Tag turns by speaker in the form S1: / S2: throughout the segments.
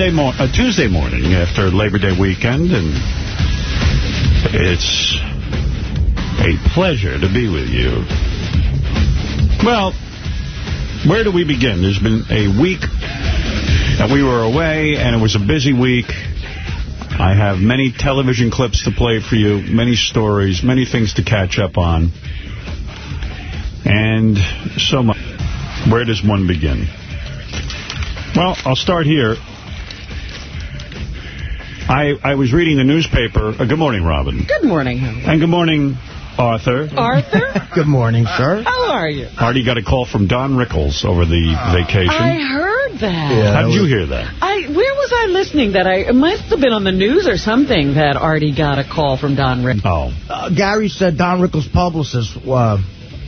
S1: Monday mor uh, Tuesday morning after Labor Day weekend, and it's a pleasure to be with you. Well, where do we begin? There's been a week that we were away, and it was a busy week. I have many television clips to play for you, many stories, many things to catch up on, and so much. Where does one begin? Well, I'll start here. I I was reading the newspaper. Uh, good morning, Robin.
S2: Good morning,
S1: And good morning, Arthur.
S2: Arthur?
S3: good morning, sir.
S2: How are you?
S1: Artie got a call from Don Rickles over the vacation.
S2: I heard that.
S3: Yeah.
S1: How did you hear that?
S2: I Where was I listening? That I It must have been on the news or something that Artie got a call from Don Rickles.
S1: Oh.
S3: Uh, Gary said Don Rickles' publicist, uh,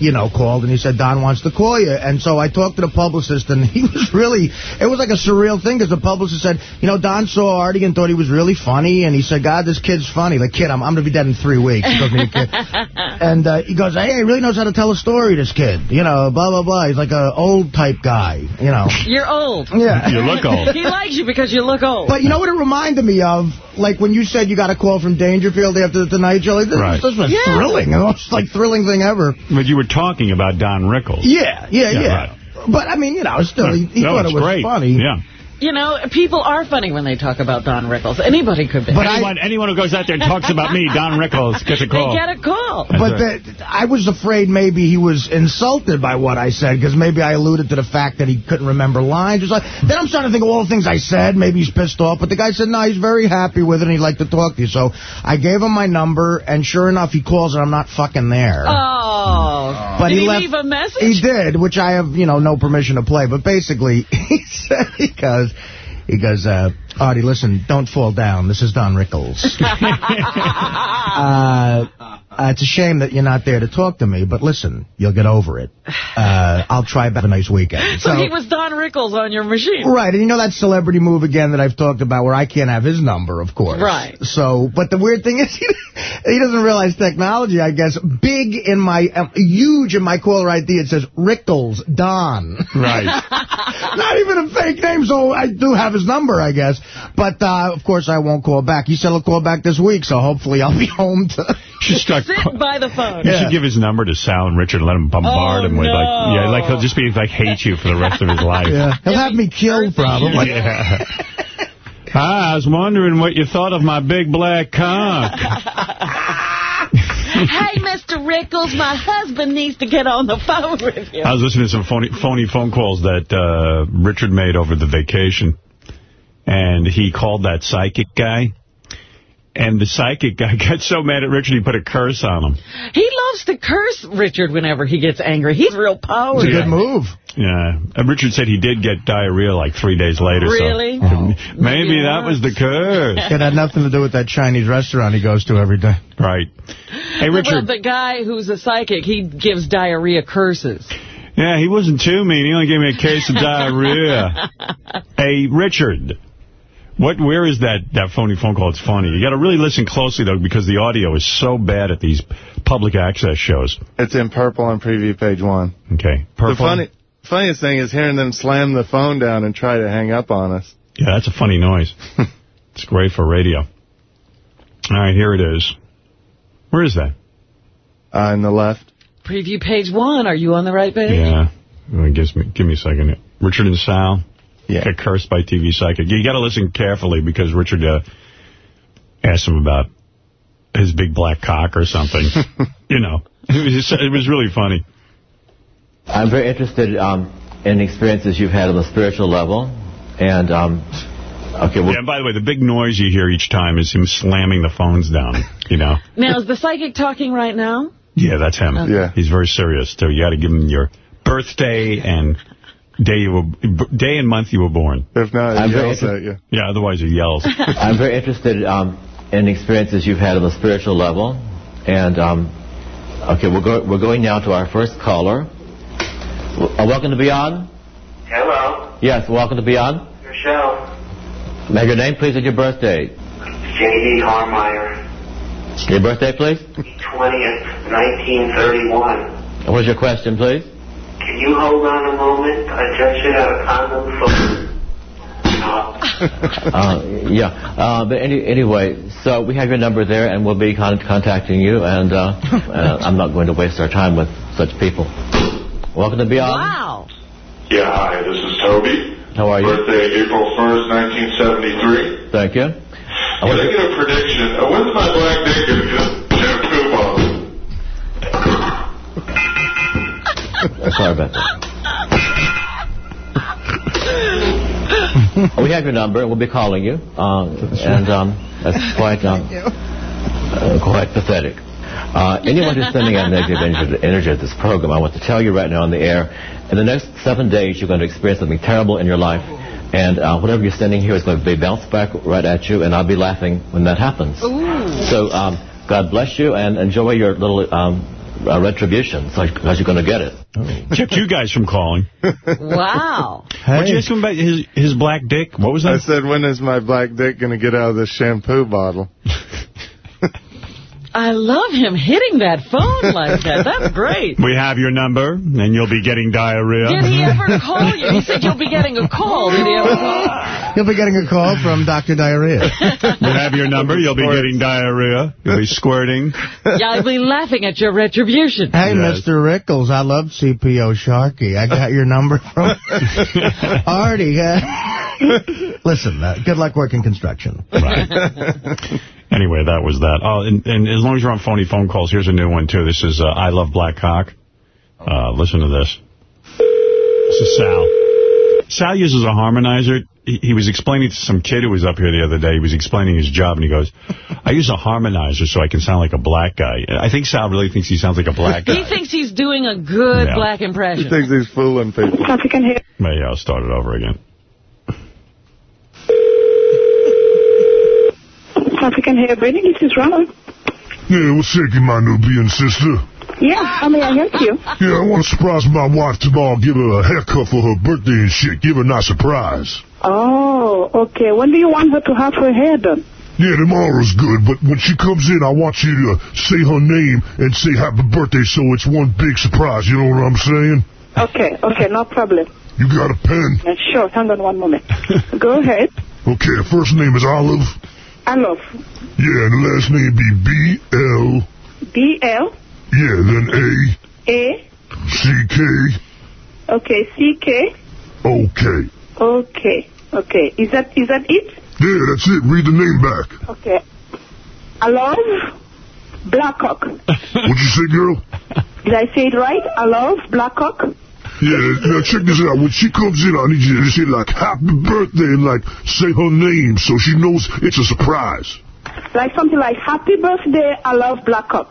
S3: you know, called, and he said, Don wants to call you. And so I talked to the publicist, and he was really, it was like a surreal thing, because the publicist said, you know, Don saw Artie and thought he was really funny, and he said, God, this kid's funny. Like, kid, I'm, I'm going to be dead in three weeks. He calls kid. and uh, he goes, hey, he really knows how to tell a story, this kid. You know, blah, blah, blah. He's like an old type guy, you know.
S2: You're old.
S3: Yeah.
S1: You look old.
S2: He likes you because you look old.
S3: But you know what it reminded me of? Like when you said you got a call from Dangerfield after the Tonight Show. Like, this,
S1: Right.
S3: this was
S2: Yeah.
S3: thrilling. The most like thrilling thing ever.
S1: But you were talking about Don Rickles.
S3: Yeah, yeah,
S1: Yeah,
S3: yeah.
S1: right.
S3: But I mean, you know, still, he, he
S1: no,
S3: thought it was
S1: great.
S3: funny.
S1: Yeah.
S2: You know, people are funny when they talk about Don Rickles. Anybody could be.
S3: But I-
S1: anyone, anyone who goes out there and talks about me, Don Rickles, gets a call.
S2: they
S1: call.
S2: get a call.
S1: That's
S3: But
S1: right.
S3: the, I was afraid maybe he was insulted by what I said, because maybe I alluded to the fact that he couldn't remember lines. Or something. Then I'm starting to think of all the things I said. Maybe he's pissed off. But the guy said, no, he's very happy with it, and he'd like to talk to you. So I gave him my number, and sure enough, he calls, and I'm not fucking there.
S2: Oh.
S3: But
S2: Did
S3: he
S2: he,
S3: left-
S2: leave a message?
S3: He did, which I have, you know, no permission to play. But basically, he said, he goes, he goes, uh, Artie, listen, don't fall down. This is Don Rickles. uh, uh, it's a shame that you're not there to talk to me, but listen, you'll get over it. Uh, I'll try to have a nice weekend.
S2: So he was Don Rickles on your machine.
S3: Right, and you know that celebrity move again that I've talked about where I can't have his number, of course.
S2: Right.
S3: So, but the weird thing is he, he doesn't realize technology, I guess. Big in my, um, huge in my caller ID, it says Rickles Don.
S1: Right.
S3: Not even a fake name, so I do have his number, I guess. But, uh, of course, I won't call back. He said he'll call back this week, so hopefully I'll be home to...
S1: should start.
S2: Sit by the phone.
S1: You
S3: Yeah.
S1: should give his number to Sal and Richard and let him bombard
S2: Oh,
S1: him with like,
S2: no.
S1: yeah, like he'll just be like hate you for the rest of his life.
S3: Yeah. He'll have me killed, probably.
S1: Yeah. Hi, I was wondering what you thought of my big black cock.
S2: hey, Mr. Rickles, my husband needs to get on the phone with you.
S1: I was listening to some phony, phony phone calls that uh, Richard made over the vacation, and he called that psychic guy. And the psychic guy got so mad at Richard, he put a curse on him.
S2: He loves to curse Richard whenever he gets angry. He's real powerful.
S3: It's a good move.
S1: Yeah. And Richard said he did get diarrhea like three days later.
S2: Really?
S1: So
S2: Oh.
S1: maybe
S2: Maybe
S1: that was the curse.
S3: It had nothing to do with that Chinese restaurant he goes to every day.
S1: right. Hey,
S2: Well,
S1: Richard.
S2: the guy who's a psychic, he gives diarrhea curses.
S1: Yeah, he wasn't too mean. He only gave me a case of diarrhea. Hey, Richard. What? Where is that, that phony phone call? It's funny. You got to really listen closely, though, because the audio is so bad at these public access shows.
S4: It's in purple on preview page one.
S1: Okay. Purple.
S4: The funny, funniest thing is hearing them slam the phone down and try to hang up on us.
S1: Yeah, that's a funny noise. it's great for radio. All right, here it is. Where is that?
S4: Uh, on the left.
S2: Preview page one. Are you on the right page?
S1: Yeah. Give me, give me a second. Richard and Sal
S4: Yeah.
S1: get cursed by TV psychic. You got to listen carefully because Richard uh, asked him about his big black cock or something. you know, it was, it was really funny.
S5: I'm very interested um, in experiences you've had on the spiritual level. And, um, okay, well,
S1: Yeah, and by the way, the big noise you hear each time is him slamming the phones down, you know.
S2: Now, is the psychic talking right now?
S1: Yeah, that's him.
S4: Yeah.
S1: He's very serious, too. You got to give him your birthday and day you were, day and month you were born.
S4: If not,
S5: I'm very
S4: yells at you.
S1: Yeah, otherwise he yells.
S5: I'm very interested um, in experiences you've had on the spiritual level. And, um, okay, we're, go- we're going now to our first caller. W- Uh, welcome to Beyond.
S6: Hello,
S5: Yes, welcome to Beyond.
S6: Michelle.
S5: May have your name, please, and your birthday.
S6: J.D. Harmeyer,
S5: Your birthday, please.
S6: 20th, 1931.
S5: And what's your question, please?
S6: Can you hold on a moment? I just should have a condom for...
S5: Uh, yeah, uh, but any, anyway, so we have your number there, and we'll be con contacting you, and uh, uh, I'm not going to waste our time with such people. Welcome to Beyond.
S2: Wow.
S7: Yeah, hi, this is Toby.
S5: How are you?
S7: Birthday April 1st, 1973.
S5: Thank you.
S7: Can I get a prediction? Uh, when's my black dick going to
S5: Sorry about that. we have your number, we'll be calling you. Uh, and um, that's quite, um, uh, quite pathetic. Uh, anyone who's sending out negative energy, at this program, I want to tell you right now on the air, in the next seven days, you're going to experience something terrible in your life. And uh, whatever you're sending here is going to be bounced back right at you, and I'll be laughing when that happens. So um, God bless you, and enjoy your little um, uh, retribution, because you're going to get it.
S1: Kept you guys from calling.
S2: Wow.
S1: What'd you ask him about his, his black dick? What was that?
S4: I said, when is my black dick going to get out of this shampoo bottle?
S2: I love him hitting that phone like that. That's great.
S1: We have your number, and you'll be getting diarrhea.
S2: Did he ever call you? He said you'll be getting a call. Did he ever call?
S3: You'll be getting a call from Dr. Diarrhea.
S1: We have your number. You'll be getting diarrhea. You'll be squirting.
S2: Yeah, I'll be laughing at your retribution.
S3: Hey,
S1: Yes.
S3: Mr. Rickles, I love CPO Sharkey. I got your number from Artie. uh, Listen, uh, good luck working construction.
S1: Right. Anyway, that was that. Oh, and, and as long as you're on phony phone calls, here's a new one, too. This is uh, I Love Black Cock. Uh, listen to this. This is Sal. Sal uses a harmonizer. He, he was explaining to some kid who was up here the other day. He was explaining his job, and he goes, I use a harmonizer so I can sound like a black guy. I think Sal really thinks he sounds like a black guy.
S2: He thinks he's doing a good
S1: Yeah.
S2: black impression.
S4: He thinks he's fooling people.
S1: But yeah, I'll start it over again.
S8: African hair braiding. This is Ronald.
S9: Yeah, what's shaking, my Nubian sister?
S8: Yeah, how may I help you?
S9: Yeah, I want to surprise my wife tomorrow, give her a haircut for her birthday and shit. Give her a nice surprise.
S8: Oh, okay. When do you want her to have her hair done?
S9: Yeah, tomorrow's good, but when she comes in, I want you to say her name and say happy birthday so it's one big surprise. You know what I'm saying?
S8: Okay, okay, no problem.
S9: You got a pen?
S8: Uh, sure, hang on one moment. Go ahead.
S9: Okay, first name is Olive.
S8: I
S9: Yeah, and the last name be B-L.
S8: B L
S9: Yeah, then A.
S8: A.
S9: C-K.
S8: Okay, C K.
S9: Okay.
S8: Okay, okay. Is that is that it?
S9: Yeah, that's it. Read the name back.
S8: Okay. Love Blackhawk.
S9: What'd you say, girl?
S8: Did I say it right? Love Blackhawk.
S9: Yeah, now check this out. When she comes in, I need you to say, like, happy birthday and, like, say her name so she knows it's a surprise.
S8: Like something like Happy Birthday, I love Blackhawk.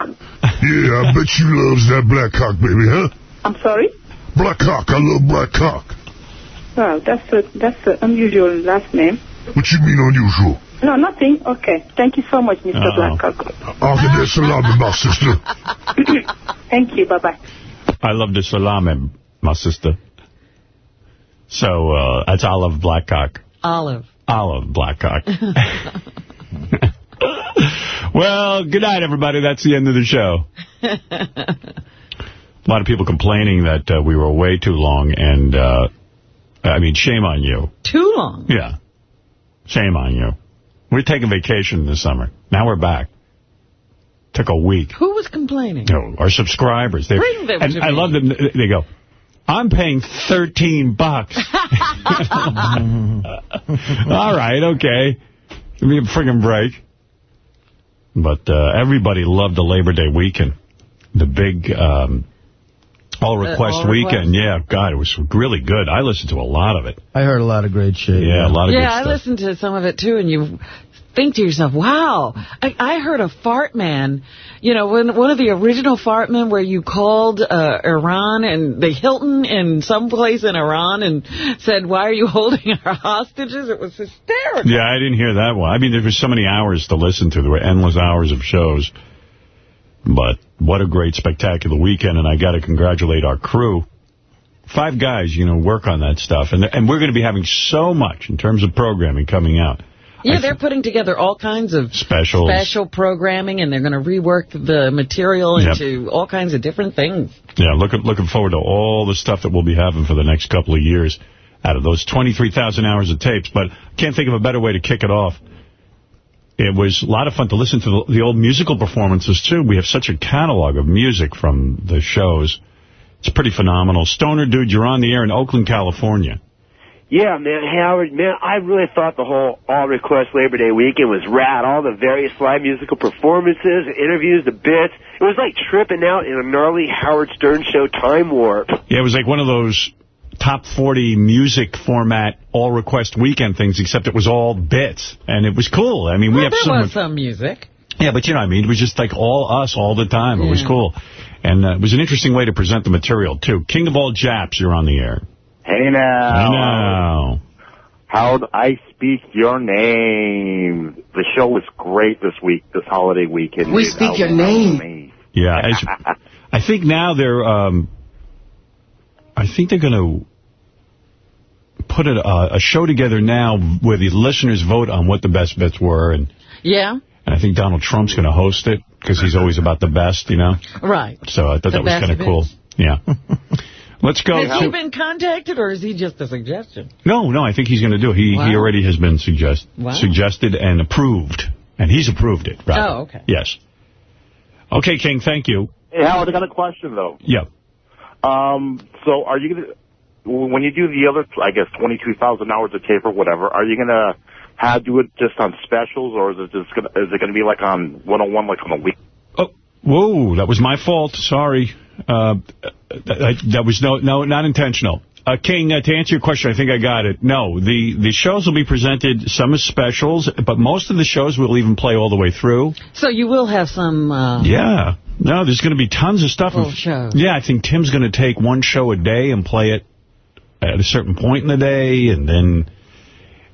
S9: Yeah, I bet she loves that black cock, baby, huh?
S8: I'm sorry?
S9: Black cock. I love black cock.
S8: Well, that's a that's an unusual last name.
S9: What you mean unusual?
S8: No, nothing. Okay. Thank you so much, Mr.
S1: Uh-oh.
S8: Blackhawk.
S9: I'll get salami, my sister.
S8: Thank you. Bye-bye.
S1: I love the salami, my sister. So, uh, that's Olive Blackcock.
S2: Olive.
S1: Olive Blackcock. well, good night, everybody. That's the end of the show. A lot of people complaining that uh, we were way too long, and, uh, I mean, shame on you.
S2: Too long.
S1: Yeah. Shame on you. We're taking vacation this summer. Now we're back. Took a week.
S2: Who was complaining?
S1: No, our subscribers. They, and I love them. They go, I'm paying 13 bucks. All right, okay. Give me a friggin' break. But uh, everybody loved the Labor Day weekend. The big um, all-request
S2: all-request?
S1: weekend. Yeah, God, it was really good. I listened to a lot of it.
S3: I heard a lot of great shit.
S1: Yeah, a lot of
S2: Yeah,
S1: good
S2: I
S1: stuff.
S2: listened to some of it, too, and you think to yourself, wow, I, I heard a fart man, you know, when, one of the original fart men where you called uh, Iran and the Hilton in some place in Iran and said, why are you holding our hostages? It was hysterical.
S1: Yeah, I didn't hear that one. I mean, there were so many hours to listen to. There were endless hours of shows. But what a great, spectacular weekend, and I got to congratulate our crew. Five guys, you know, work on that stuff. And, and we're going to be having so much in terms of programming coming out.
S2: Yeah, they're putting together all kinds of
S1: Specials.
S2: special programming, and they're going to rework the material
S1: Yep.
S2: into all kinds of different things.
S1: Yeah, looking looking forward to all the stuff that we'll be having for the next couple of years out of those 23,000 hours of tapes. But I can't think of a better way to kick it off. It was a lot of fun to listen to the, the old musical performances, too. We have such a catalog of music from the shows. It's pretty phenomenal. Stoner Dude, you're on the air in Oakland, California.
S10: Yeah, man, Howard, man, I really thought the whole All Request Labor Day weekend was rad. All the various live musical performances, interviews, the bits. It was like tripping out in a gnarly Howard Stern show time warp.
S1: Yeah, it was like one of those top 40 music format all-request weekend things, except it was all bits. And it was cool. I mean, we have
S2: there
S1: so
S2: was
S1: much...
S2: some music.
S1: Yeah, but you know what I mean? It was just like all us all the time. It was cool. And uh, it was an interesting way to present the material, too. King of all Japs, you're on the air.
S11: Hey now.
S1: I know.
S11: How do I speak your name? The show was great this week, this holiday weekend.
S12: We speak your name.
S11: amazed.
S1: Yeah, as, I think now they're, um, I think they're going to put a, a show together now where the listeners vote on what the best bits were. And,
S2: Yeah,
S1: and I think Donald Trump's going to host it because he's always about the best, you know?
S2: right.
S1: So I thought
S2: The
S1: that was kind of cool. Yeah. Let's go
S2: Has he been contacted, or is he just a suggestion?
S1: No, no, I think he's going to do it. He, he already has been suggest,
S2: Wow.
S1: suggested and approved. And he's approved it, right?
S2: Oh, okay.
S1: Yes. Okay, King, thank you.
S11: Hey, Howard, I got a question though.
S1: Yeah.
S11: Um, so are you gonna when you do the other, I guess, twenty two thousand hours of tape or whatever? Are you gonna have do it just on specials, or is it just gonna is it gonna be like on one on one, like on a week?
S1: Oh, whoa, that was my fault. Sorry. Uh, that, that was no, no, not intentional. Uh, King, uh, to answer your question, I think I got it. No, the, the shows will be presented, some as specials, but most of the shows will even play all the way through.
S2: So you will have some... Uh,
S1: Yeah. No, there's going to be tons of stuff.
S2: Full shows.
S1: Yeah, I think Tim's going to take one show a day and play it at a certain point in the day, and then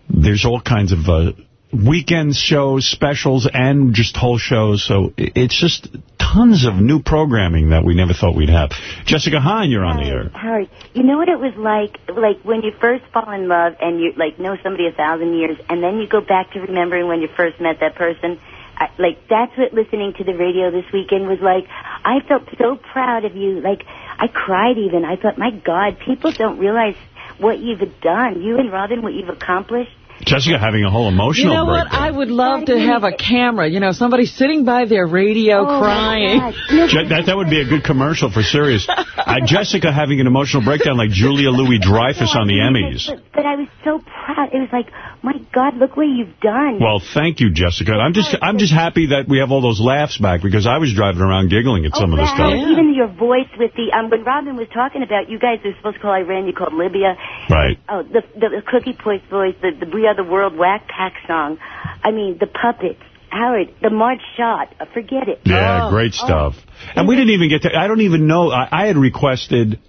S1: there's all kinds of uh, weekend shows, specials, and just whole shows. So it's just tons of new programming that we never thought we'd have. Jessica Hahn, you're on the air.
S13: Howard, you know what it was like, like when you first fall in love and you like know somebody a thousand years, and then you go back to remembering when you first met that person. I, like that's what listening to the radio this weekend was like. I felt so proud of you. Like I cried even. I thought, my God, people don't realize what you've done. You and Robin, what you've accomplished.
S1: Jessica having a whole emotional
S2: You
S1: emotional
S2: know what?
S1: breakdown.
S2: I would love to have a camera. You know, somebody sitting by their radio
S13: Oh,
S2: crying.
S1: Je- that, that would be a good commercial for Sirius. Uh, Jessica having an emotional breakdown like Julia Louis-Dreyfus on the Emmys.
S13: But, but I was so proud. It was like, my God, look what you've done.
S1: Well, thank you, Jessica. I'm just I'm just happy that we have all those laughs back because I was driving around giggling at some of the
S13: Wow,
S1: stuff.
S13: Even your voice with the um, when Robin was talking about you guys are supposed to call Iran, you called Libya.
S1: Right.
S13: Oh, the the, the Cookie Poist voice, the the We Are the World Whack Pack song. I mean, the puppets. Howard, the March shot. Uh, forget it.
S1: Yeah,
S13: Oh,
S1: great
S13: oh.
S1: stuff. And we didn't even get to, I don't even know, I, I had requested,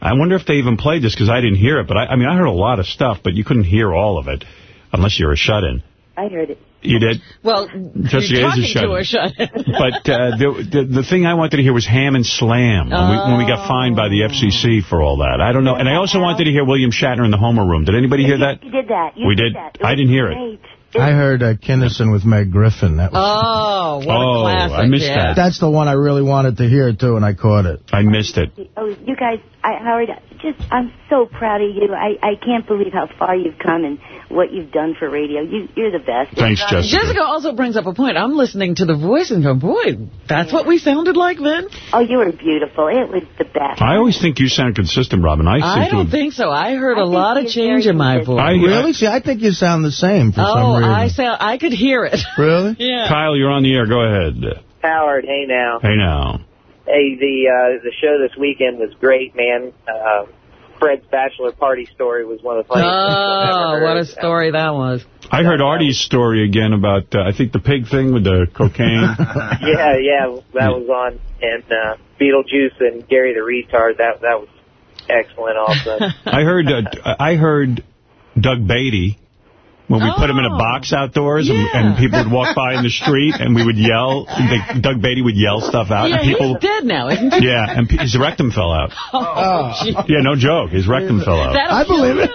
S1: I wonder if they even played this because I didn't hear it, but I, I mean, I heard a lot of stuff, but you couldn't hear all of it unless you're a shut-in.
S13: I heard it.
S1: You did?
S2: Well,
S1: Jessica
S2: you're talking to a
S1: shut-in. But uh, the, the the thing I wanted to hear was Ham and Slam when, we, when we got fined by the FCC for all that. I don't know. And I also wanted to hear William Shatner in the Homer Room. Did anybody hear that?
S13: You did that. You
S1: We
S13: did.
S1: did?
S13: That.
S1: I didn't hear it.
S3: I heard uh, Kinison with Meg Griffin. That was,
S2: Oh, what
S1: Oh,
S2: a classic.
S1: I missed
S2: yeah.
S1: that.
S3: That's the one I really wanted to hear, too, and I caught it.
S1: I missed it.
S13: Oh, you guys, I, Howard, just I'm so proud of you. I I can't believe how far you've come and what you've done for radio. You you're the best.
S1: Thanks, Jessica.
S2: Jessica also brings up a point. I'm listening to the voice and go, boy, that's what we sounded like then?
S13: Oh, you were beautiful. It was the best.
S1: I always think you sound consistent, Robin. I,
S2: I don't think so. I heard a
S13: I think
S2: lot of change in my voice.
S1: I,
S3: really? See, I think you sound the same for
S2: oh,
S3: some reason.
S2: I sound, I could hear it.
S3: Really?
S2: yeah.
S1: Kyle, you're on the air. Go ahead.
S14: Howard, hey now.
S1: Hey, now.
S14: Hey, the uh, the show this weekend was great, man. Uh, Fred's bachelor party story was one of the funniest things I've
S2: Oh,
S14: ever
S2: what a
S14: heard.
S2: story that was.
S1: I heard Artie's story again about, uh, I think, the pig thing with the cocaine.
S14: yeah, yeah, that was on, and uh, Beetlejuice and Gary the retard. That that was excellent, also.
S1: I heard uh, I heard Doug Beatty when we put him in a box outdoors and, and people would walk by in the street and we would yell. They, Doug Beatty would yell stuff out.
S2: yeah,
S1: and people,
S2: he's dead now, isn't he?
S1: Yeah, and his rectum fell out.
S2: Oh, gee.
S1: Yeah, no joke. His rectum fell out.
S2: That'll
S3: I believe it.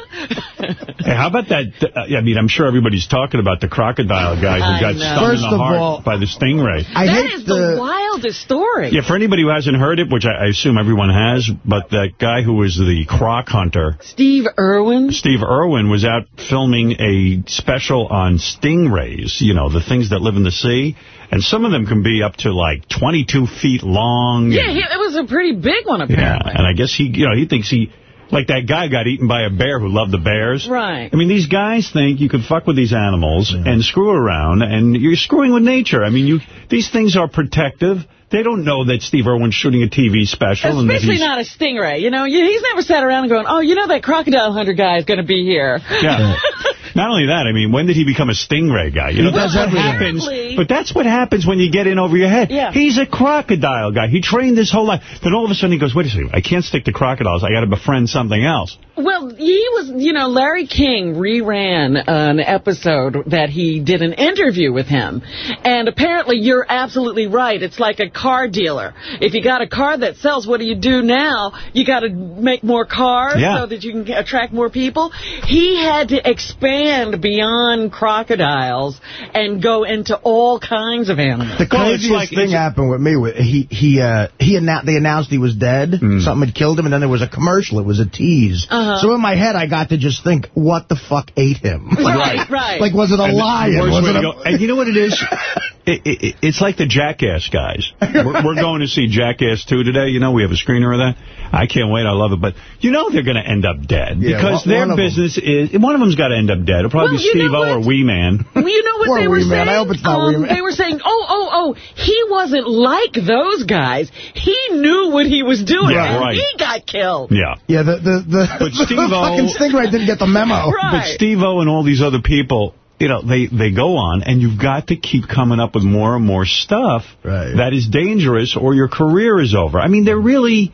S1: Hey, how about that? Uh, I mean, I'm sure everybody's talking about the crocodile guy who
S2: I
S1: got
S2: know.
S1: stung
S3: First
S1: in the heart
S3: all-
S1: by the stingray.
S3: I
S2: That
S3: hate
S2: is the,
S3: the...
S2: wildest story.
S1: Yeah, for anybody who hasn't heard it, which I, I assume everyone has, but that guy who was the croc hunter,
S2: Steve Irwin.
S1: Steve Irwin, was out filming a special on stingrays, you know, the things that live in the sea. And some of them can be up to like 22 feet long.
S2: Yeah, he, it was a pretty big one, apparently.
S1: Yeah, and I guess he, you know, he thinks he, like that guy got eaten by a bear who loved the bears.
S2: Right.
S1: I mean, these guys think you can fuck with these animals and screw around, and you're screwing with nature. I mean, you these things are protective. They don't know that Steve Irwin's shooting a TV special.
S2: Especially
S1: he's,
S2: not a stingray. You know, he's never sat around and going, oh, you know that crocodile hunter guy is going to be here.
S1: Yeah. Not only that, I mean, when did he become a stingray guy? You know, that's what happens. But that's what happens when you get in over your head.
S2: Yeah.
S1: He's a crocodile guy. He trained his whole life. Then all of a sudden he goes, wait a second, I can't stick to crocodiles. I got to befriend something else.
S2: Well, he was, you know, Larry King reran an episode that he did an interview with him. And apparently you're absolutely right. It's like a car dealer. If you got a car that sells, what do you do now? You got to make more cars
S1: Yeah.
S2: so that you can attract more people. He had to expand beyond crocodiles and go into all kinds of animals.
S3: The
S1: Well,
S3: craziest
S1: like-
S3: thing happened with me. He he uh, he annou- they announced he was dead.
S1: Hmm.
S3: Something had killed him, and then there was a commercial. It was a tease.
S2: Uh-huh.
S3: So in my head, I got to just think, what the fuck ate him?
S2: Right, right.
S3: Like, was it a
S1: And
S3: lion? Was it a...
S1: and you know what it is? It, it, it- it's like the Jackass guys. We're, we're going to see Jackass 2 today. You know, we have a screener of that. I can't wait. I love it. But you know they're going to end up dead.
S3: Yeah,
S1: because
S3: one-
S1: their
S3: one of 'em.
S1: business is... One of them's got to end up dead. It'll probably
S2: Well,
S1: be Steve-O or? Wee Man.
S2: Well, You know what
S3: Poor
S2: they were
S3: Wee
S2: saying?
S3: Man. I hope it's not
S2: um,
S3: Wee Man.
S2: They were saying, oh, oh, oh, he wasn't like those guys. He knew what he was doing,
S1: Yeah,
S2: and
S1: right.
S2: he got killed.
S1: Yeah.
S3: Yeah, the the the,
S1: But
S3: the
S1: Steve-O-
S3: fucking stingray didn't get the memo.
S2: Right.
S1: But Steve-O and all these other people, you know, they, they go on, and you've got to keep coming up with more and more stuff
S3: Right.
S1: that is dangerous, or your career is over. I mean, they're really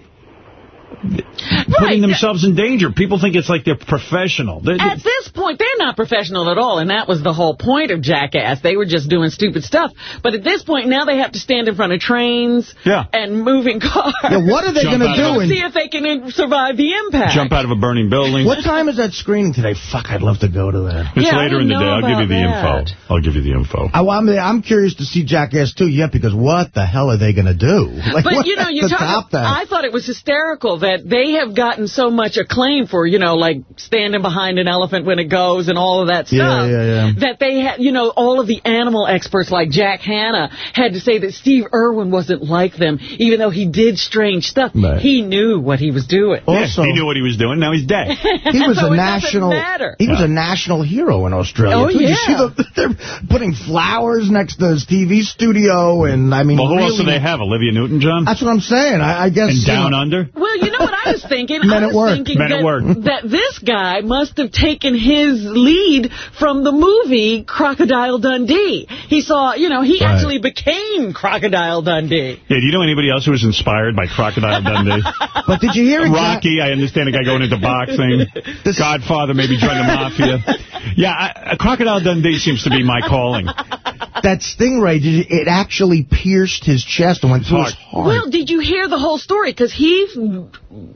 S1: putting themselves in danger. People think it's like they're professional. They're,
S2: At this point, they're not professional at all, and that was the whole point of Jackass. They were just doing stupid stuff. But at this point, now they have to stand in front of trains
S1: Yeah.
S2: and moving cars.
S3: Yeah, what are they going to do?
S1: a-
S3: in-
S2: See if they can survive the impact.
S1: jump out of a burning building.
S3: What time is that screening today? Fuck, I'd love to go to that.
S1: It's
S2: Yeah,
S1: later in the day. I'll give you the
S2: about
S1: info. I'll give you the info.
S3: I, I'm, I'm curious to see Jackass 2 yet because what the hell are they going to do? Like,
S2: But, you know, you talk. I thought it was hysterical that they have gotten so much acclaim for, you know, like standing behind an elephant when it goes and all of that stuff.
S3: Yeah, yeah, yeah.
S2: That they had, you know, all of the animal experts like Jack Hanna had to say that Steve Irwin wasn't like them, even though he did strange stuff.
S3: Right.
S2: He knew what he was doing.
S3: Also-
S1: yeah, he knew what he was doing. Now he's dead.
S3: He was
S2: So
S3: a national.
S2: matter.
S3: He was a national hero in Australia.
S2: Oh,
S3: too. Did You
S2: yeah.
S3: see the, they're putting flowers next to his TV studio, and I mean,
S1: well, who
S3: really,
S1: else do they have? Olivia Newton-John?
S3: That's what I'm saying. I, I guess.
S1: And
S3: you
S1: Down
S3: know,
S1: Under?
S2: Well, you know what I was thinking?
S3: Men
S2: I
S3: at
S2: was
S3: work.
S2: thinking
S1: Men at
S2: that,
S1: work.
S2: that this guy must have taken his lead from the movie Crocodile Dundee. He saw, you know, he
S3: Right.
S2: actually became Crocodile Dundee.
S1: Yeah, do you know anybody else who was inspired by Crocodile Dundee?
S3: But did you hear exact-
S1: Rocky, I understand a guy going into boxing. Godfather, maybe join the mafia. Yeah, I, Crocodile Dundee seems to be my calling.
S3: that stingray? Did it, it actually pierced his chest and went through his heart?
S2: Well, did you hear the whole story? Because he,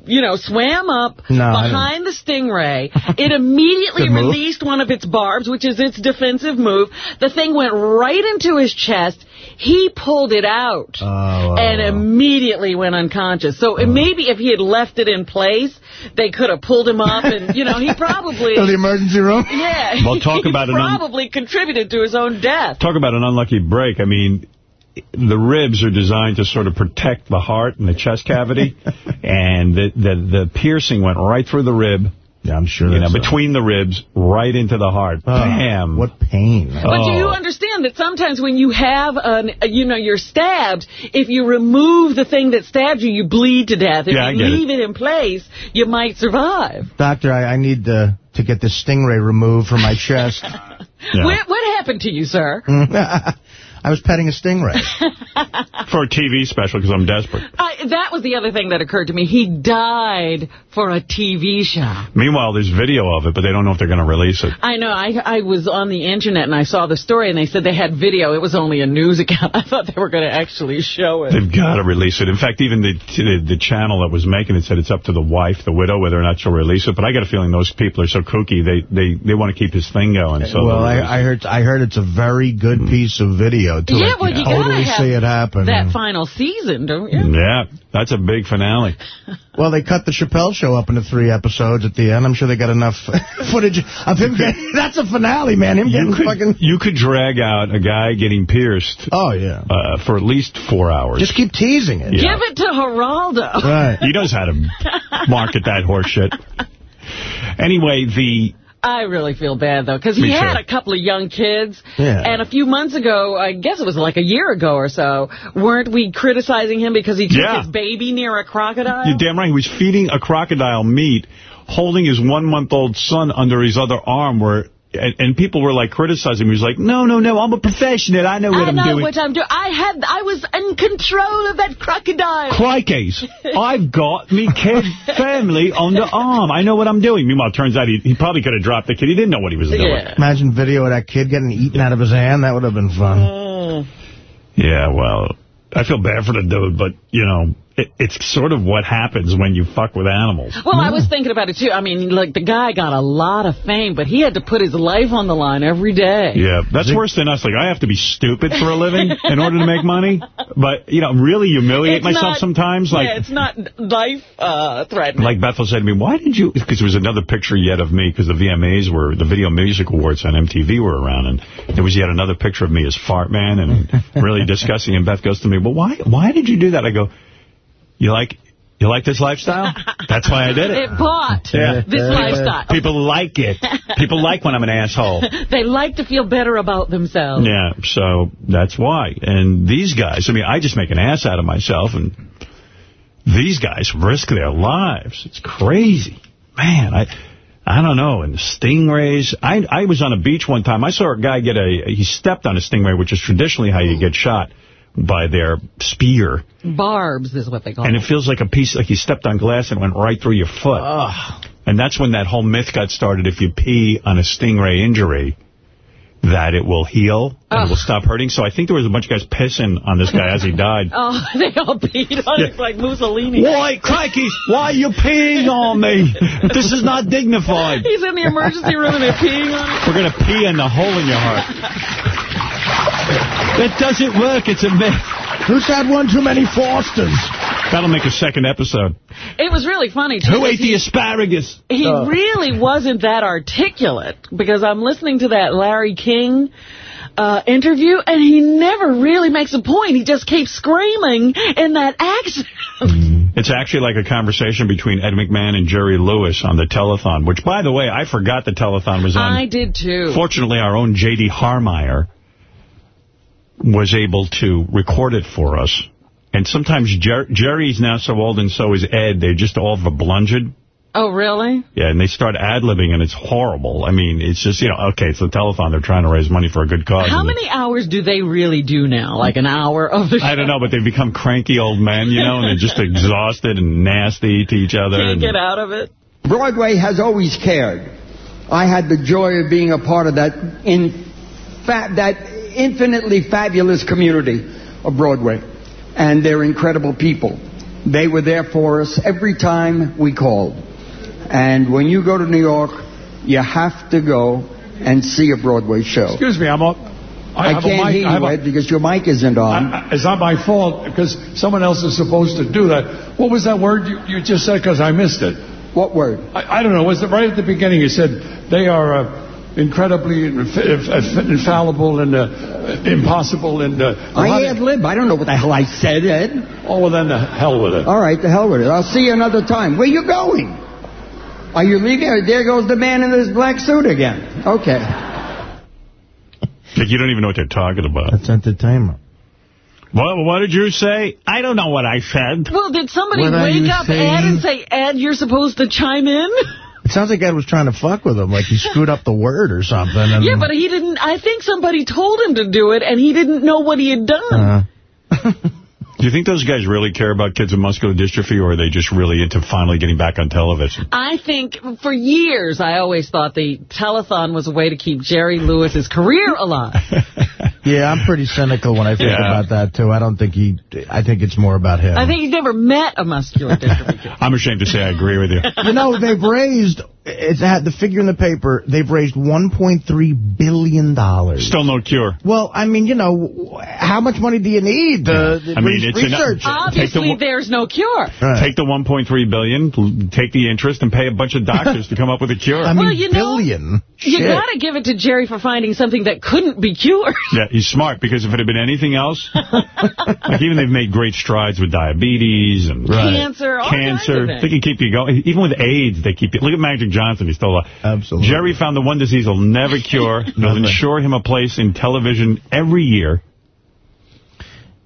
S2: you know, swam up
S3: No,
S2: behind the stingray. It immediately
S3: Good move.
S2: released one of its barbs, which is its defensive move. The thing went right into his chest. He pulled it out
S3: Oh,
S2: and
S3: oh.
S2: immediately went unconscious. So oh. maybe if he had left it in place, they could have pulled him up and, you know, he probably...
S3: To the emergency room.
S2: yeah,
S1: Well, talk
S2: he
S1: about an un-
S2: probably contributed to his own death.
S1: Talk about an unlucky break. I mean, the ribs are designed to sort of protect the heart and the chest cavity, and the, the the piercing went right through the rib,
S3: Yeah, I'm sure.
S1: you know,
S3: that's a-
S1: between the ribs, right into the heart.
S3: Oh,
S1: Bam.
S3: What pain.
S2: But do you
S1: Oh.
S2: understand that sometimes when you have, an, you know, you're stabbed, if you remove the thing that stabbed you, you bleed to death. If
S1: Yeah, I
S2: you
S1: get it.
S2: leave it. in place, you might survive.
S3: Doctor, I, I need to, to get this stingray removed from my chest.
S1: Yeah.
S2: What, what happened to you, sir?
S3: I was petting a stingray.
S1: For a TV special, because I'm desperate.
S2: I, that was the other thing that occurred to me. He died for a TV show.
S1: Meanwhile, there's video of it, but they don't know if they're going to release it.
S2: I know. I I was on the internet and I saw the story and they said they had video. It was only a news account. I thought they were going to actually show it.
S1: They've got to release it. In fact, even the, the the channel that was making it said it's up to the wife, the widow, whether or not she'll release it. But I got a feeling those people are so kooky, they they, they want to keep this thing going. So
S3: well, I, I heard I heard it's a very good hmm. piece of video to
S2: yeah,
S3: like,
S2: well, you
S3: totally
S2: gotta have
S3: see it happen.
S2: that final season, don't you?
S1: Yeah, that's a big finale.
S3: Well, they cut the Chappelle show up into three episodes at the end. I'm sure they got enough footage of him getting... That's a finale, man. Him getting
S1: You could,
S3: fucking...
S1: you could drag out a guy getting pierced
S3: Oh, yeah.
S1: uh, for at least four hours.
S3: Just keep teasing it.
S1: Yeah.
S2: Give it to Geraldo.
S3: Right.
S1: He knows how to market that horse shit. Anyway, the
S2: I really feel bad, though, because he had a couple of young kids.
S3: Yeah.
S2: And a few months ago, I guess it was like a year ago or so, weren't we criticizing him because he took
S1: Yeah.
S2: his baby near a crocodile?
S1: You're damn right. He was feeding a crocodile meat, holding his one-month-old son under his other arm, where and, and people were like criticizing him. He was like, "No, no, no, I'm a professional. I know what
S2: I
S1: am doing.
S2: I know what I'm doing. I had, I was in control of that crocodile.
S1: Crikeys, I've got me kid family on the arm. I know what I'm doing. Meanwhile, it turns out he, he probably could have dropped the kid. He didn't know what he was doing.
S2: Yeah.
S3: Imagine video of that kid getting eaten out of his hand. That would have been fun.
S2: Mm.
S1: Yeah, well, I feel bad for the dude, but, you know, it, it's sort of what happens when you fuck with animals.
S2: Well, I was thinking about it, too. I mean, like, the guy got a lot of fame, but he had to put his life on the line every day.
S1: Yeah, that's worse than us. Like, I have to be stupid for a living in order to make money. But, you know, really humiliate
S2: It's
S1: myself
S2: not-
S1: sometimes. Like,
S2: yeah, it's not life uh, threatening.
S1: Like Bethel said to me, why did you, because there was another picture yet of me, because the VMAs were, the Video Music Awards on MTV were around, and there was yet another picture of me as Fart Man, and really disgusting, and Beth goes to me, well, why, why did you do that? I go, you like, you like this lifestyle? That's why I did it.
S2: It bought
S1: Yeah.
S2: this lifestyle.
S1: People like it. People like when I'm an asshole.
S2: They like to feel better about themselves.
S1: Yeah, so that's why. And these guys, I mean, I just make an ass out of myself, and these guys risk their lives. It's crazy. Man, I I don't know. And the stingrays, I I was on a beach one time. I saw a guy get a, he stepped on a stingray, which is traditionally how you get shot by their spear.
S2: Barbs is what they call
S1: And
S2: it.
S1: it feels like a piece, like you stepped on glass and went right through your foot. Ugh. And that's when that whole myth got started. If you pee on a stingray injury, that it will heal and it will stop hurting. So I think there was a bunch of guys pissing on this guy as he died.
S2: Oh, they all beat on
S1: Yeah.
S2: it like Mussolini.
S1: Why, crikey, why are you peeing on me? This is not dignified.
S2: He's in the emergency room and they're peeing on him.
S1: We're going to pee in the hole in your heart. It doesn't work. It's a myth.
S3: Who's had one too many Fosters?
S1: That'll make a second episode.
S2: It was really funny, too.
S1: Who ate
S2: he-
S1: the asparagus?
S2: He
S1: Oh.
S2: really wasn't that articulate because I'm listening to that Larry King uh, interview and he never really makes a point. He just keeps screaming in that accent.
S1: It's actually like a conversation between Ed McMahon and Jerry Lewis on the telethon, which, by the way, I forgot the telethon was on.
S2: I did too.
S1: Fortunately, our own J.D. Harmeyer was able to record it for us. And sometimes Jer Jerry's now so old and so is Ed. They're just all verblunged.
S2: Oh, really?
S1: Yeah, and they start ad-libbing, and it's horrible. I mean, it's just, you know, okay, it's the telethon. They're trying to raise money for a good cause.
S2: How many hours do they really do now? Like an hour of the show?
S1: I don't know, but they've become cranky old men, you know, and they're just exhausted and nasty to each other.
S2: Can't
S1: and-
S2: get out of it.
S12: Broadway has always cared. I had the joy of being a part of that in fact that infinitely fabulous community of Broadway, and they're incredible people. They were there for us every time we called. And when you go to New York, you have to go and see a Broadway show.
S15: Excuse me, I'm up.
S12: I,
S15: a
S12: can't
S15: mic-
S12: hear
S15: I
S12: you, Ed, because your mic isn't on.
S15: I- It's not my fault because someone else is supposed to do that. What was that word you, you just said? Because I missed it.
S12: What word?
S15: I, I don't know. Was it right at the beginning? You said they are uh, incredibly inf- inf- infallible and uh, impossible and. Uh,
S12: I
S15: how-
S12: ad lib. I don't know what the hell I said, Ed.
S15: Oh, well, then the hell with it.
S12: All right, the hell with it. I'll see you another time. Where you going? Are you leaving? There goes the man in his black suit again. Okay.
S1: Like, you don't even know what they're talking about.
S3: That's entertainment.
S1: What, what did you say? I don't know what I said.
S2: Well, did somebody
S1: What
S2: wake up
S1: saying?
S2: Ed and say, Ed, you're supposed to chime in?
S3: It sounds like Ed was trying to fuck with him, like he screwed up the word or something. And,
S2: Yeah, but he didn't, I think somebody told him to do it, and he didn't know what he had done.
S3: Uh,
S1: Do you think those guys really care about kids with muscular dystrophy, or are they just really into finally getting back on television?
S2: I think for years I always thought the telethon was a way to keep Jerry Lewis's career alive.
S3: yeah, I'm pretty cynical when I think
S1: Yeah.
S3: about that, too. I don't think he... I think it's more about him.
S2: I think he's never met a muscular dystrophy kid.
S1: I'm ashamed to say I agree with you.
S3: you know, they've raised... It's had the figure in the paper. They've raised 1.3 billion. dollars.
S1: Still no cure.
S3: Well, I mean, you know, how much money do you need? Uh,
S1: I mean, it's an-
S3: research.
S1: Take the
S2: Obviously,
S1: one-
S2: there's no cure.
S1: Take the 1.3 billion, take the interest, and pay a bunch of doctors to come up with a cure.
S3: I mean,
S2: Well, you know,
S3: billion.
S2: You
S3: Shit.
S2: got to give it to Jerry for finding something that couldn't be cured.
S1: Yeah, he's smart, because if it had been anything else, like even they've made great strides with diabetes and
S2: Cancer, all kinds
S1: cancer.
S2: of.
S1: They can keep you going. Even with AIDS, they keep you. Look at Magic Johnson. He's still alive.
S3: Absolutely.
S1: Jerry found the one disease he'll never cure. It'll ensure him a place in television every year.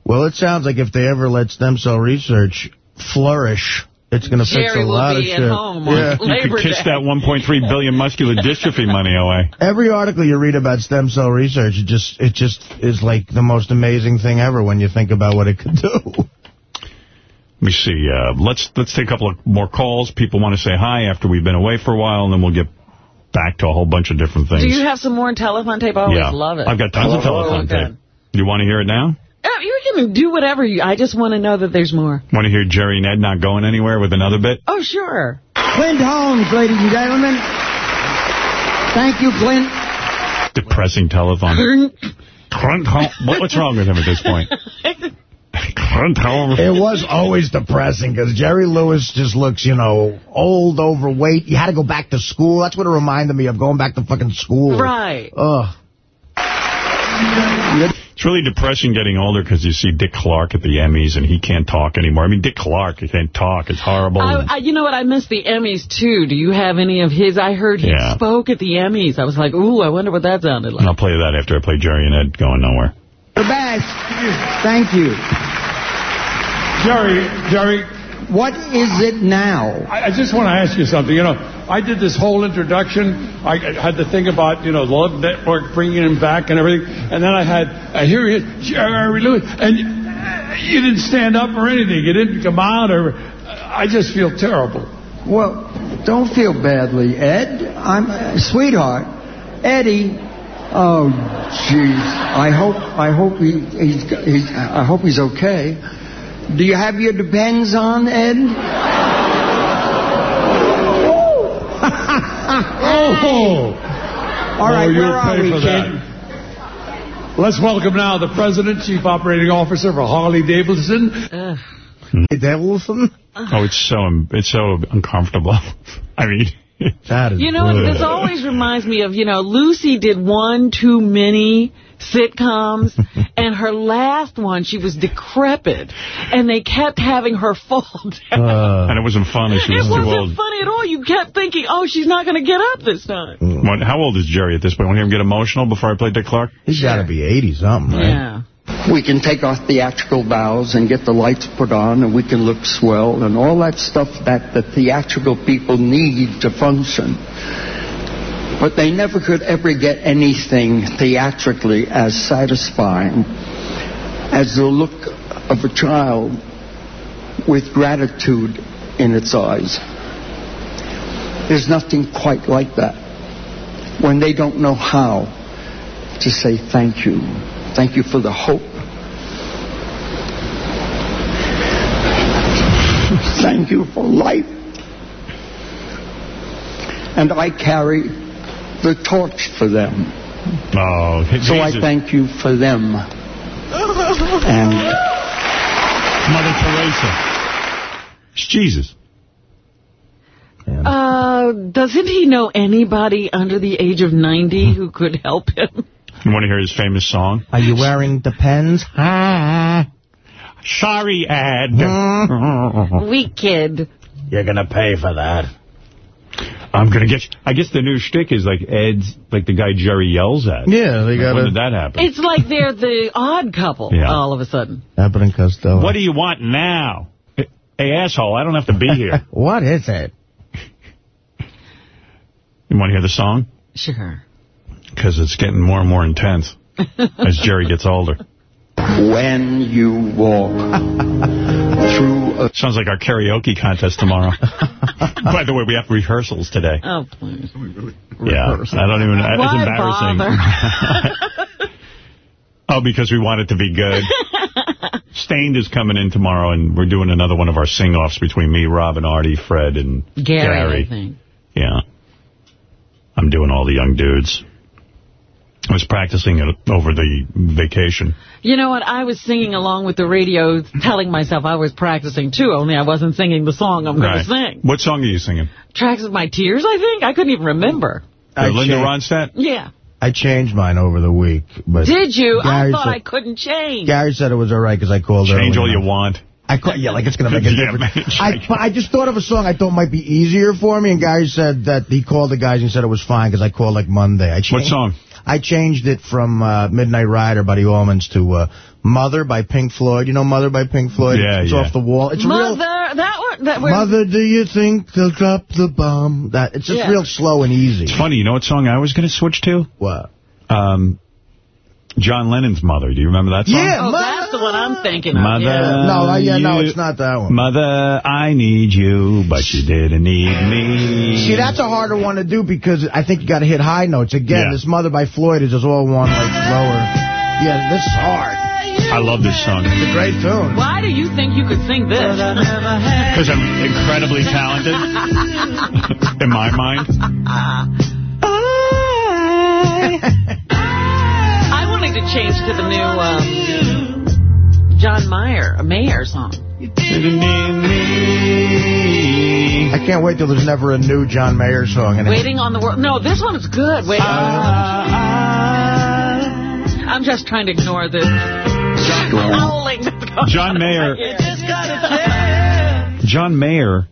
S3: Well, it sounds like if they ever let stem cell research flourish, it's going to fix a
S2: will
S3: lot of shit.
S2: at home on
S3: Yeah.
S1: You could kiss
S2: Day.
S1: that 1.3 billion muscular dystrophy money away.
S3: Every article you read about stem cell research, it just it just is like the most amazing thing ever when you think about what it could do.
S1: Let me see. Uh, let's let's take a couple of more calls. People want to say hi after we've been away for a while, and then we'll get back to a whole bunch of different things.
S2: Do you have some more telethon tape? I always
S1: yeah,
S2: love it.
S1: I've got tons of
S2: Oh,
S1: telephone
S2: good.
S1: tape. You want to hear it now?
S2: Uh, You can do whatever you... I just want to know that there's more.
S1: Want to hear Jerry and Ed not going anywhere with another bit?
S2: Oh, sure.
S12: Clint Holmes, ladies and gentlemen. Thank you, Clint.
S1: Depressing telethon. Clint Hol- what, what's wrong with him at this point? Clint Holmes.
S3: It was always depressing because Jerry Lewis just looks, you know, old, overweight. You had to go back to school. That's what it reminded me of, going back to fucking school.
S2: Right.
S3: Ugh.
S1: It's really depressing getting older because you see Dick Clark at the Emmys and he can't talk anymore. I mean, Dick Clark, he can't talk. It's horrible.
S2: I, I, you know what? I miss the Emmys, too. Do you have any of his? I heard he
S1: Yeah.
S2: spoke at the Emmys. I was like, ooh, I wonder what that sounded like.
S1: and I'll play that after I play Jerry and Ed going nowhere.
S12: The best. Thank you.
S15: Jerry, Jerry,
S12: What is it now?
S15: I, I just want to ask you something. You know, I did this whole introduction. I, I had to think about, you know, the Love Network bringing him back and everything. And then I had, uh, here he is, Jerry Lewis. And uh, you didn't stand up or anything. You didn't come out or... I just feel terrible.
S12: Well, don't feel badly, Ed. I'm uh, sweetheart, Eddie. Oh, jeez. I hope I hope he, he's, he's I hope he's okay. Do you have your depends on, Ed?
S15: Oh!
S12: All right,
S15: oh, you'll
S12: where are we, kid?
S15: that. Let's welcome now the President, Chief Operating Officer for Harley Davidson.
S3: Devilson?
S1: Oh, it's so it's so uncomfortable. I mean,
S3: that is
S2: You know,
S1: brutal.
S2: this always reminds me of, you know, Lucy did one too many sitcoms, and her last one, she was decrepit, and they kept having her fall uh. down.
S1: and it wasn't funny. She was
S2: it
S1: too
S2: wasn't
S1: old.
S2: funny at all. You kept thinking, oh, she's not going to get up this time.
S1: What, how old is Jerry at this point? Want to hear him get emotional before I play Dick Clark?
S3: He's got to be 80-something, right?
S2: Yeah.
S12: We can take our theatrical bows and get the lights put on, and we can look swell, and all that stuff that the theatrical people need to function. But they never could ever get anything theatrically as satisfying as the look of a child with gratitude in its eyes. There's nothing quite like that. When they don't know how to say thank you. Thank you for the hope. Thank you for life. And I carry the torch for them.
S1: Oh,
S12: So I thank you for them. And
S1: Mother Teresa. It's Jesus.
S2: Uh, doesn't he know anybody under the age of 90 who could help him?
S1: You want to hear his famous song?
S3: Are you wearing Depends? Ah.
S1: Sorry, Ed.
S2: Weak kid.
S3: You're going to pay for that.
S1: I'm going to get you. I guess the new shtick is like Ed's, like the guy Jerry yells at.
S3: Yeah, they got
S1: When did that happen?
S2: It's like they're the odd couple
S1: Yeah.
S2: all of a sudden.
S3: Abbott and Costello.
S1: What do you want now? Hey, asshole, I don't have to be here.
S3: What is it?
S1: You want to hear the song?
S2: Sure.
S1: Because it's getting more and more intense as Jerry gets older.
S12: When you walk through a...
S1: Sounds like our karaoke contest tomorrow. By the way, we have rehearsals today.
S2: Oh, please.
S1: Yeah, I don't even...
S2: Why
S1: it's embarrassing. oh, because we want it to be good. Staind is coming in tomorrow, and we're doing another one of our sing-offs between me, Rob, and Artie, Fred, and
S2: Gary,
S1: Gary.
S2: I think.
S1: Yeah. I'm doing all the young dudes. I was practicing it over the vacation.
S2: You know what? I was singing along with the radio, telling myself I was practicing, too, only I wasn't singing the song I'm going to sing.
S1: What song are you singing?
S2: Tracks of My Tears, I think? I couldn't even remember.
S1: Uh, Linda
S3: changed-
S1: Ronstadt?
S2: Yeah.
S3: I changed mine over the week. but
S2: Did you? I thought
S3: said-
S2: I couldn't change.
S3: Gary said it was all right because I called
S1: Change
S3: early
S1: all you want.
S3: I call, yeah, like it's going to make a
S1: Yeah,
S3: difference.
S1: man,
S3: I, but I just thought of a song I thought might be easier for me, and Gary said that he called the guys and said it was fine because I called like Monday. I changed,
S1: What song?
S3: I changed it from uh, Midnight Rider by the Allmans to uh, Mother by Pink Floyd. You know Mother by Pink Floyd?
S1: Yeah,
S3: It's
S1: yeah.
S3: off the wall. It's
S2: Mother,
S3: real.
S2: that one, that
S3: Mother, do you think they'll drop the bomb? That It's just
S2: Yeah.
S3: real slow and easy.
S1: It's funny, you know what song I was going to switch to?
S3: What?
S1: Um, John Lennon's Mother. Do you remember that song?
S3: Yeah,
S2: oh,
S3: Mother.
S2: that's the one I'm thinking of.
S1: Mother,
S2: yeah.
S3: No, uh, yeah, no, it's not that one.
S1: Mother, I need you, but you didn't need me.
S3: See, that's a harder one to do because I think you got to hit high notes. Again,
S1: Yeah.
S3: this Mother by Floyd is just all one, like, lower. Yeah, this is hard.
S1: I love this song.
S3: It's a great tune.
S2: Why do you think you could sing this?
S1: Because I'm incredibly talented, in my mind.
S2: I change to the new um, John Mayer, a Mayer song.
S3: I can't wait till there's never a new John Mayer song. And
S2: Waiting on the world. No, this one's good. Waiting on the. I'm just trying to ignore the howling. that's
S1: John
S2: on
S1: Mayer. John Mayer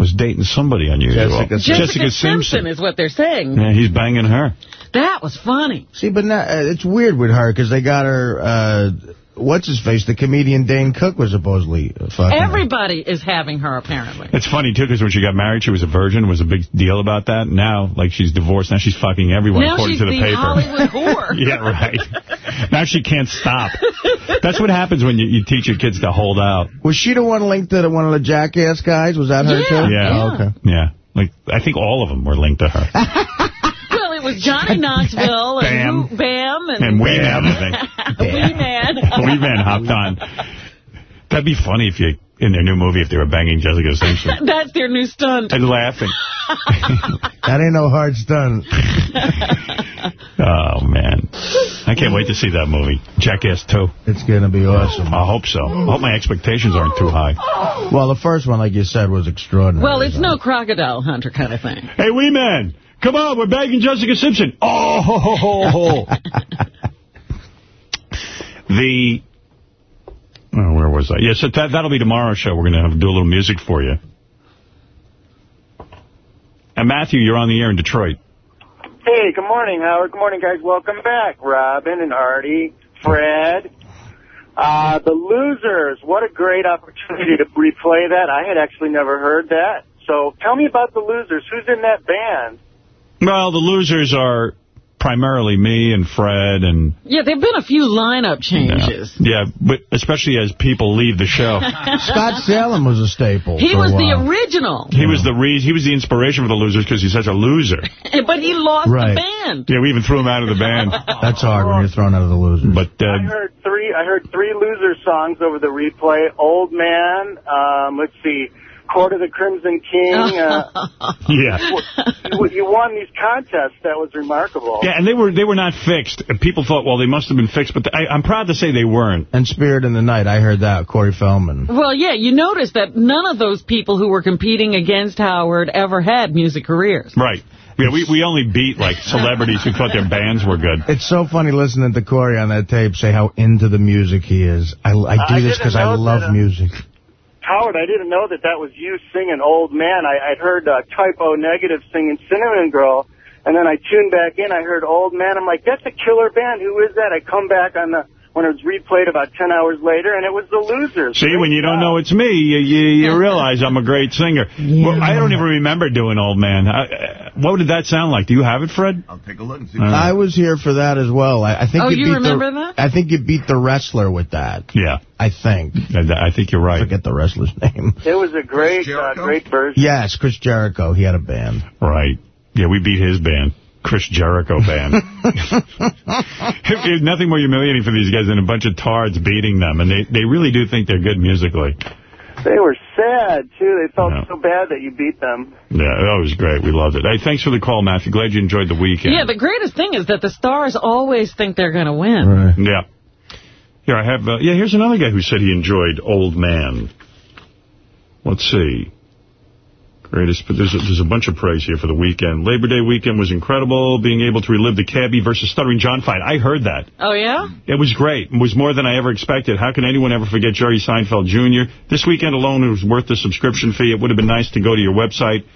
S1: was dating somebody unusual.
S3: Jessica
S2: Jessica, Simpson is what they're saying.
S1: Yeah, he's banging her.
S2: That was funny.
S3: See, but now, uh, it's weird with her because they got her, uh, what's his face, the comedian Dane Cook was supposedly uh, fucking her.
S2: Everybody is having her, apparently.
S1: It's funny, too, because when she got married, she was a virgin. It was a big deal about that. Now, like, she's divorced. Now she's fucking everyone,
S2: now
S1: according
S2: she's
S1: to the,
S2: the
S1: paper.
S2: Hollywood whore.
S1: yeah, right. now she can't stop. That's what happens when you, you teach your kids to hold out.
S3: Was she the one linked to the, one of the Jackass guys? Was that her
S2: Yeah,
S3: too?
S1: Yeah.
S3: Oh, okay.
S1: Yeah. Like, I think all of them were linked to her.
S2: Well, it was Johnny Knoxville and
S1: Bam.
S2: who, Bam and,
S1: And Wee Man, I think.
S2: Wee Man.
S1: Wee hopped on. That'd be funny if you, in their new movie, if they were banging Jessica Simpson.
S2: That's their new stunt.
S1: And laughing.
S3: That ain't no hard stunt.
S1: Oh, man. I can't wait to see that movie. Jackass 2.
S3: It's going to be awesome.
S1: I hope so. I hope my expectations aren't too high.
S3: Well, the first one, like you said, was extraordinary.
S2: Well, it's no crocodile hunter kind of thing.
S1: Hey, Wee Man, come on, we're banging Jessica Simpson. Oh, ho, ho, ho, ho. The, oh, where was I? Yeah, so that, that'll be tomorrow's show. We're going to have do a little music for you. And Matthew, you're on the air in Detroit.
S16: Hey, good morning, Howard. Good morning, guys. Welcome back. Robin and Artie, Fred. Uh, the Losers. What a great opportunity to replay that. I had actually never heard that. So tell me about the Losers. Who's in that band?
S1: Well, the losers are primarily me and Fred and
S2: Yeah, there have been a few lineup changes.
S1: yeah, but especially as people leave the show.
S3: Scott Salem was a staple.
S2: He
S3: for a
S2: was the original,
S1: He was the re he was the inspiration for the losers because he's such a loser.
S2: but he lost
S3: Right.
S2: the band.
S1: Yeah, we even threw him out of the band.
S3: That's hard when you're thrown out of the losers.
S1: But
S16: I
S1: uh,
S16: heard three. I heard three Loser songs over the replay. Old Man. Um, let's see. Court of the Crimson King. Uh,
S1: yeah,
S16: you, you won these contests. That was remarkable.
S1: yeah, and they were they were not fixed. And people thought, well, they must have been fixed, but I, I'm proud to say they weren't.
S3: And Spirit in the Night, I heard that, Corey Feldman.
S2: Well, yeah, you notice that none of those people who were competing against Howard ever had music careers.
S1: Right. Yeah, we, we only beat, like, celebrities who thought their bands were good.
S3: It's so funny listening to Corey on that tape say how into the music he is. I, I do
S16: I
S3: this because I love
S16: that, uh,
S3: music.
S16: Howard, I didn't know that that was you singing Old Man. I, I'd heard uh, Type O Negative singing Cinnamon Girl, and then I tuned back in. I heard Old Man. I'm like, that's a killer band. Who is that? I come back on the when it was replayed about 10 hours later, and it was the losers.
S1: See, when you don't know it's me, you, you, you realize I'm a great singer. Well, I don't even remember doing Old Man. I, uh, what did that sound like? Do you have it, Fred?
S17: I'll take a look and see.
S3: I was here for that as well. I, I think
S2: Oh,
S3: you,
S2: you
S3: beat
S2: remember
S3: the,
S2: that?
S3: I think you beat the wrestler with that.
S1: Yeah.
S3: I think.
S1: I, I think you're right.
S3: forget the wrestler's name.
S16: It was a great, uh, great version.
S3: Yes, Chris Jericho. He had a band.
S1: Right. Yeah, we beat his band. Chris Jericho band. There's nothing more humiliating for these guys than a bunch of tards beating them, and they, they really do think they're good musically.
S16: They were sad, too. They felt so bad that you beat them.
S1: Yeah, that was great. We loved it. Hey, thanks for the call, Matthew. Glad you enjoyed the weekend.
S2: Yeah, the greatest thing is that the stars always think they're going to win.
S1: Yeah. Here, I have, uh, yeah, here's another guy who said he enjoyed Old Man. Let's see. Greatest, but there's a, there's a bunch of praise here for the weekend. Labor Day weekend was incredible. Being able to relive the Cabby versus Stuttering John fight. I heard that.
S2: Oh, yeah?
S1: It was great. It was more than I ever expected. How can anyone ever forget Jerry Seinfeld Jr.? This weekend alone, it was worth the subscription fee. It would have been nice to go to your website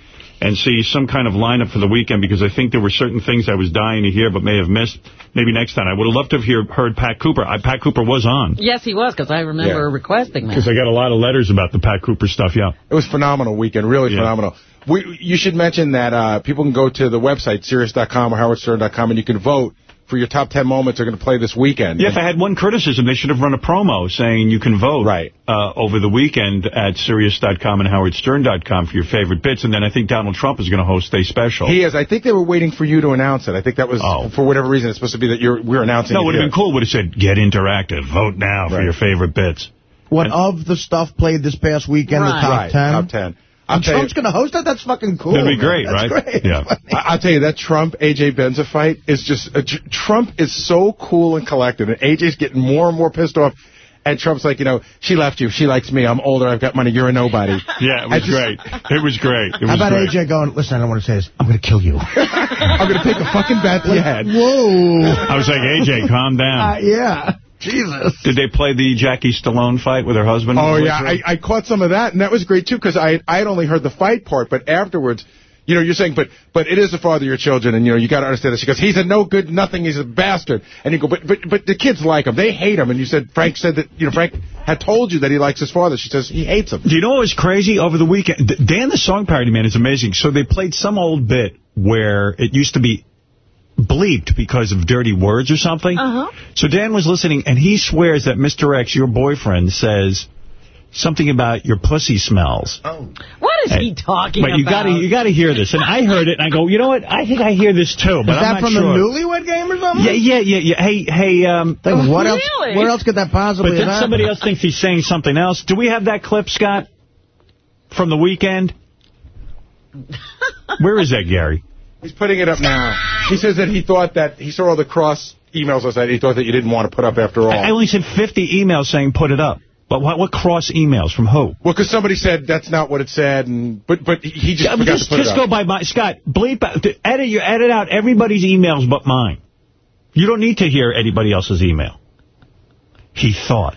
S1: and see some kind of lineup for the weekend because I think there were certain things I was dying to hear but may have missed. Maybe next time. I would have loved to have hear, heard Pat Cooper. I, Pat Cooper was on
S2: Yes, he was, because I remember
S1: Yeah.
S2: requesting
S1: because. I got a lot of letters about the Pat Cooper stuff, yeah.
S18: It was phenomenal weekend, really
S1: Yeah.
S18: phenomenal. We, you should mention that uh, people can go to the website, Sirius.com or HowardStern.com, and you can vote for your top 10 moments are going to play this weekend.
S1: Yeah, if I had one criticism, they should have run a promo saying you can vote right. uh, over the weekend at Sirius.com and HowardStern.com for your favorite bits, and then I think Donald Trump is going to host a special.
S18: He is. I think they were waiting for you to announce it. I think that was, for whatever reason, it's supposed to be that you're we're announcing
S1: Oh. No, it
S18: it
S1: would have been cool. Would have said, get interactive. Vote now for your favorite bits.
S3: What of the stuff played this past weekend, the
S18: Right.
S3: top
S18: Right,
S3: 10?
S18: top 10. I'll
S3: And Trump's going to host that? That's fucking cool.
S18: That'd be great,
S3: That's
S18: right?
S3: Great.
S1: Yeah.
S18: I- I'll tell you, that Trump-AJ Benza fight is just... Uh, Trump is so cool and collected, and AJ's getting more and more pissed off. And Trump's like, you know, she left you. She likes me. I'm older. I've got money. You're a nobody.
S1: Yeah, it was
S18: just-
S1: great. It was great. It was
S3: How about
S1: great.
S3: AJ going, listen, I don't want to say this. I'm going to kill you.
S18: I'm going to take a fucking bat to your head.
S3: Whoa.
S1: I was like, AJ, calm down.
S3: Uh, yeah. Jesus.
S1: Did they play the Jackie Stallone fight with her husband?
S18: Oh, yeah. I, I caught some of that, and that was great, too, because I, I had only heard the fight part, but afterwards... You know, you're saying, but but it is the father of your children, and, you know, you got to understand this. She goes, he's a no good nothing, he's a bastard. And you go, but but but the kids like him. They hate him. And you said, Frank said that, you know, Frank had told you that he likes his father. She says, he hates him.
S1: Do you know what was crazy over the weekend? Dan, the song parody man, is amazing. So they played some old bit where it used to be bleeped because of dirty words or something.
S2: Uh-huh.
S1: So Dan was listening, and he swears that Mr. X, your boyfriend, says something about your pussy smells. Oh.
S2: What is he talking about?
S1: But you
S2: about?
S1: got to you got to hear this. And I heard it, and I go, you know what? I think I hear this too. But
S3: Is that
S1: I'm not
S3: from
S1: sure.
S3: the Newlywed Game or something?
S1: Yeah, yeah, yeah, yeah. Hey, hey. Um,
S3: Then what else? Where else could that possibly
S1: But then
S3: have
S1: somebody else thinks he's saying something else. Do we have that clip, Scott, from the weekend? Where is that, Gary?
S18: He's putting it up now. He says that he thought that, he saw all the cross emails I said. He thought that you didn't want to put up after all.
S1: I only sent 50 emails saying put it up. But what, what cross emails? From who?
S18: Well, because somebody said that's not what it said, and but but he just
S1: Yeah, just
S18: to put
S1: just go by my Scott. Bleep out, edit you edit out everybody's emails but mine. You don't need to hear anybody else's email. He thought.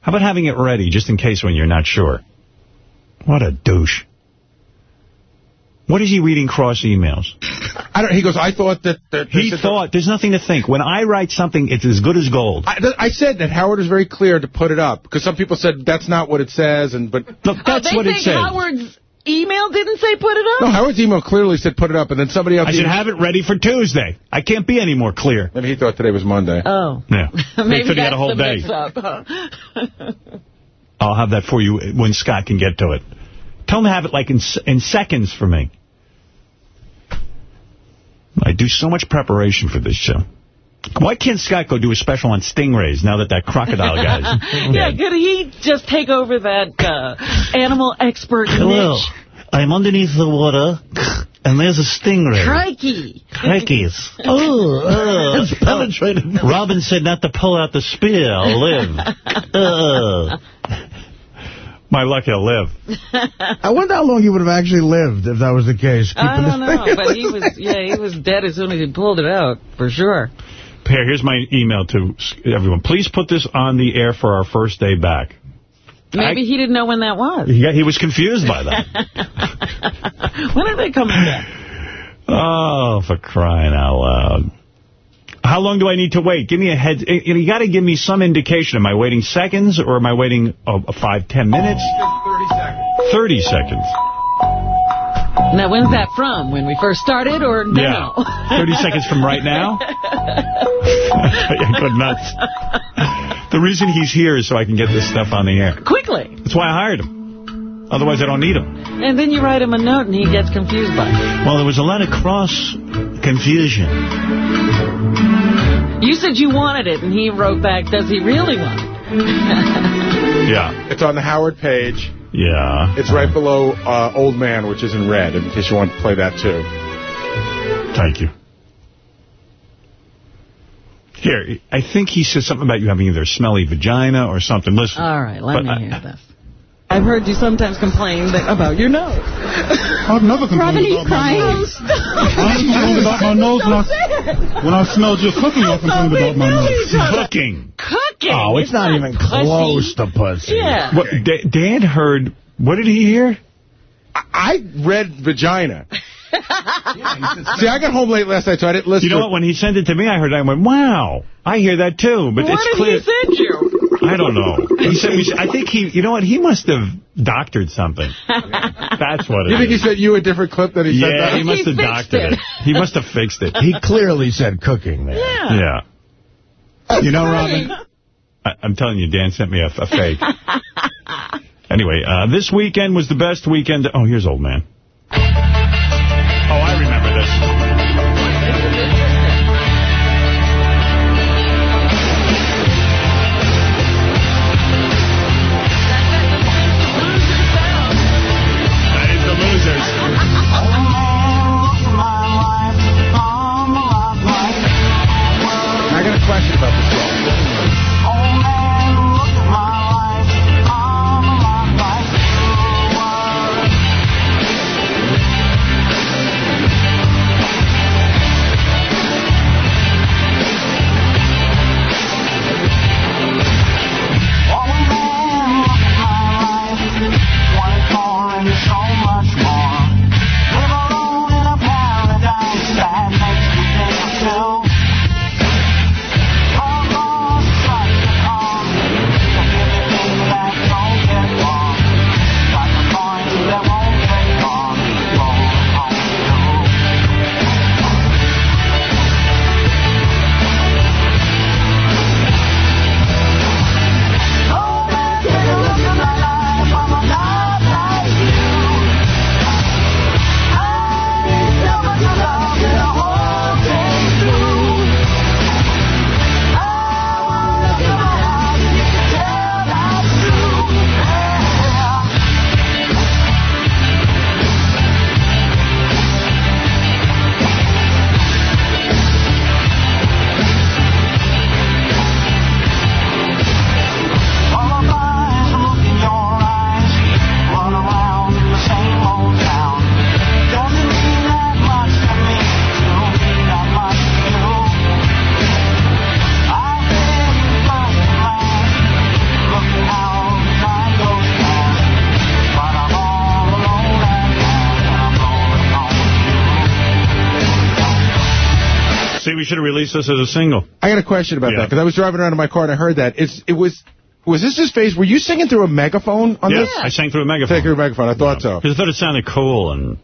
S1: How about having it ready just in case when you're not sure? What a douche. What is he reading cross emails?
S18: I don't. He goes. I thought that. that
S1: He thought. There's nothing to think. When I write something, it's as good as gold.
S18: I, I said that Howard is very clear to put it up because some people said that's not what it says, and but
S1: Look,
S2: oh, they think Howard's email didn't say put it up?
S18: no, Howard's email clearly said put it up, and then somebody else.
S1: I should have it ready for Tuesday. I can't be any more clear.
S18: Maybe he thought today was Monday.
S2: Oh.
S1: Yeah.
S2: Maybe
S1: thought he had a whole
S2: the
S1: day.
S2: mix-up. huh?
S1: I'll have that for you when Scott can get to it. Tell him to have it like in in seconds for me. I do so much preparation for this show. Why can't Scott go do a special on stingrays now that that crocodile guy's
S2: yeah, could he just take over that uh, animal expert niche?
S1: I'm underneath the water, and there's a stingray.
S2: Crikey.
S1: Crikeys. Oh, oh. It's penetrated. Robin said not to pull out the spear. I'll live. Oh. My luck, he'll live.
S3: I wonder how long you would have actually lived if that was the case.
S2: I don't know, but he was, yeah, he was dead as soon as he pulled it out, for sure.
S1: Here, here's my email to everyone. Please put this on the air for our first day back.
S2: Maybe he didn't know when that was.
S1: He, got, he was confused by that.
S2: when are they coming back?
S1: Oh, for crying out loud. How long do I need to wait? Give me a head. You, know, you got to give me some indication. Am I waiting seconds or am I waiting uh, five, ten minutes?
S15: 30 seconds.
S1: 30 seconds.
S2: Now, when's that from? When we first started or now?
S1: Yeah. 30 seconds from right now? I go nuts. The reason he's here is so I can get this stuff on the air.
S2: Quickly.
S1: That's why I hired him. Otherwise, I don't need him.
S2: And then you write him a note and he gets confused by it.
S1: Well, there was a lot of cross confusion.
S2: You said you wanted it, and he wrote back, does he really want it?
S1: yeah.
S18: It's on the Howard page.
S1: Yeah.
S18: It's right below uh, Old Man, which is in red, in case you want to play that, too.
S1: Thank you. Here, I think he said something about you having either a smelly vagina or something. Listen.
S2: All right, let me
S1: I,
S2: hear this. I've heard you sometimes complain that, about your nose.
S17: I've never complained
S2: Robin,
S17: about my
S2: crying.
S17: nose. I complained about my nose when I, when I smelled your cooking. I complained about my nose.
S1: Cooking.
S2: Cooking?
S3: Oh, it's not even close to pussy.
S2: Yeah.
S1: What, Da- Dan heard, what did he hear?
S18: I read vagina. See, I got home late last night, so I didn't listen
S1: You know what? When he sent it to me, I heard. It. I went, "Wow, I hear that too." But
S2: what
S1: it's
S2: did
S1: clear.
S2: he send you?
S1: I don't know. He sent me. I think he. You know what? He must have doctored something. That's what it
S18: You think
S1: is.
S18: he sent you a different clip than he sent
S1: yeah,
S18: that?
S1: he must have doctored it.
S2: it.
S1: He must have fixed it.
S3: He clearly said cooking there.
S2: Yeah.
S1: Yeah.
S3: You know, Robin?
S1: I, I'm telling you, Dan sent me a, a fake. anyway, uh, this weekend was the best weekend. Oh, here's old man. This as a single.
S18: I got a question about
S1: Yeah.
S18: that, because I was driving around in my car and I heard that. It's, it was, was this his face? Were you singing through a megaphone on this?
S1: Yeah,
S18: this?
S1: I sang through a megaphone.
S18: Sang through a megaphone, I thought so.
S1: Because I thought it sounded cool and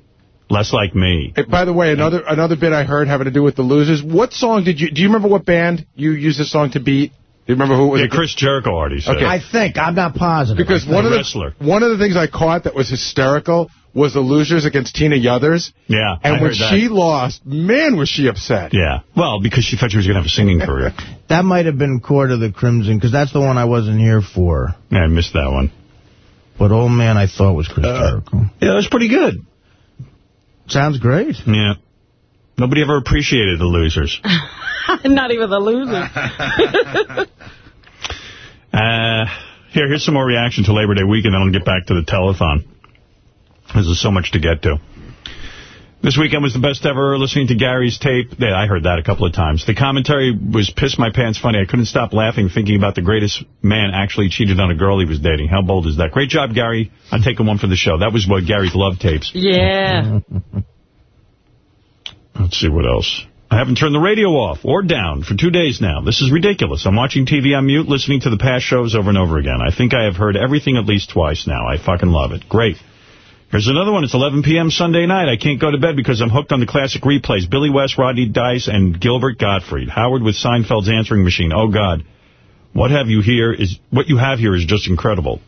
S1: less like me.
S18: Hey, by the way, another another bit I heard having to do with the losers. What song did you, do you remember what band you used this song to beat? Do you remember who it was?
S1: Yeah, Chris Jericho already said.
S18: Okay.
S3: I think. I'm not positive.
S18: Because one of the one of the things I caught that was hysterical was the losers against Tina Yothers.
S1: Yeah,
S18: And
S1: I
S18: when
S1: heard that.
S18: she lost, man, was she upset.
S1: Yeah. Well, because she thought she was going to have a singing career.
S3: That might have been Court of the Crimson, because that's the one I wasn't here for.
S1: yeah, I missed that one.
S3: But old man, I thought was Chris
S1: Uh,
S3: Jericho.
S1: Yeah, that was pretty good.
S3: Sounds great.
S1: Yeah. Nobody ever appreciated the losers.
S2: Not even the losers.
S1: Uh, here, here's some more reaction to Labor Day weekend, then I'll get back to the telethon. Because there's so much to get to. This weekend was the best ever listening to Gary's tape. Yeah, I heard that a couple of times. The commentary was piss my pants funny. I couldn't stop laughing thinking about the greatest man actually cheated on a girl he was dating. How bold is that? Great job, Gary. I'm taking one for the show. That was what Gary's love tapes.
S2: yeah.
S1: Let's see what else. I haven't turned the radio off or down for two days now. This is ridiculous. I'm watching TV on mute, listening to the past shows over and over again. I think I have heard everything at least twice now. I fucking love it. Great. Here's another one. It's 11 p.m. Sunday night. I can't go to bed because I'm hooked on the classic replays. Billy West, Rodney Dice, and Gilbert Gottfried. Howard with Seinfeld's answering machine. Oh, God. What have you here is what you have here is just incredible.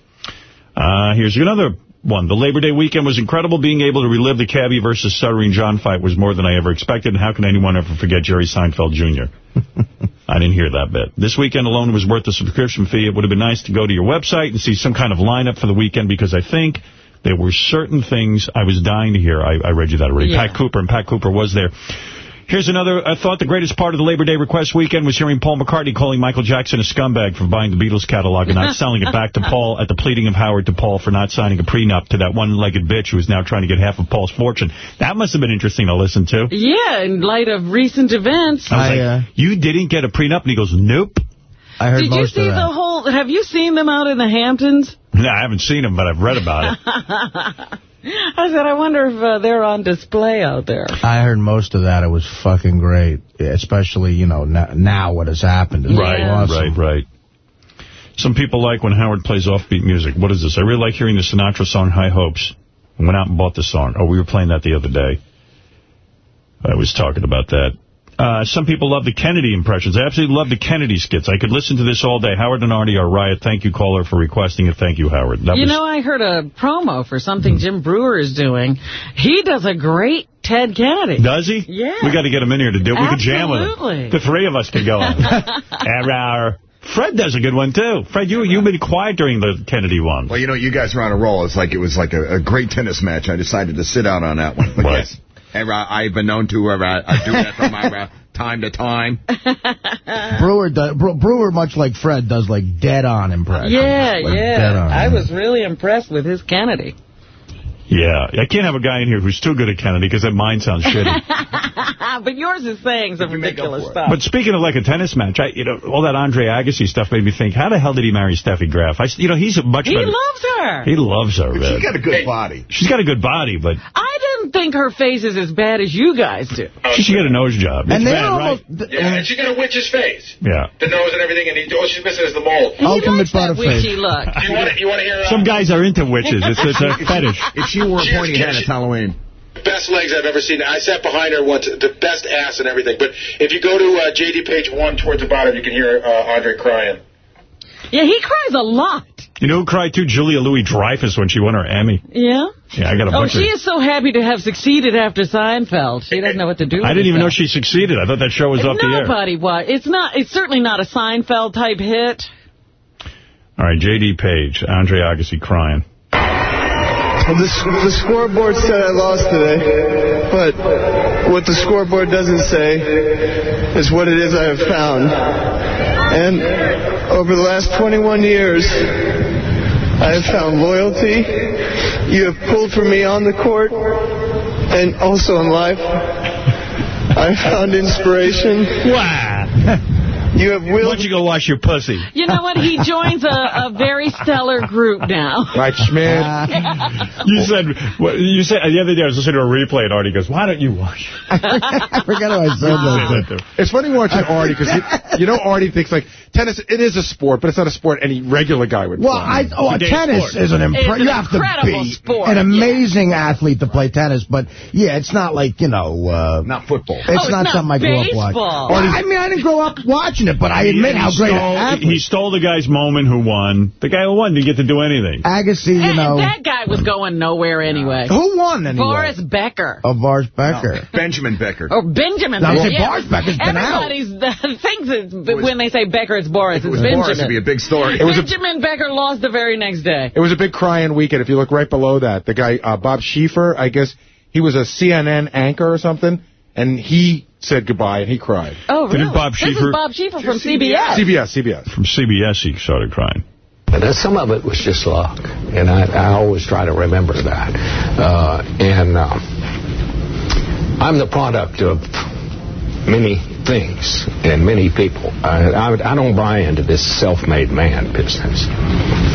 S1: Uh, here's another one. The Labor Day weekend was incredible. Being able to relive the Cabby versus Stuttering John fight was more than I ever expected. And how can anyone ever forget Jerry Seinfeld Jr.? I didn't hear that bit. This weekend alone was worth the subscription fee. It would have been nice to go to your website and see some kind of lineup for the weekend because I think there were certain things I was dying to hear. I, I read you that already.
S2: Yeah.
S1: Pat Cooper, and Pat Cooper was there. Here's another. I thought the greatest part of the Labor Day request weekend was hearing Paul McCartney calling Michael Jackson a scumbag for buying the Beatles catalog and not selling it back to Paul at the pleading of Howard to Paul for not signing a prenup to that one-legged bitch who is now trying to get half of Paul's fortune. That must have been interesting to listen to.
S2: Yeah, in light of recent events.
S1: I was like, uh, you didn't get a prenup? And he goes, nope.
S3: I heard
S2: Did you see the whole, have you seen them out in the Hamptons?
S1: No, I haven't seen them, but I've read about it.
S2: I said, I wonder if uh, they're on display out there.
S3: I heard most of that. It was fucking great, especially, you know, now, now what has happened. It's
S1: Right,
S3: awesome.
S1: right, right. Some people like when Howard plays offbeat music. What is this? I really like hearing the Sinatra song High Hopes. I went out and bought the song. Oh, we were playing that the other day. I was talking about that. Uh, some people love the Kennedy impressions. I absolutely love the Kennedy skits. I could listen to this all day. Howard and Artie are riot. Thank you, caller, for requesting it. Thank you, Howard. That
S2: you
S1: was,
S2: know, I heard a promo for something Jim Breuer is doing. He does a great Ted Kennedy.
S1: Does he?
S2: Yeah.
S1: We got to get him in here to do it. We could jam with him.
S2: Absolutely.
S1: The three of us could go on. and our Fred does a good one, too. Fred, you, you've been quiet during the Kennedy one.
S19: Well, you know, you guys are on a roll. It's like it was like a, a great tennis match. I decided to sit out on that one. But
S1: What?
S19: yes, and, uh, I've been known to uh, I do that from my uh, time to time.
S3: Breuer, does, Breuer, much like Fred, does like dead-on impressions.
S2: Yeah,
S3: Like,
S2: yeah.
S3: dead-on.
S2: I was really impressed with his Kennedy.
S1: Yeah, I can't have a guy in here who's too good at Kennedy because that mine sounds shitty.
S2: but yours is saying some ridiculous stuff.
S1: But speaking of like a tennis match, I, you know, all that Andre Agassi stuff made me think, how the hell did he marry Steffi Graf? I, you know, he's a much
S2: he
S1: better.
S2: loves her.
S1: He loves her. man.
S19: She's got a good body.
S1: She's got a good body, but
S2: I didn't think her face is as bad as you guys do.
S1: she should get a nose job. It's
S3: And they're
S1: bad,
S3: almost...
S1: right?
S20: Yeah, and she got a witch's face.
S1: Yeah.
S20: The nose and everything, and he, all she's missing is the mole.
S2: He
S3: Ultimate
S2: likes that
S3: Butterface.
S2: witchy look.
S20: You want to you want to hear uh,
S1: Some guys are into witches. It's, it's a fetish.
S19: If she a
S20: Cheers,
S19: pointy hat,
S20: Kenny.
S19: it's Halloween.
S20: best legs I've ever seen. I sat behind her once, the best ass and everything. But if you go to uh, JD page one towards the bottom, you can hear uh, Andre crying.
S2: Yeah, he cries a lot.
S1: You know who cried too? Julia Louis-Dreyfus when she won her Emmy.
S2: Yeah?
S1: Yeah, I got a
S2: Oh, she
S1: of...
S2: is so happy to have succeeded after Seinfeld. She doesn't know what to do
S1: I
S2: with
S1: didn't even know she succeeded. I thought that show was off the air.
S2: Nobody was. It's not. It's certainly not a Seinfeld type hit.
S1: All right, J.D. Page, Andre Agassi crying.
S21: The, the scoreboard said I lost today, but what the scoreboard doesn't say is what it is I have found. And over the last 21 years, I have found loyalty. You have pulled for me on the court and also in life. I found inspiration.
S1: Wow.
S21: You have
S1: Why don't you go wash your pussy?
S2: You know what? He joins a, a very stellar group now.
S18: Right, Schmidt?
S1: You said, what, you said the other day I was listening to a replay and Artie goes, why don't you wash?
S3: I forgot how I said that.
S18: It's funny watching Artie because you, you know Artie thinks like tennis. It is a sport, but it's not a sport any regular guy would.
S3: Well,
S18: play.
S3: I oh,
S1: a
S3: tennis
S1: sport.
S3: is an
S2: It's
S3: impre-
S2: an
S3: You have to
S2: incredible
S3: be
S2: sport,
S3: an
S2: yeah.
S3: amazing athlete to play tennis, but yeah, it's not like you know. Uh,
S19: Not football.
S3: it's,
S2: Oh, it's
S3: not,
S2: not
S3: something I grew up watching.
S2: baseball.
S3: Well, I mean, I didn't grow up watching it, but I admit
S1: He
S3: how great an
S1: stole,
S3: athlete.
S1: He stole the guy's moment who won. The guy who won didn't get to do anything.
S3: Agassi, you
S2: And
S3: know.
S2: that guy was going nowhere anyway.
S3: Who won anyway?
S2: Boris Becker.
S3: Oh, Boris Becker.
S19: Benjamin Becker.
S2: Or Benjamin
S3: Now,
S2: Becker.
S3: see,
S2: yeah.
S3: Boris Becker's been out.
S2: Everybody's thinks it's, when they say Becker, it's Boris.
S19: If it
S2: It's
S19: was Boris, it'd be a big story.
S18: It was a-
S2: Benjamin Becker lost the very next day.
S18: It was a big crying weekend. If you look right below that, the guy uh, Bob Schieffer, I guess he was a CNN anchor or something, and he said goodbye and he cried.
S2: Oh,
S1: Didn't
S2: really?
S1: Bob
S2: this
S1: Schieffer-
S2: is Bob Schieffer from CBS.
S18: CBS, CBS.
S1: From CBS, he started crying.
S22: And then some of it was just luck, and I, I always try to remember that. Uh, and uh, I'm the product of many things and many people. I, I, I don't buy into this self-made man business.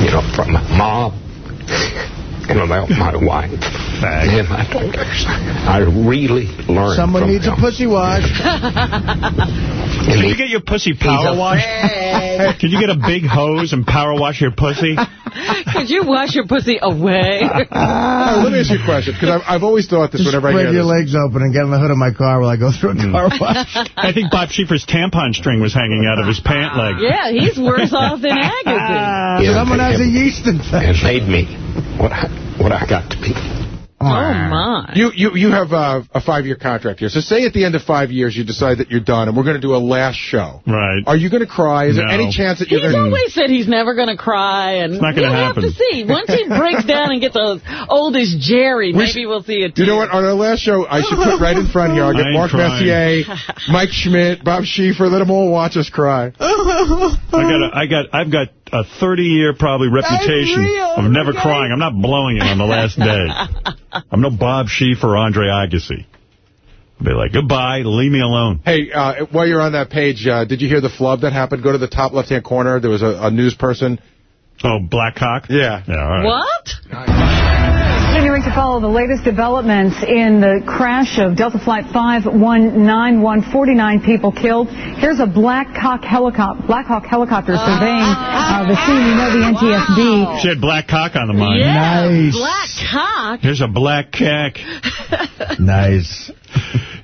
S22: You know, from my mom and about my wife.
S1: fag.
S22: and my daughters. I really learned
S3: Someone
S22: from
S3: needs
S22: him.
S3: a pussy wash.
S1: Can you get your pussy power washed? Can you get a big hose and power wash your pussy?
S2: Could you wash your pussy away?
S18: Oh, let me ask you a question, because I've, I've always thought this
S3: Just
S18: whenever I
S3: spread your legs open and get in the hood of my car while I go through a mm. car wash.
S1: I think Bob Schieffer's tampon string was hanging out of his pant leg.
S2: yeah, he's worse off than Agassi.
S22: Yeah,
S3: Someone has a
S22: and-
S3: yeast
S22: And
S3: infection.
S22: made me what I, what I got to be.
S2: Oh, my.
S18: You you you have uh, a five-year contract here. So say at the end of five years you decide that you're done and we're going to do a last show.
S1: Right.
S18: Are you going to cry? Is there any chance that you're
S2: He's
S18: going to...
S2: always said he's never going to cry, and
S1: not gonna
S2: we'll have to see. Once he breaks down and gets as old as Jerry,
S18: We
S2: maybe
S18: sh-
S2: we'll see it.
S18: You know what? On our last show, I should put right in front here. I'll
S1: I
S18: get
S1: ain't
S18: Mark
S1: crying.
S18: Messier, Mike Schmidt, Bob Schieffer. Let them all watch us cry.
S1: I got, a, I got, I've got a 30-year probably reputation
S3: real,
S1: of never
S3: okay?
S1: crying. I'm not blowing it on the last day. I'm no Bob Schieffer or Andre Agassi. I'll be like, goodbye, leave me alone.
S18: Hey, uh, while you're on that page, uh, did you hear the flub that happened? Go to the top left-hand corner. There was a, a news person.
S1: Oh, black cock?
S18: Yeah.
S1: Yeah, all right.
S2: What?
S23: Continuing to follow the latest developments in the crash of Delta Flight 5191, 49 people killed. Here's a Black Hawk helicopter, Black Hawk helicopter surveying uh, the scene. You know the NTSB
S1: She had black cock on the mind.
S2: Yeah,
S3: Nice.
S2: black cock.
S1: Here's a black cock.
S3: Nice.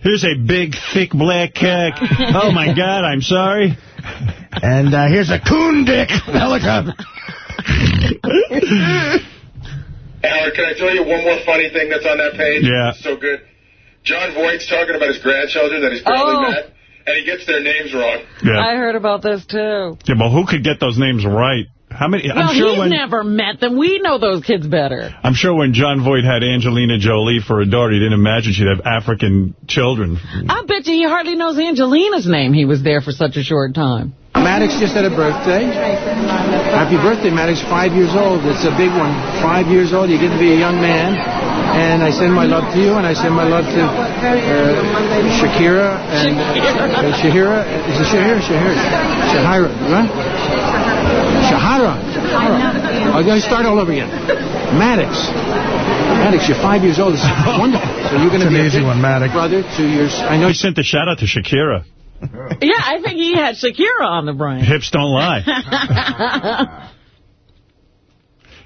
S1: Here's a big, thick black cock. Oh, my God, I'm sorry.
S3: And uh, here's a coon dick helicopter.
S20: Howard, uh, can I tell you one more funny thing that's on that page?
S1: Yeah.
S20: It's so good. Jon Voight's talking about his grandchildren that he's barely
S2: Oh.
S20: met, and he gets their names wrong.
S1: Yeah.
S2: I heard about this, too.
S1: Yeah, but who could get those names right? How many?
S2: Well,
S1: I'm sure
S2: he's
S1: when
S2: never met them. We know those kids better.
S1: I'm sure when Jon Voight had Angelina Jolie for a daughter, he didn't imagine she'd have African children.
S2: I bet you he hardly knows Angelina's name. He was there for such a short time.
S24: Maddox just had a birthday. Happy birthday, Maddox. Five years old. It's a big one. Five years old. You get to be a young man. And I send my love to you, and I send my love to uh, Shakira and uh, Shahira. Is it Shahira? Shahira. Shahira. Right? Shahara. Shahara. I'm going to start all over again. Maddox. Maddox, you're five years old. This is wonderful. So you're going to
S3: It's an
S24: be a
S3: easy one, Maddox.
S24: brother to your... I know
S1: He sent a shout out to Shakira.
S2: Yeah, I think he had Shakira on the brain.
S1: Hips don't lie.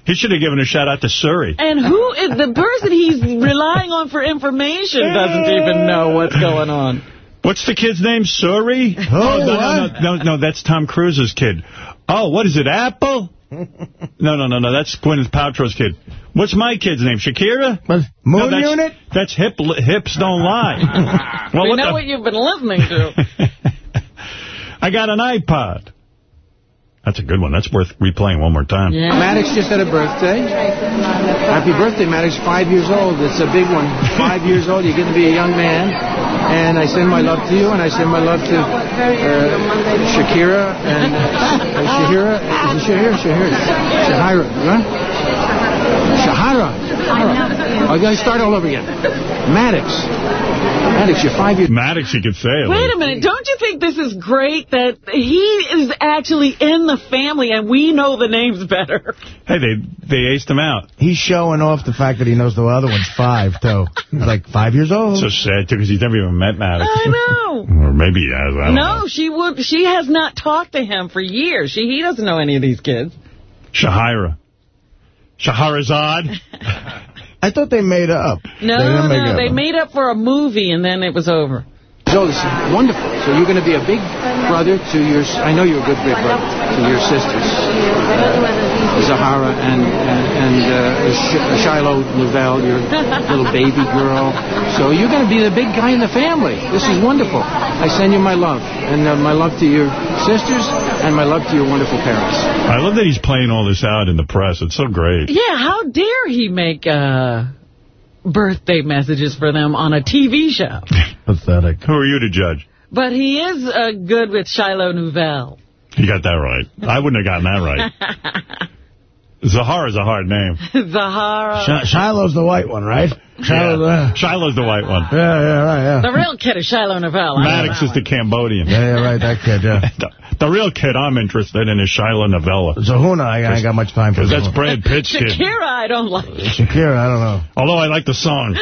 S1: He should have given a shout out to Suri.
S2: And who is the person he's relying on for information doesn't even know what's going on.
S1: What's the kid's name? Suri? Oh, no, no, no, no, no, that's Tom Cruise's kid. Oh, what is it, Apple? No, no, no, no, that's Gwyneth Paltrow's kid. What's my kid's name, Shakira?
S3: Moon
S1: no, that's,
S3: Unit?
S1: That's hip, Hips Don't Lie. well,
S2: we
S1: what
S2: know
S1: the-
S2: what you've been listening to.
S1: I got an iPod. That's a good one. That's worth replaying one more time.
S24: Maddox just had a birthday. Happy birthday, Maddox. Five years old. It's a big one. Five years old. You get to be a young man. And I send my love to you, and I send my love to uh, Shakira and uh, Shahira. Is it Shahira? Shahira. Shahira. Right? Shahara. Shahara. I'm going to start all over again. Maddox. Maddox, you're five years
S1: Maddox, you could say it.
S2: Wait a minute. Don't you think this is great that he is actually in the family and we know the names better?
S1: Hey, they they aced him out.
S3: He's showing off the fact that he knows the other one's five, too. He's like five years old.
S1: So sad, too, because he's never even met Maddox.
S2: I know.
S1: Or maybe he has. I don't know.
S2: No, she would. She has not talked to him for years. She he doesn't know any of these kids.
S1: Shahira. Shaharazad.
S3: I thought they made up.
S2: No,
S3: they didn't make
S2: no,
S3: up.
S2: they made up for a movie and then it was over.
S24: old. It's wonderful. So you're going to be a big brother to your... I know you're a good big brother to your sisters, uh, Zahara and, and, and uh, Sh- Shiloh Nouvel, your little baby girl. So you're going to be the big guy in the family. This is wonderful. I send you my love. And uh, my love to your sisters and my love to your wonderful parents.
S1: I love that he's playing all this out in the press. It's so great.
S2: Yeah, how dare he make uh, birthday messages for them on a TV show?
S3: Pathetic.
S1: Who are you to judge?
S2: But he is uh, good with Shiloh Nouvel.
S1: You got that right. I wouldn't have gotten that right. Zahara's a hard name.
S2: Zahara.
S3: Sh Shiloh's the white one, right? Shiloh,
S1: Yeah. Shiloh's the white one.
S3: Yeah, yeah, right, yeah.
S2: The real kid is Shiloh Nouvel. I know
S1: Maddox
S2: that
S1: is the Cambodian.
S3: Yeah, yeah, right, that kid, yeah.
S1: the, the real kid I'm interested in is Shiloh Novella.
S3: Zahuna, I, I ain't got much time for
S1: Because that's Brad Pitt's kid.
S2: Shakira, I don't like.
S3: Shakira, I don't know.
S1: Although I like the song.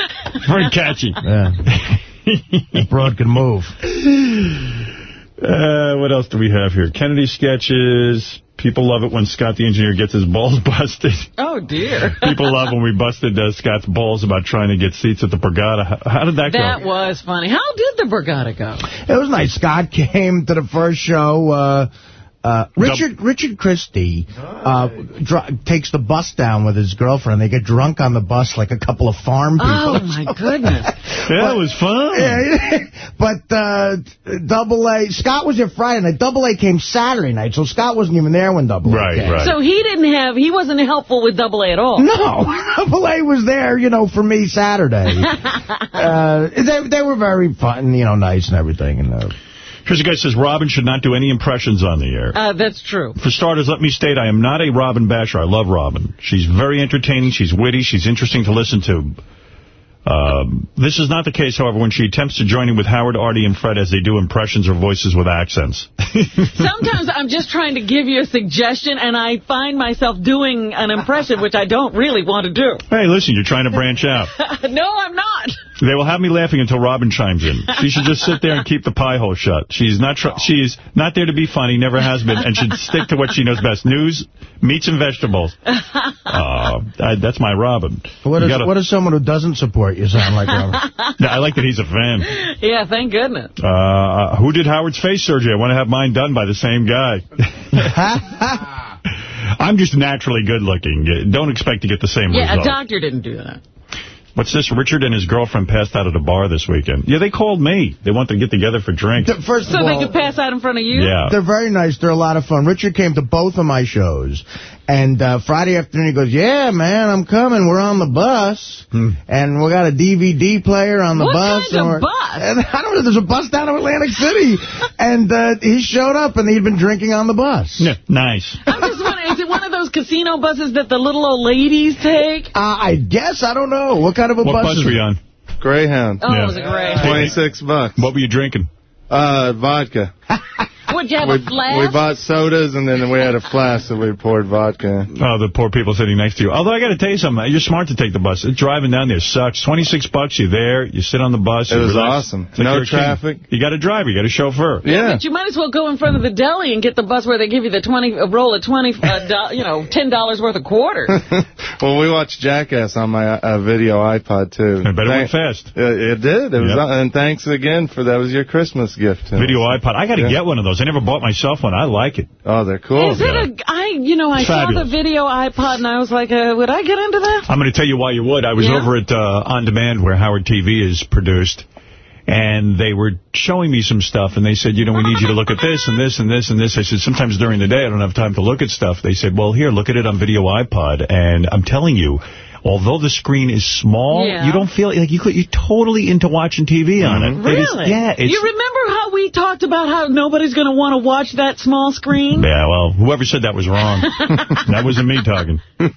S1: Very catchy.
S3: Yeah. that broad can move.
S1: Uh, what else do we have here? Kennedy sketches. People love it when Scott the engineer gets his balls busted.
S2: Oh, dear.
S1: People love when we busted uh, Scott's balls about trying to get seats at the Borgata. How, how did that,
S2: That
S1: go?
S2: That was funny. How did the Borgata go?
S3: It was nice. Scott came to the first show. Uh, uh, Richard Richard Christy uh, dr takes the bus down with his girlfriend. They get drunk on the bus like a couple of farm people.
S2: Oh, my goodness.
S1: Yeah, it was fun.
S3: Yeah, but uh, Double A, Scott was there Friday night. Double A came Saturday night, so Scott wasn't even there when Double A
S1: Right,
S3: came.
S1: right.
S2: So he didn't have, he wasn't helpful with Double A at all.
S3: No, Double A was there, you know, for me Saturday. uh, they they were very fun, you know, nice and everything. And uh,
S1: Here's a guy says Robin should not do any impressions on the air.
S2: Uh, that's true.
S1: For starters, let me state I am not a Robin basher. I love Robin. She's very entertaining. She's witty. She's interesting to listen to. Um, this is not the case, however, when she attempts to join in with Howard, Artie, and Fred as they do impressions or voices with accents.
S2: Sometimes I'm just trying to give you a suggestion, and I find myself doing an impression, which I don't really want to do.
S1: Hey, listen, you're trying to branch out.
S2: no, I'm not.
S1: They will have me laughing until Robin chimes in. She should just sit there and keep the pie hole shut. She's not tr she's not there to be funny, never has been, and should stick to what she knows best. News, meats and vegetables. Uh, I, that's my Robin.
S3: what
S1: You
S3: is
S1: gotta-
S3: what is someone who doesn't support you sound like? Robert?
S1: Yeah, I like that he's a fan.
S2: Yeah, thank goodness.
S1: Uh, who did Howard's face surgery? I want to have mine done by the same guy. I'm just naturally good looking. Don't expect to get the same
S2: Yeah, a doctor didn't do that.
S1: What's this? Richard and his girlfriend passed out at a bar this weekend. Yeah, they called me. They want to get together for drinks.
S3: First of
S2: So
S3: all,
S2: they could pass out in front of you?
S1: Yeah.
S3: They're very nice. They're a lot of fun. Richard came to both of my shows. And uh, Friday afternoon, he goes, yeah, man, I'm coming. We're on the bus. And we got a DVD player on the
S2: What
S3: bus.
S2: kind of
S3: and
S2: bus?
S3: And I don't know. There's a bus down in Atlantic City. and uh, he showed up, and he'd been drinking on the bus.
S1: Yeah, nice.
S2: I'm just wondering, those casino buses that the little old ladies take?
S3: Uh, I guess. I don't know. What kind of a
S1: What
S3: bus
S1: bus
S3: is
S1: were you on?
S11: Greyhound.
S2: Oh, it was a great.
S11: 26 bucks.
S1: What were you drinking?
S11: Uh, vodka.
S2: Would you have
S11: we,
S2: a flask?
S11: we bought sodas, and then we had a flask that we poured vodka in.
S1: Oh, the poor people sitting next to you. Although I got to tell you something. You're smart to take the bus. Driving down there sucks. 26 bucks, you're there, you sit on the bus.
S11: It was
S1: relax.
S11: awesome.
S1: Like
S11: No
S1: you're king.
S11: traffic.
S1: You got a driver, you got a chauffeur.
S11: Yeah.
S2: But you might as well go in front of the deli and get the bus where they give you the 20 a roll of 20, uh, do, you know, $10 worth of quarters.
S11: well, we watched Jackass on my uh, video iPod, too.
S1: I bet it went fast.
S11: Uh, it did. It was,
S1: Yep.
S11: uh, and thanks again for that was your Christmas gift.
S1: Video iPod. I got to
S11: Yeah.
S1: get one of those. I never bought myself one. I like it.
S11: Oh, they're cool.
S2: Is it a, I, you know, I saw
S1: Fabulous.
S2: the video iPod and I was like, uh, would I get into that?
S1: I'm going to tell you why you would. I was
S2: Yeah?
S1: over at uh, On Demand where Howard TV is produced, and they were showing me some stuff, and they said, you know, we need you to look at this and this and this and this. I said, sometimes during the day I don't have time to look at stuff. They said, well, here, look at it on video iPod, and I'm telling you, although the screen is small,
S2: Yeah.
S1: you don't feel like you could, you're totally into watching TV on it. It is-
S2: Really?
S1: yeah.
S2: You remember how we talked about how nobody's going to want to watch that small screen?
S1: Yeah, well, whoever said that was wrong. that wasn't me talking.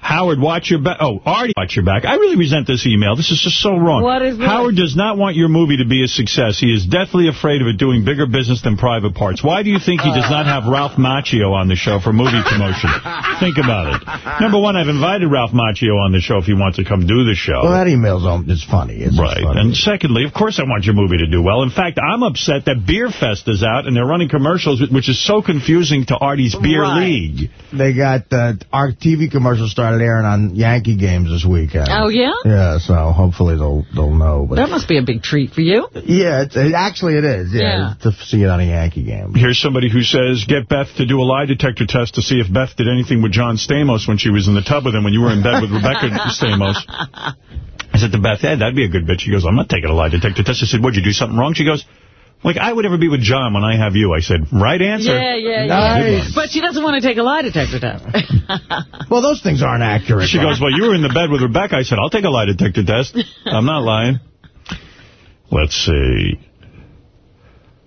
S1: Howard, watch your back. Oh, Artie, watch your back. I really resent this email. This is just so wrong.
S2: What is this?
S1: Howard does not want your movie to be a success. He is deathly afraid of it doing bigger business than private parts. Why do you think he does not have Ralph Macchio on the show for movie promotion? Think about it. Number one, I've invited Ralph Macchio on the show if he wants to come do the show.
S3: Well, that email's on, it's funny. It's just
S1: Right.
S3: funny.
S1: And secondly, of course I want your movie to do well. In fact, I'm upset that Beer Fest is out and they're running commercials, which is so confusing to Artie's Beer
S2: Right.
S1: League.
S3: They got uh, our TV commercials started airing on Yankee games this weekend.
S2: Oh, yeah?
S3: Yeah, so hopefully they'll they'll know. But
S2: That must be a big treat for you.
S3: yeah, it, actually it is. Yeah, to see it on a Yankee game.
S1: Here's somebody who says, get Beth to do a lie detector test to see if Beth did anything with John Stamos when she was in the tub with him when you were in bed with Rebecca Stamos. I said to Beth, yeah, that'd be a good bit. She goes, I'm not taking a lie detector test. I said, what'd you do something wrong? She goes, like, I would ever be with John when I have you. I said, right answer.
S2: Yeah, yeah,
S3: Nice.
S2: yeah. But she doesn't want to take a lie detector test.
S3: Well, those things aren't accurate.
S1: She goes, well, you were in the bed with Rebecca. I said, I'll take a lie detector test. I'm not lying. Let's see.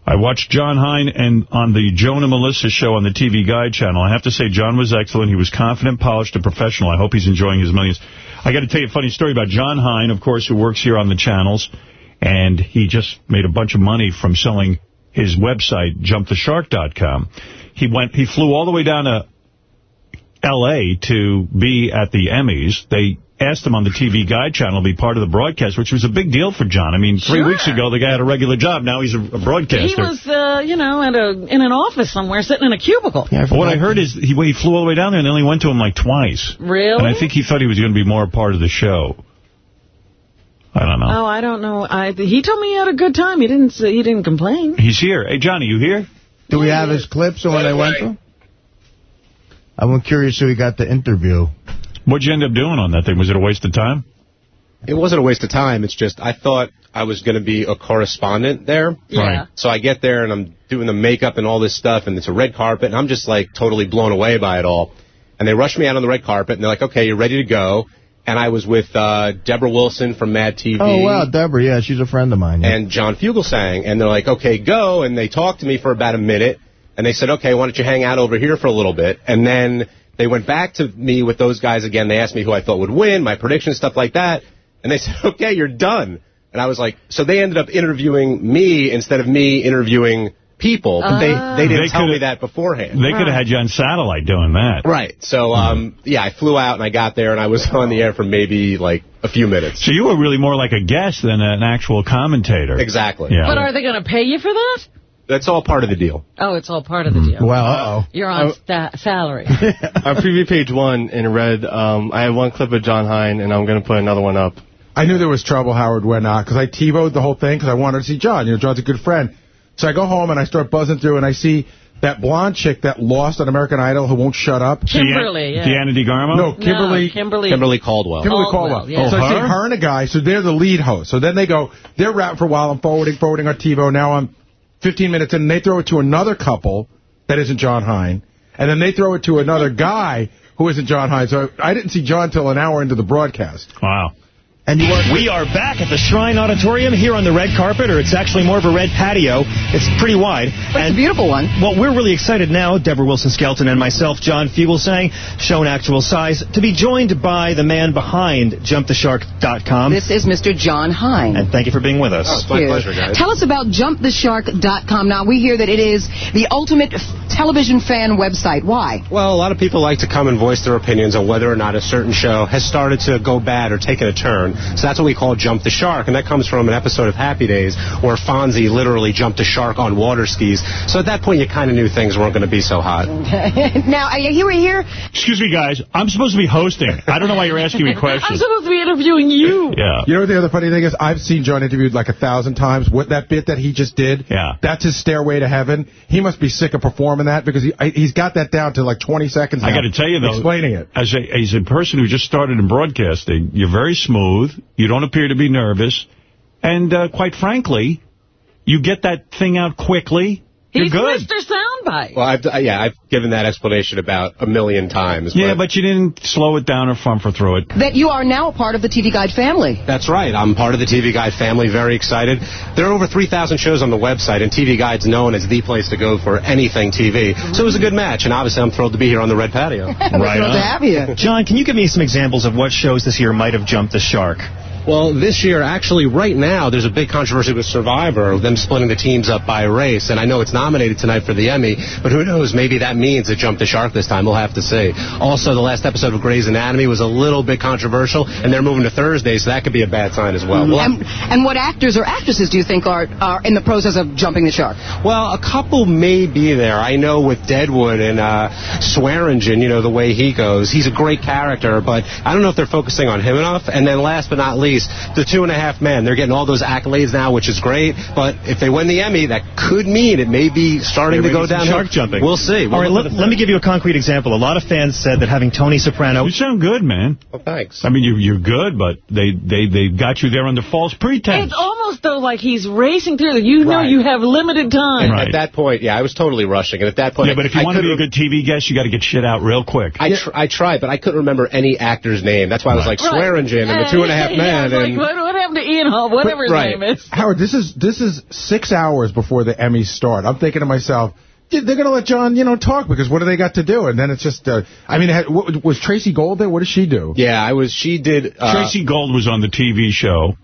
S1: I watched Jon Hein and on the Joan and Melissa show on the TV Guide channel. I have to say, John was excellent. He was confident, polished, and professional. I hope he's enjoying his millions. I got to tell you a funny story about Jon Hein, of course, who works here on the channels. And he just made a bunch of money from selling his website, jumptheshark.com. He went, he flew all the way down to L.A. to be at the Emmys. They asked him on the TV Guide channel to be part of the broadcast, which was a big deal for John. I mean, three
S2: Sure.
S1: weeks ago, the guy had a regular job. Now he's a, a broadcaster.
S2: He was, uh, you know, at a in an office somewhere, sitting in a cubicle.
S1: what I heard is he, he flew all the way down there and they only went to him like twice.
S2: Really?
S1: And I think he thought he was going to be more a part of the show. I don't know.
S2: Oh, I don't know. I he told me he had a good time. He didn't say, he didn't complain.
S1: He's here. Hey, Johnny, you here?
S3: Do we have his clips of when they went to him? I'm curious who he got the interview.
S1: What'd you end up doing on that thing? Was it a waste of time?
S25: It wasn't a waste of time. It's just I thought I was going to be a correspondent there.
S2: Yeah. Right.
S25: So I get there and I'm doing the makeup and all this stuff, and it's a red carpet, and I'm just like totally blown away by it all. And they rush me out on the red carpet, and they're like, "Okay, you're ready to go." And I was with uh, Deborah Wilson from Mad TV.
S3: Oh, wow, Deborah, yeah, she's a friend of mine. Yeah.
S25: and John Fugelsang, and they're like, okay, go, and they talked to me for about a minute, and they said, okay, why don't you hang out over here for a little bit, and then they went back to me with those guys again, they asked me who I thought would win, my predictions, stuff like that, and they said, okay, you're done, and I was like, so they ended up interviewing me instead of me interviewing people, but they, ah. they didn't
S1: They
S25: tell me
S1: could've-
S25: that beforehand.
S1: They could have had you on satellite doing that.
S25: Right. So, hmm. um, yeah, I flew out and I got there and I was on the air for maybe like a few minutes.
S1: So you were really more like a guest than an actual commentator.
S25: Exactly.
S1: Yeah.
S2: But are they going to pay you for that?
S25: That's all part of the deal.
S2: Oh, it's all part of the hmm. deal.
S3: Well, uh-oh.
S2: You're on uh, sta- salary.
S21: On preview page one in red, um, I have one clip of Jon Hein, and I'm going to put another one up.
S18: I knew there was trouble, Howard, when, uh, because I TiVoed the whole thing because I wanted to see John. You know, John's a good friend. So I go home and I start buzzing through and I see that blonde chick that lost on American Idol who won't shut up.
S2: Kimberly, yeah.
S1: Diana DeGarmo?
S18: No, Kimberly.
S2: No, Kimberly.
S25: Kimberly Caldwell.
S18: Kimberly
S2: Caldwell,
S18: Caldwell.
S2: yeah.
S18: So I oh, see
S1: her?
S18: her and a guy, so they're the lead host. So then they go, they're rapping for a while, I'm forwarding, forwarding on TiVo. Now I'm 15 minutes in, and they throw it to another couple that isn't Jon Hein. And then they throw it to another guy who isn't Jon Hein. So I didn't see John till an hour into the broadcast.
S1: Wow.
S3: And you weren't...
S26: We are back at the Shrine Auditorium here on the red carpet, or it's actually more of a red patio. It's pretty wide.
S27: But it's a beautiful one.
S26: Well, we're really excited now, Deborah Wilson-Skelton and myself, John Fugelsang, shown actual size, to be joined by the man behind JumpTheShark.com.
S27: This is Mr. Jon Hein.
S26: And thank you for being with us.
S25: Oh, it's my
S27: Yes.
S25: pleasure, guys.
S27: Tell us about JumpTheShark.com. Now, we hear that it is the ultimate television fan website. Why?
S25: Well, a lot of people like to come and voice their opinions on whether or not a certain show has started to go bad or taken a turn. So that's what we call Jump the Shark, and that comes from an episode of Happy Days where Fonzie literally jumped a shark on water skis. So at that point, you kind of knew things weren't going to be so hot.
S27: now, are you here? Here,
S1: Excuse me, guys. I'm supposed to be hosting. I don't know why you're asking me questions.
S2: I'm supposed to be interviewing you.
S1: Yeah.
S18: You know what the other funny thing is? I've seen John interviewed like a thousand times. What that bit that he just did,
S1: Yeah.
S18: that's his stairway to heaven. He must be sick of performing that because he, he's got that down to like 20 seconds now.
S1: I got to tell you, though,
S18: Explaining it.
S1: As a, as a person who just started in broadcasting, you're very smooth. You don't appear to be nervous. And uh, quite frankly, you get that thing out quickly. You're
S2: He's
S1: good.
S2: Mr. Soundbite.
S25: Well, I've, uh, yeah, I've given that explanation about a million times.
S1: Yeah, but you didn't slow it down or fumfer through it.
S27: that you are now a part of the TV Guide family.
S25: That's right. I'm part of the TV Guide family. Very excited. There are over 3,000 shows on the website, and TV Guide's known as the place to go for anything TV. So it was a good match, and obviously I'm thrilled to be here on the red patio.
S27: We're thrilled to have you.
S26: John, can you give me some examples of what shows this year might have jumped the shark?
S25: Well, this year, actually, right now, there's a big controversy with Survivor, them splitting the teams up by race, and I know it's nominated tonight for the Emmy, but who knows, maybe that means it jumped the shark this time. We'll have to see. Also, the last episode of Grey's Anatomy was a little bit controversial, and they're moving to Thursday, so that could be a bad sign as well. We'll have-
S27: And, and what actors or actresses do you think are, are in the process of jumping the shark?
S25: Well, a couple may be there. I know with Deadwood and uh, Swearengen, you know, the way he goes, he's a great character, but I don't know if they're focusing on him enough. And then last but not least, the Two and a Half Men. They're getting all those accolades now, which is great, but if they win the Emmy, that could mean it may be starting
S26: Maybe
S25: to go down.
S26: Shark jumping.
S25: We'll see. We'll
S26: All right, let, let me give you a concrete example. A lot of fans said that having Tony Soprano...
S1: You sound good, man.
S25: Well, thanks.
S1: I mean, you, you're good, but they, they, they got you there under false pretense.
S2: It's almost though like he's racing through. You know
S25: Right.
S2: you have limited time.
S25: And At that point, yeah, I was totally rushing. And at that point,
S1: Yeah, but if you
S25: I
S1: want to be a good TV guest, you got to get shit out real quick.
S25: I, tr- I tried, but I couldn't remember any actor's name. That's why I was like
S2: Right.
S25: Swearengen and the Two and a Half Men. Man.
S2: Like,
S25: and
S2: what, what happened to Ian Hall, whatever his
S18: right.
S2: name is?
S18: Howard, this is this is six hours before the Emmys start. I'm thinking to myself, they're going to let John, you know, talk because what do they got to do? And then it's just, uh, I mean, had, what, was Tracey Gold there? What did she do?
S25: yeah, I was. She did. Uh,
S1: Tracey Gold was on the TV show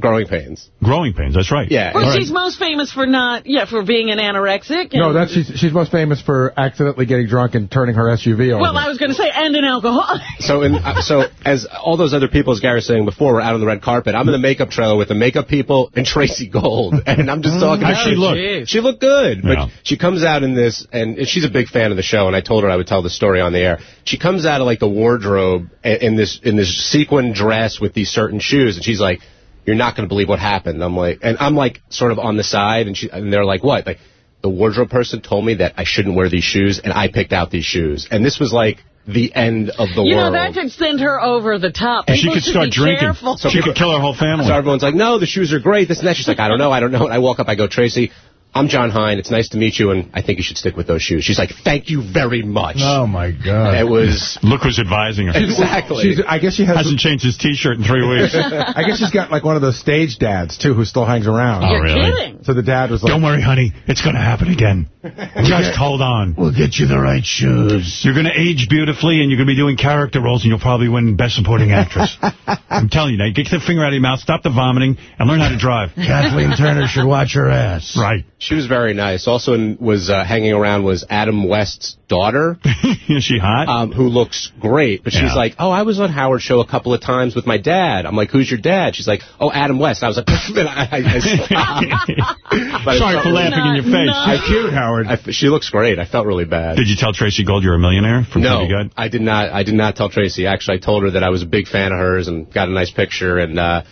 S25: Growing Pains.
S1: Growing Pains. That's right.
S25: Yeah.
S2: Well, she's most famous for not, yeah, for being an anorexic.
S18: No, that's she's, she's most famous for accidentally getting drunk and turning her SUV over.
S2: Well, I was going to say, and an alcoholic.
S25: So, in, uh, so as all those other people, as Gary was saying before, were out on the red carpet. I'm in the makeup trailer with the makeup people and Tracey Gold, and I'm just talking.
S1: How'd
S25: about
S1: she
S25: it.
S1: look?
S25: She looked good, but
S1: Yeah.
S25: she comes out in this, and she's a big fan of the show. And I told her I would tell the story on the air. She comes out of like the wardrobe in this in this sequin dress with these certain shoes, and she's like, "You're not going to believe what happened." I'm like, and I'm like sort of on the side, and she and they're like, "What?" Like the wardrobe person told me that I shouldn't wear these shoes, and I picked out these shoes, and this was like the end of the
S2: you
S25: world.
S2: know, that could send her over the top.
S1: And she could start drinking. So she could kill her whole family.
S25: So everyone's like, no, the shoes are great, this and that. She's like, I don't know, I don't know. And I walk up, I go, Tracey, I'm Jon Hein. It's nice to meet you, and I think you should stick with those shoes. She's like, thank you very much.
S3: Oh, my God.
S25: It was...
S1: Look who's advising her.
S25: Exactly.
S18: She's, I guess she has.
S1: Hasn't changed his T-shirt in three weeks.
S18: I guess she's got like one of those stage dads too, who still hangs around.
S1: Oh, You're really? kidding.
S18: So the dad was like,
S1: Don't worry, honey. It's going to happen again. Just hold on.
S3: We'll get you the right shoes.
S1: You're going to age beautifully, and you're going to be doing character roles, and you'll probably win Best Supporting Actress. I'm telling you, now, get your finger out of your mouth, stop the vomiting, and learn how to drive.
S3: Kathleen Turner should watch her ass.
S1: Right.
S25: She was very nice. Also in, was uh, hanging around was Adam West's daughter.
S1: Is she hot?
S25: Um, who looks great. But she's like, oh, I was on Howard Show a couple of times with my dad. I'm like, who's your dad? She's like, oh, Adam West. I was like, I, I, I,
S1: Sorry for laughing in your face.
S25: I cute, Howard. I, she looks great. I felt really bad.
S1: Did you tell Tracey Gold you're a millionaire from
S25: no? I did not. I did not tell Tracey. Actually, I told her that I was a big fan of hers and got a nice picture. And uh,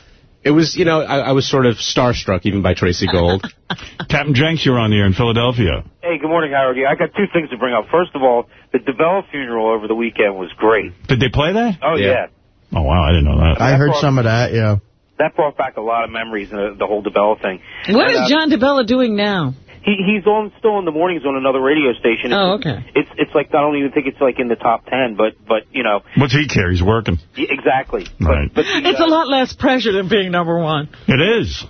S25: it was, you know, I, I was sort of starstruck even by Tracey Gold.
S1: Captain Jenks, you're on the air in Philadelphia.
S28: Hey, good morning, Howard. I got two things to bring up. First of all, the DeBella funeral over the weekend was great.
S1: Did they play that?
S28: Oh, yeah.
S1: Oh, wow, I didn't know that.
S3: I heard some of that, yeah.
S28: That brought back a lot of memories, uh, the whole DeBella thing.
S2: What
S28: And,
S2: is
S28: uh,
S2: John DeBella doing now?
S28: He, he's on still in the mornings on another radio station.
S2: Oh,
S28: It's-
S2: okay.
S28: It's it's like I don't even think it's like in the top ten, but but you know
S1: What's he care? He's working.
S28: y- exactly.
S1: Right.
S28: But the,
S2: It's a uh, lot less pressure than being number one.
S1: It is.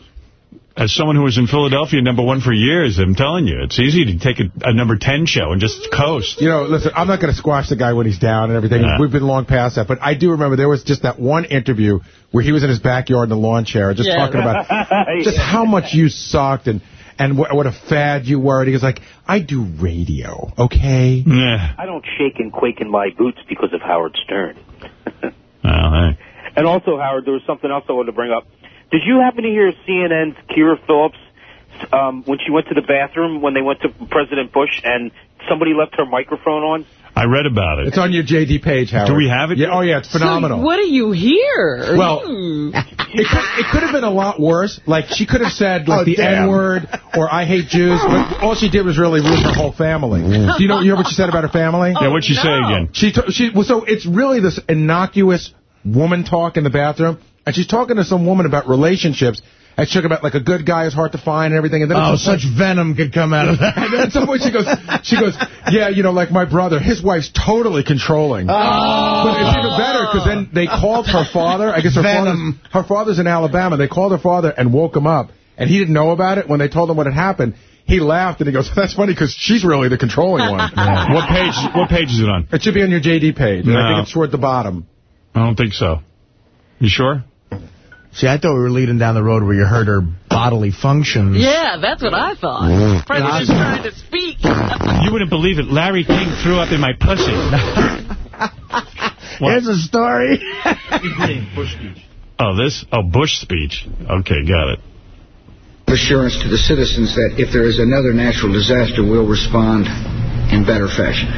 S1: As someone who was in Philadelphia number one for years, I'm telling you, it's easy to take a, a number 10 show and just coast.
S18: You know, listen, I'm not going to squash the guy when he's down and everything.
S1: Yeah.
S18: We've been long past that. But I do remember there was just that one interview where he was in his backyard in the lawn chair just
S28: Yeah,
S18: talking about just how much you sucked and, and what, what a fad you were. And he was like, I do radio, okay?
S1: Yeah.
S28: I don't shake and quake in my boots because of Howard Stern.
S1: Oh, hey.
S28: And also, Howard, there was something else I wanted to bring up. Did you happen to hear CNN's Kyra Phillips um, when she went to the bathroom when they went to President Bush and somebody left her microphone on?
S1: I read about it.
S18: It's on your JD page, Howard.
S1: Do we have it?
S18: Yeah, oh, yeah, it's phenomenal.
S2: So what do you hear?
S18: Well,
S2: Hmm.
S18: It could, it could have been a lot worse. Like, she could have said, like,
S3: Oh,
S18: the. N-word or I hate Jews, but all she did was really ruin her whole family. Do you know, you hear what she said about her family?
S1: Yeah, what'd she say again?
S18: She, t- she, well, so it's really this innocuous woman talk in the bathroom, and she's talking to some woman about relationships, and she's talking about, like, a good guy is hard to find and everything, and then
S3: Oh,
S18: at some
S3: such venom could come out of that.
S18: and then at some point she goes, she goes, yeah, you know, like my brother, his wife's totally controlling.
S3: Oh.
S18: But it's even better because then they called her father. I guess her father's, her father's in Alabama. They called her father and woke him up, and he didn't know about it when they told him what had happened. He laughed and he goes, "That's funny because she's really the controlling one."
S1: What page? What page is it on?
S18: It should be on your JD page. and I think it's toward the bottom.
S1: I don't think so. You sure?
S3: See, I thought we were leading down the road where you heard her bodily functions.
S2: Yeah, that's what I thought. Mm. President's trying to speak.
S1: You wouldn't believe it. Larry King threw up in my pussy.
S3: Here's a story.
S1: Oh, this? Oh, Bush speech. Okay, got it.
S29: assurance to the citizens that if there is another natural disaster, we'll respond in better fashion.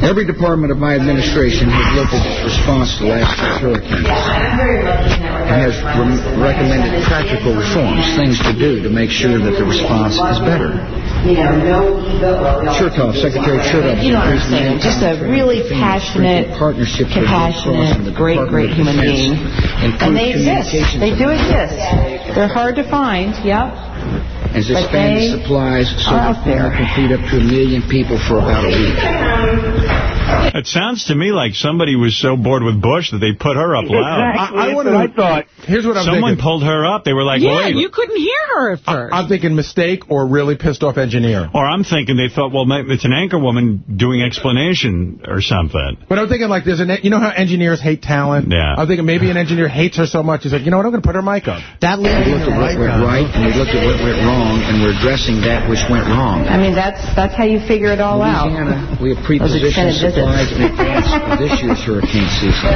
S29: Every department of my administration has looked at its response to last year's hurricanes and has re- recommended practical reforms, things to do to make sure that the response is better. Chertoff, Secretary Chertoff,
S30: You know what I'm saying? Just a really passionate,
S29: partnership
S30: compassionate, great, great human being. And they exist. They do exist. They're hard to find, yep.
S29: Has
S30: But
S29: expanded supplies so
S30: are
S29: that
S30: out there.
S29: Can feed up to a million people for about a week.
S1: It sounds to me like somebody was so bored with Bush that they put her up loud.
S18: I, I wanted to, I thought. Here's what I'm
S1: Someone
S18: thinking.
S1: pulled her up. They were like,
S2: yeah,
S1: wait.
S2: you couldn't hear her at first.
S18: I'm thinking mistake or really pissed off engineer.
S1: Or I'm thinking they thought, well, maybe it's an anchor woman doing explanation or something.
S18: But I'm thinking like there's an, you know how engineers hate talent?
S1: Yeah.
S18: I'm thinking maybe an engineer hates her so much, he's like, you know what, I'm going to put her mic up.
S3: That
S29: We looked at what went right and we looked at what went wrong and we're addressing that which went wrong.
S30: I mean, that's that's how you figure it all out.
S29: Louisiana, we have
S30: Those
S29: pre-positioned supplies
S30: visits.
S29: in advance of this year's hurricane season.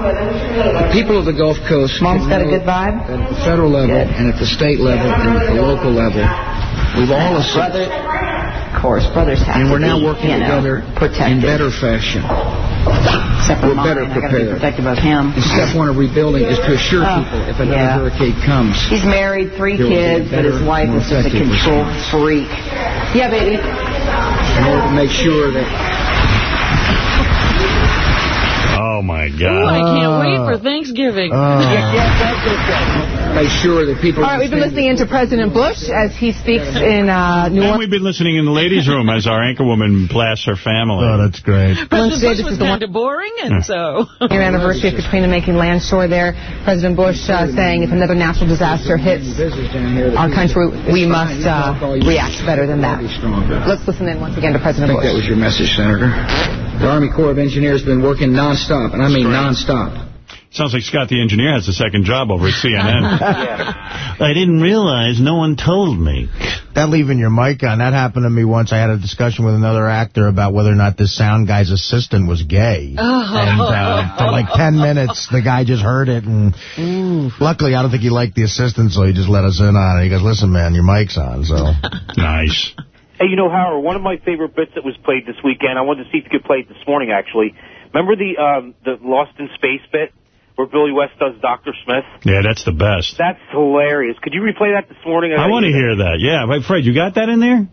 S29: The people of the Gulf Coast
S30: Mom's
S29: can
S30: got a good vibe?
S29: At the federal level and at the state level and at the local level, we've all
S30: Brother,
S29: assisted.
S30: of course, brothers have
S29: And
S30: to
S29: we're now working
S30: you know,
S29: together in better fashion.
S30: Except for
S29: we're better
S30: mine. Gotta be
S29: prepared.
S30: protective of him.
S29: And step one of rebuilding is to assure
S30: Oh,
S29: people if another
S30: yeah.
S29: hurricane comes,
S30: He's married, three
S29: There will be a
S30: kids, but his wife is just a control
S29: response.
S30: freak. Yeah, baby.
S29: in order to make sure that
S1: Oh, my
S2: Ooh,
S1: God.
S2: I can't wait for Thanksgiving.
S29: make sure that people.
S27: All right, we've been listening into President Bush as he speaks in uh, New
S1: And
S27: Orleans.
S1: we've been listening in the ladies' room as our anchor woman blasts her family.
S3: Oh, that's great.
S2: President
S27: today,
S2: Bush was
S27: is the
S2: kind of boring, and so...
S27: year anniversary of Katrina making land shore there. President Bush uh, saying if another natural disaster hits our country, we must uh, react better than that. Let's listen in once again to
S29: I
S27: President
S29: think that was your message, Senator. The Army Corps of Engineers has been working nonstop, and I mean nonstop.
S1: Sounds like Scott the engineer has a second job over at CNN. I didn't realize no one told me.
S3: That leaving your mic on, that happened to me once. I had a discussion with another actor about whether or not this sound guy's assistant was gay.
S2: Oh.
S3: And uh, for like 10 minutes, the guy just heard it. And luckily, I don't think he liked the assistant, so he just let us in on it. He goes, listen, man, your mic's on. So
S1: Nice.
S28: Hey, you know, Howard, one of my favorite bits that was played this weekend, I wanted to see if you could play it this morning, actually. Remember the um, the Lost in Space bit where Billy West does Dr. Smith?
S1: Yeah, that's the best.
S28: That's hilarious. Could you replay that this morning?
S1: I want to hear that. Yeah, wait, Fred, you got that in there?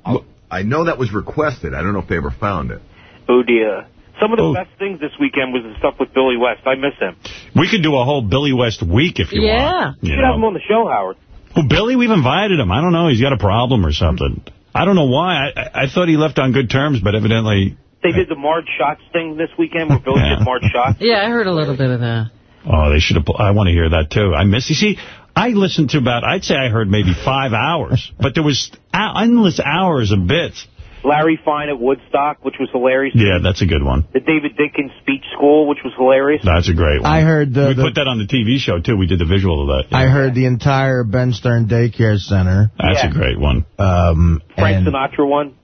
S19: I know that was requested. I don't know if they ever found it.
S28: Oh, dear. Some of the
S1: Oh.
S28: best things this weekend was the stuff with Billy West. I miss him.
S1: We could do a whole Billy West week if you
S2: Yeah.
S1: want.
S28: You
S1: You
S28: should have him on the show, Howard.
S1: Well, Billy, we've invited him. I don't know. He's got a problem or something. I don't know why. I, I thought he left on good terms, but evidently...
S28: They did the Marge Schott's thing this weekend where Billy did Marge Shots.
S2: Yeah, I heard a little bit of that.
S1: Oh, they should have... I want to hear that, too. I miss... You see, I listened to about... I'd say I heard maybe five hours, but there was uh, endless hours of bits.
S28: Larry Fine at Woodstock, which was hilarious.
S1: Yeah, that's a good one.
S28: The David Dickens Speech School, which was hilarious.
S1: That's a great one.
S3: I heard the,
S1: we
S3: the
S1: put that on the TV show, too. We did the visual of that.
S3: I heard the entire Ben Stern Daycare Center.
S1: That's
S28: Yeah.
S1: a great one.
S3: Um,
S28: Frank
S3: and
S28: Sinatra one.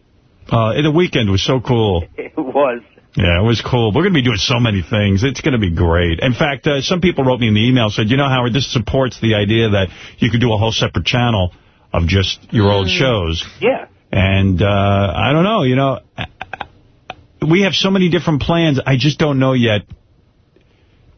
S1: Uh, the weekend was so cool.
S28: It was.
S1: Yeah, it was cool. We're going to be doing so many things. It's going to be great. In fact, uh, some people wrote me in the email, said, you know, Howard, this supports the idea that you could do a whole separate channel of just your old shows.
S28: Yeah.
S1: And uh, I don't know, you know, we have so many different plans. I just don't know yet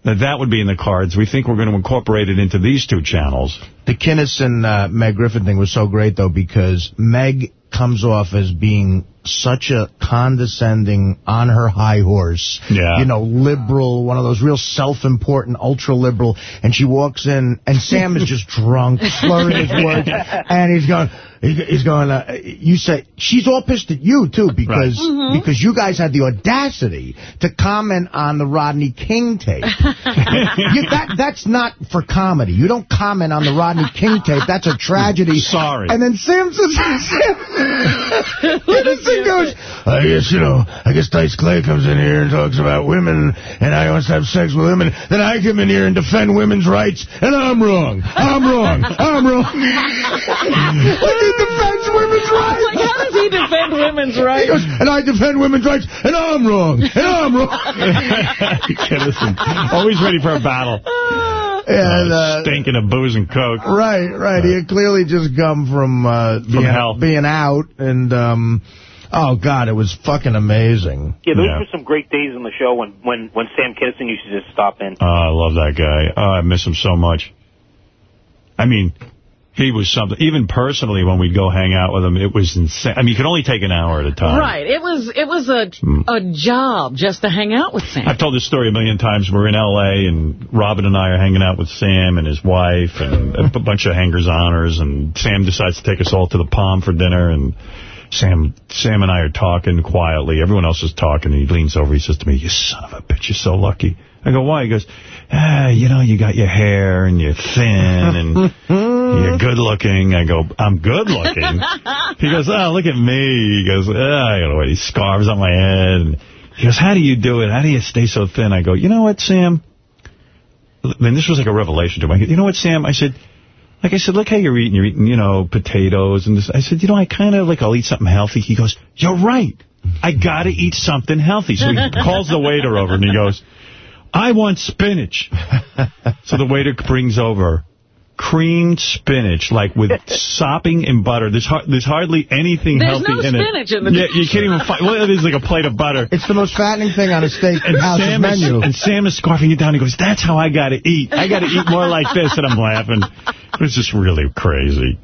S1: that that would be in the cards. We think we're going to incorporate it into these two channels.
S3: The Kinison uh, Meg Griffin thing was so great, though, because Meg comes off as being such a condescending, on her high horse,
S1: Yeah.
S3: you know, liberal, one of those real self-important, ultra-liberal, and she walks in, and Sam is just drunk, slurring his words, and he's going, he's going, uh, you say, she's all pissed at you, too, because
S2: Mhm.
S3: because you guys had the audacity to comment on the Rodney King tape. you, that, that's not for comedy. You don't comment on the Rodney King tape. That's a tragedy.
S1: Sorry.
S3: And then Sam says, Henderson goes, I guess, you know, I guess Dice Clay comes in here and talks about women, and I wants to have sex with women. Then I come in here and defend women's rights, and I'm wrong. I'm wrong. I'm wrong. like he defends women's rights.
S2: Like, how does he defend women's rights?
S3: He
S2: rights?
S3: goes, and I defend women's rights, and I'm wrong, and I'm wrong.
S1: Listen, always ready for a battle.
S3: And, uh,
S1: Stinking of booze and coke.
S3: Right, right. He had clearly just come from, uh, being,
S1: hell.
S3: being out, and, um, oh, God, it was fucking amazing.
S28: Yeah, those
S1: Yeah.
S28: were some great days on the show when, when, when Sam Kinison used to just stop in.
S1: Oh, I love that guy. Oh, I miss him so much. I mean, he was something. Even personally, when we'd go hang out with him, it was insane. I mean, you could only take an hour at a time.
S2: Right. It was it was a hmm. a job just to hang out with Sam.
S1: I've told this story a million times. We're in L.A., and Robin and I are hanging out with Sam and his wife and a bunch of hangers-oners, and Sam decides to take us all to the Palm for dinner, and Sam Sam and I are talking quietly. Everyone else is talking, and he leans over. He says to me, you son of a bitch, you're so lucky. I go, why? He goes, ah, you know, you got your hair, and you're thin, and you're good looking. I go, I'm good looking? He goes, oh, look at me. He goes, ah, I got these scarves on my head. And he goes, how do you do it? How do you stay so thin? I go, you know what, Sam? And this was like a revelation to me. Go, you know what, Sam? I said, like I said, look how you're eating. You're eating, you know, potatoes and this. I said, you know, I kind of like, I'll eat something healthy. He goes, you're right. I got to eat something healthy. So he calls the waiter over and he goes, I want spinach. so the waiter brings over creamed spinach, like with sopping in butter. There's har there's hardly anything
S2: There's
S1: healthy
S2: no
S1: in it.
S2: There's no spinach in the
S1: Yeah, you can't even find. Well, it is like a plate of butter.
S3: It's the most fattening thing on a steak
S1: And
S3: house's
S1: Sam, is,
S3: menu.
S1: and Sam is scarfing it down. He goes, that's how I got to eat. I got to eat more like this. And I'm laughing. It was just really crazy.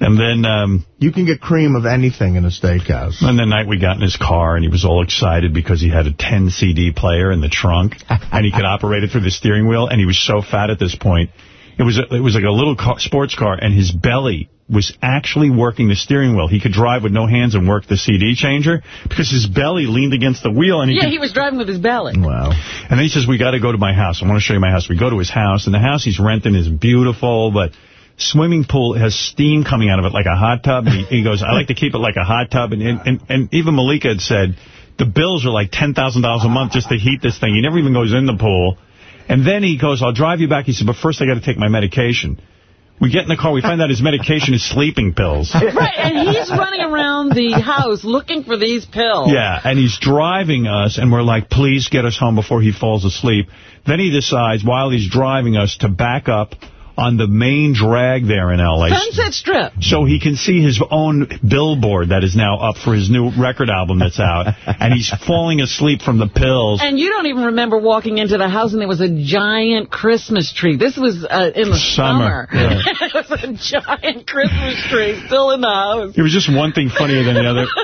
S1: And then... Um,
S3: you can get cream of anything in a steakhouse.
S1: and the night we got in his car, and he was all excited because he had a 10-CD player in the trunk, and he could operate it through the steering wheel, and he was so fat at this point. It was a, it was like a little car, sports car, and his belly was actually working the steering wheel. He could drive with no hands and work the CD changer because his belly leaned against the wheel. and he
S2: Yeah,
S1: could,
S2: he was driving with his belly.
S3: Wow.
S1: And then he says, we got to go to my house. I want to show you my house. We go to his house, and the house he's renting is beautiful, but swimming pool has steam coming out of it like a hot tub. And he, he goes, I like to keep it like a hot tub. And, and, and, and even Malika had said, the bills are like $10,000 a month just to heat this thing. He never even goes in the pool. And then he goes, I'll drive you back. He said, but first I got to take my medication. We get in the car. We find out his medication is sleeping pills.
S2: Right, and he's running around the house looking for these pills.
S1: Yeah, and he's driving us, and we're like, please get us home before he falls asleep. Then he decides, while he's driving us, to back up on the main drag there in L.A.
S2: Sunset Strip.
S1: So he can see his own billboard that is now up for his new record album that's out. and he's falling asleep from the pills.
S2: And you don't even remember walking into the house and there was a giant Christmas tree. This was uh, in the
S1: Summer.
S2: summer.
S1: Yeah.
S2: it was a giant Christmas tree still in the house.
S1: It was just one thing funnier than the other.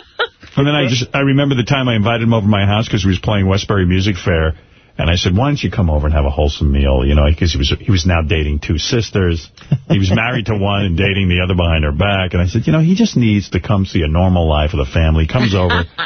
S1: And then I just I remember the time I invited him over to my house because he was playing Westbury Music Fair. And I said, why don't you come over and have a wholesome meal? You know, because he was he was now dating two sisters. He was married to one and dating the other behind her back. And I said, you know, he just needs to come see a normal life of a family. He comes over,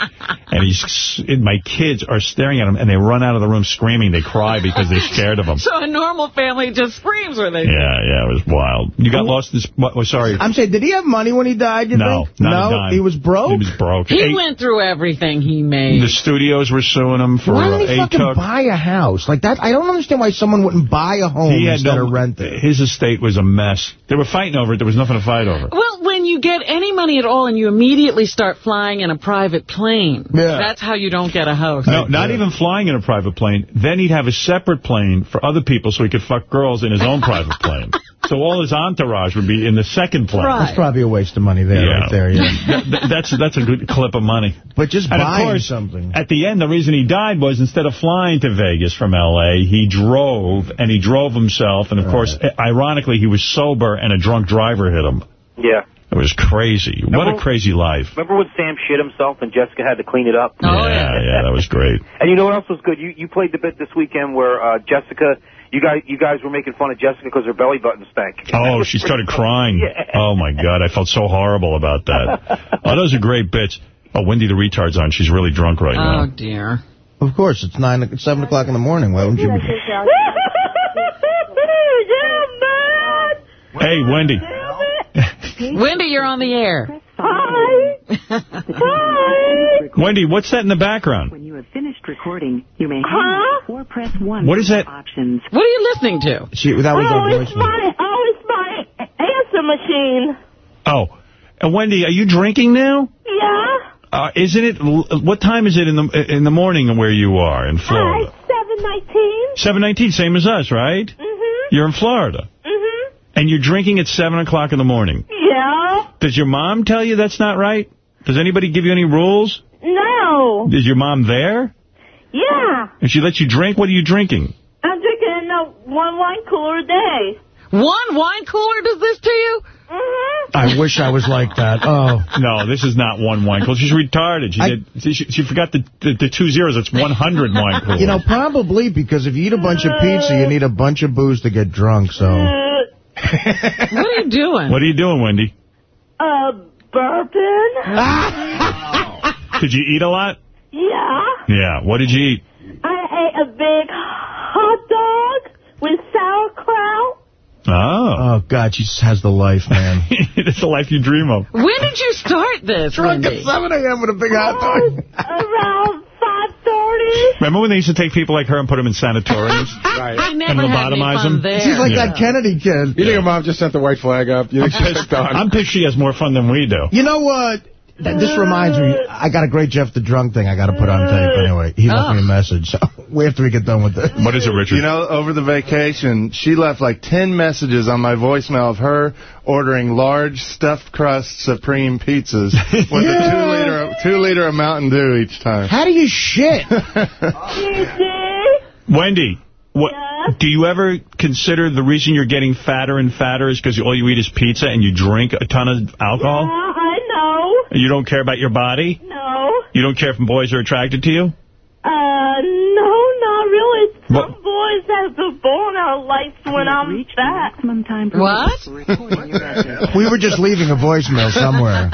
S1: and he's and my kids are staring at him, and they run out of the room screaming. They cry because they're scared of him.
S2: So a normal family just screams when they
S1: Yeah, yeah, it was wild. You got lost in this... Oh, sorry.
S3: I'm saying, did he have money when he died, you
S1: No,
S3: think?
S1: not
S3: no, he was broke?
S1: He was broke.
S2: He
S1: Hey,
S2: went through everything he made.
S1: The studios were suing him for
S3: Why did he fucking
S1: ATUC.
S3: buy a house? Like that, I don't understand why someone wouldn't buy a home
S1: He
S3: instead
S1: no,
S3: of rent it.
S1: His estate was a mess. They were fighting over it. There was nothing to fight over.
S2: Well, when you get any money at all and you immediately start flying in a private plane,
S1: Yeah.
S2: that's how you don't get a house.
S1: No, not even flying in a private plane. Then he'd have a separate plane for other people so he could fuck girls in his own private plane. So all his entourage would be in the second plane.
S3: That's probably a waste of money there,
S1: Yeah.
S3: right there, yeah.
S1: That- that- that's that's a good clip of money.
S3: But just
S1: And of
S3: buying
S1: course,
S3: something.
S1: At the end, the reason he died was instead of flying to Vegas from L.A., he drove, and he drove himself. And, of course, ironically, he was sober, and a drunk driver hit him.
S28: Yeah.
S1: It was crazy. What a crazy life.
S28: Remember when Sam shit himself and Jessica had to clean it up?
S1: oh yeah, yeah, that was great.
S28: And you know what else was good? You you played the bit this weekend where uh, Jessica, you guys you guys were making fun of Jessica because her belly button stank.
S1: Oh, she started crying. Oh, my God. I felt so horrible about that. Oh, those are great bits. Oh, Wendy the retard's on. She's really drunk right
S2: Oh,
S1: now.
S2: Oh, dear.
S3: Of course, it's nine, it's 7 o'clock in the morning. Why wouldn't you be...
S1: Hey, Wendy.
S2: Wendy, you're on the air.
S1: Wendy, what's that in the background?
S31: When you have finished recording, you may hang up or press 1
S1: What is that?
S31: options.
S2: What are you listening to?
S3: She, that was
S31: Oh,
S3: her
S31: it's my-
S32: Oh, it's my answer machine.
S1: Oh, and Wendy, are you drinking now?
S32: Yeah.
S1: Uh, isn't it? What time is it in the in the morning where you are in Florida?
S32: Seven nineteen.
S1: Seven nineteen, same as us, right?
S32: Mm-hmm.
S1: You're in Florida,
S32: Mm-hmm.
S1: and you're drinking at seven o'clock in the morning.
S32: Yeah.
S1: Does your mom tell you that's not right? Does anybody give you any rules?
S32: No.
S1: Is your mom there?
S32: Yeah.
S1: And she lets you drink? What are you drinking?
S32: I'm drinking uh, one wine cooler a day.
S2: One wine cooler does this to you?
S32: Mm-hmm.
S3: I wish I was like that. Oh.
S1: No, this is not one wine cooler. She's retarded. She
S3: I-
S1: did. She, she, she forgot the, the the two zeros. It's 100 wine coolers.
S3: You know, probably because if you eat a bunch of pizza, you need a bunch of booze to get drunk, so...
S2: What are you doing?
S1: What are you doing, Wendy?
S32: Uh, burping.
S1: Did you eat a lot?
S32: yeah.
S1: Yeah. What did you eat?
S32: I ate a big hot dog with sauerkraut.
S1: Oh.
S3: Oh, God, she just has the life, man.
S1: It's the life you dream of.
S2: When did you start this,
S3: Drunk
S2: Wendy?
S3: at 7 a.m. with a big hot dog.
S32: Around 5.30.
S1: Remember when they used to take people like her and put them in sanatoriums?
S18: Right.
S2: I
S1: and
S2: never had
S1: lobotomize them?
S2: there.
S3: She's like
S1: Yeah.
S3: that Kennedy kid.
S18: You think her mom just sent the white flag up? You think she's done?
S1: I'm pissed she has more fun than we do.
S3: You know what? Th- This reminds me, I got a great Jeff the Drunk thing I got to put on tape anyway. He left
S2: Oh.
S3: me a message. So we after we get done with this.
S1: What is it, Richard?
S21: You know, over the vacation, she left like 10 messages on my voicemail of her ordering large stuffed crust supreme pizzas with a two liter two liter of Mountain Dew each time.
S3: How do you shit?
S1: Wendy, what, do you ever consider the reason you're getting fatter and fatter is because all you eat is pizza and you drink a ton of alcohol?
S32: I know.
S1: You don't care about your body?
S32: No.
S1: You don't care if boys are attracted to you?
S32: Uh, no, not really. Some
S1: What?
S32: boys have the born out lights when I'm fat.
S2: What?
S3: we were just leaving a voicemail somewhere.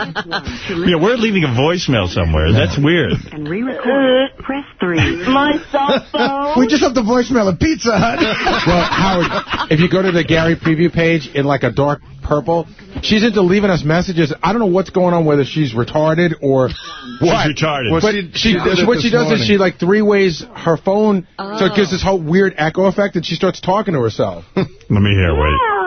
S1: Yeah, we're leaving a voicemail somewhere. That's weird.
S31: And re-record. Press 3.
S32: My cell phone.
S3: We just left a voicemail at Pizza Hut.
S18: Well, Howard, if you go to the Gary preview page in like a dark purple, she's into leaving us messages. I don't know what's going on, whether she's retarded or what.
S1: She's retarded.
S18: But she,
S21: she- she
S18: what she does
S21: morning.
S18: is she like three ways her phone, so it
S2: Oh.
S18: gives this whole weird echo effect, and she starts talking to herself.
S1: Let me hear, wait.
S32: Yeah.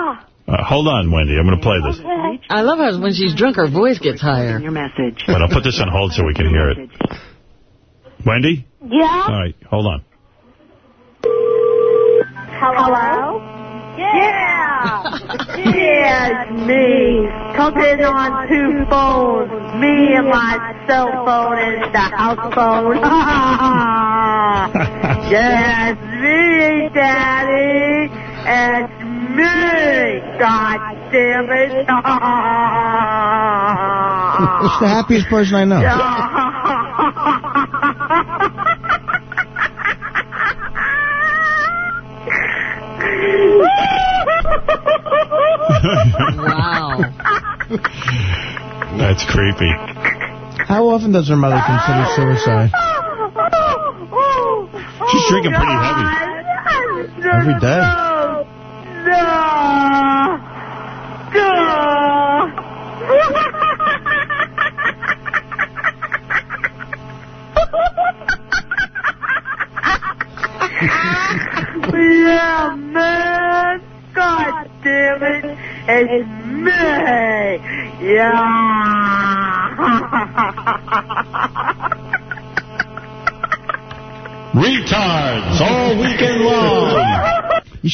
S1: Uh, hold on, Wendy. I'm going to play this.
S32: Okay.
S2: I love how when she's drunk, her voice gets higher.
S31: Your message.
S1: But I'll put this on hold so we can hear it. Wendy?
S32: Yeah.
S1: All right, hold on.
S32: Hello? Yeah. yeah, it's me. Talking on two phones. Me and my cell phone and the house phone. yeah, it's me, Daddy. It's me. God damn it.
S3: It's the happiest person I know.
S1: That's creepy.
S3: How often does her mother consider suicide?
S1: She's drinking pretty heavy.
S3: Every day.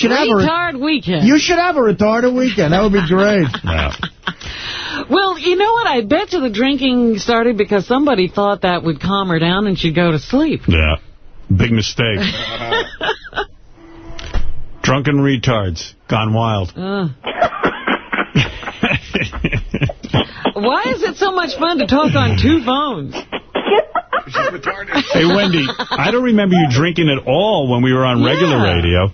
S1: Long.
S3: You should have a
S2: Retard weekend.
S3: you should have a retarded weekend. That would be great.
S1: Yeah.
S2: Well, you know what? I bet you the drinking started because somebody thought that would calm her down and she'd go to sleep.
S1: Yeah. Big mistake. Drunken retards gone wild.
S2: Uh. Why is it so much fun to talk on two phones?
S1: Hey, Wendy, I don't remember you drinking at all when we were on regular
S2: Yeah.
S1: radio.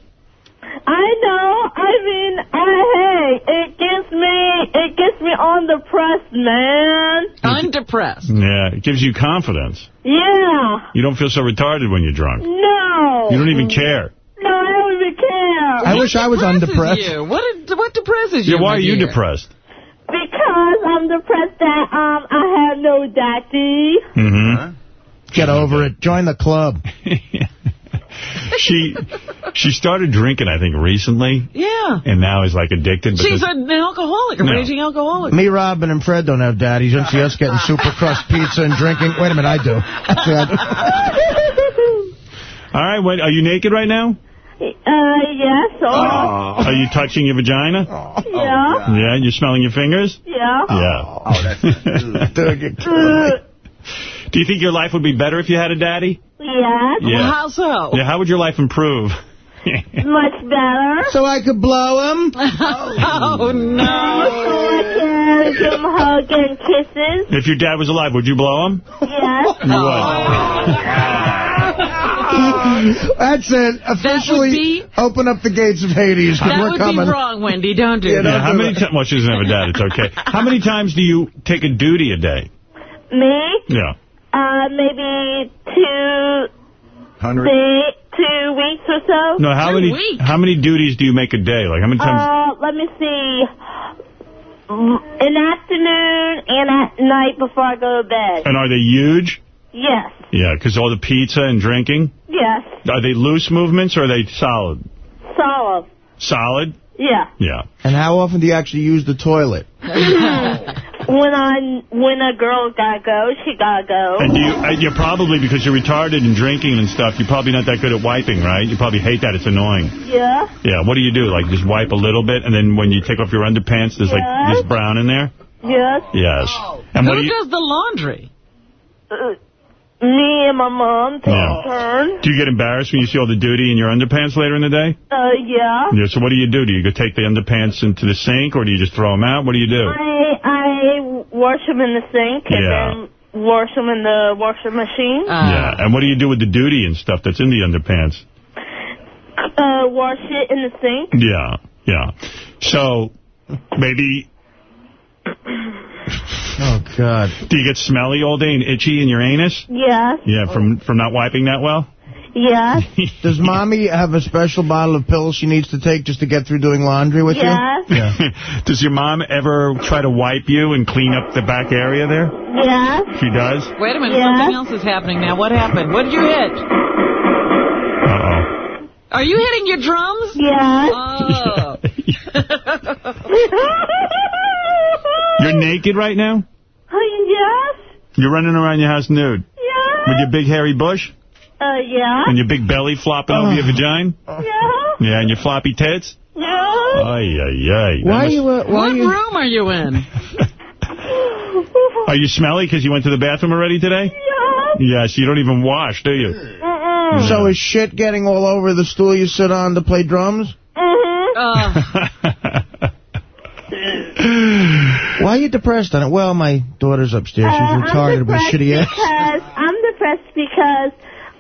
S32: Me on the press, man.
S2: Undepressed.
S1: Yeah, it gives you confidence.
S32: Yeah.
S1: You don't feel so retarded when you're drunk.
S32: No.
S1: You don't even care.
S32: No, I don't even care.
S3: I wish I was
S2: Depresses
S3: undepressed.
S2: You? What, what depresses you?
S1: Yeah, why are you
S2: dear?
S1: depressed?
S32: Because I'm depressed that um I have no daddy.
S1: Mm-hmm.
S3: Get over it. Join the club.
S1: she she started drinking, I think, recently,
S2: Yeah.
S1: and now is like addicted.
S2: She's an alcoholic, a
S1: No.
S2: raging alcoholic.
S3: Me, Robin, and Fred don't have daddies. You don't see us getting super crust pizza and drinking. Wait a minute, I do. Actually, I do.
S1: All right, wait, are you naked right now?
S32: Uh, yes. Oh.
S1: Are you touching your vagina?
S32: yeah.
S1: Yeah, you're smelling your fingers?
S32: Yeah.
S1: Yeah.
S3: Oh, that's Dude, you're killing me.
S1: Do you think your life would be better if you had a daddy?
S32: Yes.
S1: Yeah.
S2: How so?
S1: Yeah, how would your life improve?
S32: Much better.
S3: So I could blow him?
S2: Oh,
S32: So
S2: no.
S32: I can give him hug and kisses.
S1: if your dad was alive, would you blow him?
S32: Yes.
S1: You would.
S3: That's it. Officially open up the gates of Hades.
S2: That
S3: we're
S2: would
S3: coming.
S2: be wrong, Wendy. Don't do
S1: Yeah,
S2: that.
S1: how many times? Well, she doesn't have a dad. It's okay. How many times do you take a duty a day?
S32: Me?
S1: Yeah.
S32: Uh, maybe two,
S1: Hundred.
S32: Three, two weeks or so.
S1: No, how many how many duties do you make a day? Like how many times?
S32: Uh, let me see. In afternoon and at night before I go to bed.
S1: and are they huge?
S32: Yes.
S1: Yeah, because all the pizza and drinking.
S32: Yes.
S1: Are they loose movements or are they solid?
S32: Solid.
S1: Solid.
S32: Yeah.
S1: Yeah.
S3: And how often do you actually use the toilet?
S32: when I when a girl gotta go, she gotta go.
S1: And do you? uh, You're probably because you're retarded and drinking and stuff. You're probably not that good at wiping, right? You probably hate that. It's annoying.
S32: Yeah.
S1: Yeah. What do you do? Like just wipe a little bit, and then when you take off your underpants, there's like this brown in there.
S32: Yes.
S1: Yes. And what
S2: Who
S1: do you?
S2: does the laundry?
S32: Uh, me and my mom take
S1: Yeah.
S32: a turn.
S1: Do you get embarrassed when you see all the duty in your underpants later in the day?
S32: Uh, yeah.
S1: Yeah. So what do you do? Do you go take the underpants into the sink, or do you just throw them out? What do you do?
S32: I I wash them in the sink and
S1: Yeah.
S32: then wash them in the washing machine.
S1: yeah. And what do you do with the duty and stuff that's in the underpants?
S32: Uh, wash it in the sink.
S1: Yeah, yeah. So, maybe...
S3: Oh, God.
S1: Do you get smelly all day and itchy in your anus?
S32: Yes.
S1: Yeah, from from not wiping that well?
S32: Yes.
S3: Does mommy have a special bottle of pills she needs to take just to get through doing laundry with
S32: Yes.
S3: you? Yeah.
S1: Does your mom ever try to wipe you and clean up the back area there?
S32: Yes.
S1: She does?
S2: Wait a minute,
S32: Yeah.
S2: something else is happening now. What happened? What did you hit?
S1: Uh-oh.
S2: Are you hitting your drums?
S32: Yes.
S2: Oh.
S1: You're naked right now?
S32: yes.
S1: You're running around your house nude?
S32: Yes.
S1: With your big hairy bush?
S32: Uh, yeah.
S1: And your big belly flopping over your vagina?
S32: Yeah.
S1: Yeah, and your floppy tits?
S32: Yeah.
S1: Ay, ay, ay.
S3: Why are
S1: must-
S3: you... Uh, why
S2: What
S3: you...
S2: room are you in?
S1: Are you smelly because you went to the bathroom already today?
S32: Yeah.
S1: Yes, you don't even wash, do you?
S3: So is shit getting all over the stool you sit on to play drums?
S32: Mm-hmm.
S3: Why are you depressed on it? Well, my daughter's upstairs. She's
S32: Uh,
S3: retarded
S32: I'm
S3: with
S32: depressed
S3: shitty ass.
S32: because I'm depressed because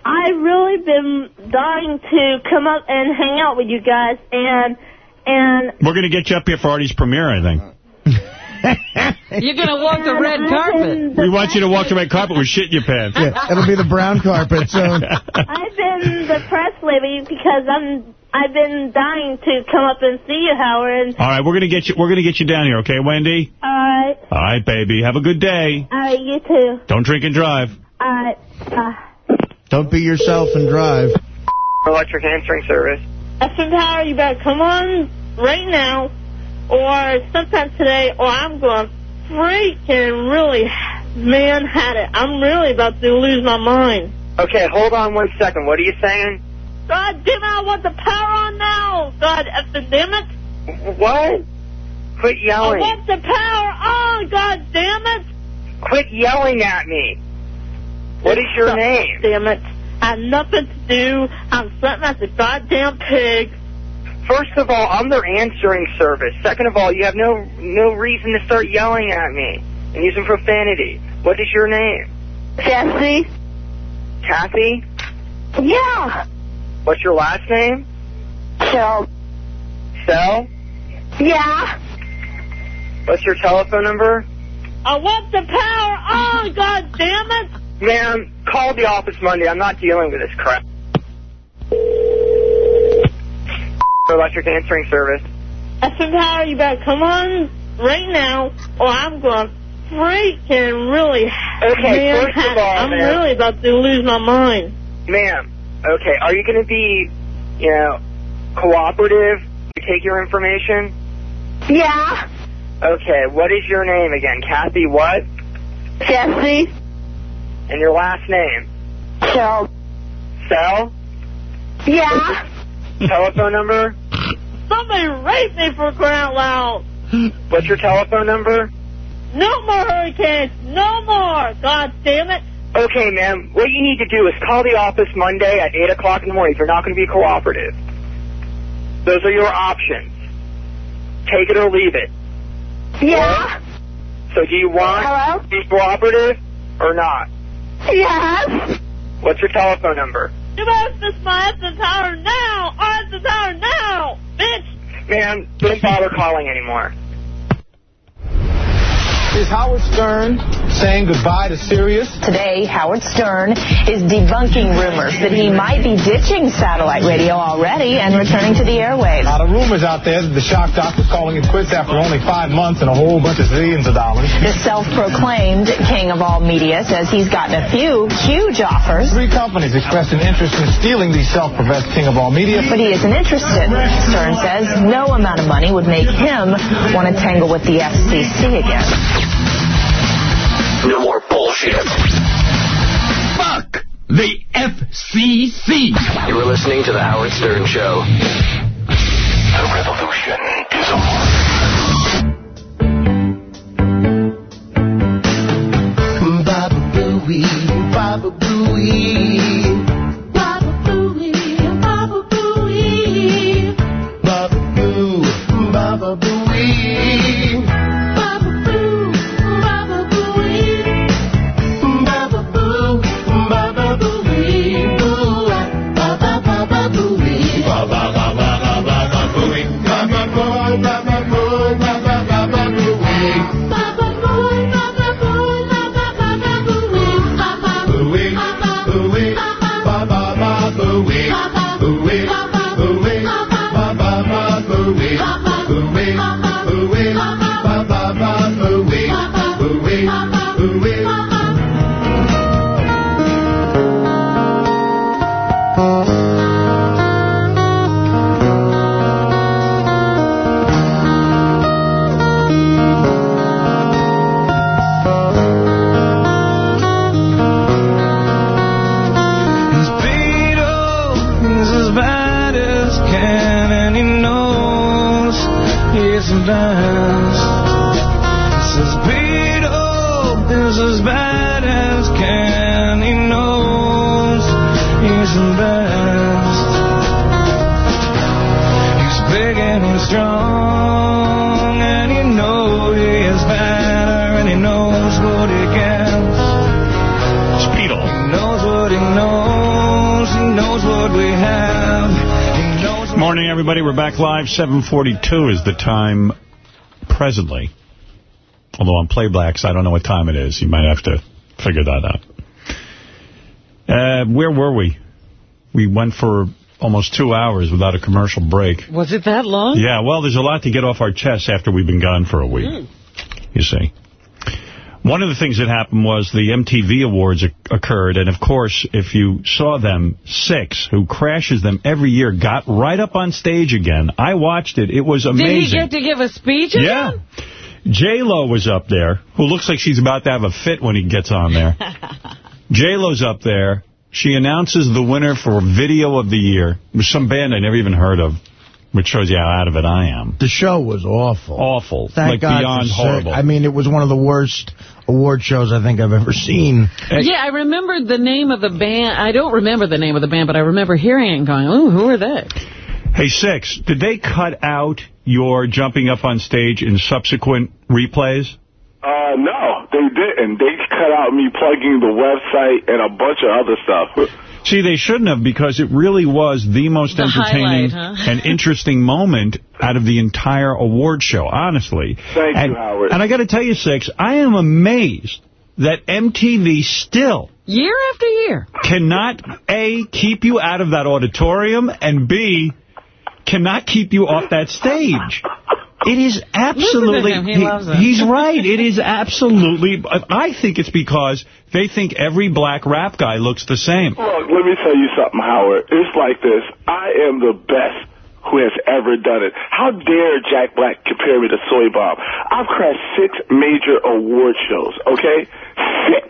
S32: I've really been dying to come up and hang out with you guys, and and
S1: We're going to get you up here for Artie's premiere, I think.
S2: You're going to walk the red carpet.
S1: We want you to walk the red carpet with shit in your pants.
S3: Yeah, it'll be the brown carpet soon.
S32: I've been depressed lately because I'm I've been dying to come up and see you, Howard.
S1: All right, we're going to get you we're going to get you down here, okay, Wendy?
S32: All right,
S1: All right, baby. Have a good day.
S32: all right, you too.
S1: Don't drink and drive.
S32: All right. Uh,
S3: Don't be yourself and drive.
S33: Electric answering service.
S32: FM Power, you better come on right now, or sometime today, or I'm going freaking really, man, had it. I'm really about to lose my mind.
S33: Okay, hold on one second. What are you saying?
S32: God damn it, I want the power on now. God effing damn it.
S33: What? Quit yelling.
S32: I want the power on, god damn it.
S33: Quit yelling at me. What is your
S32: God
S33: name?
S32: Damn it. I have nothing to do. I'm sitting at the goddamn pig.
S33: First of all, I'm their answering service. Second of all, you have no no reason to start yelling at me and using profanity. What is your name?
S32: Jesse?
S33: Kathy?
S32: Yeah.
S33: What's your last name?
S32: Shell.
S33: Sel?
S32: Yeah.
S33: What's your telephone number?
S32: I want the power on, god damn it.
S33: Ma'am, call the office Monday. I'm not dealing with this crap. Electric answering service.
S32: FM Power, you better come on right now, or I'm going to freaking really,
S33: Okay,
S32: man,
S33: first of all,
S32: I'm really about to lose my mind.
S33: Ma'am, okay, are you going to be, you know, cooperative to take your information?
S32: Yeah.
S33: Okay, what is your name again? Kathy what?
S32: Jesse?
S33: And your last name?
S32: Shell.
S33: Sel?
S32: Yeah.
S33: Telephone number?
S32: Somebody rape me for crying out loud.
S33: What's your telephone number?
S32: No more hurricanes. No more. God damn it.
S33: Okay, ma'am, what you need to do is call the office Monday at 8 o'clock in the morning if you're not going to be cooperative. Those are your options. Take it or leave it.
S32: Yeah.
S33: So do you want
S32: Hello?
S33: to be cooperative or not?
S32: Yes.
S33: What's your telephone number?
S32: You better fix my Eiffel Tower now! Eiffel Tower now! Bitch!
S33: Man, don't bother calling anymore.
S24: Is Howard Stern saying goodbye to Sirius?
S34: Today, Howard Stern is debunking rumors that he might be ditching satellite radio already and returning to the airwaves.
S24: A lot of rumors out there that the shock doctor's calling it quits after only five months and a whole bunch of zillions of dollars.
S34: The self-proclaimed king of all media says he's gotten a few huge offers.
S24: Three companies expressed an interest in stealing the self-professed king of all media.
S34: But he isn't interested. Stern says no amount of money would make him want to tangle with the FCC again.
S35: No more bullshit. Fuck the FCC. You were listening to The Howard Stern Show. The revolution is on.
S1: 742 is the time presently. Although on Playbacks, I don't know what time it is. You might have to figure that out. Uh, where were we? We went for almost two hours without a commercial break.
S2: Was it that long?
S1: Yeah, well, there's a lot to get off our chests after we've been gone for a week,
S2: Mm.
S1: you see. One of the things that happened was the MTV Awards occurred, and of course, if you saw them, Six, who crashes them every year, got right up on stage again. I watched it. It was amazing.
S2: Did he get to give a speech
S1: Yeah.
S2: again?
S1: J-Lo was up there, who looks like she's about to have a fit when he gets on there. J-Lo's up there. She announces the winner for Video of the Year. It was some band I never even heard of, which shows you how out of it I am.
S3: The show was awful.
S1: Awful.
S3: Thank
S1: like
S3: God
S1: beyond
S3: for Six.
S1: horrible.
S3: I mean, it was one of the worst award shows I think I've ever seen.
S2: Yeah, I remembered the name of the band. I don't remember the name of the band, but I remember hearing it and going, ooh, who are they?
S1: Hey, Six, did they cut out your jumping up on stage in subsequent replays?
S36: Uh, no, they didn't. They cut out me plugging the website and a bunch of other stuff.
S1: See, they shouldn't have because it really was the most
S2: The
S1: entertaining
S2: huh?
S1: and interesting moment out of the entire award show, honestly.
S36: Thank
S1: and,
S36: you, Howard.
S1: And I got to tell you, Six, I am amazed that MTV still
S2: Year after year.
S1: cannot, A, keep you out of that auditorium, and B, cannot keep you off that stage. It is absolutely...
S2: him. He loves.
S1: He's right. It is absolutely... I think it's because they think every black rap guy looks the same.
S36: Look, let me tell you something, Howard. It's like this. I am the best who has ever done it. How dare Jack Black compare me to Soy Bomb? I've crashed six major award shows, okay? Six.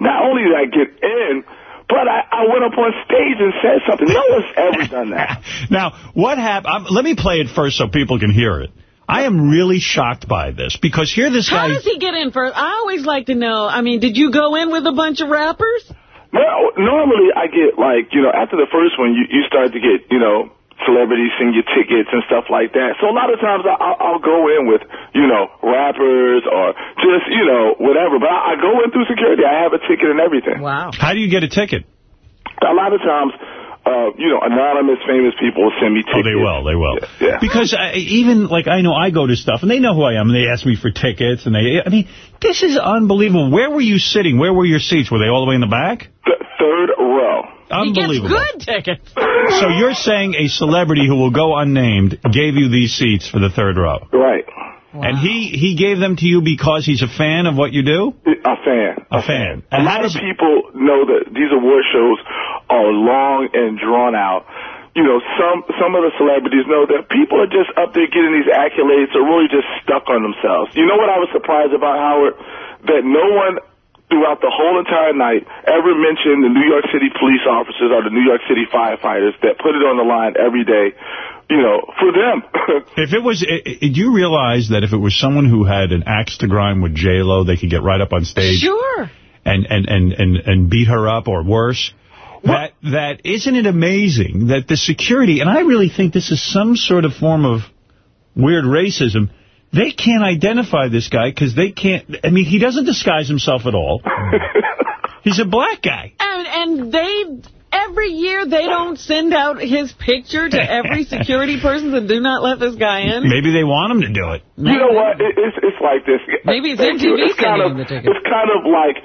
S36: Not only did I get in, but I, I went up on stage and said something. No one's ever done that.
S1: Now, what happened? Let me play it first so people can hear it. I am really shocked by this because here this
S2: How
S1: guy...
S2: does he get in first? I always like to know, I mean, did you go in with a bunch of rappers?
S36: No, normally I get like, you know, after the first one, you, you start to get, you know, celebrities send you tickets and stuff like that. So a lot of times I, I'll, I'll go in with, you know, rappers or just, you know, whatever. But I, I go in through security. I have a ticket and everything.
S2: Wow.
S1: How do you get a ticket?
S36: A lot of times uh, you know, anonymous famous people will send me tickets.
S1: Oh, they will, they will.
S36: Yeah.
S1: Because I, even, like, I know I go to stuff, and they know who I am, and they ask me for tickets, and they, I mean, this is unbelievable. Where were you sitting? Where were your seats? Were they all the way in the back?
S36: Th third row.
S1: Unbelievable.
S2: He gets good tickets.
S1: So you're saying a celebrity who will go unnamed gave you these seats for the third row?
S36: Right.
S1: And he, he gave them to you because he's a fan of what you do?
S36: A fan.
S1: A fan.
S36: A lot of people know that these award shows are long and drawn out. You know, some some of the celebrities know that people are just up there getting these accolades are really just stuck on themselves. You know what I was surprised about, Howard? That no one throughout the whole entire night ever mentioned the New York City police officers or the New York City firefighters that put it on the line every day, you know, for them.
S1: If it was, i- i- do you realize that if it was someone who had an axe to grind with J-Lo, they could get right up on stage
S2: Sure.
S1: and, and, and, and, and beat her up or worse? That that isn't it amazing that the security, and I really think this is some sort of form of weird racism, they can't identify this guy because they can't, I mean, he doesn't disguise himself at all. He's a black guy.
S2: And, and they, every year, they don't send out his picture to every security person that do not let this guy in.
S1: Maybe they want him to do it.
S36: You know what? It, it's it's like this.
S2: Maybe it's
S36: Thank.
S2: MTV
S36: It's kind
S2: sending
S36: of
S2: him the tickets.
S36: it's kind of like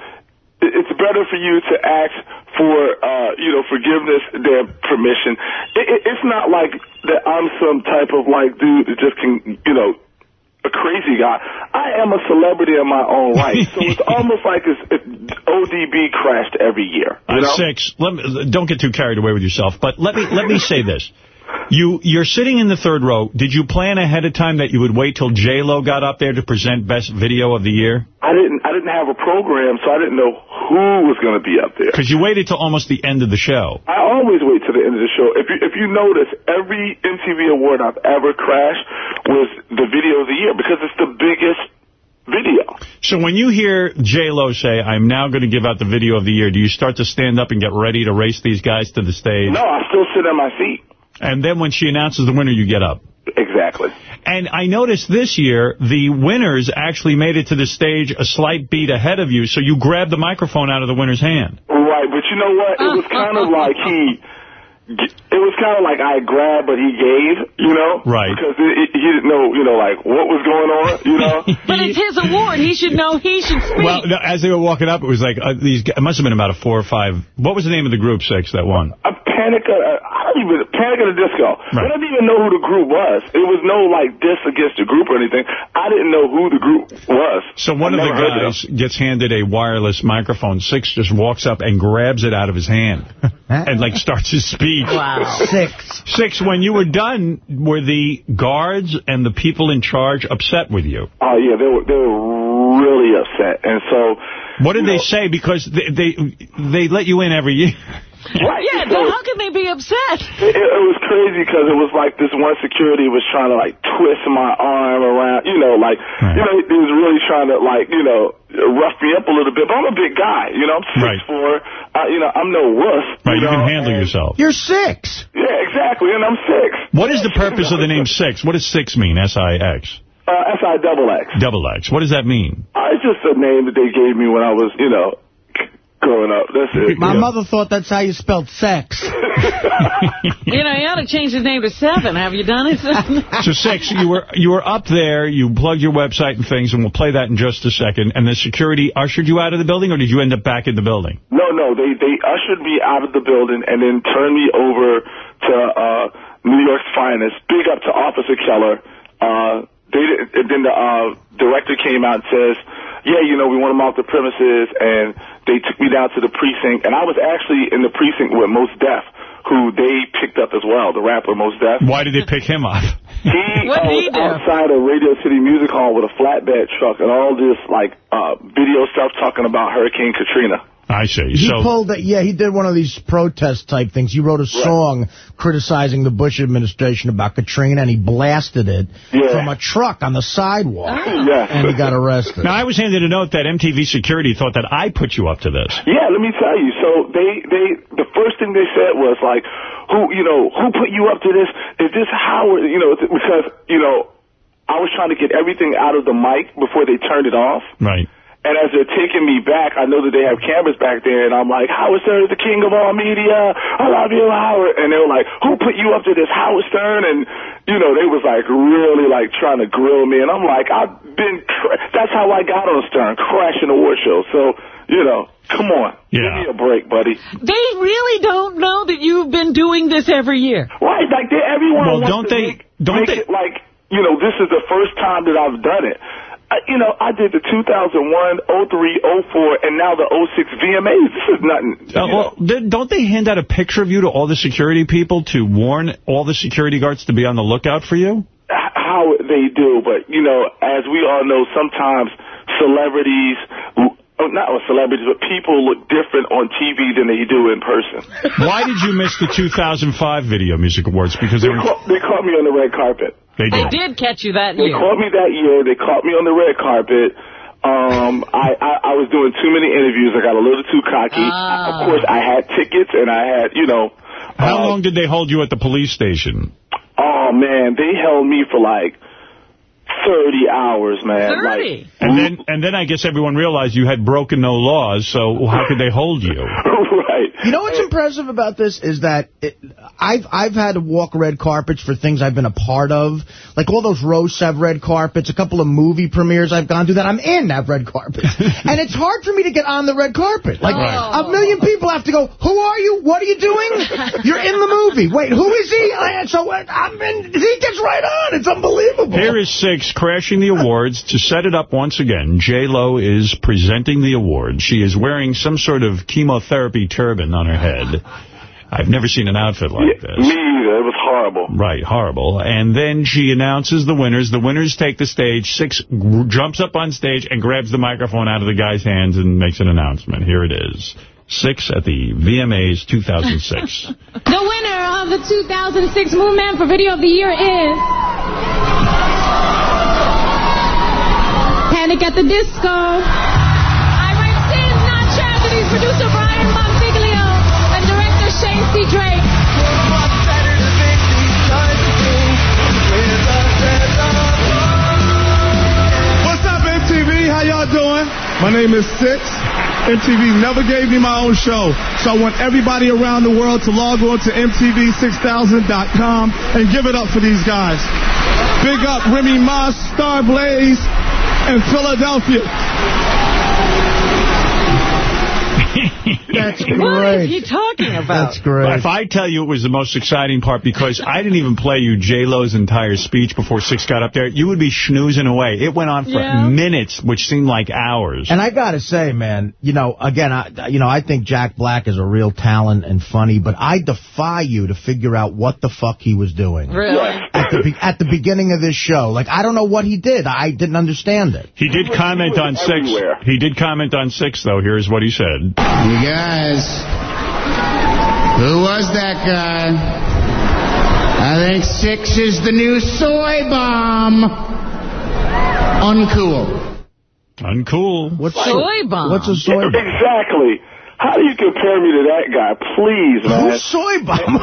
S36: it's better for you to ask for uh, you know forgiveness than permission. It, it, it's not like that I'm some type of like dude that just can you know a crazy guy. I am a celebrity in my own right, so it's almost like it's, it, ODB crashed every year. You
S1: I'm
S36: know?
S1: six. Let me, don't get too carried away with yourself. But let me let me say this: you you're sitting in the third row. Did you plan ahead of time that you would wait till J Lo got up there to present best video of the year?
S36: I didn't I didn't have a program, so I didn't know who was going to be up there.
S1: Because you waited till almost the end of the show.
S36: I always wait till the end of the show. If you if you notice, every MTV award I've ever crashed was the video of the year because it's the biggest video.
S1: So when you hear J Lo say, "I'm now going to give out the video of the year," do you start to stand up and get ready to race these guys to the stage?
S36: No, I still sit in my seat.
S1: And then when she announces the winner, you get up.
S36: Exactly.
S1: And I noticed this year, the winners actually made it to the stage a slight beat ahead of you, so you grabbed the microphone out of the winner's hand.
S36: Right, but you know what? It was kind of like he. It was kind of like I grabbed, but he gave, you know?
S1: Right.
S36: Because it, it, he didn't know, you know, like, what was going on, you know?
S2: But it's his award. He should know he should speak.
S1: Well, no, as they were walking up, it was like, uh, these. It must have been about a four or five. What was the name of the group, Six, that won?
S36: A Panic, uh, I don't even, Panic at the Disco. I didn't even know who the group was. It was no, like, diss against the group or anything. I didn't know who the group was.
S1: So one
S36: I
S1: of the
S36: never heard of
S1: guys gets handed a wireless microphone. Six just walks up and grabs it out of his hand and, like, starts his speech.
S3: Wow. Six.
S1: Six, when you were done, were the guards and the people in charge upset with you?
S36: Oh, yeah, they were, they were really upset. And so...
S1: What did they say? Because they, they they let you in every year.
S36: Right.
S2: Yeah,
S36: so-
S2: then how can they be upset?
S36: It, it was crazy because it was like this one security was trying to like twist my arm around, you know, like, you know, he was really trying to like, you know, rough me up a little bit. But I'm a big guy, you know, I'm six
S1: Right.
S36: four, uh, you know, I'm no wuss.
S1: Right, you
S36: know,
S1: can handle yourself.
S3: You're six.
S36: Yeah, exactly, and I'm six.
S1: What is the purpose of the name Six? What does Six mean? S-I-X.
S36: Uh, S I double X.
S1: Double X. What does that mean?
S36: Uh, it's just a name that they gave me when I was, you know, growing up. That's it.
S3: My
S36: Yeah.
S3: mother thought that's how you spelled sex.
S2: You know, you ought to change his name to Seven. Have you done it?
S1: So Six, you were you were up there, you plugged your website and things, and we'll play that in just a second. And the security ushered you out of the building, or did you end up back in the building?
S36: No, no, they they ushered me out of the building and then turned me over to uh New York's finest. Big up to Officer Keller. Uh, they then the uh, director came out and says, "Yeah, you know, we want him off the premises," and they took me down to the precinct, and I was actually in the precinct with Mos Def, who they picked up as well, the rapper Mos Def.
S1: Why did they pick him up?
S36: He
S2: What did he
S36: was
S2: do?
S36: outside of Radio City Music Hall with a flatbed truck and all this like uh video stuff talking about Hurricane Katrina.
S1: I see.
S3: He
S1: So
S3: pulled that. Yeah, he did one of these protest type things. He wrote a song criticizing the Bush administration about Katrina, and he blasted it
S36: Yeah.
S3: from a truck on the sidewalk. Oh.
S36: Yeah.
S3: And he got arrested.
S1: now I was handed a note that MTV security thought that I put you up to this.
S36: Yeah, let me tell you. So they, they, the first thing they said was like, who, you know, who put you up to this? Is this Howard? You know, because, you know, I was trying to get everything out of the mic before they turned it off.
S1: Right.
S36: And as they're taking me back, I know that they have cameras back there, and I'm like, Howard Stern is the king of all media. I love you, Howard. And they were like, who put you up to this, Howard Stern? And, you know, they was like really like trying to grill me. And I'm like, I've been, that's how I got on Stern, crashing award show. So, you know, come on. Give me a break, buddy.
S2: They really don't know that you've been doing this every year.
S36: Right, like they, everyone
S1: Well,
S36: wants
S1: don't
S36: to
S1: they-
S36: make,
S1: don't
S36: make
S1: they-
S36: it like, you know, this is the first time that I've done it. I, you know, I did the 2001, 03, 04, and now the 06 VMAs. This is nothing.
S1: Uh, well, don't they hand out a picture of you to all the security people to warn all the security guards to be on the lookout for you?
S36: how they do, but you know, as we all know, sometimes celebrities, not celebrities, but people look different on TV than they do in person.
S1: Why did you miss the 2005 Video Music Awards? Because they
S36: They
S1: were...
S36: caught, they caught me on the red carpet.
S1: They
S2: They
S1: did.
S2: did catch you that
S36: They
S2: year.
S36: They caught me that year. They caught me on the red carpet. Um, I, I, I was doing too many interviews. I got a little too cocky.
S2: Ah.
S36: Of course, I had tickets and I had, you know.
S1: How
S36: uh,
S1: long did they hold you at the police station?
S36: Oh man, they held me for like 30 hours, man. Like,
S2: 30?
S1: And then, and then I guess everyone realized you had broken no laws, so how could they hold you?
S36: right.
S3: You know what's impressive about this is that it, I've I've had to walk red carpets for things I've been a part of, like all those roasts have red carpets, a couple of movie premieres I've gone to that I'm in have red carpets, and it's hard for me to get on the red carpet. Like
S2: Right.
S3: a million people have to go, "Who are you? What are you doing? You're in the movie. Wait, who is he?" And so uh, I'm in. He gets right on. It's unbelievable.
S1: Here is Six crashing the awards. To set it up once again, J-Lo is presenting the award. She is wearing some sort of chemotherapy turban on her head. I've never seen an outfit like this.
S36: Me either. It was horrible.
S1: Right, horrible. And then she announces the winners. The winners take the stage. Six jumps up on stage and grabs the microphone out of the guy's hands and makes an announcement. Here it is. Six at the VMAs 2006.
S37: The winner of the 2006 Movement for Video of the Year is... Panic at the Disco. Drake.
S38: What's up, MTV? How y'all doing? My name is Six. MTV never gave me my own show, so I want everybody around the world to log on to MTV6000.com and give it up for these guys. Big up Remy Ma, Star Blaze, and Philadelphia.
S3: That's great.
S2: What is he talking about?
S3: That's great.
S1: If I tell you it was the most exciting part because I didn't even play you J-Lo's entire speech before Six got up there, you would be schnoozing away. It went on for
S2: Yeah.
S1: minutes, which seemed like hours.
S3: And I got to say, man, you know, again, I, you know, I think Jack Black is a real talent and funny, but I defy you to figure out what the fuck he was doing.
S2: Really?
S3: At the, be at the beginning of this show. Like, I don't know what he did. I didn't understand it.
S1: He did comment on Six. He did comment on Six, though. Here's what he said.
S39: You guys, who was that guy? I think six is the new soy bomb. Uncool.
S1: Uncool.
S3: What's
S2: Soy bomb.
S3: What's a soy bomb?
S36: Exactly. How do you compare me to that guy? Please, man.
S3: Who's soy bomb?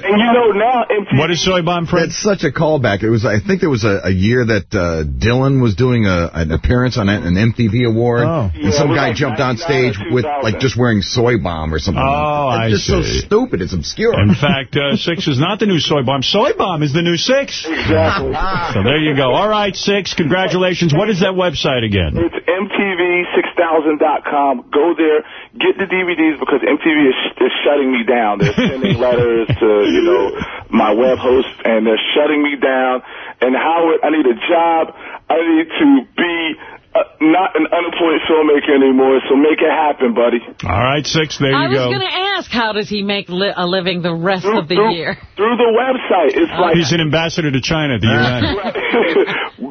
S36: And you know now, MTV.
S1: What is Soy Bomb, Fred?
S19: That's such a callback. It was, I think there was a, a year that uh, Dylan was doing a, an appearance on an MTV award,
S3: Oh.
S19: and
S36: Yeah,
S19: some guy
S36: like
S19: jumped on stage with like just wearing soy bomb or something.
S1: Oh,
S19: like that.
S1: I
S19: It's just so stupid. It's obscure.
S1: In fact, uh, Six is not the new Soy Bomb. Soy Bomb is the new Six.
S36: Exactly.
S1: So there you go. All right, Six, congratulations. What is that website again?
S36: It's MTV6000.com. Go there, get the DVDs because MTV is, is shutting me down. They're sending letters to, you know, my web host and they're shutting me down. And Howard, I need a job. I need to be uh, not an unemployed filmmaker anymore, so make it happen, buddy.
S1: All right, Six, there
S2: I
S1: you go.
S2: I was going to ask, how does he make li a living the rest of the
S36: through,
S2: year?
S36: Through the website. It's like
S1: He's an ambassador to China the end.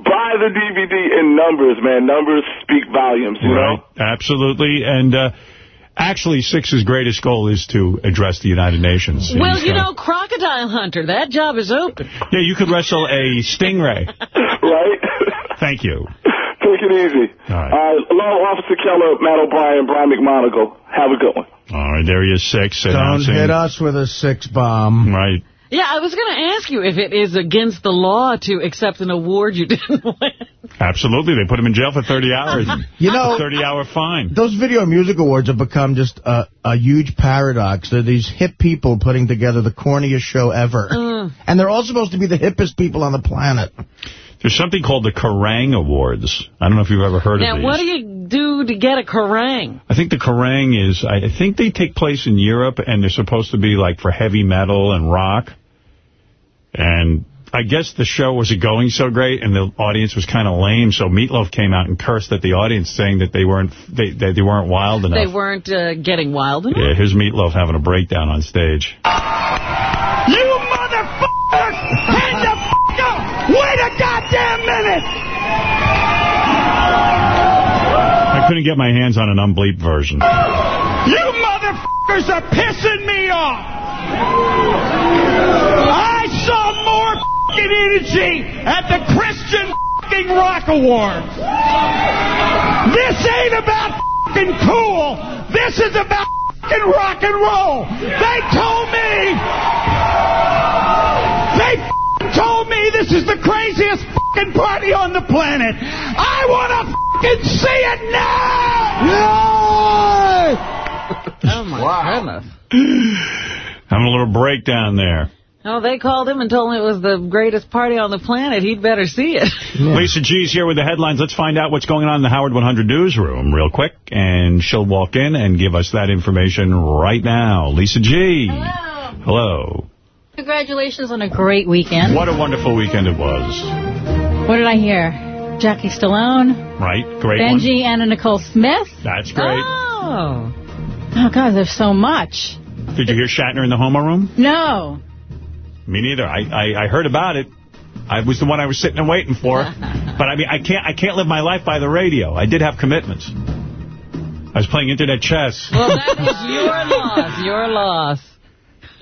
S36: Buy the DVD in numbers, man. Numbers speak volumes, you
S1: Right,
S36: know?
S1: absolutely. And uh, actually, Six's greatest goal is to address the United Nations.
S2: Well, you know, Crocodile Hunter, that job is open.
S1: Yeah, you could wrestle a stingray.
S36: right?
S1: Thank you.
S36: Take it easy.
S1: All right.
S36: Uh, hello, Officer Keller, Matt O'Brien, Brian McMonagle. Have a good one.
S1: All right, there he is, Six.
S3: Don't hit us with a six bomb.
S1: Right.
S2: Yeah, I was going to ask you if it is against the law to accept an award you didn't win.
S1: Absolutely. They put him in jail for 30 hours.
S3: You know-
S1: 30-hour fine.
S3: Those Video Music Awards have become just a, a huge paradox. They're these hip people putting together the corniest show ever.
S2: Mm.
S3: And they're all supposed to be the hippest people on the planet.
S1: There's something called the Kerrang Awards. I don't know if you've ever heard
S2: Now,
S1: of these.
S2: Yeah, what do you do to get a Kerrang?
S1: I think the Kerrang is, I I think they take place in Europe, and they're supposed to be like for heavy metal and rock. And I guess the show wasn't going so great, and the audience was kind of lame, so Meat Loaf came out and cursed at the audience, saying that they weren't they, that they weren't wild enough.
S2: They weren't uh, getting wild enough?
S1: Yeah, here's Meat Loaf having a breakdown on stage.
S7: You motherfucker! Hang the fuck up! Wait a goddamn minute!
S1: I couldn't get my hands on an unbleeped version.
S7: You motherfuckers are pissing me off! I saw more fucking energy at the Christian fucking Rock Awards! This ain't about fucking cool! This is about fucking rock and roll! They told me... They fucking told me this is the craziest fucking party on the planet! I wanna fucking see it now!
S2: Oh, my goodness.
S1: Having a little breakdown there.
S2: Oh, they called him and told him it was the greatest party on the planet. He'd better see it.
S1: Lisa G's here with the headlines. Let's find out what's going on in the Howard 100 newsroom real quick. And she'll walk in and give us that information right now. Lisa G. Hello. Hello.
S40: Congratulations on a great weekend.
S1: What a wonderful weekend it was.
S40: What did I hear? Jackie Stallone,
S1: Right? Great one.
S40: Benji, Anna Nicole Smith.
S1: That's great.
S40: Oh. Oh, God, there's so much.
S1: Did you hear Shatner in the homo room?
S40: No.
S1: Me neither. I, I, I heard about it. I was the one I was sitting and waiting for. but I mean, I can't I can't live my life by the radio. I did have commitments. I was playing internet chess.
S2: Well, that is your loss. Your loss.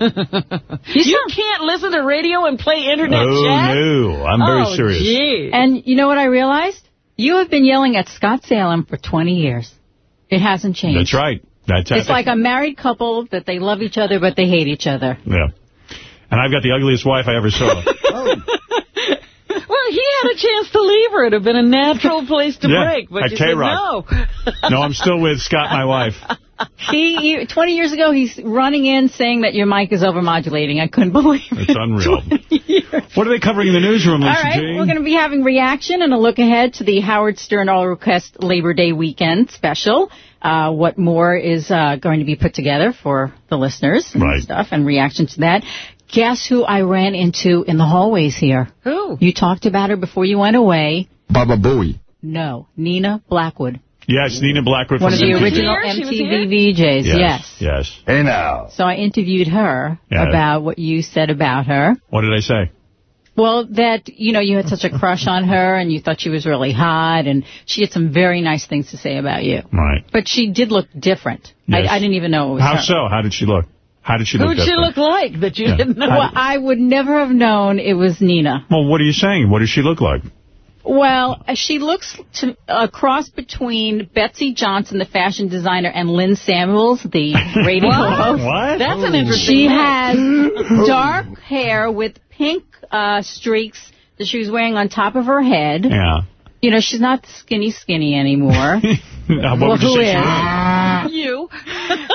S2: you can't listen to radio and play internet
S1: oh,
S2: chat?
S1: no. I'm very
S40: oh,
S1: serious.
S40: Gee. And you know what I realized? You have been yelling at Scott Salem for 20 years. It hasn't changed.
S1: That's right. That's
S40: It's like a married couple that they love each other, but they hate each other.
S1: Yeah. And I've got the ugliest wife I ever saw.
S2: Well, he had a chance to leave her. It'd have been a natural place to
S1: Yeah,
S2: break. But
S1: at
S2: you said
S1: K-Rock.
S2: no.
S1: no, I'm still with Scott, my wife.
S40: He, you, 20 years ago, he's running in saying that your mic is overmodulating. I couldn't believe it.
S1: It's unreal. What are they covering in the newsroom,
S40: All
S1: Lisa
S40: right,
S1: G?
S40: we're going to be having reaction and a look ahead to the Howard Stern All Request Labor Day weekend special. Uh, what more is uh, going to be put together for the listeners and
S1: Right.
S40: stuff, and reaction to that. Guess who I ran into in the hallways here?
S2: Who?
S40: You talked about her before you went away.
S19: Baba Booey.
S40: No, Nina Blackwood,
S1: Yes, Nina Blackwood
S40: one
S1: from
S40: of the
S1: MTV.
S40: original MTV VJs.
S1: Yes.
S40: yes.
S1: Yes.
S19: Hey now.
S40: So I interviewed her
S1: Yeah.
S40: about what you said about her.
S1: What did I say?
S40: Well, that, you know, you had such a crush on her and you thought she was really hot and she had some very nice things to say about you.
S1: Right.
S40: But she did look different.
S1: Yes.
S40: I, I didn't even know it was
S1: How
S40: her.
S1: so? How did she look? How did she look
S2: Who'd she look like that you
S1: Yeah.
S2: didn't know?
S40: Well, I would never have known it was Nina.
S1: Well, what are you saying? What does she look like?
S40: Well, she looks to a cross between Betsey Johnson, the fashion designer, and Lynn Samuels, the radio host.
S1: What?
S2: That's an interesting
S40: She has dark hair with pink uh, streaks that she was wearing on top of her head.
S1: Yeah.
S40: You know, she's not skinny, skinny anymore.
S1: Uh, what
S40: well,
S1: would you
S40: who
S1: say she
S40: is?
S1: looked
S2: You.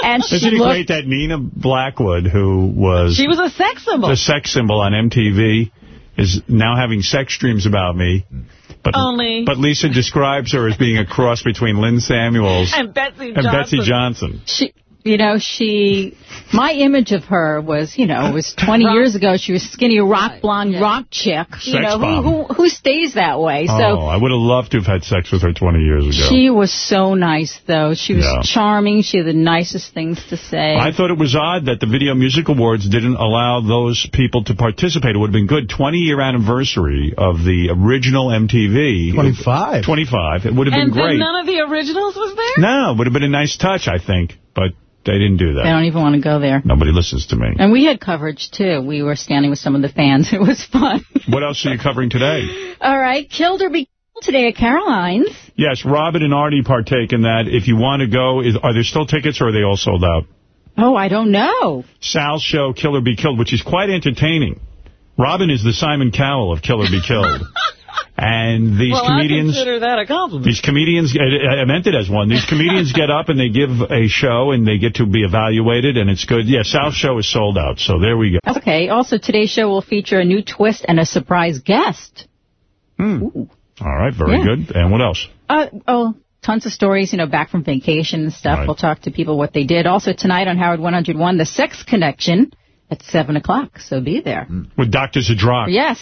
S40: And she
S1: Isn't it
S40: looked,
S1: great that Nina Blackwood, who was
S2: She was a sex symbol.
S1: the sex symbol on MTV, is now having sex dreams about me. But,
S2: Only-
S1: But Lisa describes her as being a cross between Lynn Samuels
S2: And Betsey
S1: and
S2: Johnson.
S1: Betsey Johnson.
S40: she, you know, she, my image of her was, you know, it was 20 years ago. She was skinny, rock blonde, rock chick. You know,
S1: bomb.
S40: who, who, who stays that way?
S1: oh,
S40: So
S1: I would have loved to have had sex with her 20 years ago.
S40: she was so nice, though. She was
S1: Yeah.
S40: charming. She had the nicest things to say.
S1: I thought it was odd that the Video Music Awards didn't allow those people to participate. It would have been good. 20-year anniversary of the original MTV.
S3: 25.
S1: 25. It would have been
S2: then
S1: great.
S2: none of the originals was there?
S1: No, it would have been a nice touch, I think. But they didn't do that.
S40: They don't even want to go there.
S1: Nobody listens to me.
S40: And we had coverage, too. We were standing with some of the fans. It was fun.
S1: What else are you covering today?
S40: All right. Killed or be killed today at Caroline's.
S1: Yes, Robin and Artie partake in that. If you want to go, is, are there still tickets or are they all sold out?
S40: Oh, I don't know.
S1: Sal's show, Kill or Be Killed, which is quite entertaining. Robin is the Simon Cowell of Kill or Be Killed. and these
S2: well,
S1: comedians...
S2: I consider that a compliment.
S1: These comedians, I, I meant it as one. These comedians get up and they give a show and they get to be evaluated and it's good. Yeah, Sal's show is sold out, so there we go.
S40: Okay. Also, today's show will feature a new twist and a surprise guest.
S1: Hmm. All right, very
S40: Yeah.
S1: good. And what else?
S40: Uh, oh, tons of stories, you know, back from vacation and stuff.
S1: Right.
S40: We'll talk to people what they did. Also tonight on Howard 101, The Sex Connection at 7 o'clock, so be there.
S1: With Dr. Zadrock.
S40: Yes.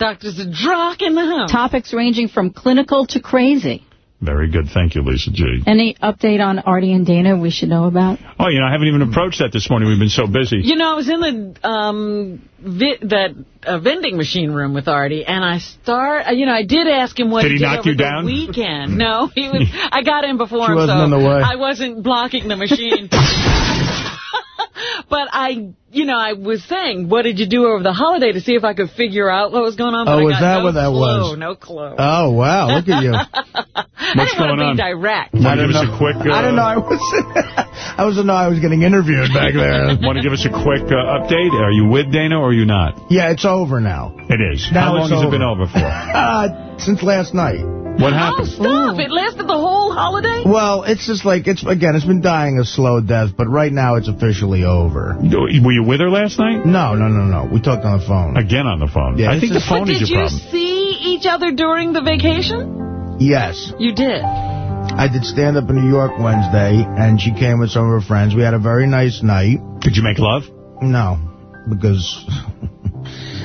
S2: Dr. Zadrock in the house.
S40: Topics ranging from clinical to crazy.
S1: Very good. Thank you, Lisa G.
S40: Any update on Artie and Dana we should know about?
S1: Oh, you know, I haven't even approached that this morning. We've been so busy.
S2: You know, I was in the um vi that uh, vending machine room with Artie, and I start. uh, You know, I did ask him what
S1: Did he
S2: did
S1: knock
S2: over
S1: you
S2: the
S1: down?
S2: weekend. No, he was. I got in before
S3: She
S2: him,
S3: wasn't
S2: so
S3: in the way.
S2: I wasn't blocking the machine. but I, you know, I was saying, what did you do over the holiday to see if I could figure out what was going on?
S3: Oh,
S2: I
S3: was that
S2: no
S3: what that
S2: clue,
S3: was?
S2: No clue.
S3: Oh, wow. Look at you.
S2: I
S1: What's
S2: didn't want
S1: going
S2: to
S1: on?
S2: be direct.
S1: Want to
S3: I
S1: give us
S3: don't
S1: a quick... Uh,
S3: I don't know. I was, I was know I was getting interviewed back there.
S1: Want to give us a quick uh, update? Are you with Dana or are you not?
S3: Yeah, it's over now.
S1: It is.
S3: Now
S1: How long
S3: it's
S1: has it been over for?
S3: Uh, since last night.
S1: What happened?
S2: Oh,
S1: happened?
S2: stop. It lasted the whole holiday?
S3: Well, it's just like, it's again, it's been dying a slow death, but right now it's officially over.
S1: Were you with her last night?
S3: No, no, no, no. We talked on the phone.
S1: Again on the phone.
S3: Yeah,
S1: I think the phone
S3: is-
S1: phone
S2: But
S1: is
S2: did you see each other during the vacation?
S3: Yes.
S2: You did.
S3: I did stand up in New York Wednesday, and she came with some of her friends. We had a very nice night.
S1: Did you make love?
S3: No, because...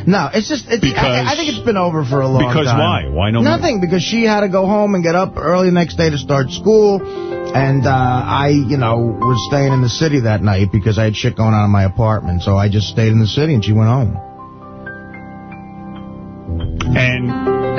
S3: no, it's just... It's,
S1: Because-
S3: I, I think it's been over for a long
S1: Because
S3: time.
S1: why? Why no more?
S3: Nothing, because she had to go home and get up early the next day to start school. And uh, I, you know, was staying in the city that night because I had shit going on in my apartment. So I just stayed in the city, and she went home.
S1: And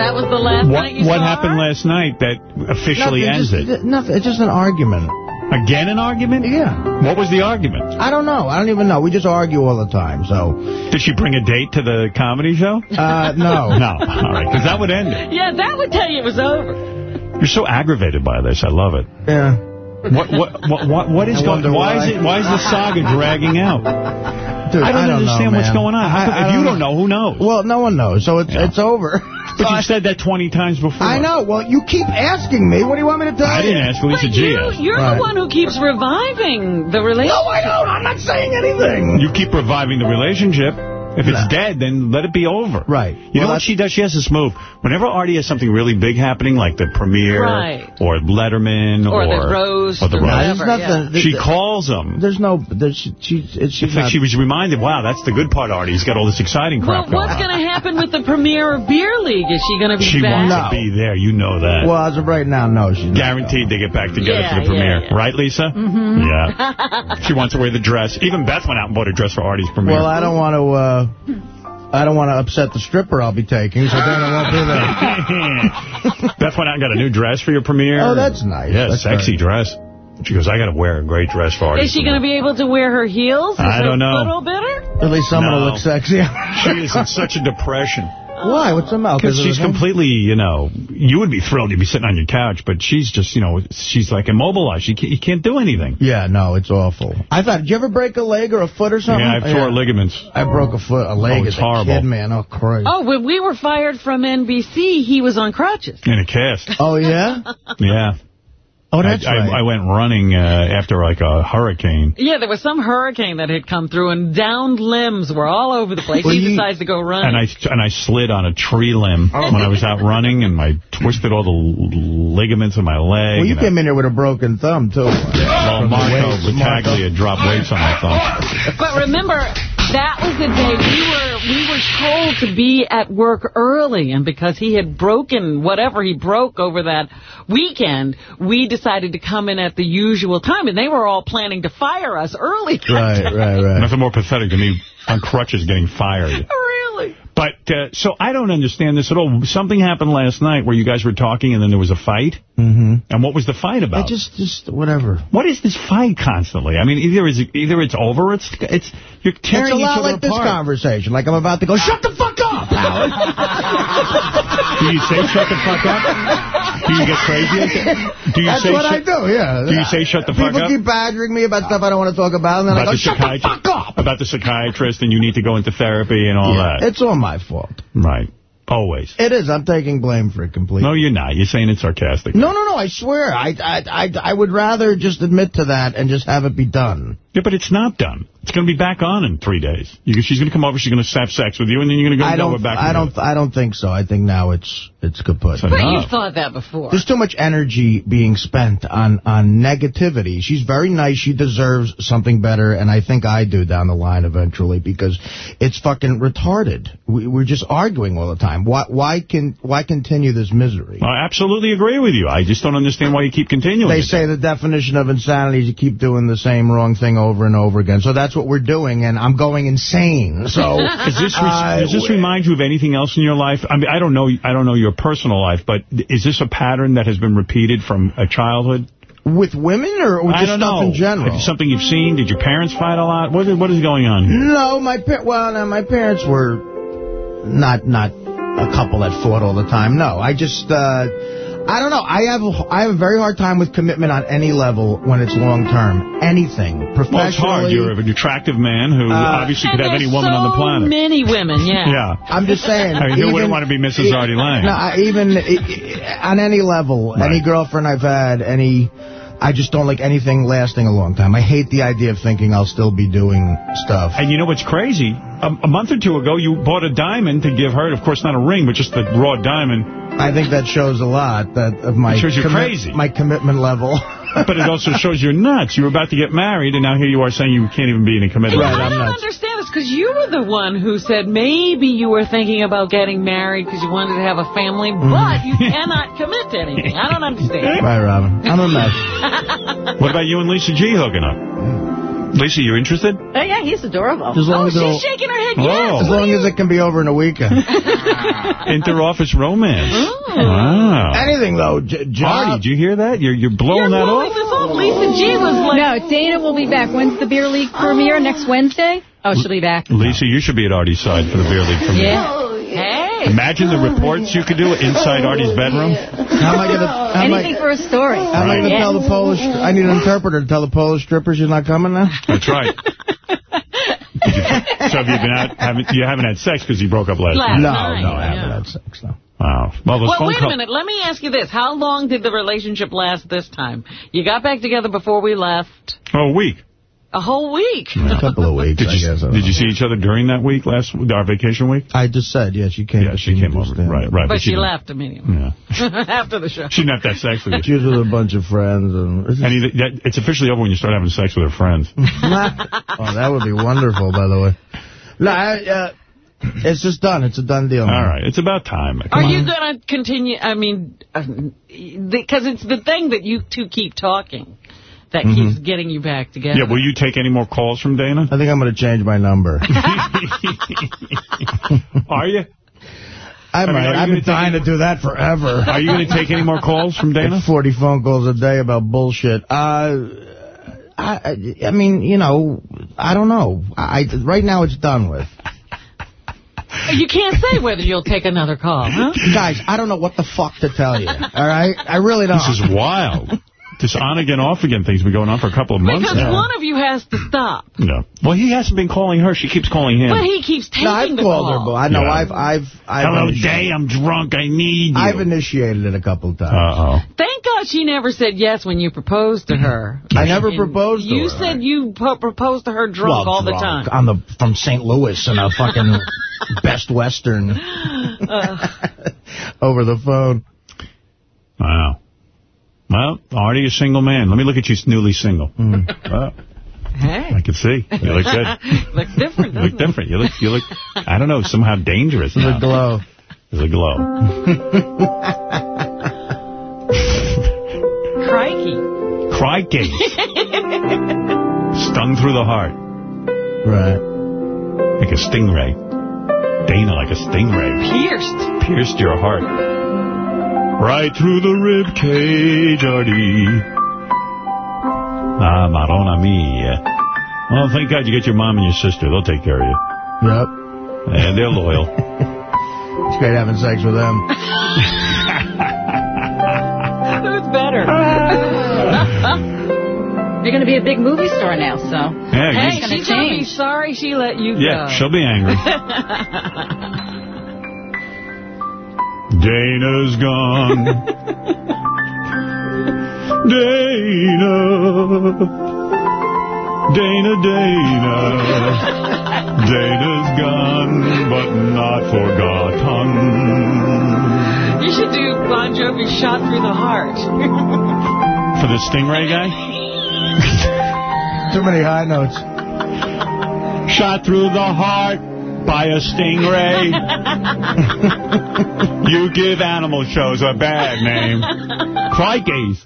S2: That was the last
S1: what
S2: night you
S1: what
S2: saw
S1: happened
S2: her?
S1: last night that officially
S3: Nothing,
S1: ends
S3: just,
S1: it?
S3: Nothing. It's just an argument.
S1: Again an argument?
S3: Yeah.
S1: What was the argument?
S3: I don't know. I don't even know. We just argue all the time. So,
S1: Did she bring a date to the comedy show?
S3: uh, no.
S1: No. All right, because that would end it.
S2: Yeah, that would tell you it was over.
S1: You're so aggravated by this. I love it.
S3: Yeah.
S1: What what what what, what is going?
S3: wonder
S1: Why
S3: why.
S1: is it? Why is the saga dragging out?
S3: Dude,
S1: I don't understand
S3: know,
S1: what's
S3: man.
S1: going on. How
S3: I-
S1: come-
S3: I
S1: if you don't know, who knows?
S3: Well, no one knows. So it's
S1: Yeah.
S3: it's over.
S1: But you've said that 20 times before.
S3: I know. Well, you keep asking me. What do you want me to tell
S1: I
S3: you?
S1: didn't ask Lisa
S2: But
S1: G.
S2: you,
S1: asked.
S2: you're
S3: Right.
S2: the one who keeps reviving the relationship.
S3: No, I don't. I'm not saying anything.
S1: You keep reviving the relationship. If it's
S3: No.
S1: dead, then let it be over.
S3: Right.
S1: You know what she does? She has this move. Whenever Artie has something really big happening, like the premiere
S2: Right.
S1: or Letterman
S2: Or
S1: or,
S2: the roast
S1: or the
S2: Rose,
S1: roast,
S2: whatever.
S3: There's nothing.
S1: she
S3: there-
S1: calls him.
S3: There's no. There's, she, she, she's
S1: It's like
S3: not,
S1: she was reminded, wow, that's the good part, Artie. He's got all this exciting
S2: Well,
S1: crap going
S2: what's
S1: on.
S2: going to happen with the premiere of Beer League? Is she going to be
S1: She
S2: back?
S1: wants
S3: No.
S1: to be there. You know that.
S3: Well, as of right now, no. She's.
S1: Guaranteed they get back together
S2: Yeah,
S1: for the premiere.
S2: yeah, yeah.
S1: Right, Lisa? Mm-hmm. Yeah. she wants to wear the dress. Even Beth went out and bought a dress for Artie's premiere.
S3: Well, I don't want to. Uh, I don't want to upset the stripper I'll be taking, so then I won't do that.
S1: Beth went out and got a new dress for your premiere.
S3: Oh, that's nice.
S1: Yeah,
S3: That's
S1: sexy dress. She goes, I got to wear a great dress for Artie.
S2: Is she going to be able to wear her heels? Is
S1: I don't know.
S2: foot all bitter?
S3: At least someone
S1: No.
S3: will look sexy.
S1: She is in such a depression. Oh.
S3: Why? What's the matter?
S1: Because she's completely, you know, you would be thrilled to be sitting on your couch, but she's just, you know, she's like immobilized. She can't, you can't do anything.
S3: Yeah, no, it's awful. I thought, did you ever break a leg or a foot or something?
S1: Yeah, I have tore ligaments.
S3: I broke a foot, a leg
S1: Oh, it's
S3: as a
S1: horrible.
S3: kid, man. Oh, Christ.
S2: Oh, when we were fired from NBC, he was on crutches.
S1: In a cast.
S3: Oh, yeah?
S1: Yeah.
S3: Oh, that's
S1: I,
S3: right.
S1: I, I went running uh, after like a hurricane.
S2: Yeah, there was some hurricane that had come through, and downed limbs were all over the place.
S1: Well,
S2: he
S1: you-
S2: decides to go running.
S1: And I and I slid on a tree limb
S3: Oh.
S1: when I was out running, and I twisted all the ligaments in my leg.
S3: well, you
S1: and
S3: came in here with a broken thumb, too.
S1: I, well,
S3: From the
S1: Marco
S3: weights.
S1: Battaglia dropped weights on my thumb.
S2: But remember, that was the day we were we were told to be at work early, and because he had broken whatever he broke over that weekend, we decided to come in at the usual time, and they were all planning to fire us early.
S3: Right, right, right.
S1: Nothing more pathetic than me on crutches getting fired.
S2: Really?
S1: But, uh, so I don't understand this at all. Something happened last night where you guys were talking and then there was a fight.
S3: Mm-hmm.
S1: And what was the fight about?
S3: I
S1: about?
S3: just, just, whatever.
S1: What is this fight constantly? I mean, either is either it's over, or it's it's you're tearing
S3: It's a lot like this conversation. Like I'm about to go, ah. shut the fuck up, Howard.
S1: Do you say shut the fuck up? Do you get crazy? Do you
S3: That's
S1: say
S3: what I do, yeah.
S1: Do you say shut the fuck up?
S3: People keep badgering me about stuff I don't want to talk about, and then I go,
S1: the
S3: shut the fuck up.
S1: about the psychiatrist, and you need to go into therapy and all
S3: Yeah,
S1: that.
S3: It's all my fault.
S1: Right. Always.
S3: It is. I'm taking blame for it completely.
S1: No, you're not. You're saying it sarcastically.
S3: No, no, no, I swear. I, I, I, I would rather just admit to that and just have it be done.
S1: Yeah, but it's not done. It's going to be back on in three days. You, she's going to come over, she's going to have sex with you, and then you're going to go,
S3: I don't,
S1: back
S3: I don't, I don't think so. I think now it's, it's kaput.
S2: But you've thought that before.
S3: There's too much energy being spent on, on negativity. She's very nice. She deserves something better, and I think I do down the line eventually because it's fucking retarded. We, we're just arguing all the time. Why, why can, why continue this misery?
S1: I absolutely agree with you. I just don't understand why you keep continuing.
S3: They
S1: it.
S3: say the definition of insanity is you keep doing the same wrong thing over and over again. So that's what we're doing, and I'm going insane. So
S1: Is this,
S3: uh,
S1: does this remind you of anything else in your life? I mean, I don't know. I don't know your personal life, but is this a pattern that has been repeated from a childhood?
S3: with women or with just stuff
S1: know.
S3: in general?
S1: Something you've seen? Did your parents fight a lot? What is, what is going on here?
S3: No, my well, no, my parents were not not a couple that fought all the time. No, I just uh, I don't know. I have a- I have a very hard time with commitment on any level when it's long term. Anything professionally.
S1: Well, it's hard. You're an attractive man who
S3: Uh,
S1: obviously could have any woman
S2: so
S1: on the planet.
S2: many women, yeah.
S1: Yeah.
S3: I'm just saying.
S1: I mean, who wouldn't want to be Mrs. Artie Lange?
S3: No, I- even i- i- on any level, any girlfriend I've had, any, I just don't like anything lasting a long time. I hate the idea of thinking I'll still be doing stuff.
S1: And you know what's crazy? A, a month or two ago, you bought a diamond to give her. Of course, not a ring, but just a raw diamond.
S3: I think that shows a lot that of my
S1: It shows you're crazy.
S3: my commitment level.
S1: But it also shows you're nuts. You were about to get married, and now here you are saying you can't even be in a committed
S2: I
S1: relationship.
S2: don't understand this because you were the one who said maybe you were thinking about getting married because you wanted to have a family, mm-hmm. but you cannot commit to anything. I don't understand.
S3: Bye, Robin. I'm a mess.
S1: What about you and Lisa G hooking up? Mm. Lisa, you're interested?
S40: Oh, yeah, he's adorable.
S3: As long
S2: Oh,
S3: as
S2: she's shaking her head
S1: Oh.
S2: yes.
S3: As long as it can be over in a weekend. Ah.
S1: Inter-office romance.
S2: Oh.
S1: Wow.
S3: Anything, though. J-
S1: Artie, did you hear that? You're, you're blowing that
S2: blowing
S1: off?
S2: this off. Lisa G was like,
S40: No, Dana will be back. When's the beer league premiere? Oh. Next Wednesday? Oh, she'll be back.
S1: Lisa, you should be at Artie's side for the beer league premiere.
S40: Oh, yeah.
S2: hey.
S1: Imagine the reports you could do inside Artie's bedroom.
S3: How am I going to... How am I,
S40: Anything for a story.
S3: how am I going to
S40: Yeah.
S3: tell the Polish... I need an interpreter to tell the Polish strippers you're not coming now?
S1: That's right. You- so have you been out? Haven't, you haven't had sex because you broke up last
S2: Last
S1: night?
S3: No,
S2: night,
S3: no, I haven't had sex, no.
S1: Wow. Well,
S2: Well, wait a minute. Let me ask you this. How long did the relationship last this time? You got back together before we left?
S1: Oh, a week.
S2: A whole week.
S3: A couple of weeks,
S1: Did
S3: I
S1: you,
S3: guess. I don't
S1: did you see each other during that week, last our vacation week?
S3: I just said, yeah, she came.
S1: Yeah,
S3: to
S1: she came over.
S3: then.
S1: Right, right.
S2: But she
S1: didn't-
S2: left immediately.
S1: Yeah.
S2: After the show.
S1: She didn't have to have sex with
S3: She
S1: you.
S3: was with a bunch of friends. and
S1: And he, that, it's officially over when you start having sex with her friends.
S3: Oh, that would be wonderful, by the way. No, I, uh, it's just done. It's a done deal.
S1: All right. It's about time. Come
S2: Are
S1: on.
S2: you going to continue? I mean, because it's the thing that you two keep talking that
S1: Mm-hmm.
S2: keeps getting you back together.
S1: Yeah, will you take any more calls from Dana?
S3: I think I'm going to change my number.
S1: Are you?
S3: I
S1: mean,
S3: might.
S1: are you
S3: I've been dying to do that forever.
S1: Are you going to take any more calls from Dana?
S3: Get 40 phone calls a day about bullshit. Uh, I, I I mean, you know, I don't know. I Right now it's done with.
S2: You can't say whether you'll take another call, huh?
S3: Guys, I don't know what the fuck to tell you. All right? I really don't.
S1: This is wild. This on again, off again thing's been going on for a couple of months
S2: Because
S1: now.
S2: one of you has to stop.
S1: No. Well, he hasn't been calling her. She keeps calling him.
S2: But he keeps taking
S3: No, I've
S2: the
S3: called
S2: call.
S3: her, but I know
S1: Yeah.
S3: I've I've I've
S1: Hello,
S3: initiated-
S1: Day. I'm drunk. I need you.
S3: I've initiated it a couple of times.
S1: Uh-oh.
S2: Thank God she never said yes when you proposed to her.
S3: I never
S2: And
S3: proposed to her.
S2: You
S3: her.
S2: said you proposed to her drunk
S3: Well,
S2: all the
S3: drunk.
S2: time.
S3: On the from St. Louis and a fucking Best Western
S2: Uh,
S3: over the phone.
S1: Wow. Well, Artie, a single man. Let me look at you newly single.
S3: Hmm.
S1: Well,
S2: hey.
S1: I can see. You look good.
S2: Looks different,
S1: You look
S2: it?
S1: different. You look, you look, I don't know, somehow dangerous
S3: The
S1: now.
S3: glow.
S1: There's a glow.
S2: Crikey.
S1: Crikey. Stung through the heart.
S3: Right.
S1: Like a stingray. Dana like a stingray.
S2: Pierced.
S1: Pierced your heart. Right through the rib cage, Artie. Ah, Marona me. Well, thank God you get your mom and your sister. They'll take care of you.
S3: Yep.
S1: And they're loyal.
S3: it's great having sex with them. Who's better? Ah.
S40: You're going to be a big movie star now, so.
S1: Yeah,
S2: hey, she's going to be sorry she let you
S1: yeah,
S2: go.
S1: Yeah, she'll be angry. Dana's gone. Dana. Dana, Dana. Dana's gone, but not forgotten.
S2: You should do Bon Jovi Shot Through the Heart.
S1: For the Stingray guy?
S3: Too many high notes.
S1: Shot through the heart by a stingray. you give animal shows a bad name. Crikeys.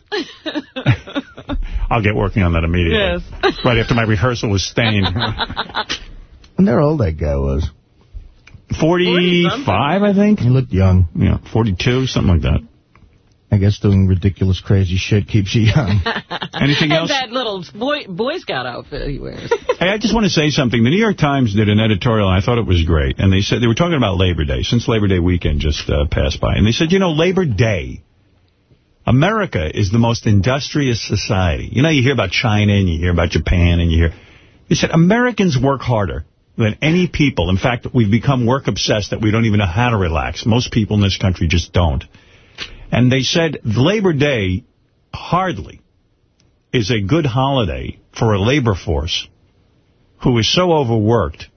S1: I'll get working on that immediately.
S2: Yes.
S1: Right after my rehearsal was Staind.
S3: wonder how old that guy was.
S1: 45, I think.
S3: He looked young.
S1: Yeah, 42, something like that.
S3: I guess doing ridiculous, crazy shit keeps you young.
S1: Anything
S2: and
S1: else?
S2: that little boy, Boy Scout outfit he wears.
S1: Hey, I just want to say something. The New York Times did an editorial, and I thought it was great. And they said they were talking about Labor Day, since Labor Day weekend just uh, passed by. And they said, you know, Labor Day, America is the most industrious society. You know, you hear about China, and you hear about Japan, and you hear... They said, Americans work harder than any people. In fact, we've become work-obsessed that we don't even know how to relax. Most people in this country just don't. And they said Labor Day hardly is a good holiday for a labor force who is so overworked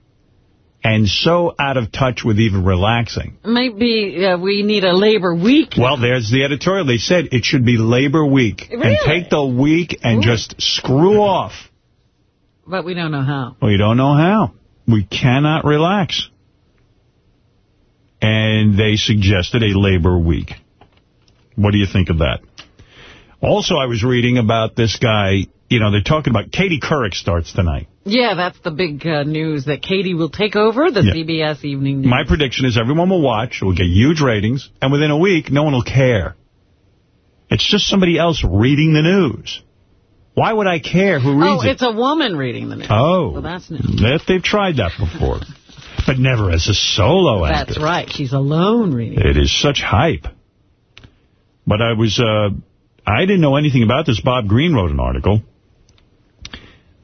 S1: and so out of touch with even relaxing.
S2: Maybe uh, we need a labor week.
S1: Well, there's the editorial. They said it should be Labor Week. And take the week and just screw off.
S2: But we don't know how.
S1: We don't know how. We cannot relax. And they suggested a Labor Week. What do you think of that? Also, I was reading about this guy, you know, they're talking about Katie Couric starts tonight.
S2: Yeah, that's the big uh, news that Katie will take over the
S1: Yeah.
S2: CBS Evening News.
S1: My prediction is everyone will watch, it will get huge ratings, and within a week, no one will care. It's just somebody else reading the news. Why would I care who
S2: oh,
S1: reads it?
S2: Oh, it's a woman reading the news.
S1: Oh,
S2: Well, that's new.
S1: that they've tried that before, but never as a solo actor.
S2: That's right. She's alone reading.
S1: It is such hype. But I was, uh, I didn't know anything about this. Bob Greene wrote an article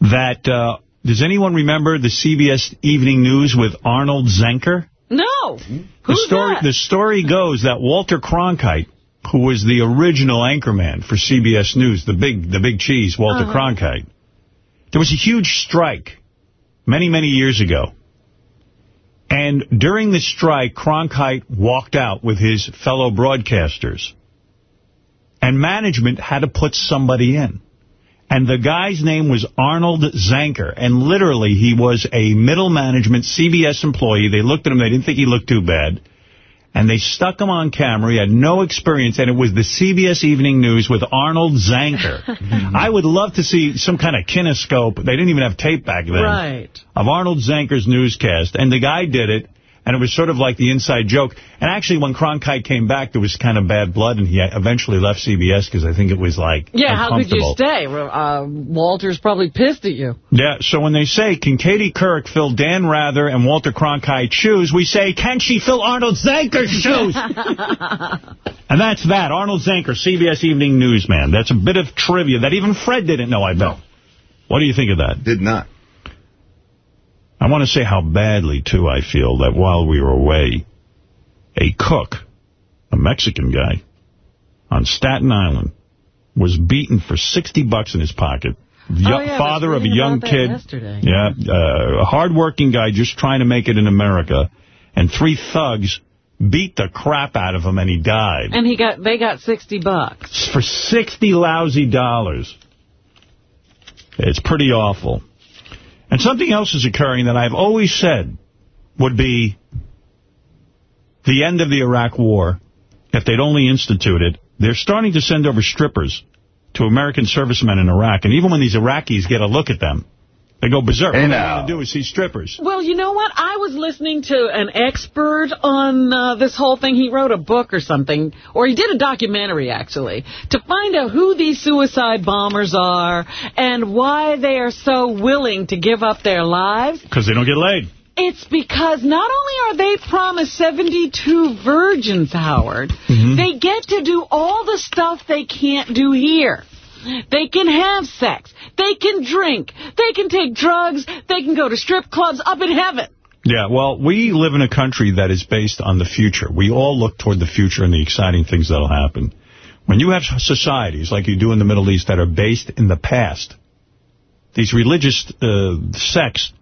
S1: that, uh, does anyone remember the CBS Evening News with Arnold Zenker?
S2: No.
S1: The
S2: Who's
S1: story,
S2: that?
S1: the story goes that Walter Cronkite, who was the original anchorman for CBS News, the big, the big cheese, Walter
S2: Uh-huh.
S1: Cronkite, there was a huge strike many, many years ago. And during the strike, Cronkite walked out with his fellow broadcasters. And management had to put somebody in. And the guy's name was Arnold Zenker. And literally, he was a middle management CBS employee. They looked at him. They didn't think he looked too bad. And they stuck him on camera. He had no experience. And it was the CBS Evening News with Arnold Zenker. I would love to see some kind of kinescope. They didn't even have tape back then.
S2: Right.
S1: Of Arnold Zenker's newscast. And the guy did it. And it was sort of like the inside joke. And actually, when Cronkite came back, there was kind of bad blood. And he eventually left CBS because I think it was like
S2: Yeah, how could you stay? Uh, Walter's probably pissed at you.
S1: Yeah, so when they say, can Katie Couric fill Dan Rather and Walter Cronkite's shoes, we say, can she fill Arnold Zenker's shoes? and that's that. Arnold Zenker, CBS Evening Newsman. That's a bit of trivia that even Fred didn't know, I bet. What do you think of that?
S19: Did not.
S1: I want to say how badly, too, I feel that while we were away, a cook, a Mexican guy, on Staten Island, was beaten for 60 bucks in his pocket. Yo-
S2: Oh, yeah,
S1: father of a young kid.
S2: yesterday.
S1: Yeah, uh, a hard-working guy just trying to make it in America. And three thugs beat the crap out of him, and he died.
S2: And he got they got 60 bucks.
S1: For 60 lousy dollars. It's pretty awful. And something else is occurring that I've always said would be the end of the Iraq War, if they'd only instituted. They're starting to send over strippers to American servicemen in Iraq. And even when these Iraqis get a look at them, they go berserk.
S35: Hey,
S1: All they
S35: now.
S1: want to do is see strippers.
S2: Well, you know what? I was listening to an expert on uh, this whole thing. He wrote a book or something, or he did a documentary, actually, to find out who these suicide bombers are and why they are so willing to give up their lives.
S1: Because they don't get laid.
S2: It's because not only are they promised 72 virgins, Howard,
S1: Mm-hmm.
S2: they get to do all the stuff they can't do here. They can have sex. They can drink. They can take drugs. They can go to strip clubs up in heaven.
S1: Yeah, well, we live in a country that is based on the future. We all look toward the future and the exciting things that will happen. When you have societies like you do in the Middle East that are based in the past, these religious uh, sects,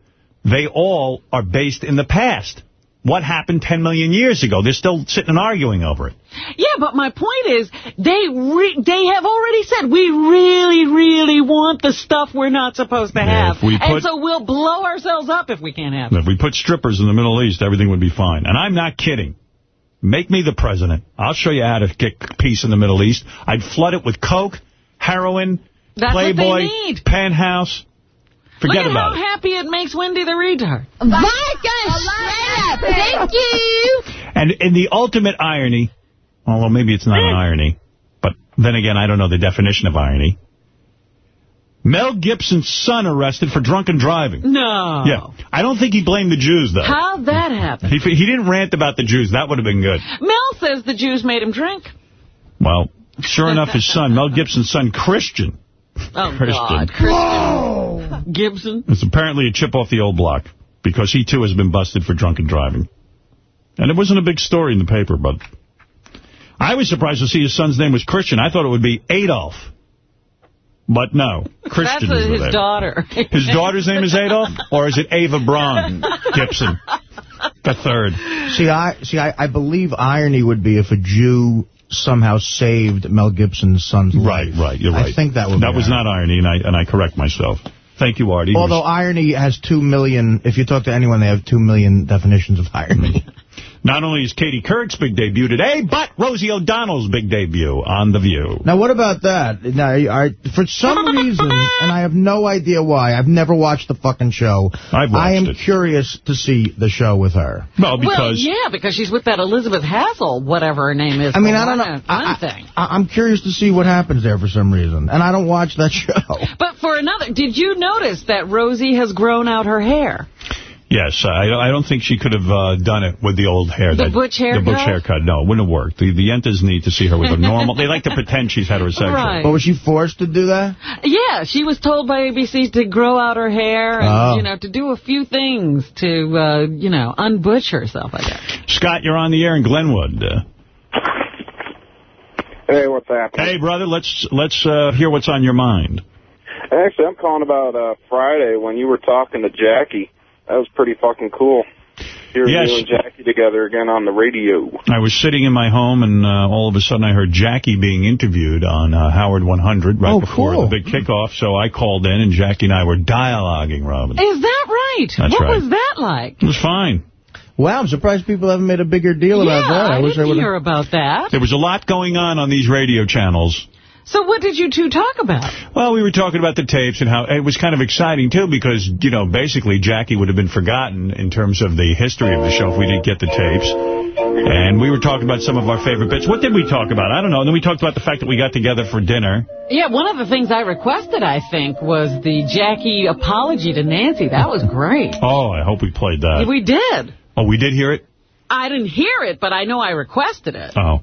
S1: they all are based in the past. What happened 10 million years ago? They're still sitting and arguing over it.
S2: Yeah, but my point is, they re they have already said, we really, really want the stuff we're not supposed to
S1: Yeah,
S2: have.
S1: we
S2: and so we'll blow ourselves up if we can't have it.
S1: If we put strippers in the Middle East, everything would be fine. And I'm not kidding. Make me the president. I'll show you how to get peace in the Middle East. I'd flood it with coke, heroin,
S2: That's
S1: Playboy, penthouse. Forget
S2: Look at
S1: about
S2: how
S1: it.
S2: happy it makes Wendy the retard.
S37: Vodka, Thank you.
S1: And in the ultimate irony, although maybe it's not an eh. irony, but then again, I don't know the definition of irony. Mel Gibson's son arrested for drunken driving.
S2: No.
S1: Yeah. I don't think he blamed the Jews, though.
S2: How'd that happen?
S1: He, he didn't rant about the Jews. That would have been good.
S2: Mel says the Jews made him drink.
S1: Well, sure enough, his son, Mel Gibson's son, Christian,
S2: Oh,
S1: Christian.
S2: God. Christian Gibson.
S1: It's apparently a chip off the old block because he, too, has been busted for drunken driving. And it wasn't a big story in the paper, but I was surprised to see his son's name was Christian. I thought it would be Adolf. But no, Christian
S2: That's
S1: is
S2: his
S1: name.
S2: daughter.
S1: His daughter's name is Adolf? Or is it Ava Braun Gibson? The third.
S3: See, I see. I, I believe irony would be if a Jew somehow saved Mel Gibson's son's
S1: Right,
S3: life.
S1: right, right. you're right.
S3: I think that would
S1: That was
S3: irony.
S1: not irony, and I, and I correct myself. Thank you, Artie.
S3: Although irony has two million, if you talk to anyone, they have two million definitions of irony. Mm.
S1: Not only is Katie Couric's big debut today, but Rosie O'Donnell's big debut on The View.
S3: Now, what about that? Now, I, for some reason, and I have no idea why, I've never watched the fucking show.
S1: I've watched
S3: I am
S1: it.
S3: curious to see the show with her.
S1: Well,
S2: Well, yeah, because she's with that Elizabeth Hassel, whatever her name is.
S3: I mean, I don't know.
S2: One
S3: I-
S2: thing.
S3: I, I'm curious to see what happens there for some reason, and I don't watch that show.
S2: But for another, did you notice that Rosie has grown out her hair?
S1: Yes, I, I don't think she could have uh, done it with the old hair.
S2: The
S1: that-
S2: butch
S1: The butch
S2: haircut?
S1: haircut. No, it wouldn't have worked. The, the Yentas need to see her with a normal... they like to pretend she's heterosexual.
S2: Right.
S3: But was she forced to do that?
S2: Yeah, she was told by ABC to grow out her hair and,
S1: Oh.
S2: you know, to do a few things to, uh, you know, unbutch herself, I guess.
S1: Scott, you're on the air in Glenwood. Uh,
S41: Hey, what's happening?
S1: hey, brother, let's let's uh, hear what's on your mind.
S41: Actually, I'm calling about uh, Friday when you were talking to Jackie. That was pretty fucking cool. Hearing
S1: Yes.
S41: you and Jackie together again on the radio.
S1: I was sitting in my home, and uh, all of a sudden I heard Jackie being interviewed on uh, Howard 100 right
S3: Oh,
S1: before
S3: cool.
S1: the big kickoff. So I called in, and Jackie and I were dialoguing, Robin.
S2: Is that right?
S1: That's
S2: what
S1: right.
S2: was that like?
S1: It was fine.
S3: Wow, I'm surprised people haven't made a bigger deal
S2: yeah,
S3: about that.
S2: I,
S3: wish
S2: didn't
S3: would've-
S2: hear about that.
S1: There was a lot going on on these radio channels.
S2: So what did you two talk about?
S1: Well, we were talking about the tapes and how it was kind of exciting, too, because, you know, basically Jackie would have been forgotten in terms of the history of the show if we didn't get the tapes. And we were talking about some of our favorite bits. What did we talk about? I don't know. And then we talked about the fact that we got together for dinner.
S2: Yeah, one of the things I requested, I think, was the Jackie apology to Nancy. That was great.
S1: Oh, I hope we played that.
S2: We did.
S1: Oh, we did hear it?
S2: I didn't hear it, but I know I requested it.
S1: Oh.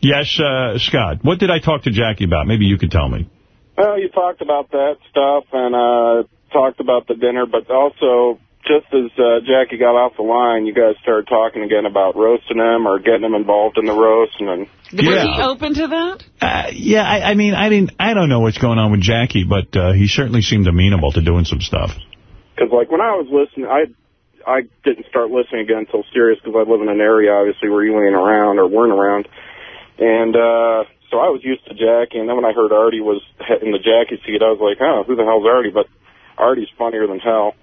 S1: Yes, uh, Scott. What did I talk to Jackie about? Maybe you could tell me.
S41: Well, you talked about that stuff and uh, talked about the dinner, but also just as uh, Jackie got off the line, you guys started talking again about roasting him or getting him involved in the roast. And then
S2: Was he open to that?
S1: Uh, yeah, I, I mean, I didn't. I don't know what's going on with Jackie, but uh, he certainly seemed amenable to doing some stuff.
S41: Because, like, when I was listening, I I didn't start listening again until Sirius because I live in an area, obviously, where you ain't around or weren't around. And uh, so I was used to Jackie, and then when I heard Artie was in the Jackie seat, I was like, oh, who the hell's Artie? But Artie's funnier than hell.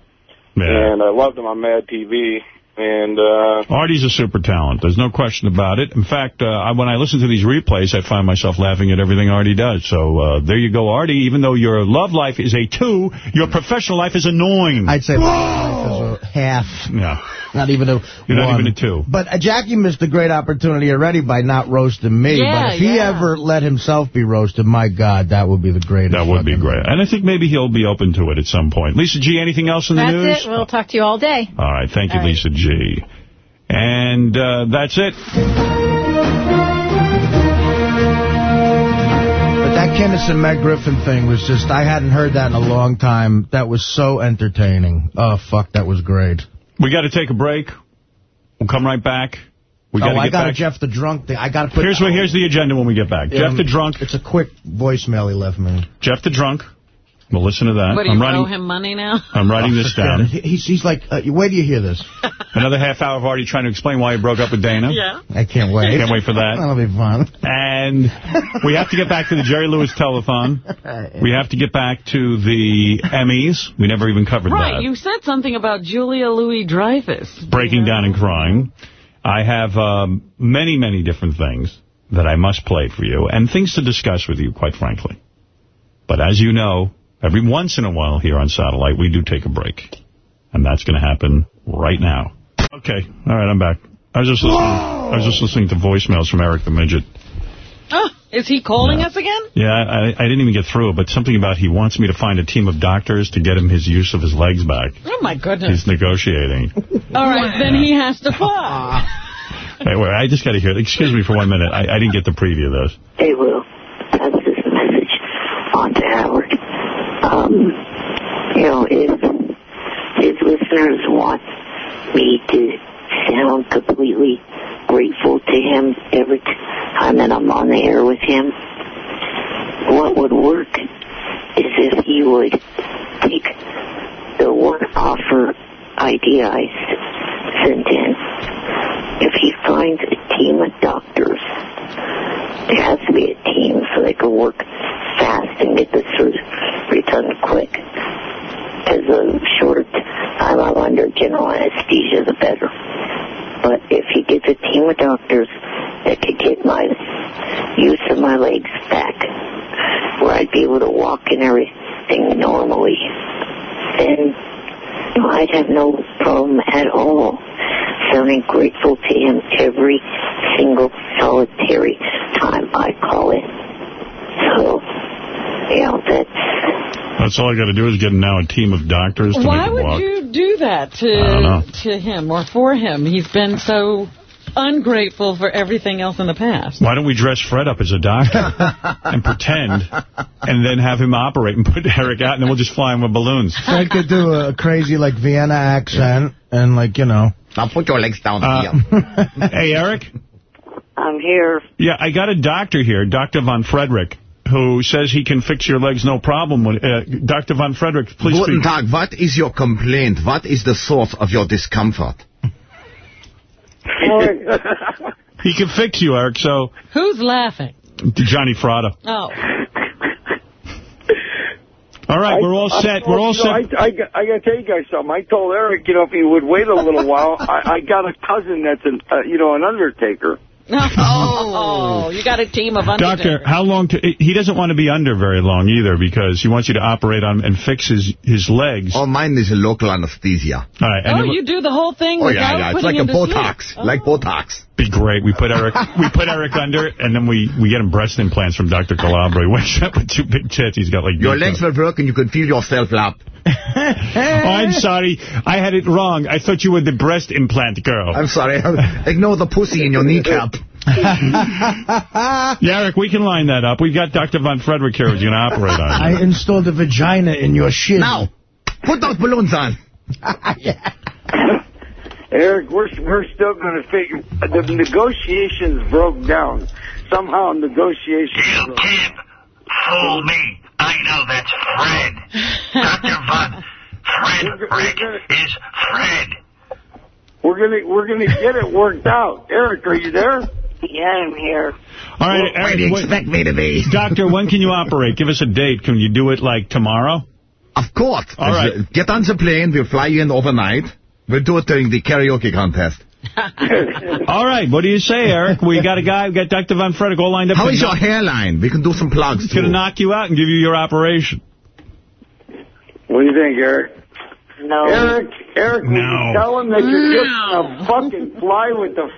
S41: And I loved him on Mad TV. And uh,
S1: Artie's a super talent. There's no question about it. In fact, uh, I, when I listen to these replays, I find myself laughing at everything Artie does. So uh, there you go, Artie. Even though your love life is a two, your professional life is a nine.
S3: I'd say my life is a half.
S1: Yeah.
S3: Not even a
S1: You're not
S3: one.
S1: even a two.
S3: But uh, Jackie missed a great opportunity already by not roasting me.
S1: Yeah,
S3: but if he ever let himself be roasted, my God, that would be the greatest.
S1: That would be great. And I think maybe he'll be open to it at some point. Lisa G., anything else in the
S40: That's
S1: news?
S40: it. We'll talk to you all day.
S1: All right. Thank you,
S40: All right.
S1: Lisa G. And uh, that's it.
S3: But That Kinison Meg Griffin thing was just, I hadn't heard that in a long time. That was so entertaining. Oh, fuck, that was great.
S1: We got to take a break. We'll come right back. We
S3: oh,
S1: gotta
S3: I
S1: get
S3: got a. Jeff the Drunk thing. I got to put...
S1: Here's what. Here's the agenda when we get back. Jeff
S3: Um,
S1: the Drunk.
S3: It's a quick voicemail he left me.
S1: Jeff the Drunk. We'll listen to that.
S2: What, do
S1: I'm
S2: you
S1: writing.
S2: owe him money now?
S1: I'm writing this down.
S3: He's, he's like, uh, where do you hear this?
S1: Another half hour of Artie trying to explain why he broke up with Dana.
S2: Yeah.
S3: I can't wait.
S1: Can't wait for that.
S3: That'll be fun.
S1: And we have to get back to the Jerry Lewis telethon. We have to get back to the Emmys. We never even covered
S2: Right,
S1: that.
S2: you said something about Julia Louis-Dreyfus.
S1: Breaking down and crying. I have um, many, many different things that I must play for you and things to discuss with you, quite frankly. But as you know, every once in a while here on Satellite, we do take a break. And that's going to happen right now. Okay. All right, I'm back. I was just listening, I was just listening to voicemails from Eric the Midget.
S2: Oh, is he calling us again?
S1: Yeah, I, I didn't even get through it, but something about he wants me to find a team of doctors to get him his use of his legs back.
S2: Oh, my goodness.
S1: He's negotiating.
S2: All right, then he has to fly.
S1: Wait, wait, I just got to hear it. Excuse me for one minute. I, I didn't get the preview of this.
S31: Hey, Will. Pass this message on to Howard. Um, you know, if his listeners want me to sound completely grateful to him every time that I'm on the air with him, what would work is if he would take the one offer idea I sent in. If he finds a team of doctors it has to be a team so they can work fast and get surgery done quick. Because the shorter time I'm under general anesthesia, the better. But if he gets a team of doctors that could get my use of my legs back, where I'd be able to walk and everything normally, then know, I'd have no problem at all sounding grateful to him every single solitary time I call in. So, you know, that's
S1: That's all I got to do is get now a team of doctors to
S2: Why
S1: make him
S2: would
S1: walk.
S2: you do that to to him or for him? He's been so ungrateful for everything else in the past.
S1: Why don't we dress Fred up as a doctor and pretend and then have him operate and put Eric out and then we'll just fly him with balloons?
S3: Fred could do a crazy, like, Vienna accent and, like, you know.
S19: Now put your legs down
S1: Uh, hey, Eric?
S31: I'm here.
S1: Yeah, I got a doctor here, Dr. Von Frederick, who says he can fix your legs no problem. When, uh, Dr. Von Frederick, please
S19: Guten
S1: speak.
S19: Tag, what is your complaint? What is the source of your discomfort?
S1: He can fix you, Eric, so
S2: Who's laughing?
S1: Johnny Fratto.
S2: Oh.
S1: All right, we're all
S42: I
S1: set.
S42: told-
S1: We're all
S42: you know,
S1: set.
S42: I, I, got- I got to tell you guys something. I told Eric, you know, if he would wait a little while, I, I got a cousin that's an, uh, you know, an undertaker.
S2: Oh, oh, you got a team of
S1: Doctor, how long? To, he doesn't want to be under very long either because he wants you to operate on and fix his, his legs.
S19: Oh, mine is a local anesthesia.
S1: All right, and
S2: Oh, you do the whole thing
S19: Oh,
S2: without
S19: yeah, yeah. It's like a
S2: him to sleep. Oh.
S19: Botox. Like Botox.
S1: Be great. We put Eric we put Eric under, and then we, we get him breast implants from Dr. Calabro. He wakes up with two big tits. He's got like
S19: Your legs will work and you could feel yourself up.
S1: Oh, I'm sorry. I had it wrong. I thought you were the breast implant girl.
S19: I'm sorry. Ignore the pussy in your kneecap.
S1: yeah, Eric, we can line that up. We've got Dr. Von Frederick here who's going to operate on you.
S3: I installed a vagina in your shit.
S19: Now, put those balloons on.
S42: Eric, we're we're still going to figure. The negotiations broke down. Somehow negotiations.
S35: You can't fool me. I know that's Fred. Dr. Von Frederick is Fred.
S42: We're gonna we're gonna get it worked out. Eric, are you there?
S31: Yeah, I'm here.
S1: All right,
S19: Where
S1: Eric.
S19: do you
S1: what-
S19: expect me to be?
S1: Doctor, when can you operate? Give us a date. Can you do it, like, tomorrow?
S19: Of course.
S1: All right.
S19: Get on the plane. We'll fly you in overnight. We'll do it during the karaoke contest.
S1: All right. What do you say, Eric? We got a guy. We got Dr. Von Frederick all lined up.
S19: How
S1: to
S19: is your hairline? We can do some plugs,
S1: He's going to knock you out and give you your operation.
S42: What do you think, Eric?
S31: No.
S42: Eric, Eric, will
S1: No.
S42: tell him that you're just gonna fucking fly with the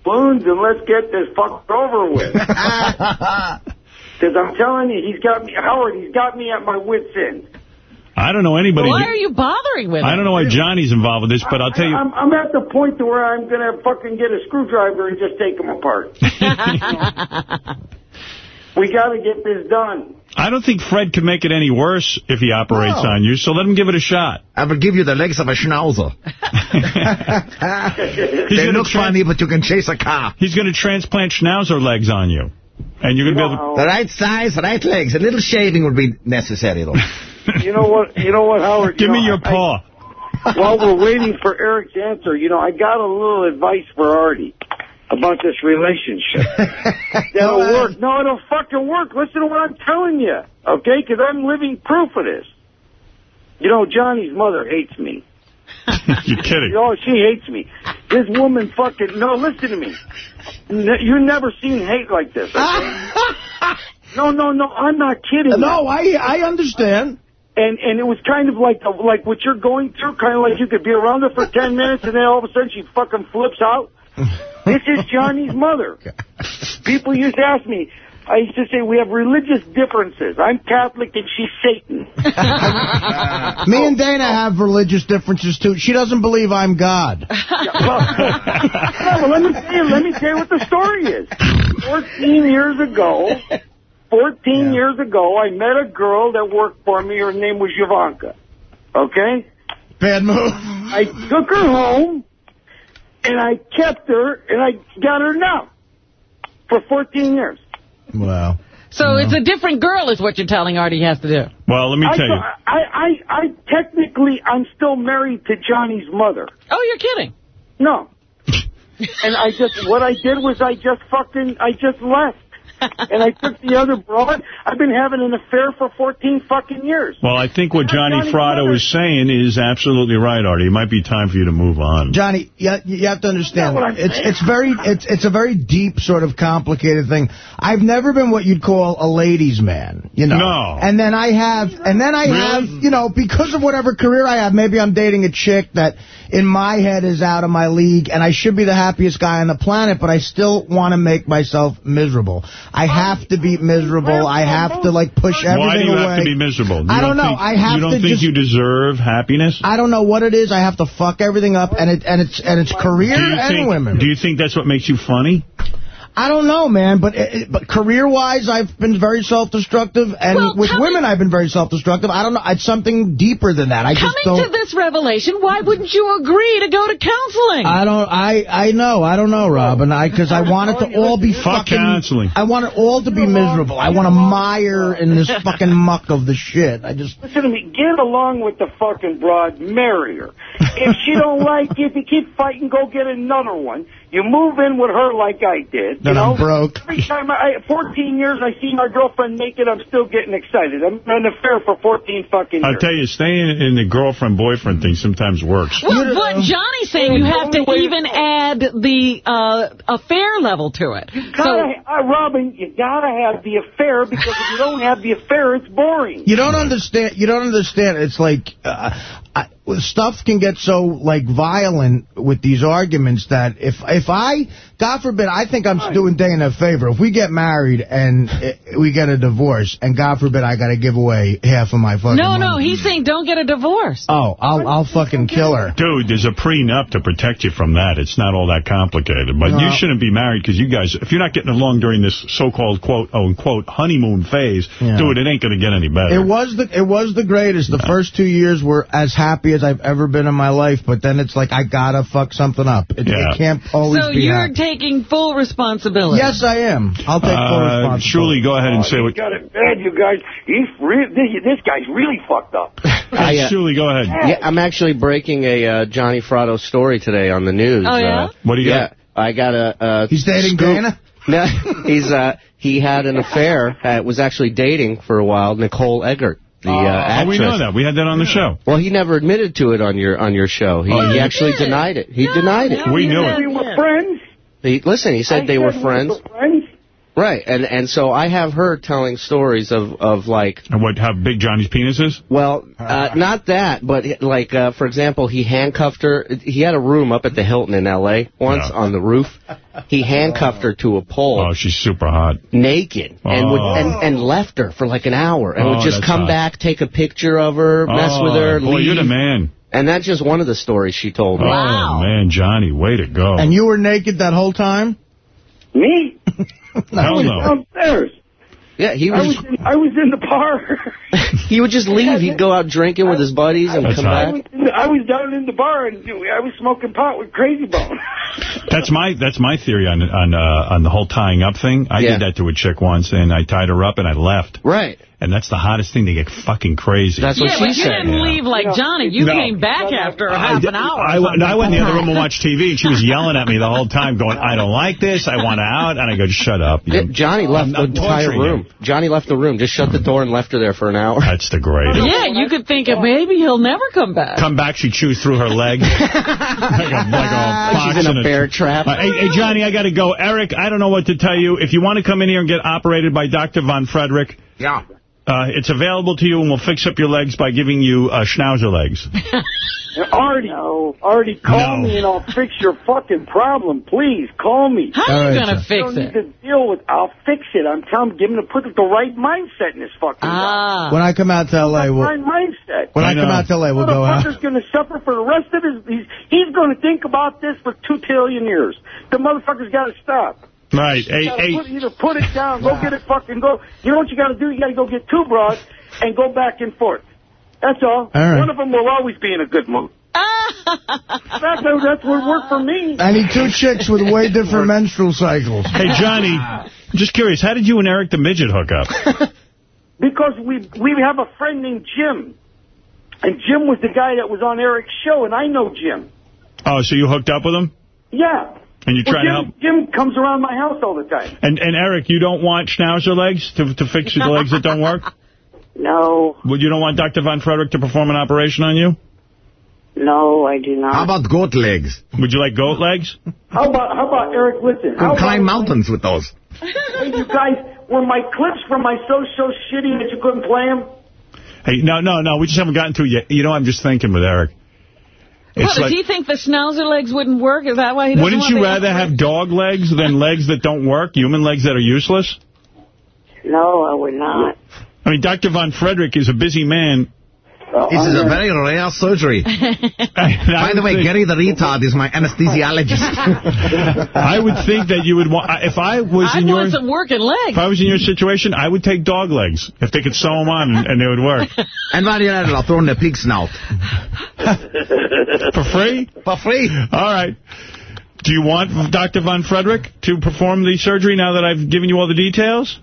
S42: spoons and let's get this fucked over with? Because I'm telling you, he's got me, Howard, he's got me at my wit's end.
S1: I don't know anybody.
S2: Why are you bothering with
S1: I don't know why Johnny's involved with this, but I'll tell you.
S42: I'm, I'm at the point to where I'm going to fucking get a screwdriver and just take them apart. We got to get this done.
S1: I don't think Fred can make it any worse if he operates
S19: No.
S1: on you, so let him give it a shot.
S19: I will give you the legs of a schnauzer.
S1: He's
S19: they
S1: gonna
S19: look funny, but you can chase a car.
S1: He's going to transplant schnauzer legs on you. And you're going to be able
S19: The right size, right legs. A little shaving would be necessary, though.
S42: You know what? You know what, Howard?
S1: Give
S42: you
S1: me
S42: know,
S1: your
S42: I-
S1: paw.
S42: While we're waiting for Eric's answer, you know, I got a little advice for Artie about this relationship. That'll work. No, it'll fucking work. Listen to what I'm telling you, okay? Because I'm living proof of this. You know, Johnny's mother hates me.
S1: You're kidding.
S42: Oh, she hates me. This woman fucking... No, listen to me. You've never seen hate like this, okay? no, no, no, I'm not kidding.
S3: No, I I understand.
S42: And and it was kind of like the, like what you're going through, kind of like you could be around her for 10 minutes and then all of a sudden she fucking flips out. This is Johnny's mother. People used to ask me, I used to say, we have religious differences. I'm Catholic and she's Satan.
S3: Me and Dana have religious differences, too. She doesn't believe I'm God.
S42: No, but let me tell you, let me tell you what the story is. 14 years ago, 14 years ago, I met a girl that worked for me. Her name was Ivanka. Okay?
S3: Bad move.
S42: I took her home, and I kept her, and I got her now for 14 years.
S3: Wow.
S2: So it's a different girl is what you're telling Artie has to do.
S1: Well, let me
S42: I,
S1: tell you.
S42: I, I, I technically, I'm still married to Johnny's mother.
S2: Oh, you're kidding.
S42: No. and I just, what I did was I just fucking, I just left. And I took the other broad. I've been having an affair for 14 fucking years.
S1: Well, I think what Johnny
S42: Johnny
S1: Fratto
S42: Mother-
S1: is saying is absolutely right, Artie. It might be time for you to move on.
S3: Johnny, you, you have to understand,
S42: what I'm
S3: it's
S42: saying.
S3: it's very it's it's a very deep, sort of complicated thing. I've never been what you'd call a ladies' man, you know.
S1: No.
S3: And then I have, and then I have, you know, because of whatever career I have, maybe I'm dating a chick that in my head is out of my league, and I should be the happiest guy on the planet, but I still want to make myself miserable. I have to be miserable. I have to like push everything away.
S1: Why do you
S3: away.
S1: have to be miserable? You
S3: I don't know.
S1: Think,
S3: I have
S1: You don't
S3: to
S1: think
S3: just-
S1: you deserve happiness?
S3: I don't know what it is. I have to fuck everything up, and it and it's and it's career
S1: do you
S3: and
S1: think,
S3: women.
S1: Do you think that's what makes you funny?
S3: I don't know, man, but it, but career-wise, I've been very self-destructive, and
S2: Well,
S3: with
S2: coming-
S3: women, I've been very self-destructive. I don't know. It's something deeper than that. I just
S2: Coming to this revelation, why wouldn't you agree to go to counseling?
S3: I don't. I I know. I don't know, Robin. I because I want it to all be
S1: Fuck
S3: fucking.
S1: counseling.
S3: I want it all to be miserable. I want to mire in this fucking muck of the shit. I just.
S42: Listen to me. Get along with the fucking broad. Marry her. If she don't like you, if you keep fighting, go get another one. You move in with her like I did.
S3: Then
S42: you know?
S3: I'm broke.
S42: Every time I, I- 14 years, I see my girlfriend naked, I'm still getting excited. I'm in an affair for 14 fucking years.
S1: I'll tell you, staying in the girlfriend-boyfriend thing sometimes works.
S2: Well, what Johnny's saying, you have to even add the uh, affair level to it.
S42: Gotta,
S2: So,
S42: uh, Robin, you gotta have the affair because if you don't have the affair, it's boring.
S3: You don't understand. You don't understand. It's like uh, I, stuff can get so like violent with these arguments that if if I, God forbid, I think I'm doing Dana a favor. If we get married and uh, we get a divorce, and God forbid I got to give away half of my fucking
S2: no,
S3: money.
S2: no, he's saying don't get a divorce.
S3: Oh, I'll I'll fucking kill her.
S1: Dude, there's a prenup to protect you from that. It's not all that complicated. But you shouldn't be married because you guys, if you're not getting along during this so-called quote, oh, unquote, honeymoon phase,
S3: Yeah.
S1: dude, it ain't going to get any better.
S3: It was the it was the greatest. The first two years were as happy as I've ever been in my life, but then it's like I gotta fuck something up. It,
S1: Yeah.
S3: it can't always
S2: So
S3: be
S2: you're
S3: happy.
S2: taking full responsibility.
S3: Yes, I am. I'll take full
S1: Uh,
S3: responsibility.
S1: Shuli, go ahead and
S42: Oh,
S1: say what...
S42: got it bad, you guys. He's re- this, this guy's really fucked up.
S43: I, uh,
S1: Shuli, go ahead.
S43: Yeah, I'm actually breaking a uh, Johnny Fratto story today on the news.
S2: Oh, yeah?
S43: Uh,
S1: What do you
S43: yeah,
S1: got?
S43: I got a. Uh,
S3: He's dating
S43: scoop.
S3: Dana?
S43: No, he's uh, he had an affair. Uh, was actually dating for a while Nicole Eggert, the uh,
S1: Oh,
S43: actress.
S1: we know that. We had that on the show.
S43: Well, he never admitted to it on your on your show. He,
S1: Oh,
S43: he
S1: he
S43: actually
S2: did.
S43: denied it. He
S2: No,
S43: denied it.
S2: no,
S1: We knew it.
S42: We were friends.
S43: He, listen, he said
S42: I
S43: they were
S42: we
S43: friends.
S42: friends.
S43: Right, and and so I have her telling stories of of like
S1: And what, how big Johnny's penis is?
S43: Well, uh, not that, but like, uh, for example, he handcuffed her. He had a room up at the Hilton in L.A. once
S1: Yeah.
S43: on the roof. He handcuffed her to a pole,
S1: Oh, she's super hot.
S43: naked, and would
S1: Oh.
S43: and, and left her for like an hour, and
S1: Oh,
S43: would just come
S1: hot.
S43: back, take a picture of her, mess with her,
S1: Oh, Boy,
S43: leave.
S1: you're the man.
S43: And that's just one of the stories she told me.
S2: Wow.
S1: Oh, man, Johnny, way to go.
S3: And you were naked that whole time?
S42: Me?
S1: Hell no.
S42: Downstairs.
S43: Yeah, he
S42: I
S43: was.
S42: was in, I was in the bar.
S43: he would just leave. He'd go out drinking with his buddies and
S1: That's
S43: come
S1: hot.
S42: I
S43: back.
S42: was, I was down in the bar and I was smoking pot with Crazy Bone.
S1: That's my that's my theory on on uh, on the whole tying up thing. I
S43: Yeah.
S1: did that to a chick once, and I tied her up and I left.
S43: Right.
S1: And that's the hottest thing. They get fucking crazy.
S43: That's what
S2: yeah, but you didn't leave like Johnny. You
S1: No.
S2: came back after
S1: I,
S2: half
S1: did-
S2: an hour.
S1: I, went- I went in the other room and watched TV, and she was yelling at me the whole time, going, I don't like this, I want out. And I go, shut up. You
S43: Yeah, Johnny left
S1: I'm-
S43: the
S1: I'm
S43: entire
S1: torturing
S43: room. Johnny left the room. Just shut the door and left her there for an hour.
S1: That's the greatest.
S2: Yeah, you could think of maybe he'll never come back.
S1: Come back, she chews through her leg. like a, like a fox
S43: She's in a
S1: a-
S43: bear trap.
S1: Uh, hey, hey, Johnny, I got to go. Eric, I don't know what to tell you. If you want to come in here and get operated by Dr. Von Frederick,
S39: Yeah.
S1: Uh, it's available to you, and we'll fix up your legs by giving you uh, schnauzer legs.
S42: Artie, Artie, call
S1: No.
S42: me and I'll fix your fucking problem. Please, call me.
S2: How are you going to fix
S42: don't
S2: it?
S42: need to deal with I'll fix it. I'm telling give him to put the right mindset in this fucking
S2: Ah.
S3: When I come out to L.A., we'll,
S42: Right mindset.
S3: when I, come out to L.A., we'll go out.
S42: Motherfucker's going to suffer for the rest of his... He's, he's going to think about this for two trillion years. The motherfucker's got to stop.
S1: Right. Hey,
S42: You gotta
S1: hey,
S42: put, either put it down, go get it fucking go. You know what you got to do? You got to go get two broads and go back and forth. That's all.
S3: right.
S42: One of them will always be in a good mood. that's, that's what worked for me.
S3: I need two chicks with way different menstrual cycles.
S1: hey, Johnny, I'm just curious, how did you and Eric the Midget hook up?
S42: Because we we have a friend named Jim. And Jim was the guy that was on Eric's show, and I know Jim.
S1: Oh, so you hooked up with him?
S42: Yeah.
S1: And you try
S42: Well,
S1: trying to help?
S42: Jim, Jim comes around my house all the time.
S1: And, and Eric, you don't want schnauzer legs to, to fix the legs that don't work?
S31: No,
S1: Well, you don't want Dr. Von Frederick to perform an operation on you?
S31: no, I do not.
S19: How about goat legs?
S1: Would you like goat legs?
S42: How about how about Eric? Listen, how
S19: Can climb mountains with those.
S42: Hey, you guys, were my clips from my show so shitty that you couldn't play them?
S1: Hey, no, no, no, we just haven't gotten to it yet. You know, I'm just thinking with Eric.
S2: What,
S1: It's
S2: does
S1: like,
S2: he think the schnauzer legs wouldn't work? Is that why he doesn't
S1: wouldn't
S2: want
S1: you rather have dog legs than legs that don't work, human legs that are useless?
S31: No, I would not.
S1: I mean, Dr. Von Frederick is a busy man.
S19: This is a very rare surgery. By the way, Gary the retard is my anesthesiologist.
S1: I would think that you would want, if I was
S2: I'd
S1: in your...
S2: want some working legs.
S1: If I was in your situation, I would take dog legs if they could sew them on and, and they would work.
S19: and while you're I'll throw in the pig snout.
S1: For free?
S19: For free.
S1: All right. Do you want Dr. Von Frederick to perform the surgery now that I've given you all the details?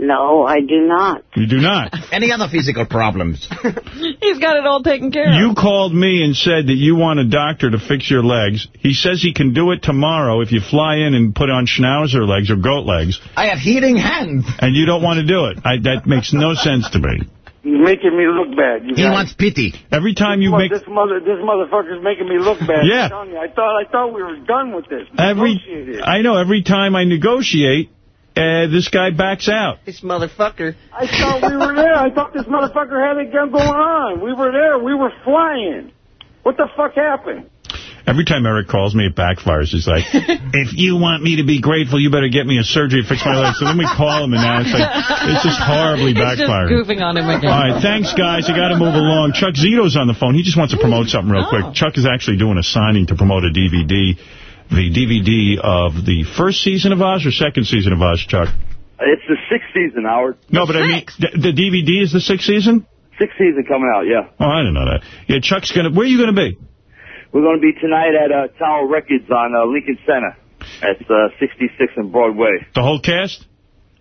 S31: No, I do not.
S1: You do not.
S19: Any other physical problems?
S2: He's got it all taken care of.
S1: You called me and said that you want a doctor to fix your legs. He says he can do it tomorrow if you fly in and put on schnauzer legs or goat legs,
S19: I have heating hands.
S1: and you don't want to do it. I, that makes no sense to me.
S42: You're making me look bad. You
S19: He
S42: guys.
S19: wants pity.
S1: Every time you
S42: Well,
S1: make...
S42: this mother, this motherfucker's making me look bad.
S1: Yeah.
S42: I'm telling you, I thought, I thought we were done with this.
S1: Every, I know, every time I negotiate, uh, this guy backs out.
S43: This motherfucker.
S42: I thought we were there. I thought this motherfucker had it going on. We were there. We were flying. What the fuck happened?
S1: Every time Eric calls me, it backfires. He's like, if you want me to be grateful, you better get me a surgery, to fix my legs. So then we call him, and now it's like, it's just horribly
S2: He's just
S1: backfiring.
S2: goofing on him again.
S1: All right, thanks, guys. I got to move along. Chuck Zito's on the phone. He just wants to promote something real quick. Chuck is actually doing a signing to promote a DVD, the DVD of the first season of Oz or second season of Oz, Chuck?
S44: It's the sixth season, Howard.
S1: No, but I mean, the, the DVD is the sixth season?
S44: Sixth season coming out, yeah.
S1: Oh, I didn't know that. Yeah, Chuck's going to, where are you going to be?
S44: We're going to be tonight at uh, Tower Records on uh, Lincoln Center. at uh, 66 and Broadway.
S1: The whole cast?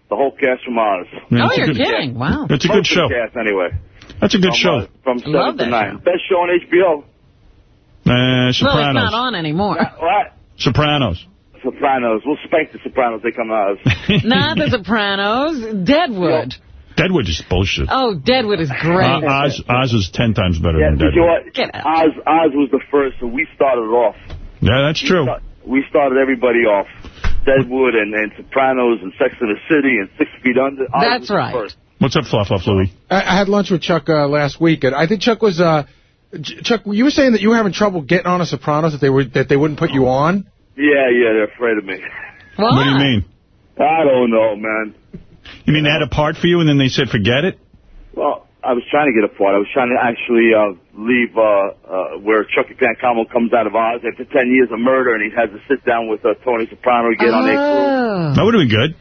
S44: The whole cast from Oz.
S1: Yeah,
S2: oh, you're
S1: good-
S2: kidding. Wow.
S1: It's a good
S44: Most of
S1: show.
S44: the Cast, anyway.
S1: That's a good
S44: from,
S1: show.
S44: Uh, from 7 to
S2: that
S44: 9. Best show on HBO.
S1: Uh,
S2: Well, it's not on anymore.
S44: What?
S1: Sopranos.
S44: Sopranos. We'll spank the Sopranos. They come to Oz.
S2: not the Sopranos. Deadwood.
S1: Deadwood is bullshit.
S2: Oh, Deadwood is great.
S1: Uh, Oz, Oz is ten times better
S44: yeah,
S1: than
S44: but you know
S1: Deadwood.
S44: what?
S2: Get out.
S44: Oz, Oz was the first, so we started off.
S1: Yeah, that's true.
S44: We started everybody off. Deadwood and, and Sopranos and Sex and the City and Six Feet Under. Oz
S2: That's right.
S44: First.
S1: What's up, Fluff Off Louie?
S24: I, I had lunch with Chuck uh, last week, and I think Chuck was. Uh, Ch- Chuck, you were saying that you were having trouble getting on a Sopranos that they were that they wouldn't put you on.
S44: Yeah, yeah, they're afraid of me.
S1: What do you mean?
S44: I don't know, man.
S1: You mean they had a part for you and then they said forget it?
S44: Well,
S42: I was trying to get a part. I was trying to actually uh, leave uh, uh, where Chucky Pancamo comes out of Oz after 10 years of murder, and he has to sit down with uh, Tony Soprano again on a crew.
S1: That would have been good.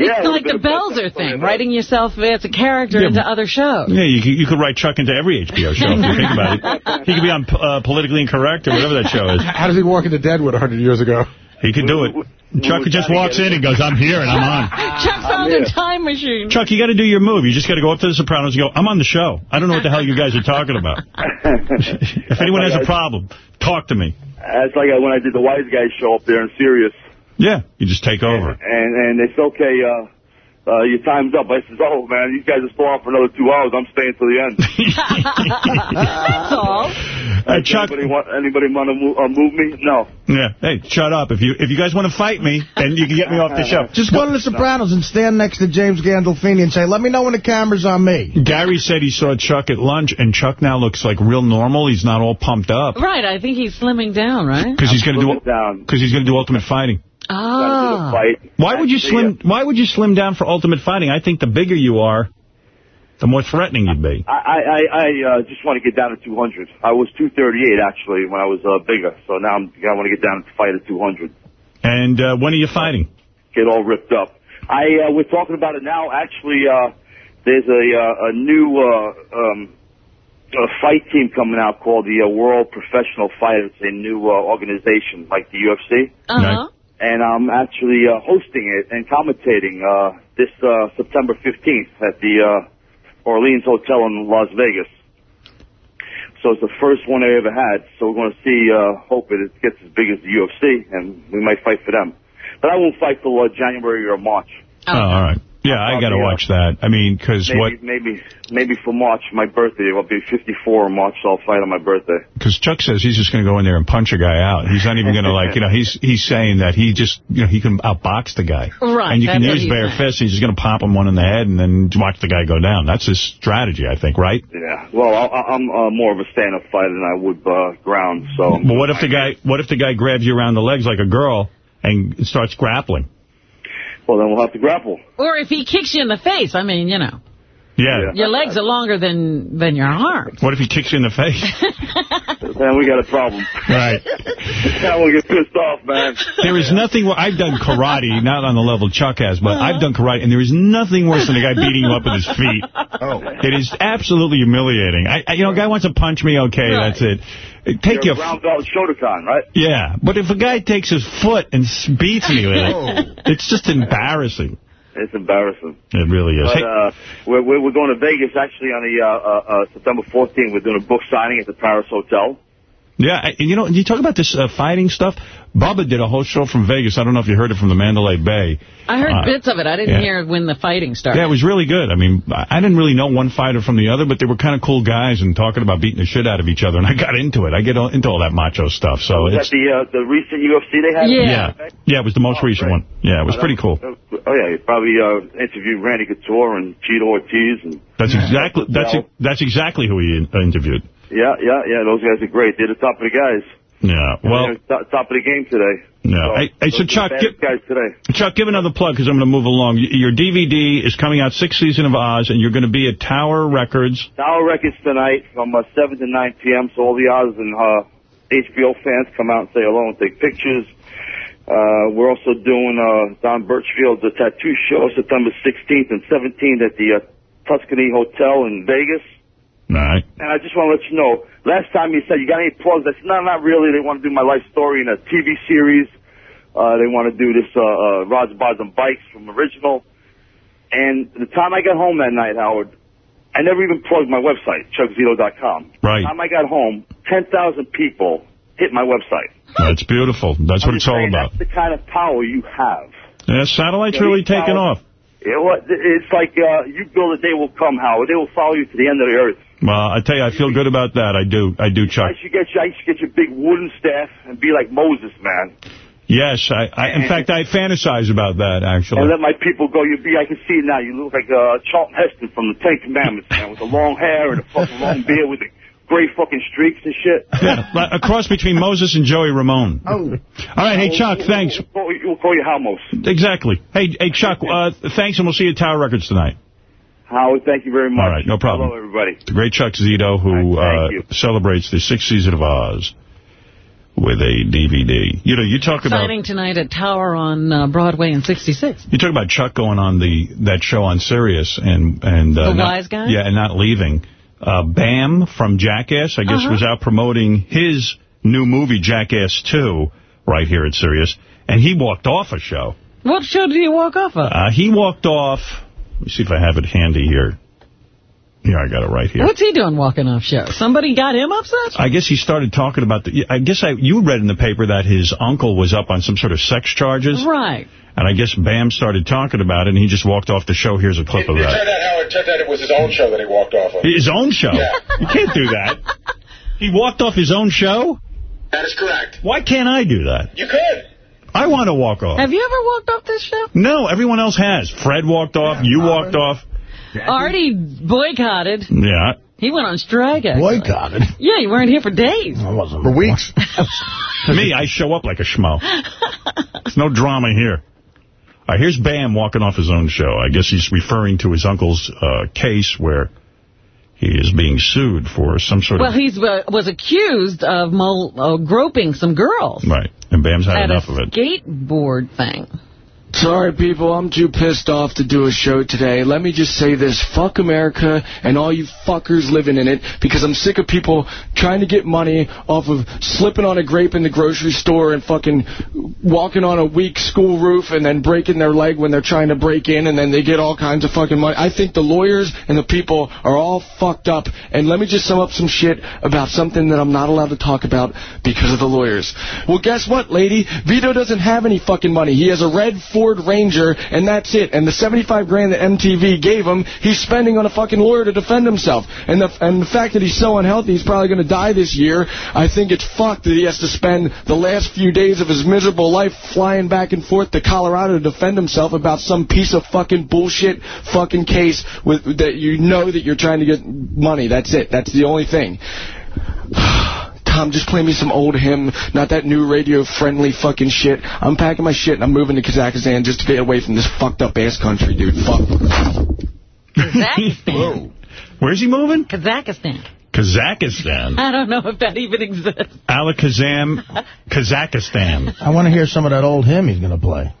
S42: Yeah,
S2: it's like the Belzer thing, writing yourself as a character
S1: Yeah.
S2: into other shows.
S1: Yeah, you could, you could write Chuck into every HBO show if you think about it. He could be on uh, Politically Incorrect or whatever that show is.
S18: How does he walk into Deadwood 100 years ago?
S1: He could do it. Chuck just walks in and goes, I'm here and I'm on.
S2: Chuck found a time machine.
S1: Chuck, you got to do your move. You just got to go up to the Sopranos and go, I'm on the show. I don't know what the hell you guys are talking about. if anyone has a problem, talk to me.
S42: That's like uh, when I did the Wise Guys show up there in Sirius.
S1: Yeah, you just take over.
S42: And and they said, okay, uh, uh, your time's up. I says, oh, man, these guys are still on for another two hours. I'm staying till the end.
S2: That's all.
S1: Uh, Chuck,
S42: Anybody want, anybody want to move, uh, move me? No.
S1: yeah, hey, shut up. If you if you guys want to fight me, then you can get me off the show.
S3: Just go to The Sopranos and stand next to James Gandolfini and say, let me know when the camera's on me.
S1: Gary said he saw Chuck at lunch, and Chuck now looks like real normal. He's not all pumped up
S2: Right, I think he's slimming down, right?
S1: because he's going to do because he's going to do Ultimate Fighting.
S2: Ah.
S1: Why would you slim? Why would you slim down for Ultimate Fighting? I think the bigger you are, the more threatening you'd be.
S42: I I, I uh, just want to get down to 200. I was 238 actually when I was uh, bigger, so now I'm, I want to get down to fight at 200.
S1: And uh, when are you fighting?
S42: Get all ripped up. I uh, we're talking about it now. Actually, uh, there's a uh, a new uh, um, a fight team coming out called the uh, World Professional Fighters, a new uh, organization like the UFC.
S2: Uh-huh.
S42: And I'm actually uh, hosting it and commentating uh, this uh, September 15th at the uh, Orleans Hotel in Las Vegas. So it's the first one I ever had. So we're going to see, uh, hope it gets as big as the UFC, and we might fight for them. But I won't fight till uh, January or March.
S1: Oh, all right. Yeah, I got to watch that. I mean, because what?
S42: maybe, maybe for March, my birthday. I'll be 54 in March, so I'll fight on my birthday.
S1: Because Chuck says he's just going to go in there and punch a guy out. He's not even going to like, you know, he's he's saying that he just, you know, he can outbox the guy.
S2: Right,
S1: And you can use bare
S2: saying.
S1: fists. He's just going to pop him one in the head and then watch the guy go down. That's his strategy, I think, right?
S42: Yeah. Well, I, I'm uh, more of a stand-up fighter than I would uh, ground. So.
S1: But what if the guy, what if the guy grabs you around the legs like a girl and starts grappling?
S42: Well, then we'll have to grapple.
S2: Or if he kicks you in the face, I mean, you know.
S1: Yeah.
S2: Your legs are longer than, than your arms.
S1: What if he kicks you in the face?
S42: man, we got a problem.
S1: Right.
S42: now we'll get pissed off, man.
S1: There is nothing, I've done karate, not on the level Chuck has, but I've done karate, and there is nothing worse than a guy beating you up with his feet. Oh. It is absolutely humiliating. I, I, you know, a guy wants to punch me, okay,
S42: Right.
S1: that's it. Take your...
S42: You're brown belt Shotokan, right?
S1: Yeah, but if a guy takes his foot and beats me with it, it's just embarrassing.
S42: It's embarrassing.
S1: It really is.
S42: But uh, we're, we're we're going to Vegas actually on the uh, uh, uh, September 14th. We're doing a book signing at the Paris Hotel.
S1: yeah, and you know, you talk about this uh, fighting stuff. Bubba did a whole show from Vegas. I don't know if you heard it from the Mandalay Bay.
S2: I heard
S1: Uh,
S2: bits of it. I didn't
S1: yeah.
S2: hear when the fighting started.
S1: Yeah, it was really good. I mean, I I didn't really know one fighter from the other, but they were kind of cool guys and talking about beating the shit out of each other, and I got into it. I get all- into all that macho stuff, so
S42: Was
S1: it's...
S42: that the uh, the recent UFC they had?
S1: Yeah. Yeah, it was the most recent one. Yeah, it was pretty cool.
S42: Oh yeah, you probably uh, interviewed Randy Couture and Tito Ortiz and
S1: That's exactly that's that's exactly who he in- interviewed.
S42: yeah, yeah, yeah. Those guys are great. They're the top of the guys.
S1: Yeah, well,
S42: They're top, top of the game today.
S1: yeah. Hey, hey, so
S42: Those are the
S1: Chuck, give,
S42: guys today.
S1: Chuck, give another plug because I'm going to move along. Your DVD is coming out, sixth season of Oz, and you're going to be at Tower Records.
S42: Tower Records tonight from uh, 7 to 9 p.m. So all the Oz and uh, HBO fans come out and say hello and take pictures. Uh, we're also doing uh, Don Birchfield's uh, tattoo show September 16th and 17th at the uh, Tuscany Hotel in Vegas.
S1: Right.
S42: And I just want to let you know, last time you said you got any plugs, I said, no, not really. They want to do my life story in a TV series. Uh, they want to do this, uh, uh, Rods, Bars, and Bikes from original. And the time I got home that night, Howard, I never even plugged my website, chuckzito.com.
S1: Right.
S42: The time I got home, 10,000 people hit my website.
S1: That's beautiful. That's what it's all about.
S42: That's the kind of power you have.
S1: Yeah, satellite's
S42: Yeah,
S1: really taken
S42: powers-
S1: off.
S42: It, it's like uh, you build a day will come, Howard. They will follow you to the end of the earth.
S1: Well, I tell you, I feel good about that. I do. I do, Chuck.
S42: I should get you. I should get your big wooden staff and be like Moses, man.
S1: Yes, I, I in fact, I fantasize about that, actually.
S42: And let my people go. You be. I can see it now. You look like uh, Charlton Heston from the Ten Commandments, man, with the long hair and the fucking long beard with the gray fucking streaks and shit.
S1: Yeah, like a cross between Moses and Joey Ramone.
S42: Oh.
S1: All right, hey, Chuck, thanks.
S42: We'll call you, we'll call you Halmos.
S1: Exactly. Hey, hey, Chuck, uh, thanks, and we'll see you at Tower Records tonight.
S44: Howard, thank you very much.
S1: All right, no problem.
S44: Hello, everybody.
S1: The great Chuck Zito, who uh, celebrates the sixth season of Oz with a DVD. You know, you talk about
S2: Signing tonight at Tower on uh, Broadway in 66.
S1: you talk about Chuck going on the that show on Sirius and and uh,
S2: The
S1: not-
S2: wise guy?
S1: Yeah, and not leaving. Uh, Bam from Jackass, I guess,
S2: Uh-huh.
S1: was out promoting his new movie Jackass 2 right here at Sirius, and he walked off a show.
S2: What show did he walk off of?
S1: Uh, he walked off. Let me see if I have it handy here. Yeah, I got it right here.
S2: What's he doing walking off show? Somebody got him upset?
S1: I guess he started talking about the. I guess I you read in the paper that his uncle was up on some sort of sex charges,
S2: Right.
S1: and I guess Bam started talking about it, and he just walked off the show. Here's a clip of
S45: It
S1: that.
S45: turned out, Howard, it turned out it was his own show that he walked off of.
S1: His own show.
S45: Yeah.
S1: You can't do that. He walked off his own show.
S45: That is correct.
S1: Why can't I do that?
S45: You could.
S1: I want to walk off.
S2: Have you ever walked off this show?
S1: No, everyone else has. Fred walked off. You walked off.
S2: Artie boycotted.
S1: Yeah.
S2: He went on strike, actually.
S3: Boycotted?
S2: Yeah, you weren't here for days.
S3: I wasn't.
S19: For weeks.
S1: Me, I show up like a schmo. There's no drama here. All right, here's Bam walking off his own show. I guess he's referring to his uncle's uh, case where he is being sued for some sort
S2: Well,
S1: of...
S2: Well, he uh, was accused of uh, groping some girls
S1: Right, and Bam's had enough of it.
S2: skateboard thing.
S46: Sorry, people, I'm too pissed off to do a show today. Let me just say this. Fuck America and all you fuckers living in it because I'm sick of people trying to get money off of slipping on a grape in the grocery store and fucking walking on a weak school roof and then breaking their leg when they're trying to break in and then they get all kinds of fucking money. I think the lawyers and the people are all fucked up. And let me just sum up some shit about something that I'm not allowed to talk about because of the lawyers. Well, guess what, lady? Vito doesn't have any fucking money. He has a red Ranger, and that's it. And the 75 grand that MTV gave him, he's spending on a fucking lawyer to defend himself. And the and the fact that he's so unhealthy, he's probably going to die this year. I think it's fucked that he has to spend the last few days of his miserable life flying back and forth to Colorado to defend himself about some piece of fucking bullshit fucking case with that you know that you're trying to get money. That's it. That's the only thing. Tom, just play me some old hymn, not that new radio-friendly fucking shit. I'm packing my shit and I'm moving to Kazakhstan just to get away from this fucked up ass country, dude. Fuck.
S2: Kazakhstan.
S1: Where's he moving?
S2: Kazakhstan.
S1: Kazakhstan.
S2: I don't know if that even exists.
S1: Alakazam, Kazakhstan.
S3: I want to hear some of that old hymn he's going to play.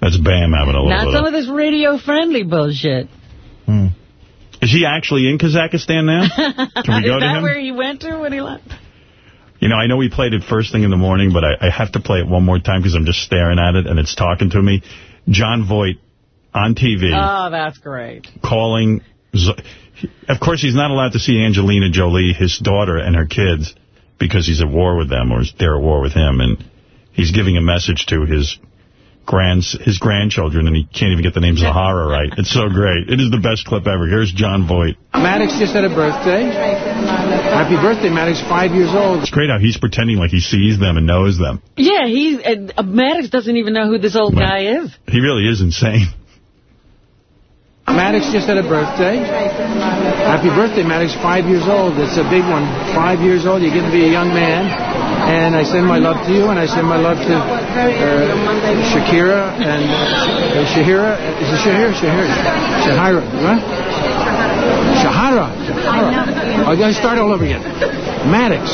S1: That's Bam having a little
S2: Not
S1: bit
S2: some
S1: of...
S2: of this radio-friendly bullshit. Hmm.
S1: Is he actually in Kazakhstan now? Can we go to him?
S2: Is
S1: to
S2: that
S1: him?
S2: where he went to when he left?
S1: You know, I know we played it first thing in the morning, but I, I have to play it one more time because I'm just staring at it and it's talking to me. Jon Voight on TV
S2: Oh, that's great.
S1: calling... Z- Of course, he's not allowed to see Angelina Jolie, his daughter, and her kids because he's at war with them or they're at war with him. And he's giving a message to his grands his grandchildren, and he can't even get the name Zahara right. It's so great. It is the best clip ever. Here's Jon Voight.
S24: Maddox just had a birthday. Happy birthday, Maddox, five years old.
S1: It's great how he's pretending like he sees them and knows them.
S2: Yeah, he's uh, Maddox doesn't even know who this old guy is.
S1: He really is insane.
S24: Maddox just had a birthday. Happy birthday, Maddox, five years old. It's a big one. Five years old, you're going to be a young man. And I send my love to you, and I send my love to uh, Shakira and uh, Shahira. Is it Shahira? Shahira. Shahira. What? Shahara. Shahara. I'm going to start all over again. Maddox.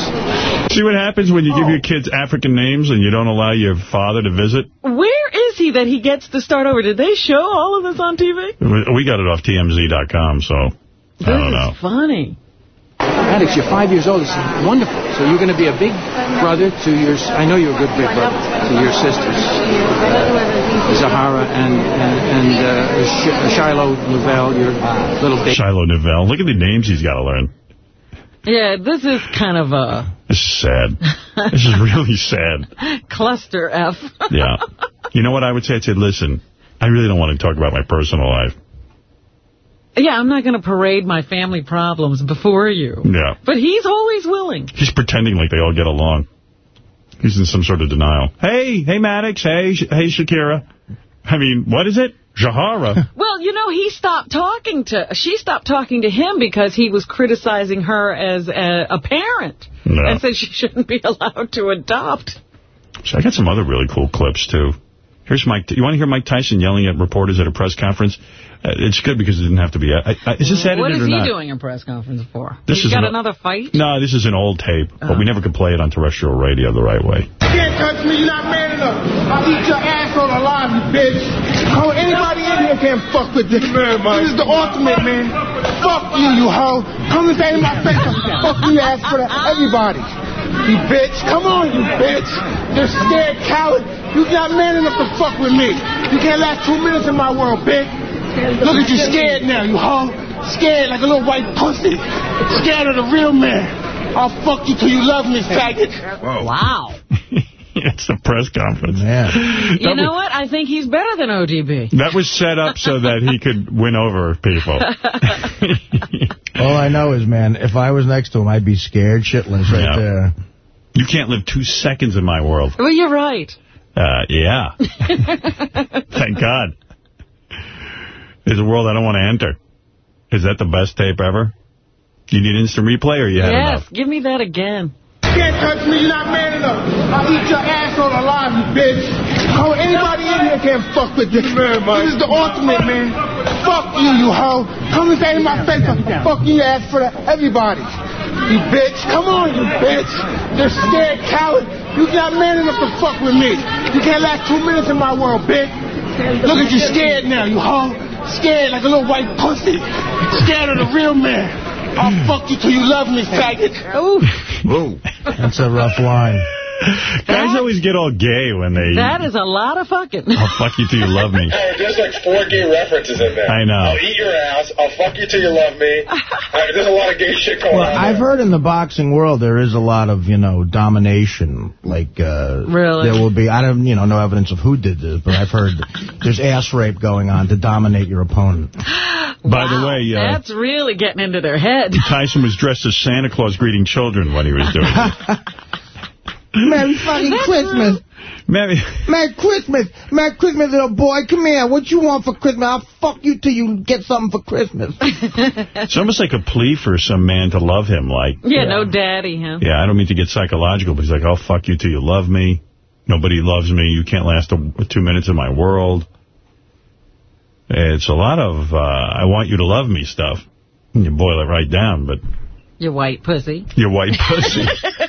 S1: See what happens when you give your kids African names and you don't allow your father to visit?
S2: Where is he that he gets to start over? Did they show all of this on TV?
S1: We got it off TMZ.com, so I don't know.
S2: This is Funny.
S24: Maddox, you're five years old. It's wonderful. So you're going to be a big brother to your... I know you're a good big brother to your sisters, Zahara and and, and uh, Sh- Shiloh Lavelle, your little baby.
S1: Shiloh Nouvel. Look at the names he's got to learn.
S2: Yeah, this is kind of a
S1: This is sad. this is really sad.
S2: cluster F.
S1: Yeah. You know what I would say? I'd say, listen, I really don't want to talk about my personal life.
S2: Yeah, I'm not going to parade my family problems before you.
S1: Yeah.
S2: But he's always willing.
S1: He's pretending like they all get along. He's in some sort of denial. Hey, hey, Maddox. Hey, Sh hey, Shakira. I mean, what is it? Jahara.
S2: Well, you know, he stopped talking to, she stopped talking to him because he was criticizing her as a, a parent.
S1: Yeah.
S2: And said she shouldn't be allowed to adopt.
S1: So I got some other really cool clips, too. Here's Mike. You want to hear Mike Tyson yelling at reporters at a press conference? Uh, it's good because it didn't have to be. I, I, is this edited
S2: What is he
S1: not?
S2: doing a press conference for?
S1: This
S2: He's
S1: is
S2: got
S1: an-
S2: another fight?
S1: No, this is an old tape, but we never could play it on terrestrial radio the right way.
S7: You can't touch me, you're not man enough. I'll eat your asshole alive, you bitch. Oh, anybody in here can fuck with this. This is the ultimate, man. Fuck you, you hoe. Come and say in my face, I'll fuck you ass for the, everybody. You bitch. Come on, you bitch. You're scared coward. You're not man enough to fuck with me. You can't last two minutes in my world, bitch. Look at you scared now, you hoe. Scared like a little white pussy. Scared of the real man. I'll fuck you till you love me, faggot.
S2: Wow.
S1: it's a press conference.
S2: You know what? I think he's better than ODB.
S1: That was set up so that he could win over people.
S3: All I know is, man, if I was next to him, I'd be scared shitless right
S1: Yeah.
S3: there.
S1: You can't live two seconds in my world.
S2: Well, you're right.
S1: Uh, yeah. Thank God. There's a world I don't want to enter. Is that the best tape ever? You need instant replay or you had
S2: yes,
S1: enough?
S2: give me that again.
S7: You can't touch me, you're not man enough. I'll eat your ass on asshole alive, you bitch. Oh, on, anybody in here can't fuck with this. This is the ultimate, man. Fuck you, you hoe. Come and say in my face, I'll fuck your ass for everybody. You bitch. Come on, you bitch. You're scared coward. You're not man enough to fuck with me. You can't last two minutes in my world, bitch. Look at you scared now, you hoe. Scared like a little white pussy. Scared of the real man. I'll fuck you till you love me, faggot.
S2: Ooh.
S1: Whoa.
S3: That's a rough line.
S1: Guys always get all gay when they...
S2: That is a lot of fucking.
S1: I'll fuck you till you love me.
S45: Hey, there's like four gay references in there.
S1: I know.
S45: I'll eat your ass. I'll fuck you till you love me. Uh, there's a lot of gay shit going
S3: Well,
S45: on.
S3: I've heard in the boxing world there is a lot of, you know, domination. Like, uh,
S2: Really?
S3: there will be, I don't, you know, no evidence of who did this, but I've heard there's ass rape going on to dominate your opponent.
S1: By the way, uh,
S2: That's really getting into their head.
S1: Tyson was dressed as Santa Claus greeting children when he was doing it.
S3: Merry fucking Christmas.
S1: Merry...
S3: Merry Christmas. Merry Christmas, little boy. Come here. What you want for Christmas? I'll fuck you till you get something for Christmas.
S1: It's almost like a plea for some man to love him. Like,
S2: Yeah, no daddy, huh?
S1: yeah, I don't mean to get psychological, but he's like, I'll fuck you till you love me. Nobody loves me. You can't last a, two minutes in my world. It's a lot of, uh, I want you to love me stuff. And you boil it right down, but
S2: You white pussy.
S1: you're white pussy.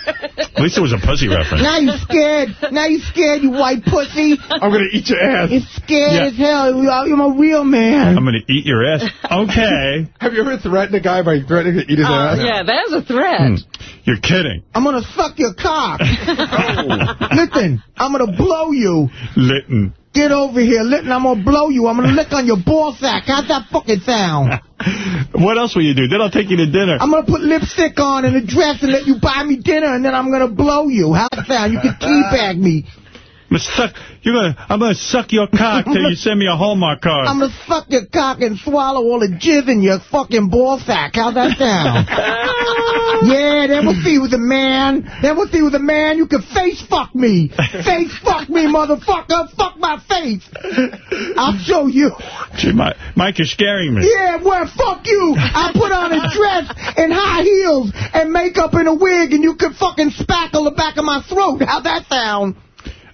S1: At least it was a pussy reference.
S3: now you scared. Now you scared, you white pussy.
S1: I'm going to eat your ass.
S3: You're scared
S1: Yeah.
S3: as hell. You- I'm a real man.
S1: I'm going to eat your ass. Okay.
S47: Have you ever threatened a guy by threatening to eat his
S2: Oh,
S47: ass?
S2: yeah, that's a threat.
S1: Hmm. You're kidding.
S3: I'm going to suck your cock. Listen, I'm going to blow you.
S1: Litton.
S3: Get over here, Litton. I'm going to blow you. I'm going to lick on your ball sack. How's that fucking sound?
S1: What else will you do? Then I'll take you to dinner.
S3: I'm going to put lipstick on and a dress and let you buy me dinner, and then I'm going to blow you. How's that sound? You can teabag me.
S1: I'm gonna suck. You're gonna. I'm gonna suck your cock till you send me a Hallmark card.
S3: I'm going to suck your cock and swallow all the jizz in your fucking ball sack. How's that sound? yeah, then we'll see who's a man. Then we'll see who's a man. You can face fuck me. Face fuck me, motherfucker. Fuck my face. I'll show you.
S1: Gee, Mike, Mike, you're scaring me.
S3: Yeah, well, fuck you. I put on a dress and high heels and makeup and a wig, and you can fucking spackle the back of my throat. How'd that sound?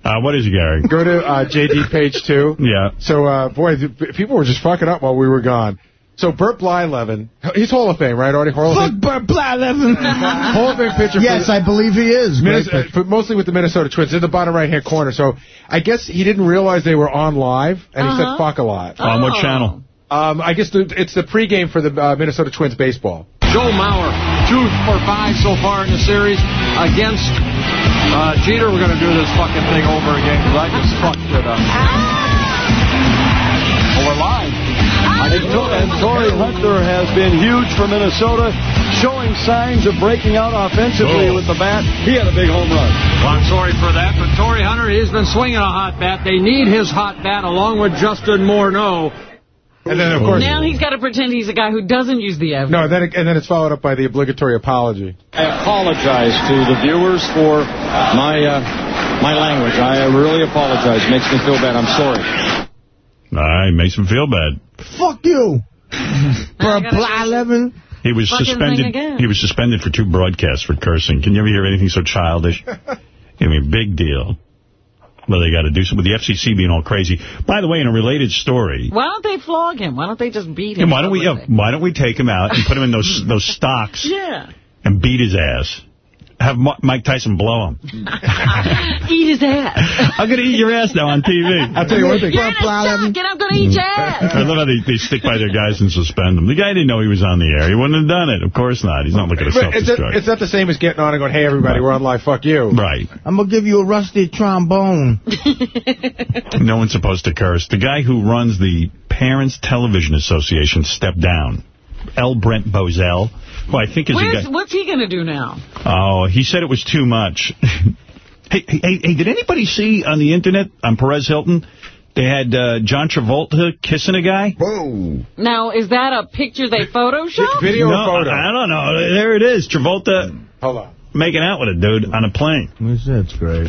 S1: Uh, what is it, Gary?
S47: Go to uh, JD page two.
S1: Yeah.
S47: So, uh, boy, th- people were just fucking up while we were gone. So Bert Blyleven, he's Hall of Fame, right, Artie? Hall of
S3: Fuck
S47: Fame.
S3: Bert Blyleven.
S47: Hall of Fame pitcher.
S3: Yes, I believe he is. Great
S47: Minnes- uh, mostly with the Minnesota Twins, in the bottom right-hand corner. So I guess he didn't realize they were on live, and he
S2: Uh-huh.
S47: said fuck a lot.
S1: On
S2: Oh.
S1: what channel?
S47: Um, I guess the, it's the pregame for the uh, Minnesota Twins baseball.
S24: Joe Mauer, two for five so far in the series against uh, Jeter. We're going to do this fucking thing over again because I just fucked it up. Oh, we're live.
S48: And, To- and Torii Hunter has been huge for Minnesota, showing signs of breaking out offensively
S1: Oh.
S48: with the bat. He had a big home run.
S24: Well, I'm sorry for that, but Torii Hunter, he's been swinging a hot bat. They need his hot bat along with Justin Morneau.
S47: And then, of course,
S2: Now he's got to pretend he's a guy who doesn't use the F.
S47: no, and then it, and then it's followed up by the obligatory apology.
S48: I apologize to the viewers for my uh, my language. I really apologize. Makes me feel bad. I'm sorry.
S1: All right, makes him feel bad.
S3: Fuck you. Bert
S2: gotta-
S3: Blyleven.
S1: He was suspended. He was suspended for two broadcasts for cursing. Can you ever hear anything so childish? I mean, big deal. Well, they got to do something with the FCC being all crazy. By the way, in a related story,
S2: Why don't they flog him? Why don't they just beat him?
S1: why don't we yeah, why don't we take him out and put him in those those stocks
S2: Yeah.
S1: and beat his ass? Have Mike Tyson blow him.
S2: Eat his ass.
S1: I'm going to eat your ass now on TV.
S2: I'll tell you one thing. You're in a shock, and I'm going to eat your ass.
S1: I love how they, they stick by their guys and suspend them. The guy didn't know he was on the air. He wouldn't have done it. Of course not. He's not looking to
S47: But
S1: self-destruct.
S47: it's not the same as getting on and going, hey, everybody, we're on live, fuck you.
S1: Right.
S3: I'm going to give you a rusty trombone.
S1: No one's supposed to curse. The guy who runs the Parents Television Association stepped down. L. Brent Bozell, who I think is
S2: Where's,
S1: a guy...
S2: what's he going to do now?
S1: Oh, he said it was too much. hey, hey, hey, did anybody see on the Internet, on Perez Hilton, they had uh, John Travolta kissing a guy?
S19: Whoa.
S2: Now, is that a picture they photoshopped?
S1: Video no, I don't know. There it is. Travolta
S47: Hold on.
S1: making out with a dude on a plane.
S3: That's great.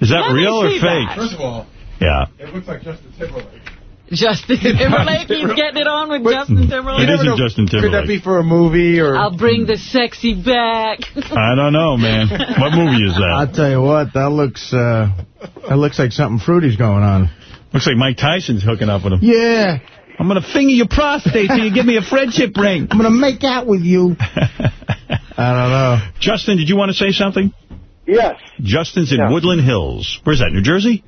S1: Is that
S2: Let
S1: real or fake?
S2: that.
S47: First of all,
S1: Yeah.
S47: it looks like just Justin Timberlake.
S2: Justin Timberlake, he's getting it on with Justin Timberlake.
S1: It isn't Justin Timberlake.
S47: Could that be for a movie or...
S2: I'll bring the sexy back.
S1: I don't know, man. What movie is that?
S3: I'll tell you what, that looks uh, that looks like something fruity's going on.
S1: Looks like Mike Tyson's hooking up with him.
S3: Yeah.
S1: I'm going to finger your prostate till you give me a friendship ring.
S3: I'm going to make out with you. I don't know.
S1: Justin, did you want to say something?
S49: Yes.
S1: Justin's in
S49: Yeah.
S1: Woodland Hills. Where's that, New Jersey?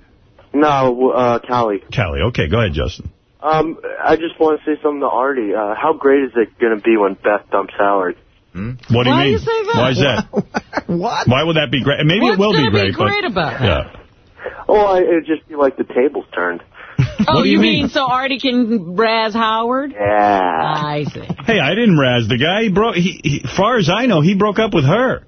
S49: No, uh, Cali.
S1: Cali. Okay, go ahead, Justin.
S49: Um, I just want to say something to Artie. Uh, how great is it going to be when Beth dumps Howard?
S1: What do you
S49: Why
S1: mean?
S49: you say that?
S1: Why is that?
S3: what?
S1: Why would that be great? Maybe
S2: What's
S1: it will be great.
S2: What's gonna be great.
S1: great but,
S2: about
S1: yeah.
S49: Oh, I, it'd just be like the tables turned.
S2: Oh,
S1: do
S2: you
S1: you
S2: mean?
S1: mean?
S2: so Artie can razz Howard?
S49: Yeah.
S2: I see.
S1: Hey, I didn't razz the guy. He broke. He, he, far as I know, he broke up with her.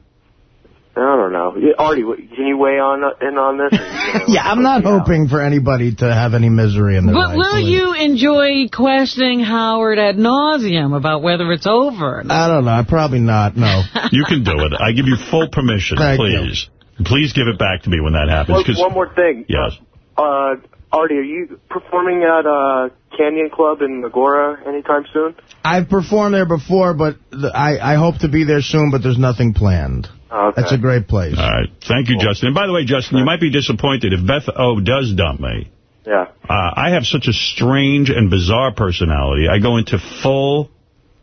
S49: I don't know. Artie, can you weigh on in on this? Or you gonna-
S3: Yeah, I'm not hoping for anybody to have any misery in their
S2: But
S3: life.
S2: will you enjoy questioning Howard ad nauseum about whether it's over?
S3: I don't know. I probably not. No.
S1: You can do it. I give you full permission,
S3: Thank
S1: please. Please give it back to me when that happens.
S49: One,
S1: 'cause-
S49: one more thing.
S1: Yes.
S49: Uh, Artie, are you performing at uh, Canyon Club in Agoura anytime soon?
S3: I've performed there before, but th- I, I hope to be there soon, but there's nothing planned.
S49: Okay.
S3: That's a great place.
S1: All right. Thank you, Justin. And by the way, Justin, you might be disappointed if Beth O does dump me.
S49: Yeah.
S1: Uh, I have such a strange and bizarre personality. I go into full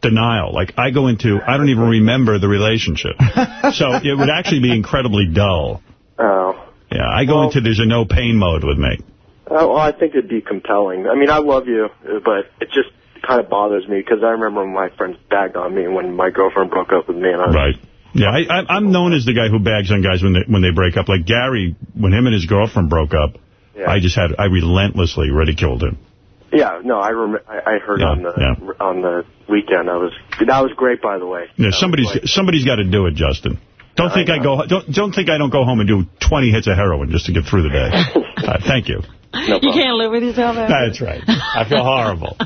S1: denial. Like, I go into, I don't even remember the relationship. so it would actually be incredibly dull.
S49: Oh.
S1: Yeah, I go into there's a no pain mode with me.
S49: Uh, well, I think it'd be compelling. I mean, I love you, uh, but it just kind of bothers me because I remember when my friends bagged on me when my girlfriend broke up with me. And I,
S1: Right. Yeah, I, I, I'm known as the guy who bags on guys when they when they break up. Like Gary, when him and his girlfriend broke up,
S49: Yeah.
S1: I just had I relentlessly ridiculed him.
S49: Yeah, no, I rem- I, I heard
S1: Yeah,
S49: on the on the weekend. I was that was great, by the way.
S1: Yeah, somebody's somebody's got to do it, Justin. Don't think I, go don't don't think I don't go home and do 20 hits of heroin just to get through the day. uh, thank you.
S2: you can't live with yourself after?
S1: That's right. I feel horrible.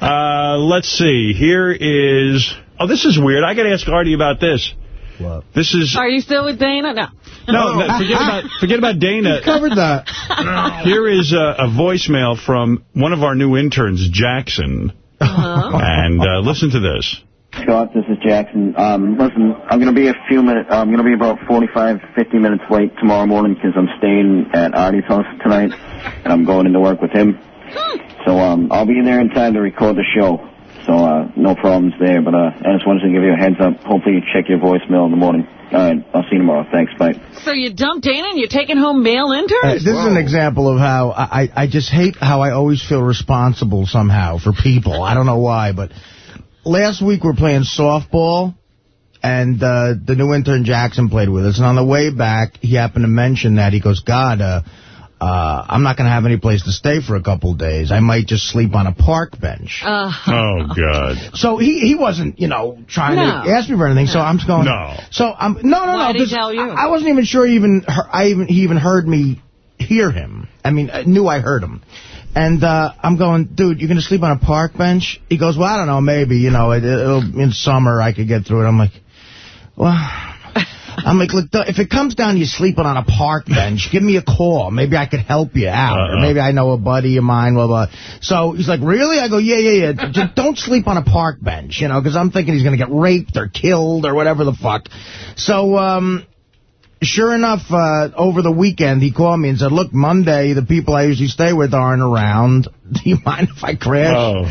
S1: Uh, let's see. Here is. Oh, this is weird. I got to ask Artie about this.
S3: What?
S1: This is.
S2: Are you still with Dana? No.
S1: No, no, forget about forget about Dana.
S3: covered that.
S1: Here is a, a voicemail from one of our new interns, Jackson.
S2: Uh-huh.
S1: And uh, listen to this.
S50: Scott, this is Jackson. Um, listen, I'm going to be a few minutes, I'm going to be about 45, 50 minutes late tomorrow morning because I'm staying at Artie's house tonight, and I'm going into work with him. So um, I'll be in there in time to record the show. So uh, no problems there, but uh, I just wanted to give you a heads up. Hopefully you check your voicemail in the morning. All right, I'll see you tomorrow. Thanks, bye.
S2: So you dumped Dana and you're taking home male
S3: Uh,
S2: interns?
S3: this is an example of how I, I just hate how I always feel responsible somehow for people. I don't know why, but last week we're playing softball, and uh, the new intern Jackson played with us. And on the way back, he happened to mention that. He goes, God, uh, uh, I'm not going to have any place to stay for a couple days. I might just sleep on a park bench.
S2: Uh,
S1: Oh, God.
S3: So he he wasn't, you know, trying
S2: No.
S3: to ask me for anything. So I'm just going.
S1: No.
S3: So I'm no, no,
S2: Why
S3: no.
S2: did he
S3: 'cause
S2: tell you?
S3: I, I wasn't even sure he even I even he even heard me hear him. I mean, I knew I heard him. And uh, I'm going, dude, you're going to sleep on a park bench? He goes, well, I don't know, maybe, you know, it, it'll, in summer I could get through it. I'm like, well, I'm like, look, if it comes down to you sleeping on a park bench, give me a call. Maybe I could help you out. Or
S1: Uh-uh.
S3: maybe I know a buddy of mine, blah, blah. So he's like, really? I go, yeah, yeah, yeah. Just don't sleep on a park bench, you know, because I'm thinking he's going to get raped or killed or whatever the fuck. So, um, sure enough, uh, over the weekend, he called me and said, look, Monday, the people I usually stay with aren't around. Do you mind if I crash?
S1: Oh.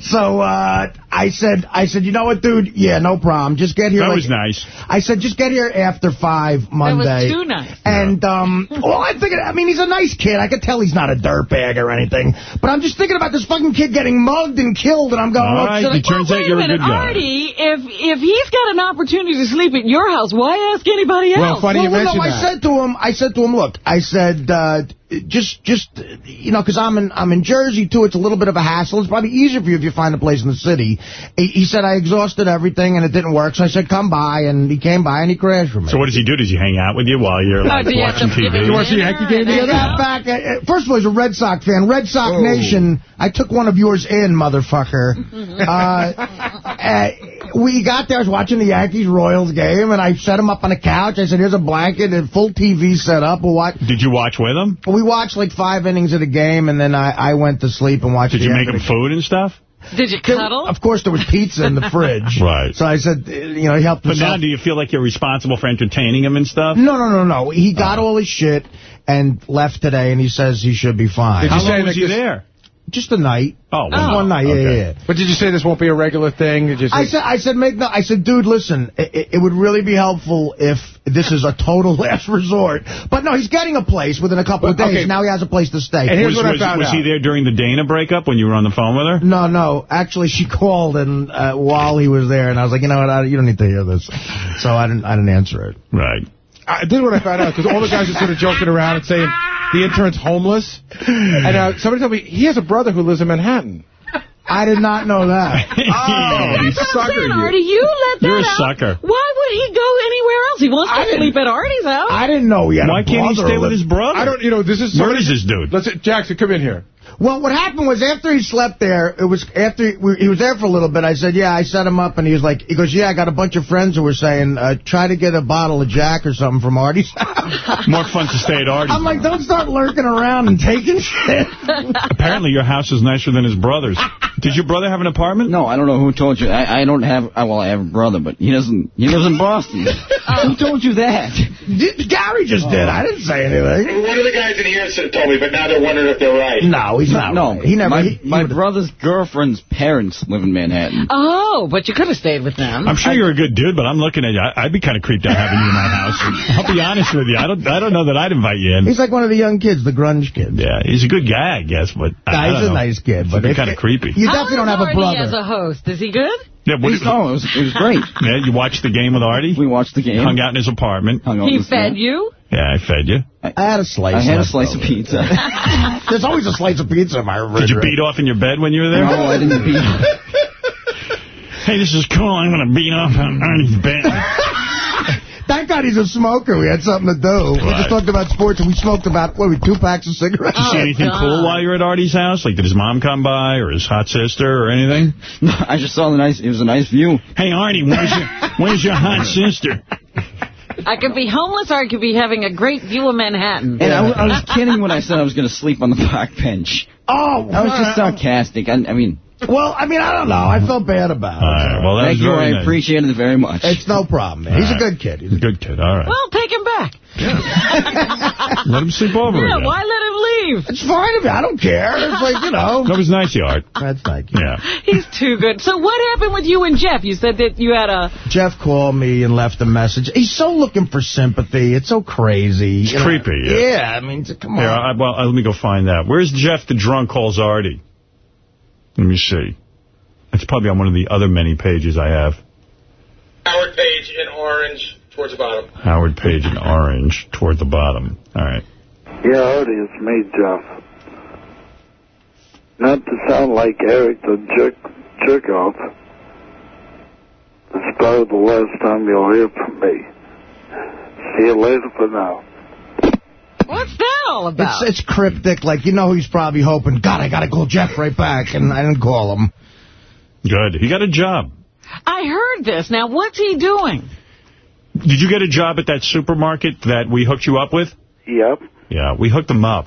S3: So uh, I said, I said, you know what, dude? Yeah, no problem. Just get here.
S1: That
S3: like-
S1: was nice.
S3: I said, just get here after 5 Monday.
S2: That was too nice.
S3: And, um, well, I'm thinking, I mean, he's a nice kid. I could tell he's not a dirtbag or anything. But I'm just thinking about this fucking kid getting mugged and killed, and I'm going,
S1: All
S3: well,
S1: right,
S3: should
S1: it turns
S2: Well,
S1: out you're a
S2: minute,
S1: good guy.
S2: Artie, if if he's got an opportunity to sleep at your house, why ask anybody else?
S3: well, funny well, no, I said to him, I said to him, look, I said, uh, just, just, you know, because I'm in, I'm in Jersey too. It's a little bit of a hassle. It's probably easier for you if you find a place in the city. He, he said I exhausted everything and it didn't work, so I said come by, and he came by and he crashed for me.
S1: So what does he do? Does he hang out with you while you're like,
S3: do you
S1: watching TV?
S3: him You wanna see a Yankee game
S1: Yeah.
S3: Yeah, back. uh, uh, First of all, he's a Red Sox fan. Red Sox Nation. I took one of yours in, motherfucker. uh, uh, we got there. I was watching the Yankees-Royals game, and I set him up on a couch. I said, here's a blanket and full TV set up. We'll watch.
S1: Did you watch with him?
S3: We watched like five innings of the game, and then I, I went to sleep and watched
S1: Did
S3: the
S1: you make him food and stuff?
S2: Did you cuddle?
S3: Of course, there was pizza in the fridge.
S1: Right.
S3: So I said, uh, you know, he helped
S1: But
S3: himself.
S1: now do you feel like you're responsible for entertaining him and stuff?
S3: No, no, no, no. He got all his shit and left today, and he says he should be fine.
S47: Did you
S1: How
S47: say
S1: long
S47: that
S1: was he
S47: this-
S1: there?
S3: Just a night.
S1: Oh,
S3: Just one night. Yeah, yeah, yeah.
S47: But did you say this won't be a regular thing? Did you say,
S3: I said, I said, make no. I said, dude, listen. It, it would really be helpful if this is a total last resort. But no, he's getting a place within a couple of days.
S1: Okay.
S3: Now he has a place to stay.
S1: was, was, was he there during the Dana breakup when you were on the phone with her?
S3: No, no. Actually, she called and uh, while he was there, and I was like, you know what? I, you don't need to hear this. So I didn't. I didn't answer it.
S1: Right.
S47: I did what I found out, because all the guys are sort of joking around and saying the intern's homeless. And uh, somebody told me he has a brother who lives in Manhattan.
S3: I did not know that.
S47: oh, he
S2: That's what I'm saying, Artie.
S47: you.
S2: You let that
S1: You're a
S2: out.
S1: sucker.
S2: Why would he go anywhere else? He wants to sleep at Artie's house.
S3: I didn't know he had
S1: Why
S3: a
S1: can't he stay with his brother?
S47: I don't, you know, this is
S1: Where
S47: somebody-
S1: is this dude?
S47: Let's Jackson, come in here.
S3: Well, what happened was after he slept there, it was after he, was there for a little bit. I said, yeah, I set him up, and he was like, he goes, yeah, I got a bunch of friends who were saying, uh, try to get a bottle of Jack or something from Artie's house.
S1: More fun to stay at Artie's.
S3: I'm like, don't start lurking around and taking shit.
S1: Apparently your house is nicer than his brother's. Did your brother have an apartment?
S51: No, I don't know who told you. I, I don't have. Well, I have a brother, but he doesn't. He lives in Boston. who told you that?
S3: Gary just did. I didn't say anything.
S45: One of the guys in here said told me, but now they're wondering if they're right.
S3: No, he's not.
S51: No,
S3: right. He never.
S51: My,
S3: he- he
S51: my
S3: would've-
S51: brother's girlfriend's parents live in Manhattan.
S2: Oh, but you could have stayed with them.
S1: I'm sure you're a good dude, but I'm looking at you. I- I'd be kind of creeped out having you in my house. I'll be honest with you. I don't I don't know that I'd invite you in.
S3: He's like one of the young kids, the grunge kids.
S1: Yeah, he's a good guy, I guess, but
S3: Nah,
S1: I
S3: he's
S1: don't
S3: a
S1: know.
S3: nice kid, but
S1: It'd be
S3: if-
S1: kind of creepy.
S3: You definitely don't have a
S2: Artie
S3: brother.
S2: as a host. Is he good?
S1: Yeah, what,
S51: He's- no, it was, it was great.
S1: yeah, you watched the game with Artie?
S51: We watched the game.
S1: Hung out in his apartment.
S51: Hung out
S2: He
S51: with-
S2: fed you?
S1: Yeah, I fed you.
S3: I had a slice.
S51: I had a slice of pizza.
S3: There's always a slice of pizza in my
S1: room.
S3: Did
S1: you beat off in your bed when you were there?
S51: No, I didn't beat.
S1: Hey, this is cool. I'm going to beat off on Artie's bed.
S3: Thank God he's a smoker. We had something to do. We just talked about sports, and we smoked about, what, we, two packs of cigarettes?
S1: Did you see oh, anything
S2: God.
S1: cool while you were at Artie's house? Like, did his mom come by or his hot sister or anything?
S51: No, I just saw the nice. It was a nice view.
S1: Hey, Artie, where's your, where's your hot sister?
S2: I could be homeless or I could be having a great view of Manhattan.
S51: And I, w- I was kidding when I said I was going to sleep on the park bench.
S3: Oh,
S51: I was just sarcastic. I, I mean,
S3: Well, I mean, I don't know. I felt bad about it.
S1: All right, well, that
S51: thank
S1: was
S51: you.
S1: very
S51: I
S1: nice.
S51: appreciate it very much.
S3: It's no problem. man. He's
S1: All
S3: a good kid. He's
S1: He's a good kid. All right.
S2: Well, take him back. Yeah.
S1: Let him sleep over
S2: Yeah,
S1: again.
S2: why let him leave?
S3: It's fine if I don't care. It's like, you know.
S1: That was nice, Art.
S3: That's thank you.
S1: Yeah.
S2: He's too good. So what happened with you and Jeff? You said that you had a...
S3: Jeff called me and left a message. He's so looking for sympathy. It's so crazy.
S1: It's
S3: you know.
S1: creepy, yeah.
S3: Yeah, I mean, come on.
S1: Here, I, well, uh, let me go find that. Where's Jeff the drunk calls Artie? Let me see. It's probably on one of the other many pages I have.
S45: Howard Page in orange towards the bottom.
S1: Howard Page in orange toward the bottom. All right.
S52: Yeah, Artie, it's me, Jeff. Not to sound like Eric the jerk, jerk off. It's probably the last time you'll hear from me. See you later for now.
S2: What's that all about?
S3: It's, it's cryptic. Like, you know he's probably hoping, God, I got to call Jeff right back. And I didn't call him.
S1: Good. He got a job.
S2: I heard this. Now, what's he doing?
S1: Did you get a job at that supermarket that we hooked you up with?
S52: Yep.
S1: Yeah, we hooked him up.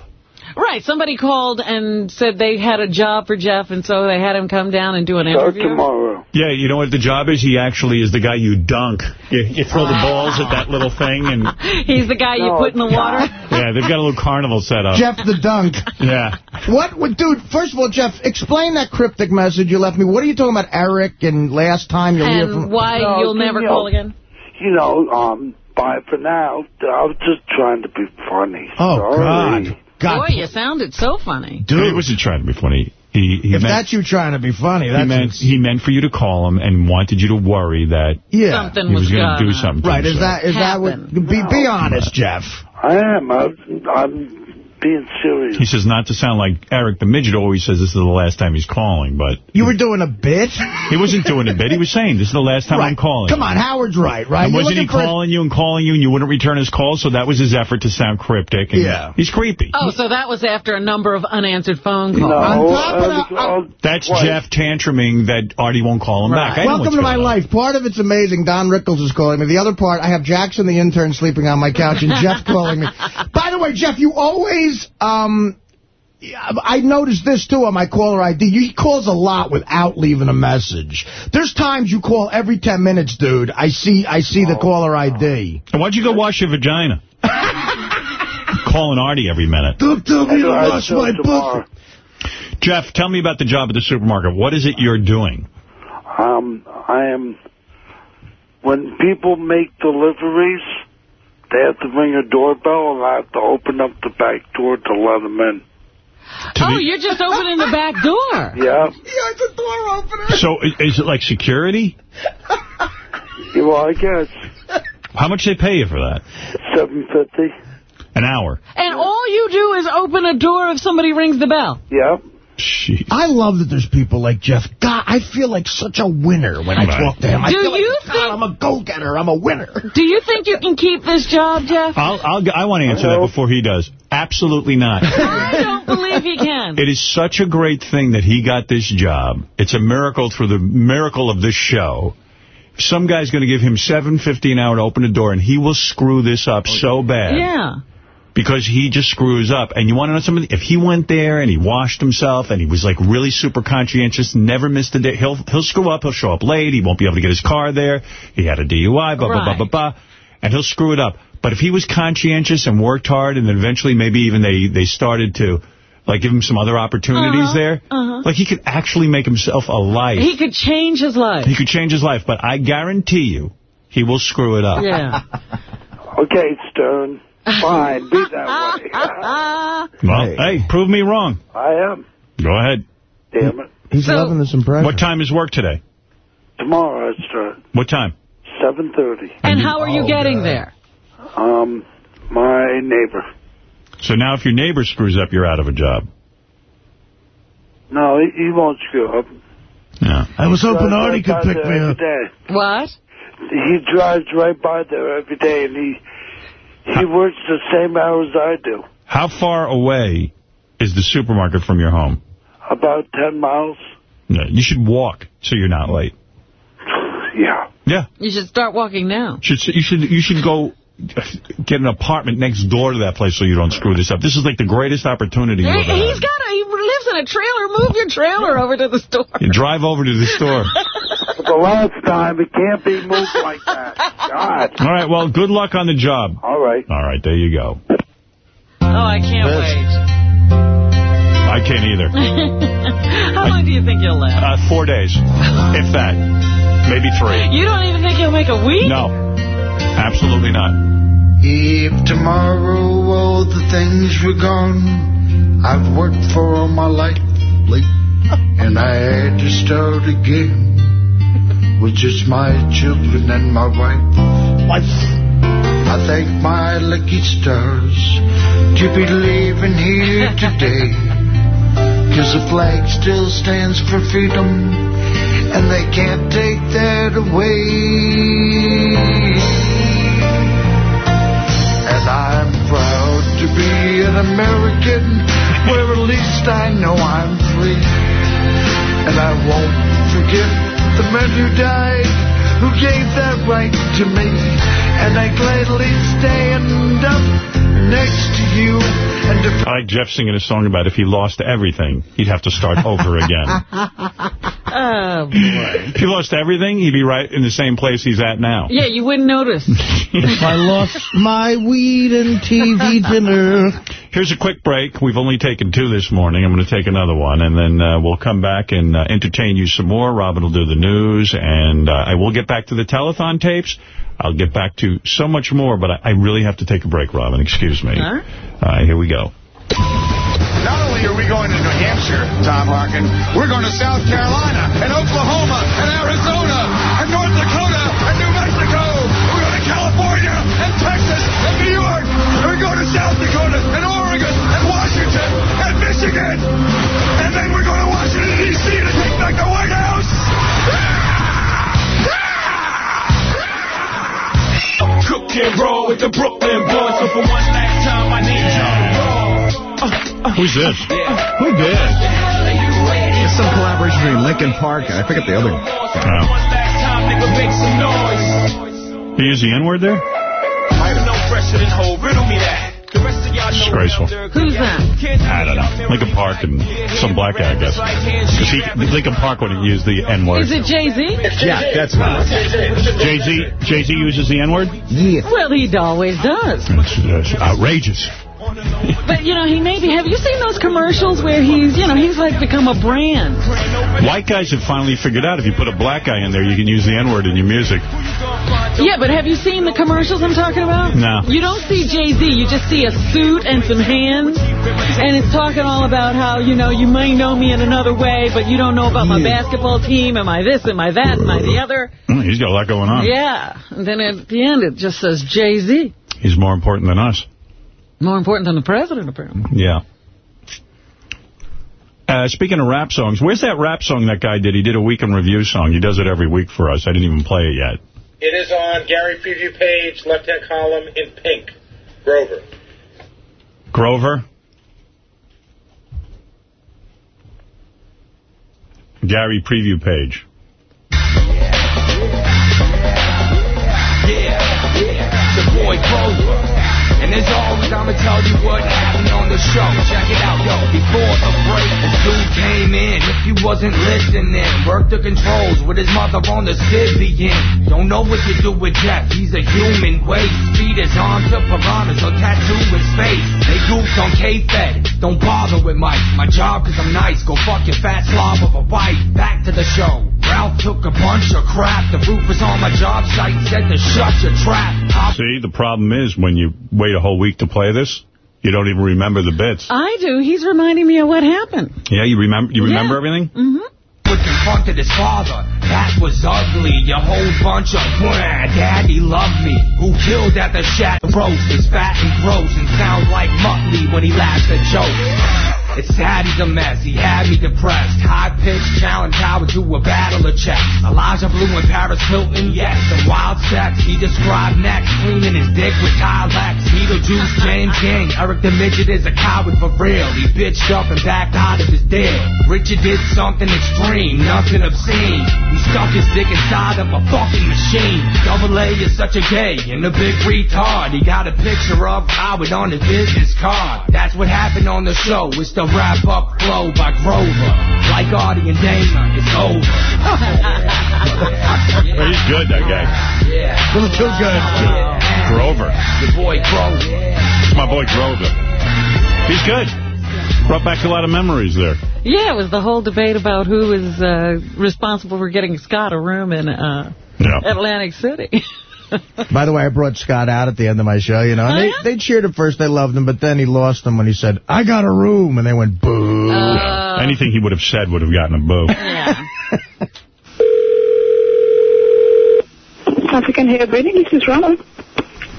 S2: Right, somebody called and said they had a job for Jeff, and so they had him come down and do an interview.
S45: tomorrow.
S1: Yeah, you know what the job is? He actually is the guy you dunk. You, you throw the balls at that little thing, and
S2: He's the guy you
S3: No,
S2: put in the water.
S1: yeah, they've got a little carnival set up.
S3: Jeff the Dunk.
S1: Yeah.
S3: What, would, dude, first of all, Jeff, explain that cryptic message you left me. What are you talking about, Eric, and last time you'll hear
S2: And
S3: from...
S2: why
S45: No,
S2: you'll never
S45: you
S2: call again?
S45: You know, um, bye for now. I was just trying to be funny.
S3: Oh,
S45: Sorry.
S3: God. God.
S2: Boy, you sounded so funny.
S1: Dude. He wasn't trying to be funny. He, he
S3: if
S1: meant,
S3: that's you trying to be funny,
S1: he meant he meant for you to call him and wanted you to worry that
S3: yeah.
S2: Something
S1: he was
S2: was
S1: going to do something.
S3: Right, is
S1: himself.
S3: that is that what...
S2: Happen.
S3: Be, be honest, Jeff.
S45: I am. I, I'm being serious.
S1: He says not to sound like Eric the Midget always says this is the last time he's calling, but
S3: You were doing a bit?
S1: he wasn't doing a bit. He was saying this is the last time I'm calling.
S3: Come on, Howard's right, right?
S1: And
S3: You're
S1: wasn't he
S3: looking for a-
S1: calling you and calling you and you wouldn't return his call, so that was his effort to sound cryptic. And
S3: Yeah.
S1: He's creepy.
S2: Oh, so that was after a number of unanswered phone calls.
S45: No,
S3: On top of
S45: uh, uh,
S1: That's
S45: twice.
S1: Jeff tantruming that Artie won't call him
S2: Right.
S1: back. I
S3: Welcome to my
S1: on.
S3: life. Part of it's amazing. Don Rickles is calling me. The other part, I have Jackson, the intern, sleeping on my couch, and Jeff calling me. By the way, Jeff, you always... um. I noticed this, too, on my caller ID. He calls a lot without leaving a message. There's times you call every 10 minutes, dude. I see I see the caller ID.
S1: And why'd you go wash your vagina? Calling Artie every minute.
S3: Don't tell me to wash my
S45: it tomorrow.
S3: pussy.
S1: Jeff, tell me about the job at the supermarket. What is it you're doing?
S45: Um, I am. When people make deliveries, they have to ring a doorbell, and I have to open up the back door to let them in.
S2: Oh, you're just opening the back door.
S45: Yeah.
S3: Yeah, it's a door opener.
S1: So is it like security?
S45: Well, I guess
S1: How much they pay you for that?
S45: seven fifty.
S1: An hour.
S2: And all you do is open a door if somebody rings the bell.
S45: Yep.
S1: Jeez.
S3: I love that there's people like Jeff. God, I feel like such a winner when I talk to him. I
S2: Do
S3: feel like,
S2: you
S3: God,
S2: think-
S3: I'm a go-getter. I'm a winner.
S2: Do you think you can keep this job, Jeff?
S1: I'll, I'll, I want to answer that before he does. Absolutely not.
S2: I don't believe you can.
S1: It is such a great thing that he got this job. It's a miracle through the miracle of this show. Some guy's going to give him $7.50 an hour to open a door, and he will screw this up oh, so bad.
S2: Yeah.
S1: Because he just screws up. And you want to know something? If he went there and he washed himself and he was like really super conscientious, never missed a day, he'll he'll screw up. He'll show up late. He won't be able to get his car there. He had a DUI, blah, blah, blah, blah, blah. And he'll screw it up. But if he was conscientious and worked hard and then eventually maybe even they, they started to like give him some other opportunities
S2: Uh-huh,
S1: there,
S2: uh-huh.
S1: like he could actually make himself a life.
S2: He could change his life.
S1: He could change his life. But I guarantee you, he will screw it up.
S2: Yeah.
S45: Okay, Stern. Fine, be that way.
S1: Well, hey, prove me wrong.
S45: I am.
S1: Go ahead.
S45: Damn it.
S3: He's
S2: So-
S3: loving this impression.
S1: What time is work today?
S45: Tomorrow I start.
S1: What time?
S45: Seven thirty.
S2: And how are you
S3: Oh,
S2: getting
S3: God.
S2: there?
S45: Um, my neighbor.
S1: So now if your neighbor screws up, you're out of a job.
S45: No, he, he won't screw up.
S1: Yeah.
S3: I was hoping
S45: Drives
S3: Artie could pick me up.
S45: day.
S2: What?
S45: He drives right by there every day, and he he works the same hours I do.
S1: How far away is the supermarket from your home?
S45: About ten miles.
S1: No, you should walk so you're not late.
S45: Yeah.
S1: Yeah.
S2: You should start walking now.
S1: Should You should you should go get an apartment next door to that place so you don't screw this up. This is like the greatest opportunity you'll
S2: He,
S1: ever
S2: he's
S1: have.
S2: got a, he lives in a trailer. Move your trailer over to the store.
S1: You drive over to the store.
S45: But the last time, it can't be moved like that. God.
S1: All right, well, good luck on the job.
S45: All right.
S1: All right, there you go.
S2: Oh, I can't wait.
S1: I can't either.
S2: How long do you think you'll last?
S1: Uh, four days, if that. Maybe three.
S2: You don't even think you'll make a week?
S1: No, absolutely not.
S39: If tomorrow all the things were gone, I've worked for all my life, and I had to start again with is my children and my wife. I thank my lucky stars to be living here today, cause the flag still stands for freedom, and they can't take that away. And I'm proud to be an American where at least I know I'm free. And I won't forget the men who died, who gave that right to me. And I gladly stand up
S53: next to you. And
S1: I like Jeff singing a song about if he lost everything, he'd have to start over again.
S2: Oh, boy.
S1: if he lost everything, he'd be right in the same place he's at now.
S2: Yeah, you wouldn't notice.
S3: if I lost my weed and TV dinner.
S1: Here's a quick break. We've only taken two this morning. I'm going to take another one, and then uh, we'll come back and uh, entertain you some more. Robin will do the news, and uh, I will get back to the telethon tapes. I'll get back to so much more, but I, I really have to take a break, Robin. Excuse me.
S2: Huh?
S1: All right, here we go.
S39: Not only are we going to New Hampshire, Tom Harkin, we're going to South Carolina and Oklahoma and Arizona and North Dakota and New Mexico. We're going to California and Texas and New York. And we're going to South Dakota and Oregon and Washington and Michigan.
S54: Cook and roll with the Brooklyn boys. So for one last time, I need y'all to roll.
S1: Who's this?
S55: Who did? It's some collaboration between Linkin Park and I forget the other.
S1: Oh.
S54: Last time, nigga, make some noise.
S1: He used the N-word there?
S54: No fresher than whole. Riddle me that.
S1: Disgraceful.
S2: Who's that?
S1: I don't know. Linkin Park and some black guy, I guess. Because he, Linkin Park wouldn't use the N-word.
S2: Is it Jay-Z?
S1: Yeah, that's not. Jay-Z Jay-Z uses the N-word? Yeah.
S2: Well, he always does.
S1: It's, it's outrageous.
S2: But, you know, he maybe, have you seen those commercials where he's, you know, he's like become a brand?
S1: White guys have finally figured out if you put a black guy in there, you can use the N-word in your music.
S2: Yeah, but have you seen the commercials I'm talking about?
S1: No.
S2: You don't see Jay-Z, you just see a suit and some hands, and it's talking all about how, you know, you may know me in another way, but you don't know about my basketball team, am I this, am I that, am I the other?
S1: Mm, He's got a lot going on.
S2: Yeah, and then at the end it just says Jay-Z.
S1: He's more important than us.
S2: More important than the president, apparently.
S1: Yeah. Uh, speaking of rap songs, where's that rap song that guy did? He did a week in review song. He does it every week for us. I didn't even play it yet.
S56: It is on Gary Preview page, left-hand column in pink. Grover.
S1: Grover? Gary preview page.
S51: As always, I'ma tell you what happened the show. Check it out, yo. Before the break, the dude came in. If you wasn't listening, worked the controls with his mother on the Sybian. Don't know what to do with Jeff. He's a human waste. Feed his arms to piranhas or tattoo his face. They goofed on K-Fed. Don't bother with Mike. My job, cause I'm nice. Go fuck your fat slob of a wife. Back to the show. Ralph took a bunch of crap. The roof was on my job site. Said to shut your trap.
S1: See, the problem is when you wait a whole week to play this, you don't even remember the bits.
S2: I do. He's reminding me of what happened.
S1: Yeah, you remember you remember
S2: Yeah.
S1: everything?
S2: Mm-hmm.
S51: was confronted his father. That was ugly. A whole bunch of wah, daddy loved me. Who killed at the shack roast is fat and gross and sounds like Muttley when he laughs at jokes. It's sad he's a mess. He had me depressed. High pitched challenge how to a battle of checks. Elijah Blue and Paris Hilton, yes. Some wild sex. He described next cleaning his dick with Tilex. Beetlejuice, James Gang. Eric the Midget is a coward for real. He bitched up and backed out of his deal. Richard did something extreme, nothing obscene. He stuck his dick inside of a fucking machine. Double A is such a gay and a big retard. He got a picture of Howard on his business card. That's what happened on the show. It's the wrap up flow by Grover. Like Artie and Dana, it's over.
S1: Well, he's good, that guy.
S51: Yeah.
S1: Feeling too good. Grover.
S51: Your boy Grover.
S1: It's my boy Grover. He's good. Brought back a lot of memories there.
S2: Yeah, it was the whole debate about who is uh, responsible for getting Scott a room in uh, Atlantic City.
S3: By the way, I brought Scott out at the end of my show, you know. And they, oh, they cheered at first, they loved him, but then he lost them when he said, I got a room, and they went, boo.
S1: Anything he would have said would have gotten a boo.
S8: African Hair Braiding, this is Rama.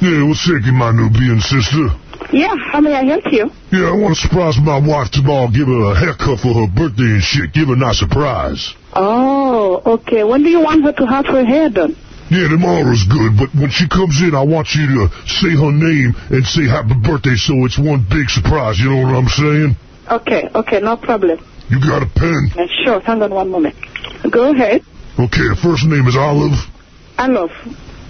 S9: Yeah, what's shaking, my Nubian sister?
S8: Yeah, how may I help you?
S9: Yeah, I want to surprise my wife tomorrow, give her a haircut for her birthday and shit, give her a nice surprise.
S8: Oh, okay. When do you want her to have her hair done?
S9: Yeah, tomorrow's good, but when she comes in, I want you to say her name and say happy birthday so it's one big surprise, you know what I'm saying?
S8: Okay, okay, no problem.
S9: You got a pen?
S8: Uh, sure, hang on one moment. Go ahead.
S9: Okay, the first name is Olive.
S8: Olive.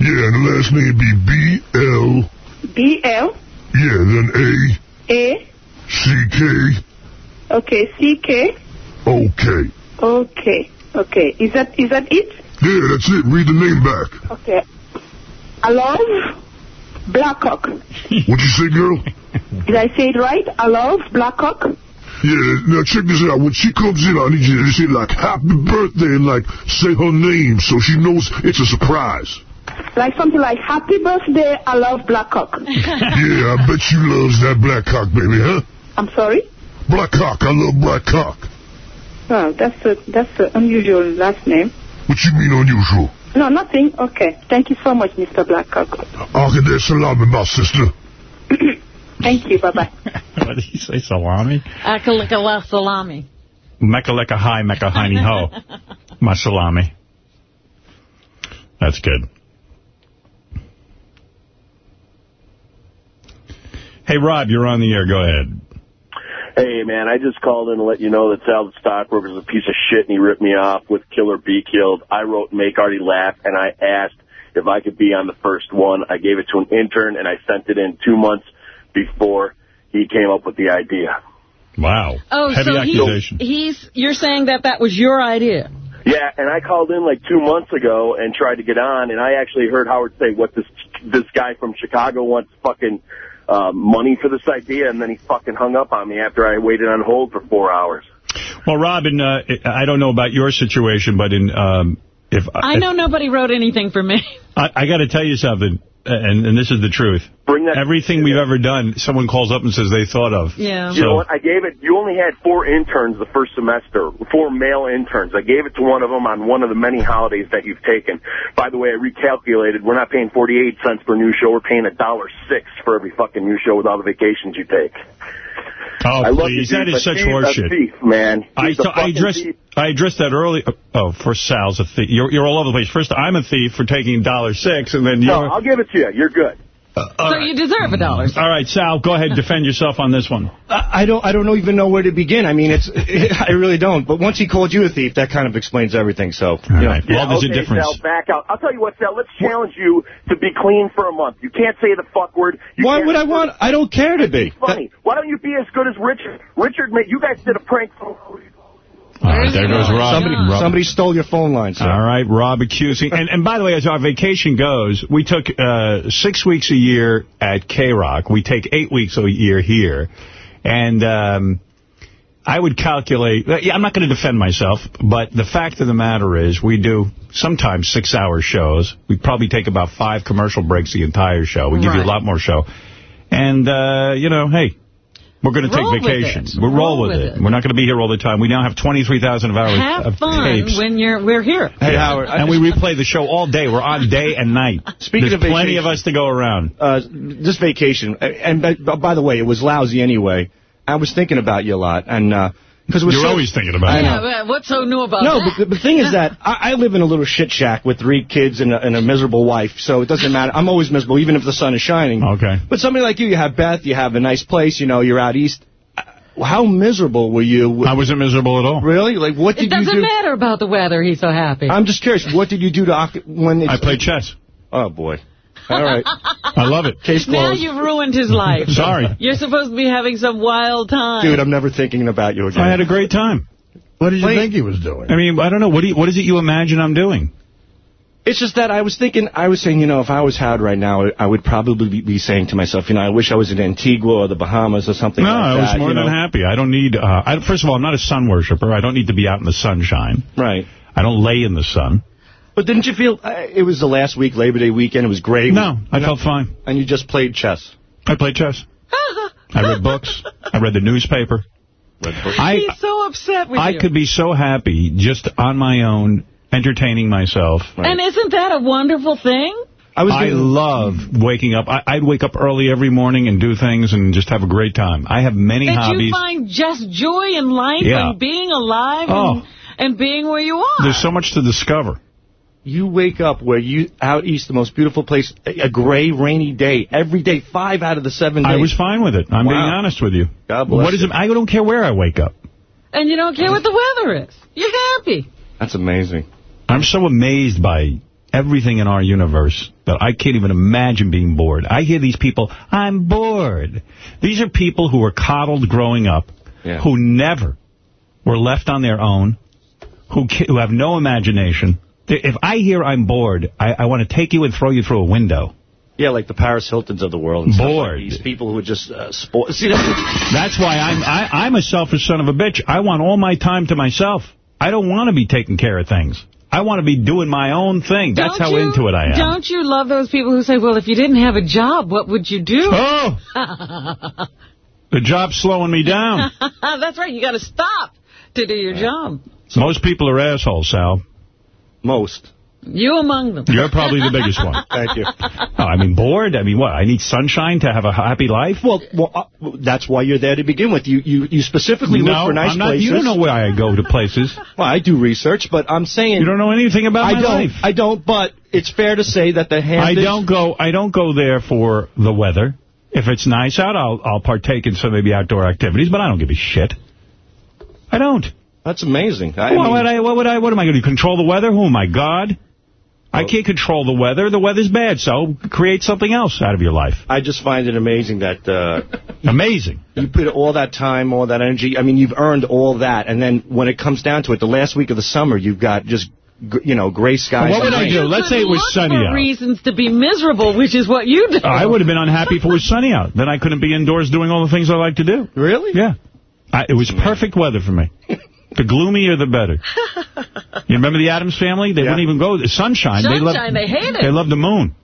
S9: Yeah, and the last name be B-L.
S8: B-L.
S9: Yeah, then A,
S8: A.
S9: C, K,
S8: Okay, C-K.
S9: OK.
S8: Okay, okay. Is that is that it?
S9: Yeah, that's it. Read the name back.
S8: Okay. Alov Blackhawk.
S9: What'd you say, girl?
S8: Did I say it right? Alov Blackhawk?
S9: Yeah, now check this out. When she comes in, I need you to say, like, happy birthday and, like, say her name so she knows it's a surprise.
S8: Like something like Happy Birthday, I love Blackhawk.
S9: yeah, I bet you loves that black cock, baby, huh?
S8: I'm sorry?
S9: Black cock. I love black cock.
S8: Oh, that's a that's an unusual last name.
S9: What you mean unusual?
S8: No, nothing. Okay. Thank you so much, Mr. Blackhawk.
S9: Arkade salami, my sister.
S8: Thank you. Bye-bye.
S1: what did he say, salami?
S2: Akalika salami.
S1: Mecca lecca hi, mecca hiney ho. My salami. That's good. Hey, Rob, you're on the air. Go ahead.
S57: Hey, man, I just called in to let you know that Sal the Stockbroker is a piece of shit and he ripped me off with Killer Be Killed. I wrote Make Artie Laugh and I asked if I could be on the first one. I gave it to an intern and I sent it in two months before he came up with the idea.
S1: Wow.
S2: Oh,
S1: Heavy
S2: so
S1: accusation.
S2: He, he's you're saying that that was your idea?
S57: Yeah, and I called in like two months ago and tried to get on, and I actually heard Howard say what this this guy from Chicago wants fucking uh, money for this idea, and then he fucking hung up on me after I waited on hold for four hours.
S1: Well, Robin, uh, I don't know about your situation, but in um, if
S2: I know nobody wrote anything for me.
S1: I, I got to tell you something, and, and this is the truth.
S57: Bring that
S1: Everything we've ever done, someone calls up and says they thought of.
S2: Yeah.
S57: You know what? I gave it, you only had four interns the first semester, four male interns. I gave it to one of them on one of the many holidays that you've taken. By the way, I recalculated. We're not paying 48 cents per new show. We're paying a dollar six for every fucking new show with all the vacations you take.
S1: Oh,
S57: I
S1: please,
S57: you,
S1: that is such horseshit.
S57: thief, man.
S1: I, I addressed
S57: thief.
S1: I addressed that early. Oh, for Sal's a thief. You're, you're all over the place. First, I'm a thief for taking dollar six, and then you're.
S57: I'll give it to you. You're good.
S2: Uh, so you deserve a dollar.
S1: All right, Sal, go ahead and defend yourself on this one.
S58: I I don't. I don't even know where to begin. I mean, it's. I really don't. But once he called you a thief, that kind of explains everything. So, you know.
S57: Yeah, okay, Sal, back out. I'll tell you what, Sal, let's challenge you to be clean for a month. You can't say the fuck word. You
S58: Why would I want? I don't care to be.
S57: It's funny. Why don't you be as good as Richard? Richard, mate, you guys did a prank.
S1: All right, there goes Rob.
S58: Somebody,
S1: Rob.
S58: somebody stole your phone line, sir.
S1: All right, Rob accusing. And, and by the way, as our vacation goes, we took uh, six weeks a year at K-Rock. We take eight weeks a year here. And um, I would calculate, yeah, I'm not going to defend myself, but the fact of the matter is we do sometimes six-hour shows. We probably take about five commercial breaks the entire show. We give you a lot more show. And, uh, you know, hey, we're going to
S2: Roll
S1: take
S2: vacations.
S1: We'll roll,
S2: Roll
S1: with,
S2: with
S1: it.
S2: it.
S1: We're not going to be here all the time. We now have 23,000 of hours
S2: Have
S1: of
S2: fun
S1: tapes.
S2: when you're we're here.
S58: Hey, Howard.
S1: And we replay the show all day. We're on day and night.
S58: Speaking
S1: There's
S58: of
S1: plenty of us to go around.
S58: Uh, this vacation, and by, by the way, it was lousy anyway. I was thinking about you a lot, and uh 'cause we're
S1: You're
S58: so,
S1: always thinking about
S58: I
S1: it.
S58: know.
S2: Yeah, what's so new about
S58: No,
S2: that?
S58: but the, the thing is that I, I live in a little shit shack with three kids and a, and a miserable wife, so it doesn't matter. I'm always miserable, even if the sun is shining.
S1: Okay.
S58: But somebody like you, you have Beth, you have a nice place, you know, you're out east. Uh, How miserable were you?
S1: I wasn't miserable at all.
S58: Really? Like, what did you do?
S2: It doesn't
S58: do?
S2: matter about the weather. He's so happy.
S58: I'm just curious. What did you do to occ- when it's...
S1: I played chess.
S58: Oh boy. All right.
S1: I love it.
S58: Case closed.
S2: now you've ruined his life.
S1: Sorry.
S2: You're supposed to be having some wild time.
S58: Dude, I'm never thinking about you again.
S1: I had a great time.
S3: What did you
S58: Wait.
S3: think he was doing?
S1: I mean, I don't know. What, do you, what is it you imagine I'm doing?
S58: It's just that I was thinking, I was saying, you know, if I was Howard right now, I would probably be- be saying to myself, you know, I wish I was in Antigua or the Bahamas or something
S1: no,
S58: like
S1: I
S58: that.
S1: was more than
S58: know?
S1: happy. I don't need... Uh, I, first of all, I'm not a sun worshiper. I don't need to be out in the sunshine.
S58: Right.
S1: I don't lay in the sun.
S58: But didn't you feel, uh, it was the last week, Labor Day weekend, it was great.
S1: No, I felt fine.
S58: And you just played chess.
S1: I played chess. I read books. I read the newspaper. I,
S2: He's so upset with
S1: I
S2: you.
S1: could be so happy just on my own, entertaining myself.
S2: And isn't that a wonderful thing?
S58: I was
S1: I love waking up. I, I'd wake up early every morning and do things and just have a great time. I have many
S2: that
S1: hobbies.
S2: you find just joy in life
S1: Yeah.
S2: and being alive
S1: Oh.
S2: and, and being where you are.
S1: There's so much to discover.
S58: You wake up where you, out east, the most beautiful place, a, a gray, rainy day, every day, five out of the seven days.
S1: I was fine with it. I'm being honest with you.
S58: God bless
S1: What is
S58: you.
S1: it? I don't care where I wake up.
S2: And you don't care what the weather is. You're happy.
S58: That's amazing.
S1: I'm so amazed by everything in our universe that I can't even imagine being bored. I hear these people, I'm bored. These are people who were coddled growing up,
S58: Yeah.
S1: who never were left on their own, who who have no imagination. If I hear I'm bored, I, I want to take you and throw you through a window.
S58: Yeah, like the Paris Hiltons of the world. And stuff like
S1: Bored.
S58: these people who are just uh, sport. See, that's,
S1: That's why I'm I, I'm a selfish son of a bitch. I want all my time to myself. I don't want to be taking care of things. I want to be doing my own thing. That's
S2: Don't
S1: how
S2: you-
S1: into it I am.
S2: Don't you love those people who say, well, if you didn't have a job, what would you do?
S1: Oh! The job's slowing me down.
S2: That's right. You got to stop to do your job.
S1: Most people are assholes, Sal.
S58: Most.
S2: You among them.
S1: You're probably the biggest one.
S58: Thank you.
S1: Oh, I mean, bored? I mean, what? I need sunshine to have a happy life?
S58: Well, well uh, that's why you're there to begin with. You you, you specifically
S1: no,
S58: look for nice
S1: I'm not,
S58: places.
S1: You don't know where I go to places.
S58: Well, I do research, but I'm saying...
S1: You don't know anything about
S58: I
S1: my
S58: don't,
S1: life.
S58: I don't, but it's fair to say that the hand
S1: I
S58: Hamptons...
S1: don't go. I don't go there for the weather. If it's nice out, I'll I'll partake in some maybe outdoor activities, but I don't give a shit. I don't.
S58: That's amazing. I
S1: what
S58: mean-
S1: would I? What would I? What am I going to control the weather? Who am I, God? I can't control the weather. The weather's bad, so create something else out of your life.
S58: I just find it amazing that... Uh,
S1: amazing.
S58: You put all that time, all that energy. I mean, you've earned all that. And then when it comes down to it, the last week of the summer, you've got just, g- you know, gray skies.
S1: What would
S58: and
S1: I do? Let's say it was sunny out.
S2: reasons to be miserable, which is what you do.
S1: I would have been unhappy if it was sunny out. Then I couldn't be indoors doing all the things I like to do.
S58: Really?
S1: Yeah. I, it was perfect weather for me. The gloomier, the better. You remember the Addams family? They wouldn't even go. The sunshine. they loved,
S2: Sunshine, they hate it.
S1: They loved the moon.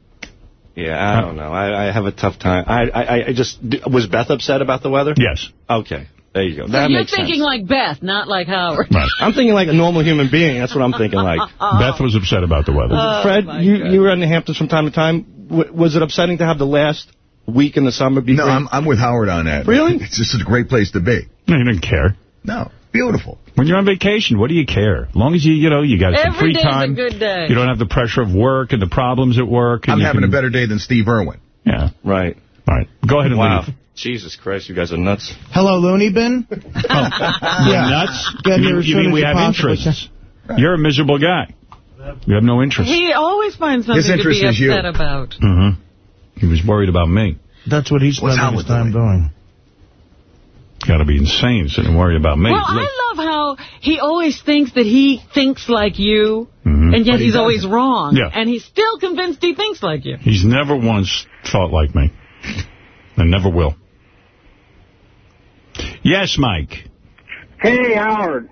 S58: Yeah, I don't know. I, I have a tough time. I, I, I just... Was Beth upset about the weather?
S1: Yes.
S58: Okay. There you go.
S2: So
S58: that
S2: you're
S58: makes
S2: thinking
S58: sense.
S2: like Beth, not like Howard.
S58: I'm thinking like a normal human being. That's what I'm thinking like. Oh.
S1: Beth was upset about the weather.
S2: Oh,
S58: Fred, you,
S2: God.
S58: you were in the Hamptons from time to time. W was it upsetting to have the last week in the summer be
S55: No. I'm, I'm with Howard on that.
S58: Really?
S55: It's just a great place to be.
S1: No, you didn't care.
S55: No, beautiful.
S1: When you're on vacation, what do you care? As long as you, you know, you got some
S2: Every
S1: free
S2: day's a
S1: time.
S2: good day.
S1: You don't have the pressure of work and the problems at work. and
S55: I'm having
S1: can-
S55: a better day than Steve Irwin.
S1: Yeah.
S58: Right.
S1: All right. Go ahead and
S58: Wow.
S1: leave.
S58: Jesus Christ, you guys are nuts.
S3: Hello, Looney Bin?
S1: You're
S3: Yeah.
S1: nuts?
S3: Get
S1: you mean, you mean we have
S3: possibly
S1: interests? You're a miserable guy. You have no interest.
S2: He always finds
S1: His
S2: something to
S1: interest
S2: be
S1: is you.
S2: upset about.
S1: Mm-hmm. He was worried about me.
S3: That's what he's
S1: What's
S3: spending his time doing.
S1: Got to be insane sitting and worry about me.
S2: Well, I love how he always thinks that he thinks like you,
S1: Mhm.
S2: and yet
S1: he
S2: he's always
S1: doesn't.
S2: wrong.
S1: Yeah.
S2: And he's still convinced he thinks like you.
S1: He's never once thought like me. And never will. Yes, Mike.
S59: Hey, Howard.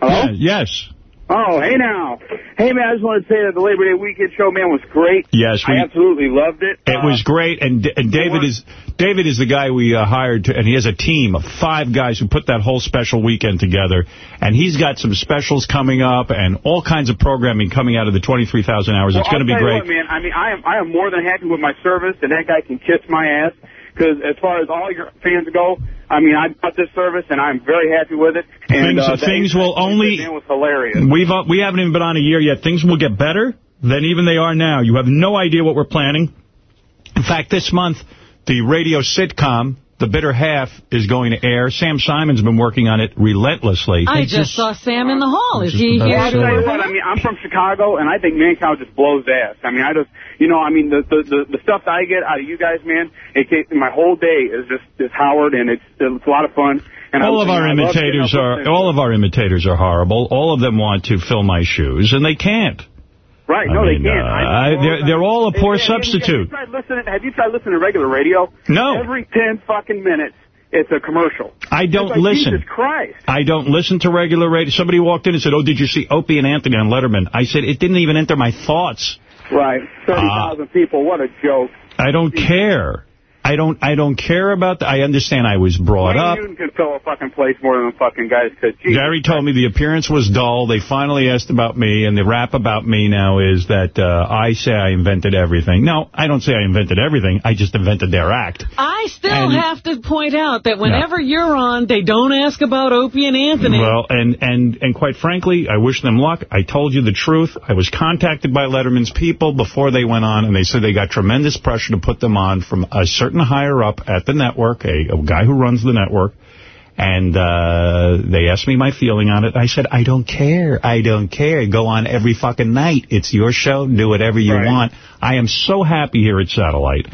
S59: Hello?
S1: Yeah, yes.
S59: Oh, hey now. Hey, man, I just wanted to say that the Labor Day weekend show, man, was great.
S1: Yes, we-
S59: I absolutely loved it.
S1: It was great, and and David is David is the guy we uh, hired, to, and he has a team of five guys who put that whole special weekend together, and he's got some specials coming up and all kinds of programming coming out of the 23,000 hours. it's going to be
S59: I'll tell you
S1: great.
S59: What, man, I mean, I am I am more than happy with my service, and that guy can kiss my ass. Because as far as all your fans go, I mean, I bought this service, and I'm very happy with it. And,
S1: Things-
S59: uh,
S1: things will only-
S59: Man was hilarious.
S1: We've uh, we haven't even been on a year yet. Things will get better than even they are now. You have no idea what we're planning. In fact, this month, the radio sitcom, The Bitter Half, is going to air. Sam Simon's been working on it relentlessly.
S2: I just saw Sam in the hall. Is he here?
S59: Well, I'll tell you what, I mean, I'm from Chicago, and I think Mancow just blows ass. I mean, I just, you know, I mean, the the the, the stuff that I get out of you guys, man, it, it, my whole day is just is Howard, and it's it's a lot of fun. And
S1: all
S59: I,
S1: of our
S59: I love getting
S1: imitators are all of our imitators are horrible. All of them want to fill my shoes, and they can't.
S59: Right,
S1: I
S59: no,
S1: mean,
S59: they can't.
S1: uh,
S59: I,
S1: they're- they're all a poor
S59: you- Have
S1: substitute.
S59: you, tried listening, have you tried listening to regular radio?
S1: No.
S59: Every 10 fucking minutes, it's a commercial.
S1: I don't
S59: like,
S1: listen.
S59: Jesus Christ.
S1: I don't listen to regular radio. Somebody walked in and said, "Oh, did you see Opie and Anthony on Letterman?" I said, "It didn't even enter my thoughts."
S59: Right, 30,000 people, what a joke.
S1: I don't care. I don't. I don't care about that. I understand. I was brought
S59: Wayne
S1: up.
S59: Newton can fill a fucking place more than the fucking guys could. Jesus.
S1: Gary told me the appearance was dull. They finally asked about me, and the rap about me now is that uh, I say I invented everything. No, I don't say I invented everything. I just invented their act.
S2: I still
S1: And-
S2: have to point out that whenever you're on, they don't ask about Opie and Anthony.
S1: Well, and, and, and quite frankly, I wish them luck. I told you the truth. I was contacted by Letterman's people before they went on, and they said they got tremendous pressure to put them on from a certain higher up at the network, a, a guy who runs the network. And uh, they asked me my feeling on it. I said, I don't care. I don't care. Go on every fucking night. It's your show. Do whatever you
S59: Right.
S1: want. I am so happy here at Satellite.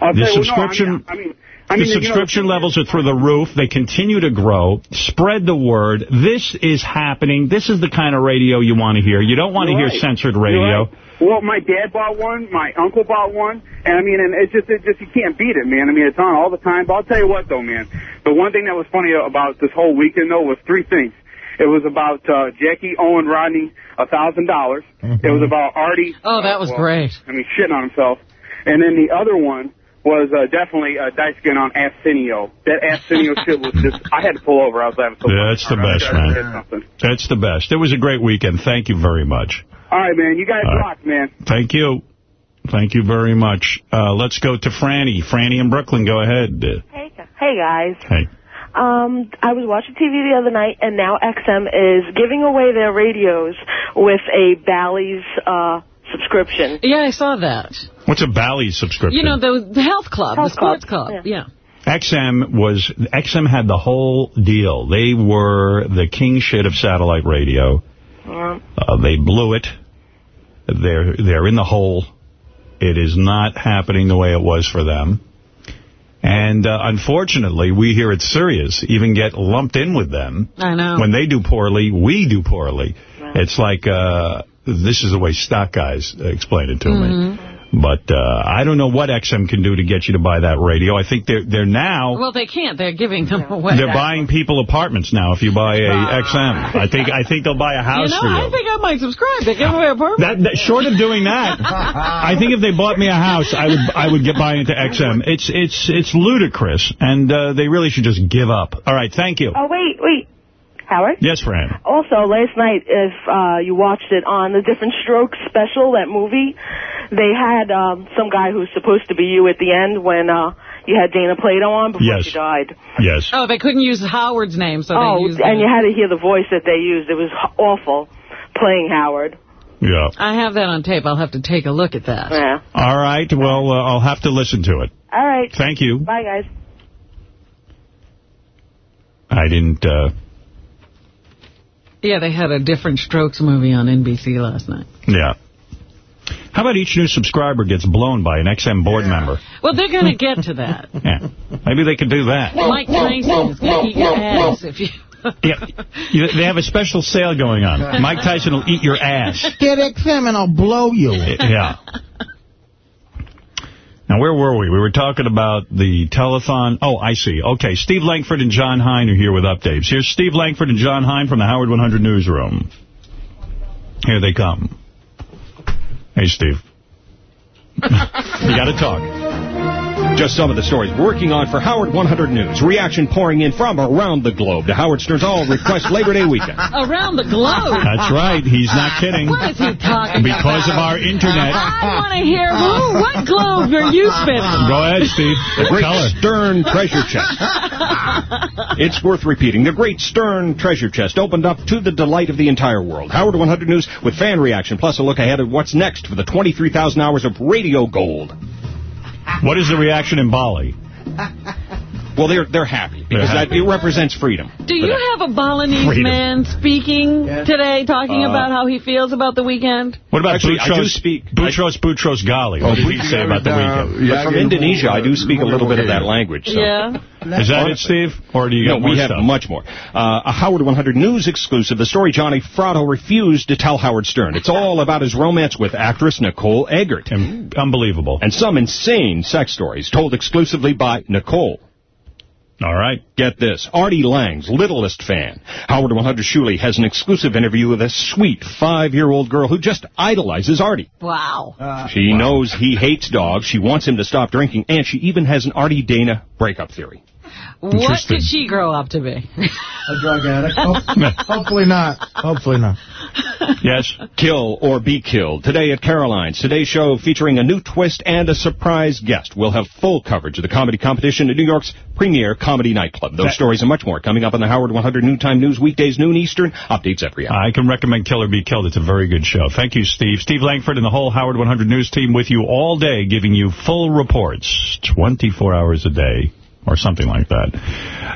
S59: I'll
S1: the
S59: you, well, no, I mean,
S1: subscription...
S59: I mean, I
S1: the
S59: mean, you know,
S1: subscription levels are through the roof. They continue to grow. Spread the word. This is happening. This is the kind of radio you want to hear. You don't want to
S59: You're
S1: hear
S59: right.
S1: censored radio.
S59: right. Well, my dad bought one, my uncle bought one, and I mean, and it's just, it just, you can't beat it, man. I mean, it's on all the time. But I'll tell you what, though, man. The one thing that was funny about this whole weekend, though, was three things. It was about uh, Jackie Owen Rodney, a thousand dollars. It was about Artie.
S2: Oh, that was
S59: well,
S2: great.
S59: I mean, shitting on himself. And then the other one was uh, definitely uh, Dice Skin on Arsenio. That Arsenio shit was just, I had to pull over. I was laughing so
S1: Yeah, that's the best, man. That's the best. It was a great weekend. Thank you very much.
S59: All right, man. You guys
S1: All right.
S59: rock, man.
S1: Thank you. Thank you very much. Uh, let's go to Franny. Franny in Brooklyn. Go ahead.
S60: Hey, hey guys.
S1: Hey.
S60: Um, I was watching TV the other night, and now XM is giving away their radios with a Bally's uh, subscription.
S2: Yeah, I saw that.
S1: What's a Bally's subscription?
S2: You know, the, the health club,
S60: Health
S2: the sports
S60: club,
S2: club. Yeah.
S1: XM was XM had the whole deal. They were the king shit of satellite radio.
S60: Yeah.
S1: Uh, they blew it. They're they're in the hole. It is not happening the way it was for them. And uh, unfortunately, we here at Sirius even get lumped in with them.
S2: I know.
S1: When they do poorly, we do poorly. It's like, uh, this is the way stock guys explain it to me. But uh, I don't know what XM can do to get you to buy that radio. I think they're they're now
S2: Well, they can't. They're giving them away.
S1: they're buying people apartments now. If you buy a XM, I think I think they'll buy a
S2: You
S1: house
S2: know,
S1: for you.
S2: I think I might subscribe. They give away a apartment.
S1: That, that short of doing that, I think if they bought me a house, I would I would get buy into XM. It's it's it's ludicrous, and uh, they really should just give up. All right, thank you.
S60: Oh, wait, wait. Howard?
S1: Yes, Fran.
S60: Also, last night, if uh, you watched it on the Diff'rent Strokes special, that movie, they had um, some guy who's supposed to be you at the end when uh, you had Dana Plato on before
S1: Yes.
S60: she died.
S1: Yes.
S2: Oh, they couldn't use Howard's name, so
S60: oh,
S2: they used
S60: and you had to hear the voice that they used. It was awful playing Howard.
S1: Yeah.
S2: I have that on tape. I'll have to take a look at that.
S60: Yeah.
S1: All right. Well, uh, I'll have to listen to it.
S60: All right.
S1: Thank you.
S60: Bye, guys.
S1: I didn't. Uh,
S2: Yeah, they had a Diff'rent Strokes movie on NBC last night.
S1: yeah. How about each new subscriber gets blown by an XM board member?
S2: Well, they're going to get to that.
S1: Yeah. Maybe they could do that.
S2: Mike Tyson is going to eat your ass if you...
S1: Yeah, you, they have a special sale going on. Mike Tyson will eat your ass.
S3: Get XM and I'll blow you.
S1: Yeah. Now, where were we? We were talking about the telethon. Oh, I see. Okay, Steve Langford and Jon Hein are here with updates. Here's Steve Langford and Jon Hein from the Howard 100 newsroom. Here they come. Hey, Steve. you got to talk.
S58: Just some of the stories we're working on for Howard 100 News. Reaction pouring in from around the globe to Howard Stern's All Request Labor Day weekend.
S2: Around the globe.
S1: That's right. He's not kidding.
S2: What is he talking
S1: Because of our internet.
S2: I want to hear who, what globe are you spinning?
S1: Go ahead, Steve.
S58: The great
S1: Tell her.
S58: Stern treasure chest. It's worth repeating. The great Stern treasure chest opened up to the delight of the entire world. Howard 100 News with fan reaction, plus a look ahead at what's next for the 23,000 hours of radio gold.
S1: What is the reaction in Bali?
S58: Well, they're they're happy because
S1: They're happy.
S58: that it represents freedom.
S2: Do you have a Balinese
S58: Freedom.
S2: man speaking today, talking
S58: Uh,
S2: about how he feels about the weekend?
S1: What about
S58: Actually, I do speak-
S1: Boutros Boutros Ghali? What did he say about the weekend?
S58: But from Indonesia, I do speak a little bit of that language. So.
S2: Yeah.
S1: Is that it, Steve? Or do you
S58: no,
S1: got more
S58: we have
S1: stuff?
S58: much more. Uh, a Howard 100 News exclusive, the story Johnny Fratto refused to tell Howard Stern. It's all about his romance with actress Nicole Eggert.
S1: Unbelievable.
S58: And some insane sex stories told exclusively by Nicole.
S1: All right.
S58: Get this. Artie Lange's littlest fan. Howard 100 Shuli has an exclusive interview with a sweet five-year-old girl who just idolizes Artie.
S2: Wow.
S58: Uh, she knows he hates dogs, she wants him to stop drinking, and she even has an Artie Dana breakup theory.
S2: What did she grow up to be?
S3: A drug addict? Hopefully not. Hopefully not.
S58: Yes. Kill or be killed. Today at Caroline's. Today's show featuring a new twist and a surprise guest. We'll have full coverage of the comedy competition at New York's premier comedy nightclub. Those
S1: That-
S58: stories and much more coming up on the Howard 100 Noontime News weekdays, noon Eastern. Updates every hour.
S1: I can recommend Kill or Be Killed. It's a very good show. Thank you, Steve. Steve Langford and the whole Howard 100 News team with you all day, giving you full reports, 24 hours a day, or something like that.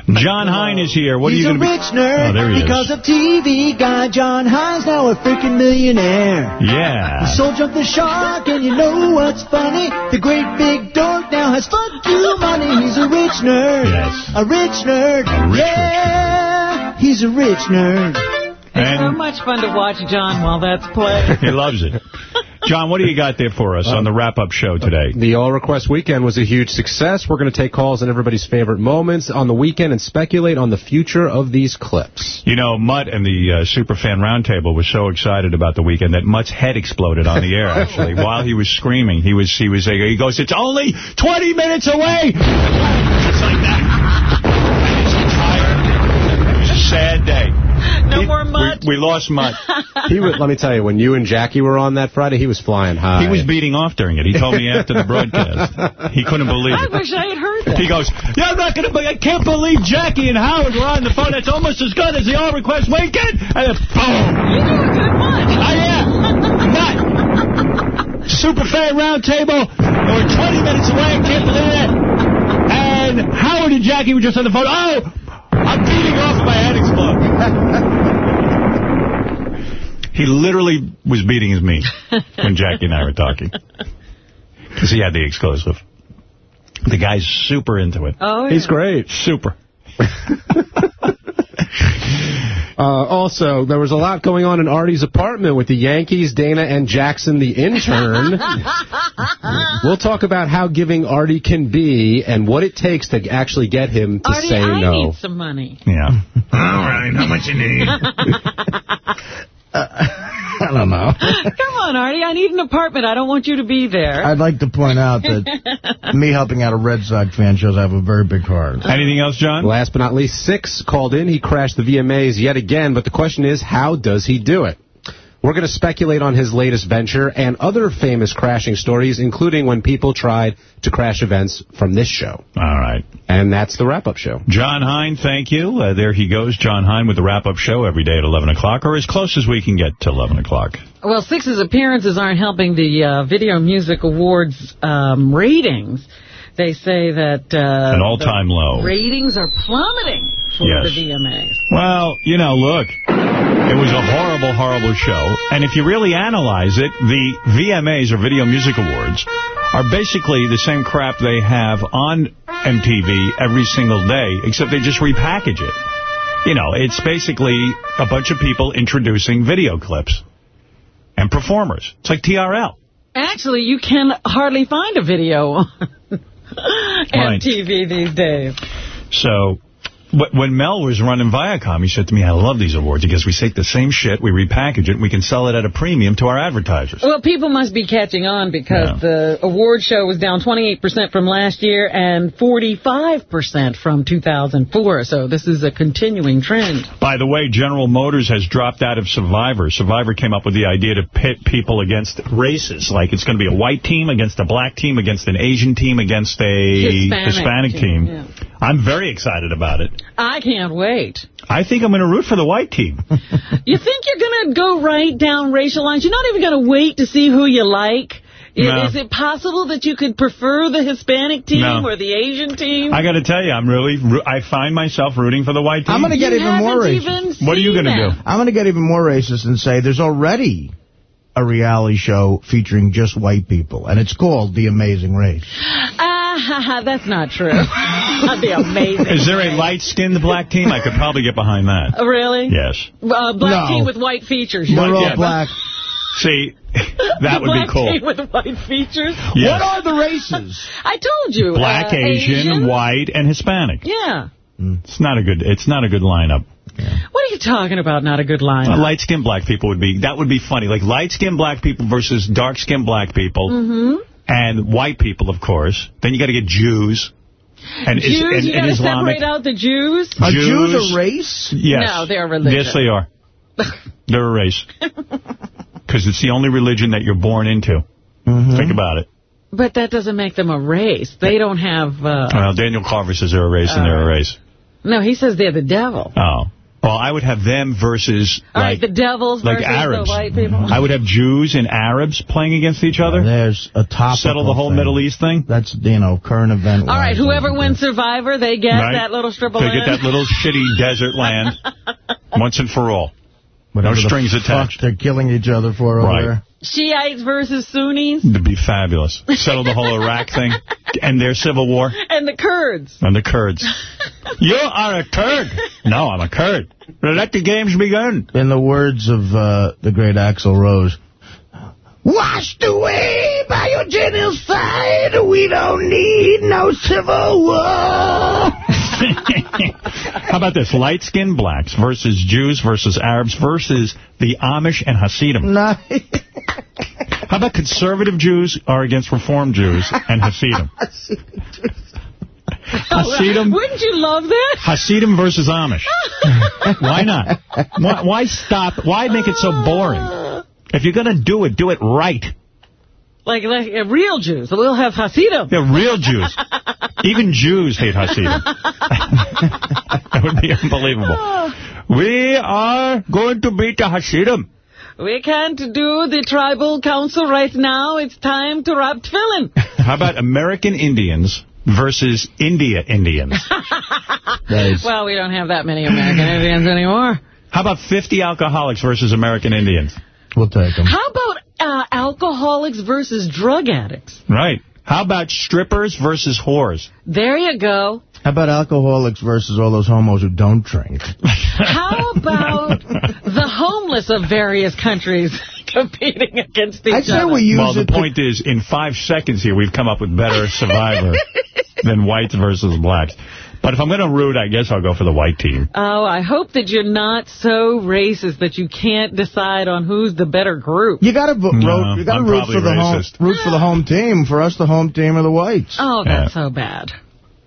S1: Jon Hein uh, is here. What
S61: He's
S1: are you
S61: a
S1: going to be?
S61: rich nerd
S1: Oh, there he
S61: because
S1: is.
S61: of TV guy. Jon Hein's now a freaking millionaire.
S1: Yeah.
S61: He sold Jump the Shark, and you know what's funny? The great big dork now has fuck you money. He's a rich nerd.
S1: Yes.
S61: A rich nerd. A rich, yeah. He's a rich nerd.
S2: It's so much fun to watch John while that's playing.
S1: He loves it. John, what do you got there for us on the wrap-up show today?
S62: The All Request Weekend was a huge success. We're going to take calls on everybody's favorite moments on the weekend and speculate on the future of these clips.
S1: You know, Mutt and the uh, Superfan Roundtable was so excited about the weekend that Mutt's head exploded on the air, actually. While he was screaming, he was, he was, he goes, it's only 20 minutes away! Just like that. And his entire, it was a sad day.
S2: No more Mutt.
S1: We, we lost Mutt.
S62: He was, let me tell you, when you and Jackie were on that Friday, he was flying high.
S1: He was beating off during it. He told me after the broadcast. He couldn't believe it.
S2: I wish I had heard that.
S1: He goes, yeah, I'm not going to, I can't believe Jackie and Howard were on the phone. That's almost as good as the All Request Weekend. And then, boom.
S2: You do a good one.
S1: I am. Nut. Superfan Roundtable. We're 20 minutes away. I can't believe it. And Howard and Jackie were just on the phone. Oh, I'm beating off. My head exploded. He literally was beating his meat when Jackie and I were talking. Because he had the exclusive. The guy's super into it.
S2: Oh, yeah.
S62: He's great.
S1: Super.
S62: Uh, also, there was a lot going on in Artie's apartment with the Yankees, Dana, and Jackson, the intern. we'll talk about how giving Artie can be and what it takes to actually get him to
S2: Artie,
S62: say
S2: I
S62: no.
S2: need some money.
S1: Yeah.
S19: All right, how much you need?
S3: Uh, I don't know.
S2: Come on, Artie. I need an apartment. I don't want you to be there.
S3: I'd like to point out that me helping out a Red Sox fan shows I have a very big heart.
S1: Anything else, John?
S62: Last but not least, Six called in. He crashed the VMAs yet again, but the question is, how does he do it? We're going to speculate on his latest venture and other famous crashing stories, including when people tried to crash events from this show.
S1: All right.
S62: And that's the wrap-up show.
S1: Jon Hein, thank you. Uh, there he goes, Jon Hein, with the wrap-up show every day at 11 o'clock, or as close as we can get to 11 o'clock.
S2: Well, Six's appearances aren't helping the uh, Video Music Awards um, ratings. They say that uh,
S1: An all-time low.
S2: ratings are plummeting for
S1: Yes.
S2: the VMAs.
S1: Well, you know, look, it was a horrible, horrible show. And if you really analyze it, the VMAs, or Video Music Awards, are basically the same crap they have on MTV every single day, except they just repackage it. You know, it's basically a bunch of people introducing video clips and performers. It's like TRL.
S2: Actually, you can hardly find a video on
S1: Right.
S2: MTV these days.
S1: So when Mel was running Viacom, he said to me, I love these awards because we take the same shit, we repackage it, and we can sell it at a premium to our advertisers.
S2: Well, people must be catching on because the award show was down 28% from last year and 45% from 2004. So this is a continuing trend.
S1: By the way, General Motors has dropped out of Survivor. Survivor came up with the idea to pit people against races. Like it's going to be a white team against a black team against an Asian team against a
S2: Hispanic
S1: Hispanic,
S2: team,
S1: team.
S2: yeah.
S1: I'm very excited about it.
S2: I can't wait.
S1: I think I'm going to root for the white team.
S2: You think you're going to go right down racial lines? You're not even going to wait to see who you like?
S1: No.
S2: Is it possible that you could prefer the Hispanic team
S1: No.
S2: or the Asian team?
S1: I got to tell you, I'm really, I find myself rooting for the white team.
S3: I'm going to get
S2: You
S3: even more racist.
S2: even
S1: What are you going to do?
S3: I'm going to get even more racist and say there's already a reality show featuring just white people, and it's called The Amazing Race.
S2: Ah, ha, ha, that's not true. That'd be amazing.
S1: Is there a light-skinned black team? I could probably get behind that.
S2: Oh, Really?
S1: Yes.
S2: Uh, black
S3: No.
S2: team with white features.
S3: They're all
S2: think?
S3: black.
S1: See, that
S2: The
S1: would be
S2: black
S1: cool.
S2: team with white features.
S1: Yes.
S3: What are the races?
S2: I told you.
S1: Black,
S2: uh,
S1: Asian, white, and Hispanic.
S2: Yeah.
S1: It's not a good. It's not a good lineup.
S2: What are you talking about? Not a good lineup.
S1: Uh, light-skinned black people would be. That would be funny. Like light-skinned black people versus dark-skinned black people,
S2: Mm-hmm.
S1: And white people, of course. Then you got to get Jews. And, is-
S2: Jews,
S1: and,
S2: you got to
S1: Islamic.
S2: separate out the Jews?
S3: Are
S1: Jews-
S3: Jews a race?
S1: Yes.
S2: No, they're a religion.
S1: Yes, they are. They're a race. Because it's the only religion that you're born into.
S3: Mm-hmm.
S1: Think about it.
S2: But that doesn't make them a race. They don't have... Uh,
S1: Well, Daniel Carver says they're a race and they're a race.
S2: no, he says they're the devil.
S1: Oh. Well, I would have them versus, like,
S2: right, the devils
S1: like
S2: versus
S1: Arabs.
S2: the white people.
S1: I would have Jews and Arabs playing against each other.
S3: There's a topical
S1: Settle the whole
S3: thing.
S1: Middle East thing.
S3: That's, you know, current event.
S2: All right, whoever wins Survivor, they get
S1: Right.
S2: that little strip of
S1: They
S2: land.
S1: They get that little shitty desert land once and for all.
S3: Whatever
S1: no
S3: the
S1: strings
S3: fuck
S1: attached.
S3: They're killing each other for over
S1: Right.
S3: there.
S2: Shiites versus Sunnis
S1: It'd be fabulous. Settle the whole Iraq thing and their civil war
S2: and the Kurds.
S1: and the Kurds. you are a Kurd. No, I'm a Kurd. Let the games begin.
S3: In the words of uh, the great Axl Rose, Washed away by your genocide, we don't need no civil war.
S1: How about this? Light-skinned blacks versus Jews versus Arabs versus the Amish and Hasidim. How about conservative Jews are against Reform Jews and Hasidim? Oh, Hasidim,
S2: Wouldn't you love that?
S1: Hasidim versus Amish. Why not? Why, why stop? Why make it so boring? If you're going to do it, do it right.
S2: Like, like uh, real Jews. We'll have Hasidim.
S1: Yeah, real Jews. Even Jews hate Hasidim. that would be unbelievable. We are going to beat the Hasidim.
S2: We can't do the tribal council right now. It's time to wrap tefillin.
S1: How about American Indians versus India Indians?
S2: Well, we don't have that many American Indians anymore.
S1: How about 50 alcoholics versus American Indians?
S3: We'll take them.
S2: How about uh, alcoholics versus drug addicts?
S1: Right. How about strippers versus whores?
S2: There you go.
S3: How about alcoholics versus all those homos who don't drink?
S2: How about the homeless of various countries competing against each other?
S1: well, the point is, in five seconds here, we've come up with better Survivor than whites versus blacks. But if I'm going to root, I guess I'll go for the white team.
S2: Oh, I hope that you're not so racist that you can't decide on who's the better group.
S3: You got to vote.
S1: No,
S3: you got to root for the home, root for the home team. For us, the home team are the whites.
S2: Oh, that's so bad.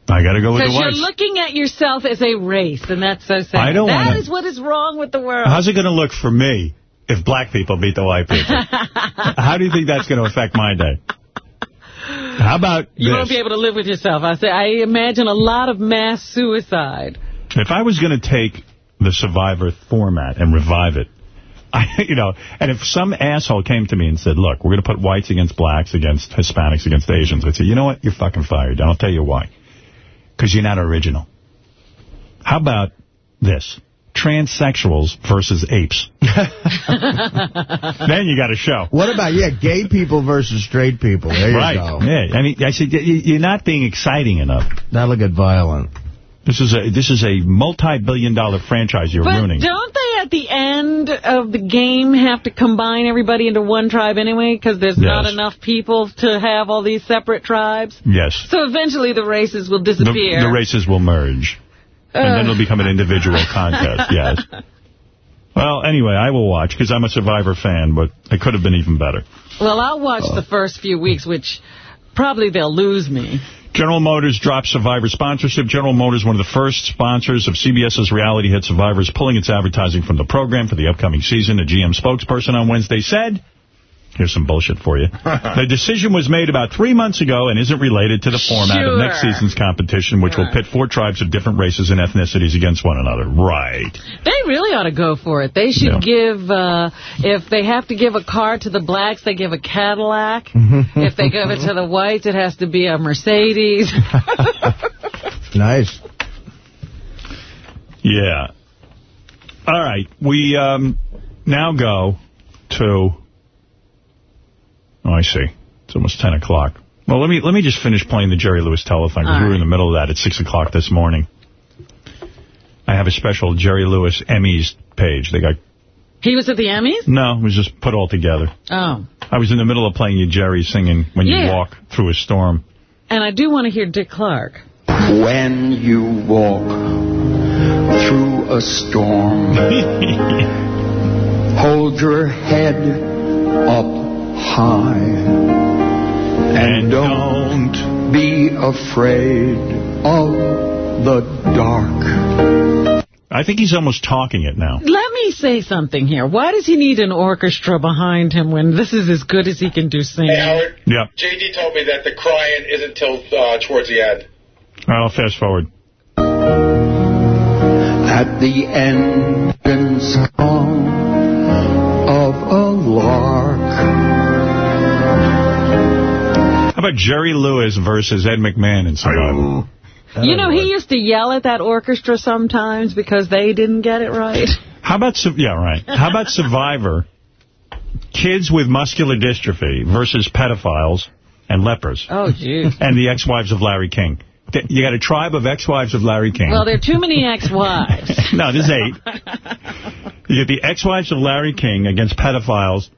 S1: I got to go with the whites.
S2: Because you're looking at yourself as a race, and that's so sad.
S1: I don't
S2: That
S1: wanna-
S2: is what is wrong with the world.
S1: How's it going to look for me if black people beat the white people? How do you think that's going to affect my day? How about
S2: You
S1: this?
S2: won't be able to live with yourself. I say, I imagine a lot of mass suicide.
S1: If I was going to take the Survivor format and revive it, I, you know, and if some asshole came to me and said, look, we're going to put whites against blacks, against Hispanics, against Asians, I'd say, you know what, you're fucking fired. And I'll tell you why. Because you're not original. How about this? Transsexuals versus apes. then you got a show.
S3: What about, yeah, gay people versus straight people? There you
S1: right.
S3: go.
S1: Yeah. I mean, I said, y- y- you're not being exciting enough.
S3: That'll get violent.
S1: This is a this is a multi-billion dollar franchise you're
S2: But
S1: ruining.
S2: don't they at the end of the game have to combine everybody into one tribe anyway because there's not enough people to have all these separate tribes?
S1: Yes.
S2: So eventually the races will
S1: The,
S2: disappear.
S1: the races will merge. And then
S2: Uh.
S1: it'll become an individual contest, yes. Well, anyway, I will watch because I'm a Survivor fan, but it could have been even better.
S2: Well, I'll watch the first few weeks, which probably they'll lose me.
S1: General Motors dropped Survivor sponsorship. General Motors, one of the first sponsors of CBS's reality hit Survivor, is pulling its advertising from the program for the upcoming season. A GM spokesperson on Wednesday said, here's some bullshit for you. the decision was made about three months ago and isn't related to the format of next season's competition, which will pit four tribes of different races and ethnicities against one another. Right.
S2: They really ought to go for it. They should
S1: Yeah.
S2: give, uh, if they have to give a car to the blacks, they give a Cadillac. if they give it to the whites, it has to be a Mercedes.
S3: Nice.
S1: Yeah. All right. We um, now go to... Oh, I see. It's almost 10 o'clock. Well, let me let me just finish playing the Jerry Lewis telethon, because
S2: All
S1: we were in the middle of that at 6 o'clock this morning. I have a special Jerry Lewis Emmys page. They got...
S2: he was at the Emmys?
S1: No, it was just put all together.
S2: Oh.
S1: I was in the middle of playing you Jerry singing When You Walk Through a Storm.
S2: And I do want to hear Dick Clark.
S63: When you walk through a storm, hold your head up high and don't be afraid of the dark.
S1: I think he's almost talking it now.
S2: Let me say something here. Why does he need an orchestra behind him when this is as good as he can do singing?
S56: Hey, Howard.
S1: Yeah.
S56: JD told me that the crying isn't till uh, towards the end.
S1: I'll fast forward.
S12: At the end and song of a lark.
S1: How about Jerry Lewis versus Ed McMahon in Survivor?
S2: You know, he used to yell at that orchestra sometimes because they didn't get it right.
S1: How about, yeah, right. How about Survivor, kids with muscular dystrophy versus pedophiles and lepers?
S2: Oh, jeez.
S1: And the ex-wives of Larry King. You got a tribe of ex-wives of Larry King.
S2: Well, there are too many ex-wives.
S1: no, there's eight. You get the ex-wives of Larry King against pedophiles,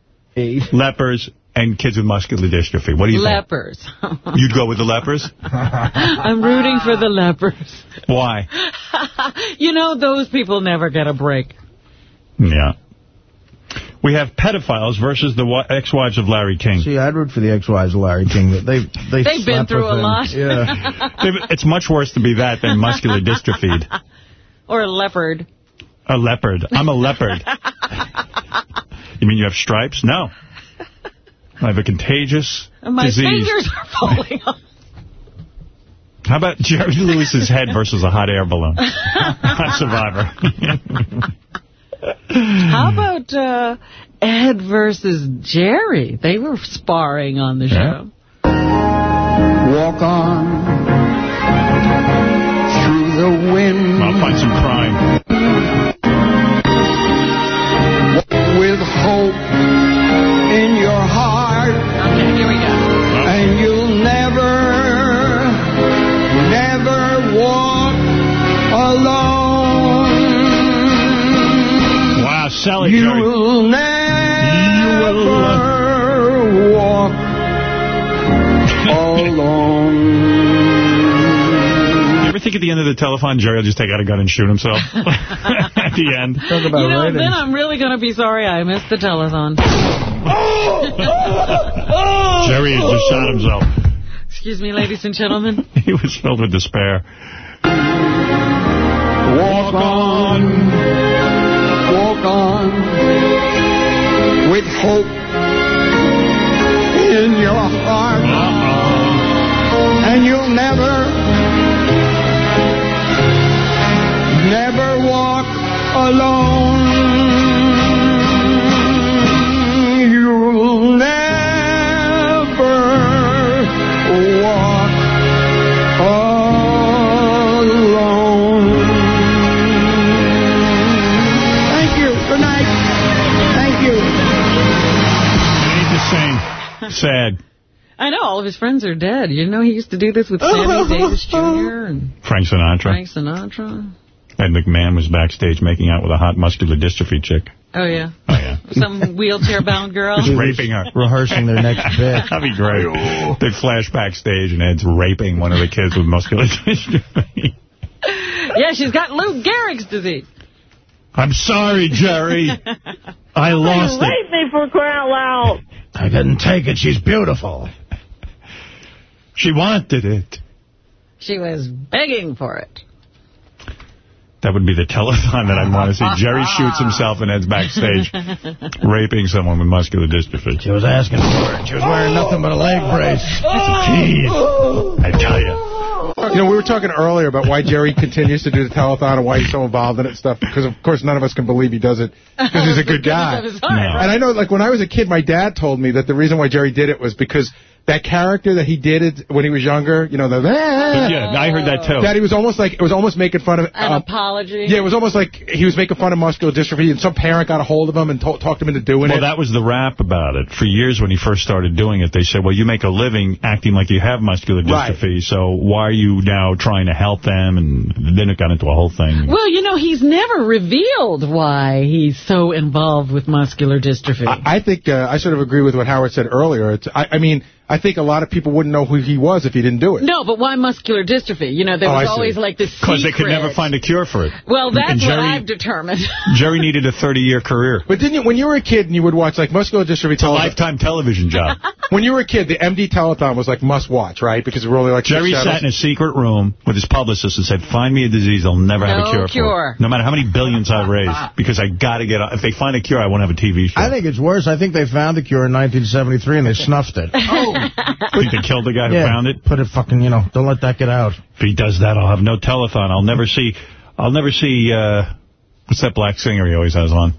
S1: lepers, and kids with muscular dystrophy. What do you
S2: Lepers.
S1: think? You'd go with the lepers?
S2: I'm rooting for the lepers.
S1: Why?
S2: you know, those people never get a break.
S1: Yeah. We have pedophiles versus the ex-wives of Larry King.
S3: See, I'd root for the ex-wives of Larry King. They, they
S2: They've been through
S3: with
S2: a
S3: him.
S2: lot.
S3: Yeah.
S1: It's much worse to be that than muscular dystrophy.
S2: or a leopard.
S1: A leopard. I'm a leopard. You mean you have stripes? No. I have a contagious
S2: My
S1: disease.
S2: fingers are falling off.
S1: How about Jerry Lewis's head versus a hot air balloon? Survivor.
S2: How about uh, Ed versus Jerry? They were sparring on the show.
S12: Walk on through the wind.
S1: I'll find some crime.
S12: With hope in your
S1: sell it, Jerry.
S12: You'll never walk alone.
S1: You ever think at the end of the telephone, Jerry will just take out a gun and shoot himself? at the end. Talk
S2: You know, then I'm really going to be sorry I missed the telethon.
S1: Jerry has just shot himself.
S2: Excuse me, ladies and gentlemen.
S1: He was filled with despair.
S12: Walk on, with hope in your heart, and you'll never, never walk alone.
S1: Sad.
S2: I know, all of his friends are dead. You know, he used to do this with Sammy Davis Jr. and
S1: Frank Sinatra.
S2: Frank Sinatra.
S1: Ed McMahon was backstage making out with a hot muscular dystrophy chick.
S2: Oh, yeah.
S1: Oh, yeah.
S2: Some wheelchair-bound girl.
S1: Just raping her.
S3: Rehearsing their next bit.
S1: That'd be great. They flash backstage and Ed's raping one of the kids with muscular dystrophy.
S2: Yeah, she's got Lou Gehrig's disease.
S1: I'm sorry, Jerry. I lost it.
S32: Rape me for crying out loud.
S3: I couldn't take it. She's beautiful.
S1: She wanted it.
S2: She was begging for it.
S1: That would be the telethon that I'd want to see. Jerry shoots himself and heads backstage raping someone with muscular dystrophy.
S3: She was asking for it. She was wearing nothing but a leg brace.
S1: Jeez. I tell you.
S18: You know, we were talking earlier about why Jerry continues to do the telethon and why he's so involved in it and stuff. Because, of course, none of us can believe he does it because he's a good guy.
S2: Because of his heart, right?
S18: And I know, like, when I was a kid, my dad told me that the reason why Jerry did it was because that character that he did it when he was younger, you know, the...
S1: Yeah, I heard that too.
S18: That he was almost like, it was almost making fun of...
S2: An
S18: uh,
S2: apology.
S18: yeah, it was almost like he was making fun of muscular dystrophy, and some parent got a hold of him and talked him into doing
S1: Well,
S18: it.
S1: Well, that was the rap about it. For years when he first started doing it, they said, well, you make a living acting like you have muscular
S18: Right.
S1: dystrophy, so why are you now trying to help them? And then it got into a whole thing.
S2: Well, you know, he's never revealed why he's so involved with muscular dystrophy.
S18: I think uh, I sort of agree with what Howard said earlier. It's, I, I mean, I think a lot of people wouldn't know who he was if he didn't do it.
S2: no, but why muscular dystrophy? You know, there
S18: Oh,
S2: was
S18: I
S2: always like this
S1: Because they could never find a cure for it.
S2: Well, that's
S1: And
S2: what I've determined.
S1: Jerry needed a 30-year career.
S18: But didn't you, when you were a kid and you would watch like muscular dystrophy
S1: It's a lifetime television job.
S18: when you were a kid, the MD telethon was like must watch, right? Because it were only like
S1: Jerry sat in a secret room with his publicist and said, find me a disease I'll never have a cure,
S2: cure.
S1: for. No matter how many billions I raise. Because I got to get... out. If they find a cure, I won't have a TV show.
S3: I think it's worse. I think they found the cure in 1973 and they snuffed it.
S1: Oh, think they killed the guy who
S3: yeah,
S1: found it?
S3: put it fucking, you know, don't let that get out.
S1: If he does that, I'll have no telethon. I'll never see I'll never see, uh, what's that black singer he always has on?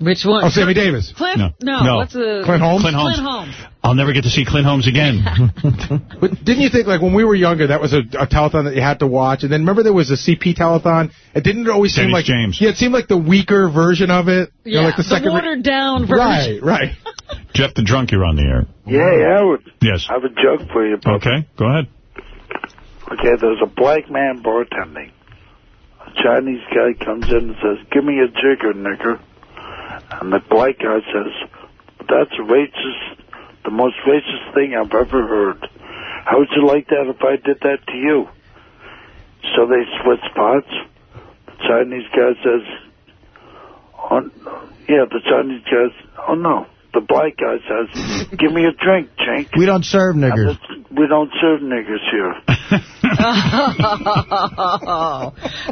S2: Which one?
S18: Oh, Sammy Davis.
S2: Clint?
S1: No.
S2: No.
S1: No.
S2: What's the...
S18: Clint Holmes?
S1: Clint Holmes.
S2: Clint Holmes.
S1: I'll never get to see Clint Holmes again.
S18: But didn't you think, like, when we were younger, that was a, a telethon that you had to watch? And then remember there was a CP telethon? It didn't always seem like...
S1: James.
S18: Yeah, it seemed like the weaker version of it. You know,
S2: Yeah,
S18: like the second...
S2: watered down version.
S18: Right, right.
S1: Jeff the Drunk, you're on the air.
S64: Yeah, Howard.
S1: Yes.
S64: I have a joke for you. bud.
S1: Okay, go ahead.
S64: Okay, there's a black man bartending. A Chinese guy comes in and says, give me a jigger, nigger. And the black guy says, that's racist, the most racist thing I've ever heard. How would you like that if I did that to you? So they switch spots. The Chinese guy says, oh, yeah, the Chinese guy says, oh no. The black guy says, give me a drink, chink.
S3: We don't serve niggers.
S64: We don't serve niggers here.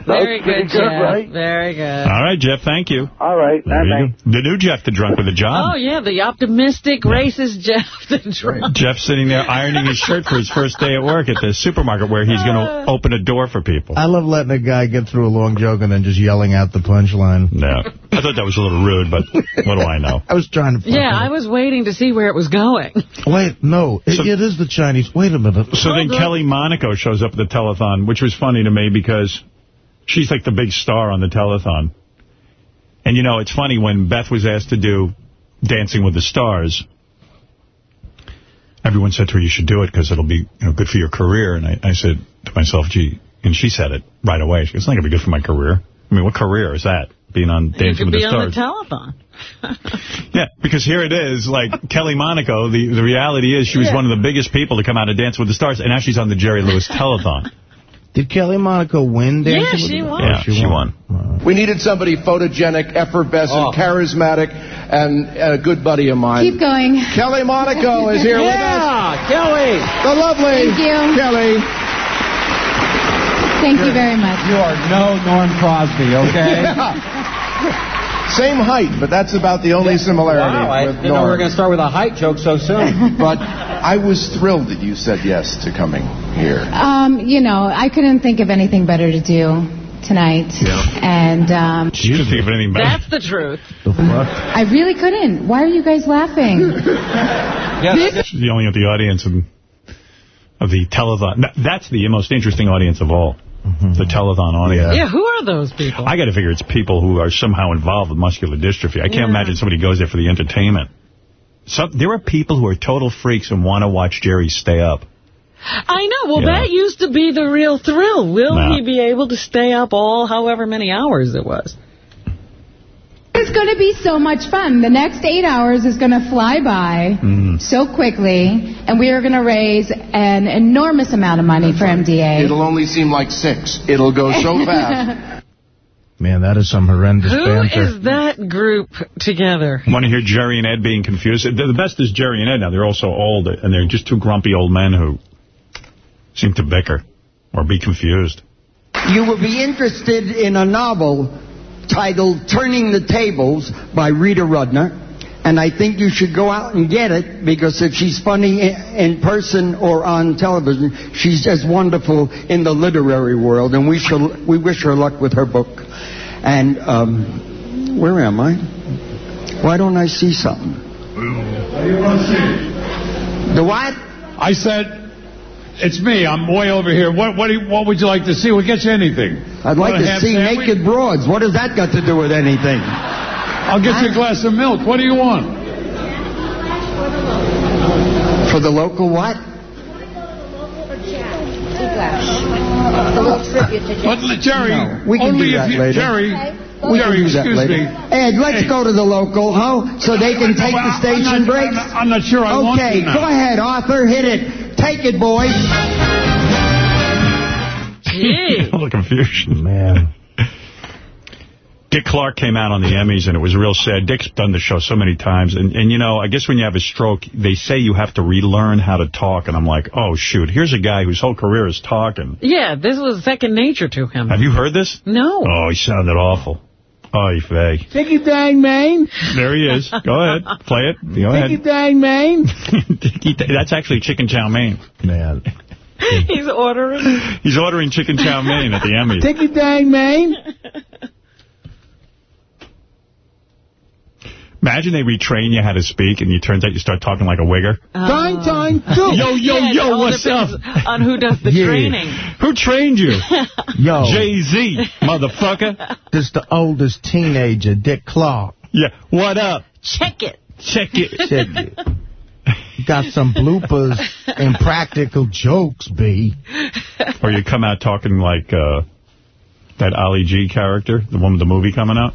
S2: Very
S64: pretty
S2: good,
S64: good,
S2: Jeff.
S64: right?
S2: Very good.
S1: All right, Jeff, thank you.
S64: All right.
S1: There you. The new Jeff the Drunk with a job.
S2: Oh, yeah, the optimistic, racist Jeff the drunk.
S1: Jeff sitting there ironing his shirt for his first day at work at the supermarket where he's going to uh. open a door for people.
S3: I love letting a guy get through a long joke and then just yelling out the punchline.
S1: No. I thought that was a little rude, but what do I know?
S3: I was trying to...
S2: Yeah, I was waiting to see where it was going.
S3: Wait, no, it, it is the Chinese. Wait a minute.
S1: So then Kelly Monaco shows up at the telethon, which was funny to me because she's like the big star on the telethon. And, you know, it's funny when Beth was asked to do Dancing with the Stars, everyone said to her, you should do it because it'll be you know, good for your career. And I, I said to myself, gee, and she said it right away. She goes, it's not going to be good for my career. I mean, what career is that, being on
S2: You
S1: Dancing
S2: could
S1: with
S2: be
S1: the
S2: on the telethon.
S1: Yeah, because here it is, like Kelly Monaco, the, the reality is she was
S3: Yeah.
S1: one of the biggest people to come out of Dance with the Stars, and now she's on the Jerry Lewis telethon.
S3: Did Kelly Monaco win Dancing
S2: Yeah,
S3: with
S2: she
S3: the-
S2: won.
S1: Yeah, she won.
S65: We needed somebody photogenic, effervescent, oh. charismatic, and a good buddy of mine.
S66: Keep going.
S65: Kelly Monaco is here with us.
S24: Yeah, Kelly.
S65: The lovely
S66: Thank you.
S65: Kelly.
S66: Thank you very much.
S24: You are no Norm Crosby, okay?
S65: Same height, but that's about the only similarity.
S24: Wow, I
S65: with
S24: didn't know we were going to start with a height joke so soon.
S65: But I was thrilled that you said yes to coming here.
S66: Um, you know, I couldn't think of anything better to do tonight. And um,
S1: You didn't think of anything better.
S2: That's the truth. The fuck?
S66: I really couldn't. Why are you guys laughing?
S1: She's the only of the audience of, of the telethon. That's the most interesting audience of all. The mm-hmm. telethon audience.
S2: Yeah, who are those people?
S1: I got to figure it's people who are somehow involved with muscular dystrophy. I can't
S2: Yeah.
S1: imagine somebody goes there for the entertainment. Some, there are people who are total freaks and want to watch Jerry stay up.
S2: I know. Well,
S1: Yeah.
S2: that used to be the real thrill. Will
S1: No.
S2: he be able to stay up all however many hours it was?
S66: It's going to be so much fun. The next eight hours is going to fly by
S65: Mm.
S66: so quickly, and we are going to raise an enormous amount of money for MDA.
S65: It'll only seem like six. It'll go so fast.
S3: Man, that is some horrendous
S2: Who
S3: banter.
S2: is that group together?
S1: I Want to hear Jerry and Ed being confused? The the best is Jerry and Ed now. They're all so old, and they're just two grumpy old men who seem to bicker or be confused.
S12: You will be interested in a novel titled Turning the Tables by Rita Rudner. And I think you should go out and get it because if she's funny in person or on television, she's just wonderful in the literary world. And we shall we wish her luck with her book. And um, where am I? Why don't I see something? The what?
S67: I said, it's me. I'm way over here. What what, do you, what would you like to see? We'll get you anything.
S12: I'd like to see
S67: sandwich?
S12: naked broads. What has that got to do with anything?
S67: I'll get you a glass of milk. What do you want?
S12: For the local what?
S67: But uh, Jerry,
S12: No, we can
S67: only
S12: do that
S67: if you,
S12: later.
S67: Jerry,
S12: We
S67: Jerry,
S12: can do that
S67: excuse
S12: later.
S67: me.
S12: Ed, let's go to the local, huh? So they can take the
S67: I'm
S12: station
S67: not-
S12: breaks.
S67: I'm not- I'm not sure I want
S12: Okay,
S67: to now.
S12: go ahead, Arthur. Hit it. Take it, boys.
S1: All the confusion.
S3: Man.
S1: Dick Clark came out on the Emmys, and it was real sad. Dick's done the show so many times. And, and, you know, I guess when you have a stroke, they say you have to relearn how to talk. And I'm like, oh, shoot, here's a guy whose whole career is talking.
S2: Yeah, this was second nature to him.
S1: Have you heard this?
S2: No.
S1: Oh, he sounded awful. Oy vey.
S24: Dickie Dang Maine.
S1: There he is. Go ahead. Play it. Go
S24: Dickie
S1: ahead.
S24: Dang Maine.
S1: That's actually chicken chow mein.
S3: Man.
S2: He's ordering.
S1: He's ordering chicken chow mein at the Emmys.
S63: Take your dang, man.
S1: Imagine they retrain you how to speak, and it turns out you start talking like a wigger.
S63: Time, time, do.
S1: Yo, yo,
S2: Yeah,
S1: yo, what's up?
S2: On who does the
S3: Yeah.
S2: training.
S1: Who trained you?
S3: Yo.
S1: Jay-Z, motherfucker.
S3: This the oldest teenager, Dick Clark.
S1: Yeah, what up?
S2: Check it.
S1: Check it.
S3: Check it. Got some bloopers and practical jokes, B.
S1: Or you come out talking like uh, that Ali G character, the one with the movie coming out.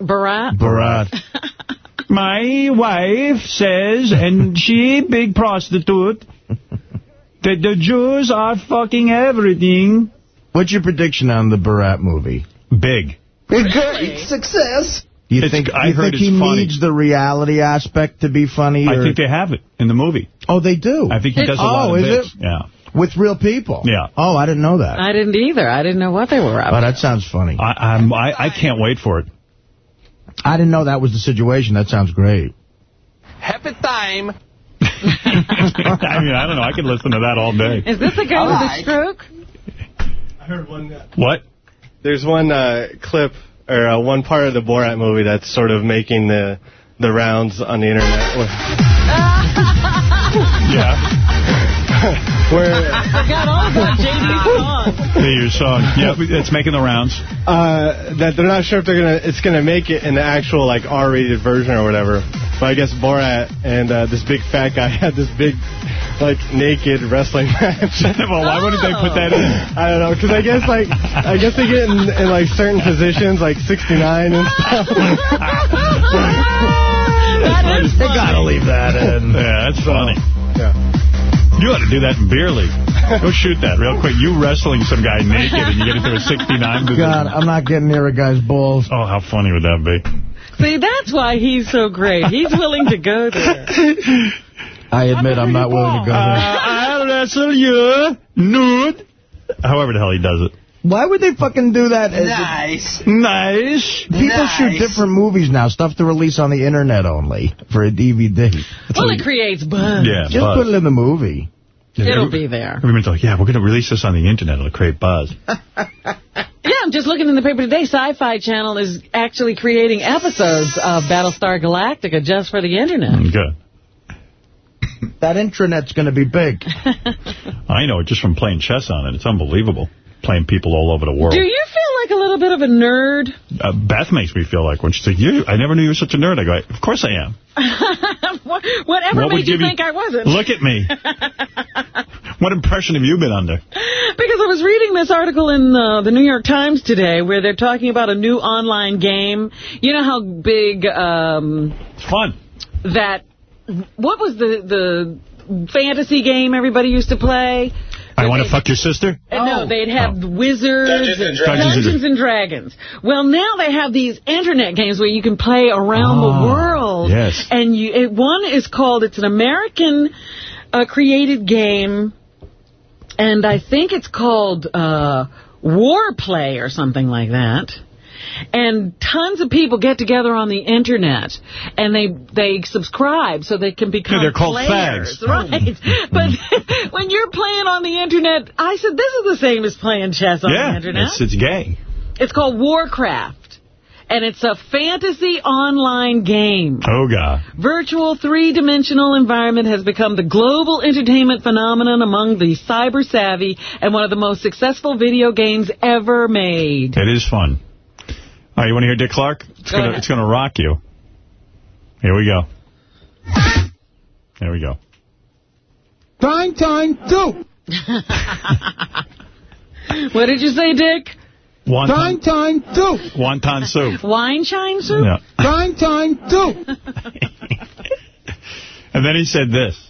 S2: Borat.
S3: Borat.
S1: My wife says, and she big prostitute, that the Jews are fucking everything.
S3: What's your prediction on the Borat movie?
S1: Big.
S63: Great success.
S3: You
S1: It's-
S3: think,
S1: I
S3: you
S1: heard
S3: think
S1: it's
S3: he
S1: funny.
S3: needs the reality aspect to be funny?
S1: I think they have it in the movie.
S3: Oh, they do?
S1: I think he does a
S3: oh,
S1: lot of oh,
S3: is
S1: bits.
S3: it?
S1: Yeah.
S3: With real people?
S1: Yeah.
S3: Oh, I didn't know that.
S2: I didn't either. I didn't know what they were up
S3: Oh, that sounds funny.
S1: I, I'm, I, I can't wait for it.
S3: I didn't know that was the situation. That sounds great.
S63: Happy time.
S1: I mean, I don't know. I could listen to that all day.
S2: Is this a guy with a stroke?
S65: I heard one. Uh,
S1: What?
S65: there's one uh, clip or uh, one part of the Borat movie that's sort of making the the rounds on the internet.
S1: Yeah.
S65: Where
S2: I forgot all about JD's song.
S1: Yeah, your song. Yeah, it's making the rounds.
S65: uh, that they're not sure if they're gonna it's gonna make it in the actual like R-rated version or whatever. But I guess Borat and uh, this big fat guy had this big like naked wrestling match.
S1: well, why wouldn't they put that in?
S65: I don't know, because I guess like I guess they get in, in like certain positions, like 69 and stuff.
S2: That is
S3: They gotta leave that in.
S1: Yeah, that's funny.
S65: yeah.
S1: You ought to do that in Beer League. Go shoot that real quick. You wrestling some guy naked and you get into a 69 position.
S3: God, I'm not getting near a guy's balls.
S1: Oh, how funny would that be?
S2: See, that's why he's so great. He's willing to go there.
S3: I admit I'm not willing to go
S1: Uh,
S3: there.
S1: I'll wrestle you nude. However the hell he does it.
S3: Why would they fucking do that?
S63: Nice.
S1: Nice.
S3: People shoot different movies now, stuff to release on the internet only for a DVD.
S2: Well, it creates buzz.
S1: Yeah,
S3: Just
S1: buzz.
S3: put it in the movie.
S2: It'll be there.
S1: Everyone's like, yeah, we're going to release this on the internet. It'll create buzz.
S2: Yeah, I'm just looking in the paper today. Sci-Fi Channel is actually creating episodes of Battlestar Galactica just for the internet.
S1: Mm, Good.
S3: That intranet's going to be big.
S1: I know it just from playing chess on it. It's unbelievable. Playing people all over the world.
S2: Do you feel like a little bit of a nerd?
S1: Uh, Beth makes me feel like when she said, you, I never knew you were such a nerd. I go, of course I am.
S2: What- Whatever
S1: What
S2: made you
S1: give you-
S2: think I wasn't?
S1: Look at me. what impression have you been under?
S2: Because I was reading this article in uh, the New York Times today where they're talking about a new online game. You know how big um,
S1: fun.
S2: that... What was the, the fantasy game everybody used to play?
S1: I want to fuck your sister?
S2: Uh, No, they'd have wizards
S56: Dungeons and
S2: and
S56: Dragons.
S2: Dungeons and Dragons. Well, now they have these internet games where you can play around
S1: Oh,
S2: the world.
S1: yes.
S2: And you, it, one is called, it's an American uh, created game, and I think it's called uh, War Play or something like that. And tons of people get together on the internet, and they they subscribe so they can become
S1: Yeah, they're called
S2: players,
S1: fags.
S2: right? but when you're playing on the internet, I said this is the same as playing chess on the
S1: yeah,
S2: internet.
S1: it's, it's gay.
S2: It's called Warcraft, and it's a fantasy online game.
S1: Oh, God.
S2: Virtual three-dimensional environment has become the global entertainment phenomenon among the cyber-savvy and one of the most successful video games ever made.
S1: It is fun. All right, you want to hear Dick Clark? It's
S2: Go
S1: gonna
S2: ahead.
S1: it's gonna rock you. Here we go. There we go.
S63: Time, time, do.
S2: what did you say, Dick?
S63: Time,
S1: Wonton,
S63: time, do.
S1: wonton soup.
S2: Wine shine soup?
S1: Yeah.
S63: Time, time, do.
S1: And then he said this.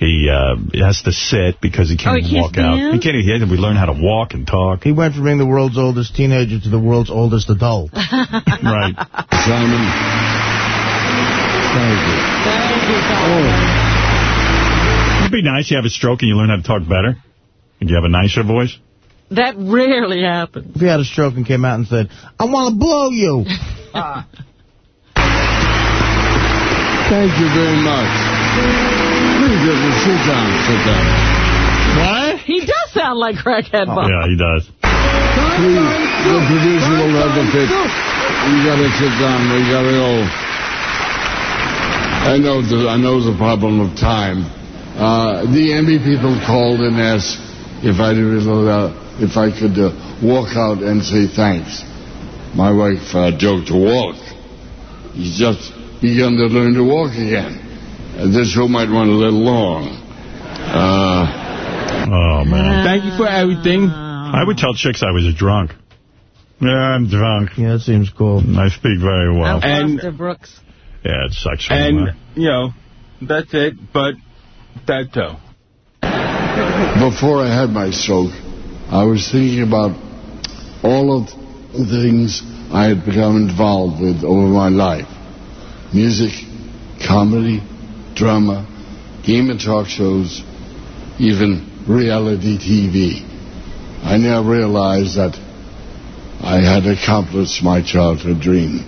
S1: He uh, has to sit because he can't
S3: Oh, he can't
S1: walk out. He can't. He had to learn how to walk and talk.
S3: He went from being the world's oldest teenager to the world's oldest adult.
S1: right.
S68: Simon. Thank you.
S1: It'd be nice you have a stroke and you learn how to talk better. And you have a nicer voice.
S2: That rarely happens.
S3: If he had a stroke and came out and said, I want to blow you.
S68: Thank you very much. Please, uh, sit down, sit down.
S1: What?
S2: He does sound like crackhead Bob.
S1: Yeah, he does.
S68: Please, the producer will have the pick. You gotta sit down. We gotta go. I know the I know the problem of time. Uh, the Emmy people called and asked if I did, if I could uh, walk out and say thanks. My wife uh, joked to walk. He's just begun to learn to walk again. This show might run a little long. Uh,
S1: Oh, man.
S68: Thank you for everything.
S1: I would tell chicks I was a drunk. Yeah, I'm drunk.
S3: Yeah, that seems cool.
S1: I speak very well.
S2: Foster Brooks.
S1: Yeah, it sucks for
S68: And,
S1: him.
S68: you know, that's it. But that, though.
S69: Before I had my stroke, I was thinking about all of the things I had become involved with over my life. Music, comedy, drama, game and talk shows, even reality TV. I now realize that I had accomplished my childhood dream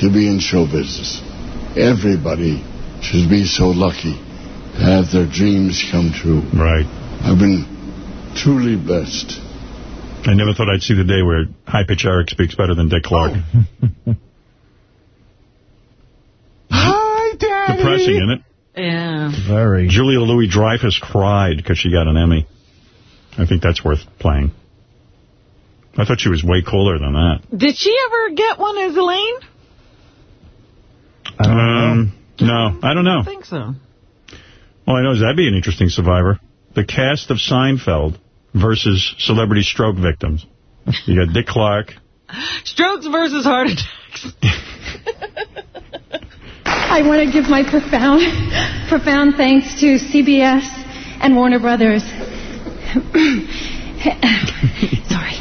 S69: to be in show business. Everybody should be so lucky to have their dreams come true.
S1: Right.
S69: I've been truly blessed.
S1: I never thought I'd see the day where High Pitch Eric speaks better than Dick Clark.
S68: Hi, oh Daddy.
S1: Depressing, isn't it?
S2: Yeah.
S3: Very.
S1: Julia Louis-Dreyfus cried because she got an Emmy. I think that's worth playing. I thought she was way cooler than that.
S2: Did she ever get one as Elaine?
S1: um, No, I don't know.
S2: I think so.
S1: All I know is that'd be an interesting survivor. The cast of Seinfeld versus celebrity stroke victims. You got Dick Clark.
S2: Strokes versus heart attacks.
S70: I want to give my profound, profound thanks to CBS and Warner Brothers. Sorry.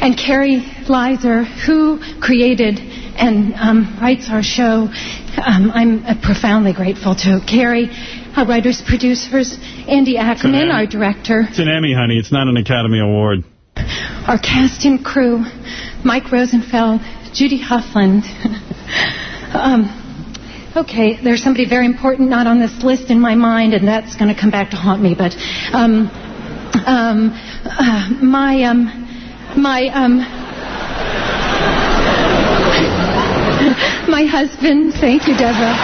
S70: And Kari Lizer, who created and um, writes our show. Um, I'm uh, profoundly grateful to Kari, our writers, producers, Andy Ackerman, our director,
S1: It's an Emmy, honey. It's not an Academy Award.
S70: our cast and crew, Mike Rosenfeld, Judy Hofflund. um, okay, there's somebody very important not on this list in my mind, and that's going to come back to haunt me. But um, um, uh, my um, my um, my husband. Thank you, Deborah.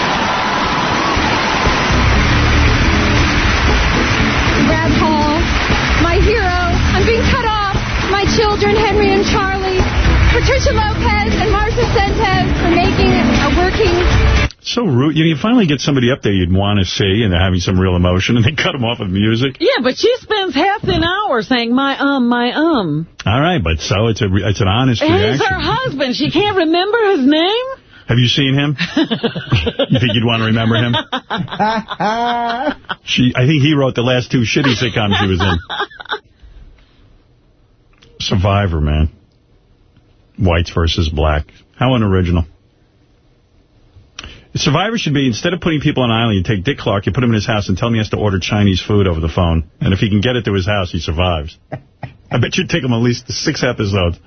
S70: Brad Hall, my hero. I'm being cut off. My children, Henry and Charlie. Patricia Lopez and Marcia Sentez for making a working
S1: So rude. You, know, you finally get somebody up there you'd want to see, and they're having some real emotion, and they cut them off with music.
S2: Yeah, but she spends half an hour saying my um, my um.
S1: All right, but so it's a it's an honest
S2: he's
S1: reaction.
S2: her husband. She can't remember his name?
S1: Have you seen him? you think you'd want to remember him? She, I think he wrote the last two shitty sitcoms she was in. Survivor, man. Whites versus black. How unoriginal. Survivor should be, instead of putting people on an island, you take Dick Clark, you put him in his house and tell him he has to order Chinese food over the phone. And if he can get it to his house, he survives. I bet you'd take him at least six episodes.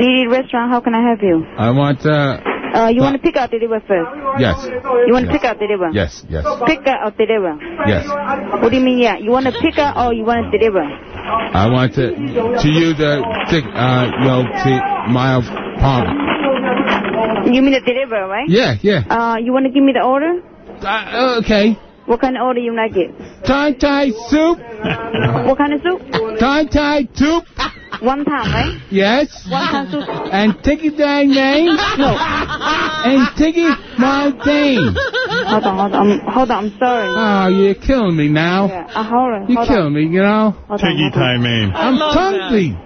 S71: Eat restaurant, how can I help you?
S68: I want, uh,
S71: Uh, you want to pick out deliver first?
S68: yes.
S71: You want to
S68: Yes.
S71: pick out deliver?
S68: Yes, yes,
S71: Pick out or deliver?
S68: yes.
S71: What do you mean, yeah? You want to pick out or you want to deliver?
S68: I want to, to you the, tick, uh, you know, to my palm.
S71: You mean the deliver, right?
S68: Yeah, yeah.
S71: Uh, you want to give me the order?
S68: Uh, okay.
S71: What kind of order you like it?
S68: Thai Thai soup.
S71: What kind of soup?
S68: Thai Thai soup.
S71: One time, right?
S68: Yes.
S71: One time soup.
S68: And Tiki Dang Name.
S71: No.
S68: And Tiki My name.
S71: Hold on, hold on. I'm, hold on, I'm sorry.
S68: Oh, you're killing me now.
S71: Yeah, uh, hold on,
S68: You're
S71: hold
S68: killing
S71: on.
S68: me, you know.
S71: Hold on, hold on.
S1: Maine.
S68: I'm hungry.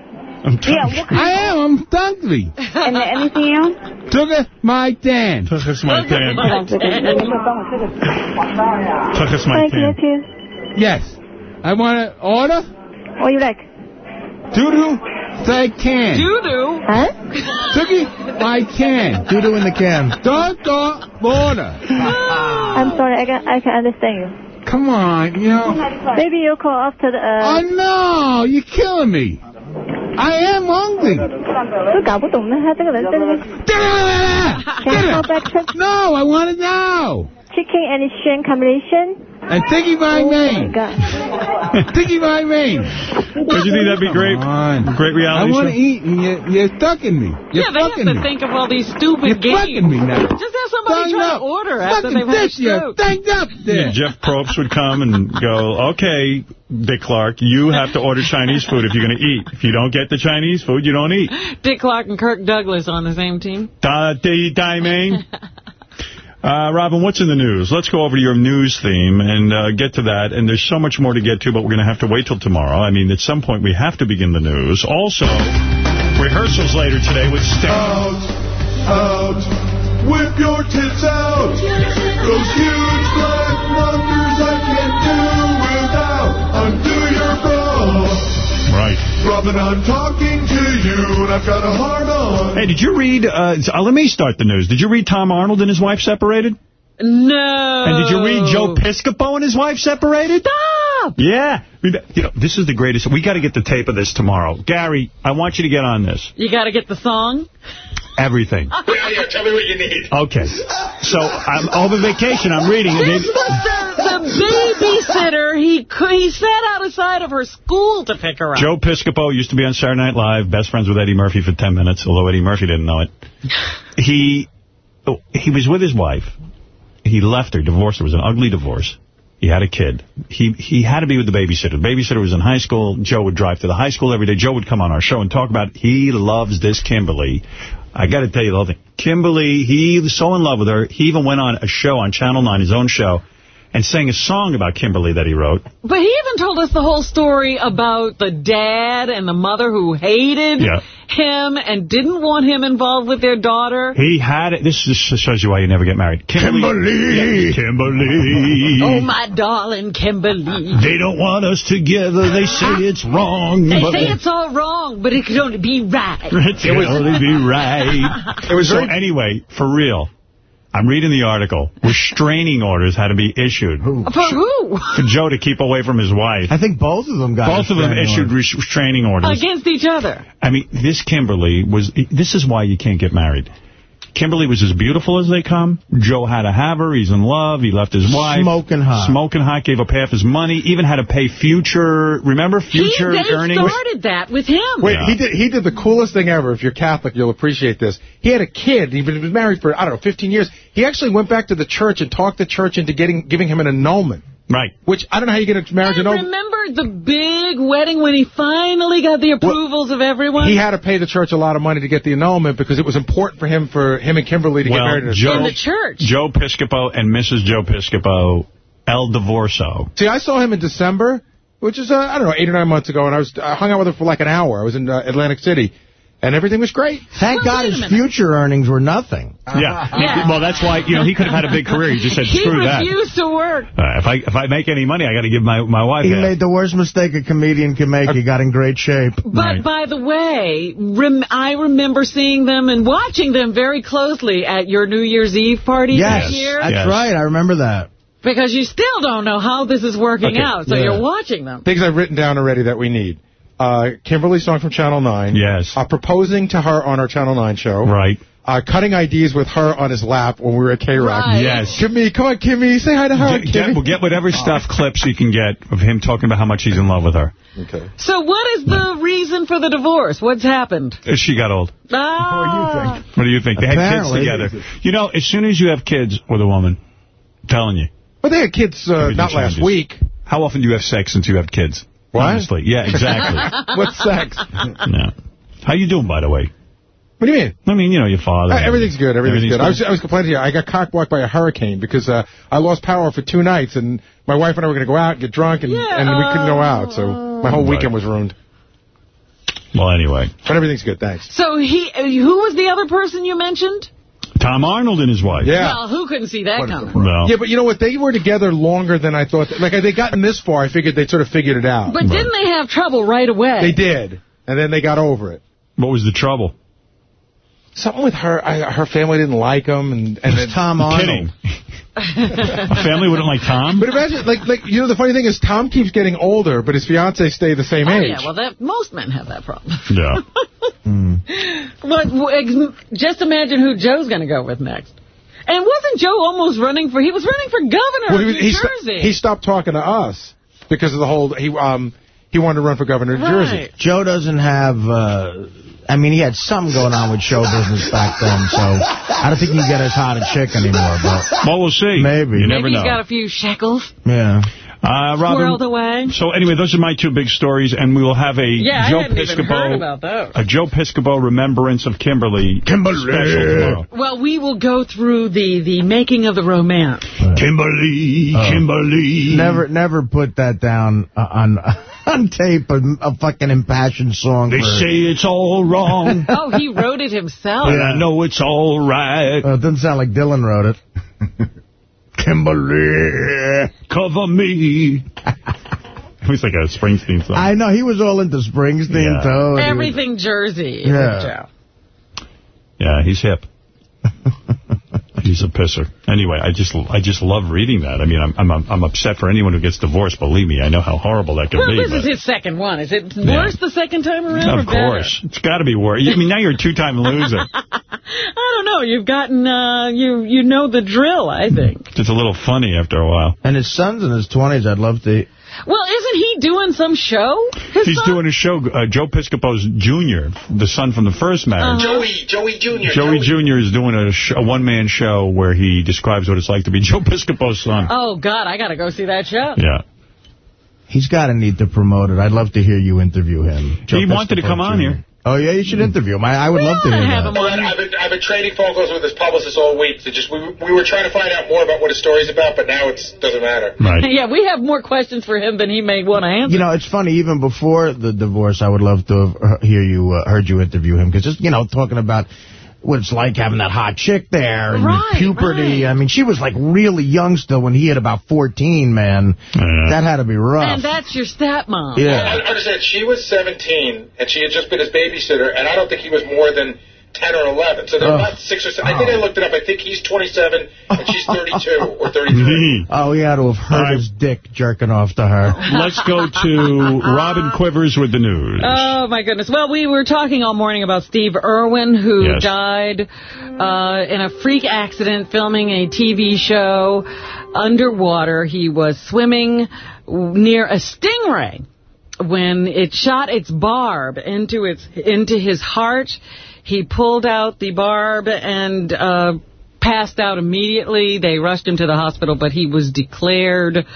S71: Yeah, what kind
S68: I am. I'm hungry.
S71: And anything else?
S68: Took it my Dan.
S1: Took us my Dan.
S71: 嗨
S1: Took us
S71: my，Can you
S68: Yes. I want to order
S71: What you like?
S68: doo-doo I can.
S2: Doo-doo?
S71: Huh?
S68: Tookie, I can.
S3: Doo-doo in the can.
S68: Don't go border.
S71: I'm sorry, I can I can understand you.
S68: Come on, you know.
S71: Maybe you'll call after the.
S68: Oh,
S71: Uh,
S68: no. You're killing me. I am hungry.
S71: 都搞不懂呢，他这个人在那边。Can I call back to
S68: No, I want it now.
S71: chicken and shrimp combination?
S68: And Tiki my
S71: Oh my
S68: name.
S71: god.
S68: Tiki my name.
S1: Don't you think that'd be great? Great reality I
S68: want to eat, and you're, you're stucking me. You're
S2: yeah, they have to
S68: me.
S2: think of all these stupid
S68: You're
S2: games.
S68: fucking me now.
S2: Just have somebody
S68: Stand
S2: try
S68: up.
S2: to order after
S68: Fucking
S2: they've had a
S68: this, you're
S2: stroke.
S68: thanked up there.
S1: Jeff Probst would come and go, okay, Dick Clark, you have to order Chinese food if you're going to eat. If you don't get the Chinese food, you don't eat.
S2: Dick Clark and Kirk Douglas on the same team.
S1: Da di di main. Uh, Robin, what's in the news? Let's go over to your news theme and uh, get to that. And there's so much more to get to, but we're going to have to wait till tomorrow. I mean, at some point we have to begin the news. Also, rehearsals later today with Sting.
S72: Out, out, whip your tits out. Robin, I'm talking to you, and I've got a hard on.
S1: Hey, did you read, uh, uh, let me start the news. Did you read Tom Arnold and his wife separated?
S2: No.
S1: And did you read Joe Piscopo and his wife separated?
S2: Stop!
S1: Yeah. You know, this is the greatest. We got to get the tape of this tomorrow. Gary, I want you to get on this.
S2: You got to get the song?
S1: Everything.
S56: Yeah, yeah, tell me what you need.
S1: Okay. So, I'm over vacation. I'm reading.
S2: This
S1: they-
S2: was the, the babysitter. He he sat outside of her school to pick her up.
S1: Joe Piscopo used to be on Saturday Night Live, best friends with Eddie Murphy for 10 minutes, although Eddie Murphy didn't know it. He oh, he was with his wife. He left her, divorced her. It was an ugly divorce. He had a kid. He he had to be with the babysitter. The babysitter was in high school. Joe would drive to the high school every day. Joe would come on our show and talk about he loves this Kimberly. I got to tell you the whole thing. Kimberly, he was so in love with her. He even went on a show on Channel 9, his own show, and sang a song about Kimberly that he wrote.
S2: But he even told us the whole story about the dad and the mother who hated
S1: Yeah.
S2: him and didn't want him involved with their daughter.
S1: He had it. This just shows you why you never get married. Kimberly. Kimberly.
S2: Oh, my darling Kimberly.
S1: They don't want us together. They say it's wrong.
S2: They
S1: but
S2: say it's all wrong, but it could only be right.
S1: it can only be right.
S2: It was
S1: so
S2: very-
S1: anyway, for real, I'm reading the article. Restraining orders had to be issued.
S2: For who?
S1: For Joe to keep away from his wife.
S3: I think both of them got
S1: Both of them issued
S3: orders.
S1: restraining orders.
S2: Against each other.
S1: I mean, this Kimberly was, this is why you can't get married. Kimberly was as beautiful as they come. Joe had to have her. He's in love. He left his wife.
S3: Smoking hot.
S1: Smoking hot. Gave up half his money. Even had to pay future, remember, future
S2: he, they
S1: earnings?
S2: started that with him.
S18: Wait, he did he did the coolest thing ever. If you're Catholic, you'll appreciate this. He had a kid. He was married for, I don't know, 15 years. He actually went back to the church and talked the church into getting giving him an annulment.
S1: Right.
S18: Which, I don't know how you get a marriage
S2: And
S18: annulment.
S2: remember the big wedding when he finally got the approvals of everyone?
S18: He had to pay the church a lot of money to get the annulment because it was important for him, for him and Kimberly to get
S1: Well,
S18: married in a
S1: Joe,
S18: church.
S1: Joe Piscopo and Mrs. Joe Piscopo, El Divorso.
S18: See, I saw him in December, which is, uh, I don't know, eight or nine months ago, and I was I hung out with him for like an hour. I was in uh, Atlantic City, and everything was great.
S3: Thank God his future earnings were nothing.
S1: Yeah.
S2: Yeah.
S1: Well, that's why, you know, he could have had a big career. He just said, screw that.
S2: He refused to work.
S1: Uh, if I if I make any money, I got to give my, my wife
S3: He
S1: half.
S3: made the worst mistake a comedian can make. He got in great shape.
S2: But by the way, rem I remember seeing them and watching them very closely at your New Year's Eve party
S3: Yes,
S2: this year.
S3: that's right. I remember that.
S2: Because you still don't know how this is working
S18: Okay,
S2: out, so
S18: yeah.
S2: you're watching them.
S18: Things I've written down already that we need. Uh, Kimberly's song from Channel 9.
S1: Yes.
S18: Uh, proposing to her on our Channel 9 show.
S1: Right.
S18: Uh, cutting IDs with her on his lap when we were at K-Rock.
S1: Right. Yes.
S18: Kimmy, come on, Kimmy. Say hi to her,
S1: Get, get,
S18: Kimmy.
S1: well, get whatever stuff clips you can get of him talking about how much he's in love with her.
S18: Okay.
S2: So what is the reason for the divorce? What's happened?
S1: She got old.
S2: Ah.
S1: What do you think? They had kids together. You know, as soon as you have kids with a woman, I'm telling you.
S18: But they had kids uh,
S1: everything
S18: not last week.
S1: How often do you have sex since you have kids?
S18: What?
S1: Honestly. Yeah, exactly.
S18: What's sex?
S1: yeah. How you doing, by the way?
S18: What do you mean?
S1: I mean, you know, your father.
S18: Uh, everything's good. Everything's,
S1: Everything's
S18: good. I was, I was complaining here. I got cockblocked by a hurricane because uh, I lost power for two nights, and my wife and I were going to go out and get drunk, and, and we couldn't go out. So my whole
S1: Right.
S18: weekend was ruined.
S1: Well, anyway.
S73: But everything's good, thanks.
S2: So he, uh, who was the other person you mentioned?
S1: Tom Arnold and his wife. Yeah.
S2: Well, who couldn't see that coming?
S1: No.
S73: Yeah, but you know what? They were together longer than I thought. Like, they gotten this far, I figured they'd sort of figured it out.
S2: But didn't they have trouble right away?
S73: They did. And then they got over it.
S1: What was the trouble?
S73: Something with her. I, her family didn't like him. And, and then,
S3: Tom
S1: Kidding. A family wouldn't like Tom?
S73: But imagine, like, like you know, the funny thing is Tom keeps getting older, but his fiance stay the same
S2: Oh,
S73: age.
S2: yeah, well, that most men have that problem.
S1: Yeah.
S2: But w- just imagine who Joe's going to go with next. And wasn't Joe almost running for, he was running for governor
S73: Well,
S2: of
S73: he,
S2: New
S73: he, sto-
S2: Jersey.
S73: he stopped talking to us because of the whole, he um he wanted to run for governor of New Jersey.
S3: Joe doesn't have, uh, I mean, he had something going on with show business back then, so I don't think he can get as hot a chick anymore, but...
S1: Well, we'll see.
S3: Maybe.
S1: You never
S2: Maybe he's
S1: know.
S2: got a few shekels
S3: Yeah.
S1: Uh,
S2: squirreled
S1: Robin,
S2: away.
S1: so anyway, those are my two big stories, and we will have a
S2: Yeah,
S1: Joe
S2: I hadn't even heard
S1: Piscopo, a Joe Piscopo Remembrance of Kimberly,
S3: Kimberly.
S1: special tomorrow.
S2: Well, we will go through the, the making of the romance.
S1: Kimberly,
S3: Oh.
S1: Kimberly.
S3: Never, never put that down uh, on on tape. A, a fucking impassioned song.
S1: They
S3: for-
S1: say it's all wrong,
S2: Oh, he wrote it himself.
S1: but I know it's all right.
S3: Uh, it doesn't sound like Dylan wrote it. Kimberly.
S1: Cover me. it was like a Springsteen song.
S3: I know he was all into Springsteen
S1: Yeah.
S3: too. and was-
S2: Everything Jersey.
S3: Yeah.
S1: Yeah, he's hip. He's a pisser. Anyway, I just I just love reading that. I mean, I'm I'm I'm upset for anyone who gets divorced. Believe me, I know how horrible that can
S2: Well,
S1: be.
S2: this
S1: but-
S2: is his second one. Is it
S1: Yeah.
S2: worse the second time around or
S1: Of
S2: better?
S1: course. It's got to be worse. I mean, now you're a two-time loser.
S2: I don't know. You've gotten, uh, you you know the drill, I think.
S1: It's a little funny after a while.
S3: And his son's in his 20s. I'd love to...
S2: Well, isn't he doing some show? His
S1: He's
S2: son?
S1: doing a show, uh, Joe Piscopo's Jr., the son from the first marriage.
S2: Uh-huh.
S56: Joey, Joey Jr.
S1: Joey Jr. is doing a, a one-man show where he describes what it's like to be Joe Piscopo's son.
S2: Oh, God, I got to go see that show.
S1: Yeah.
S3: He's got to need to promote it. I'd love to hear you interview him. Joe
S1: He wanted to
S3: Piscopo
S1: come on here.
S3: Oh, yeah, you should interview him. I, I would love to hear that.
S56: Well, I've been, I've been trading phone calls with his publicist all week. To just we, we were trying to find out more about what his story's about, but now it doesn't matter.
S1: Right.
S2: Yeah, we have more questions for him than he may want to answer.
S3: You know, it's funny, even before the divorce, I would love to have uh, hear you, uh, heard you interview him, because just, you know, talking about what it's like having that hot chick there, and
S2: Right,
S3: puberty. I mean, she was, like, really young still when he had about 14, man. That had to be rough.
S2: and that's your stepmom.
S3: Yeah.
S56: I understand. She was 17, and she had just been his babysitter, and I don't think he was more than 10 or 11. So they're
S3: Oh.
S56: about 6 or 7. I think I looked it up. I think he's 27, and she's 32 or 33.
S3: Oh, he had to have hurt his dick jerking off to her.
S1: Let's go to Robin Quivers with the news.
S2: Oh, my goodness. Well, we were talking all morning about Steve Irwin, who
S1: Yes.
S2: died uh, in a freak accident filming a TV show underwater. He was swimming near a stingray when it shot its barb into its into his heart. He pulled out the barb and uh, passed out immediately. They rushed him to the hospital, but he was declared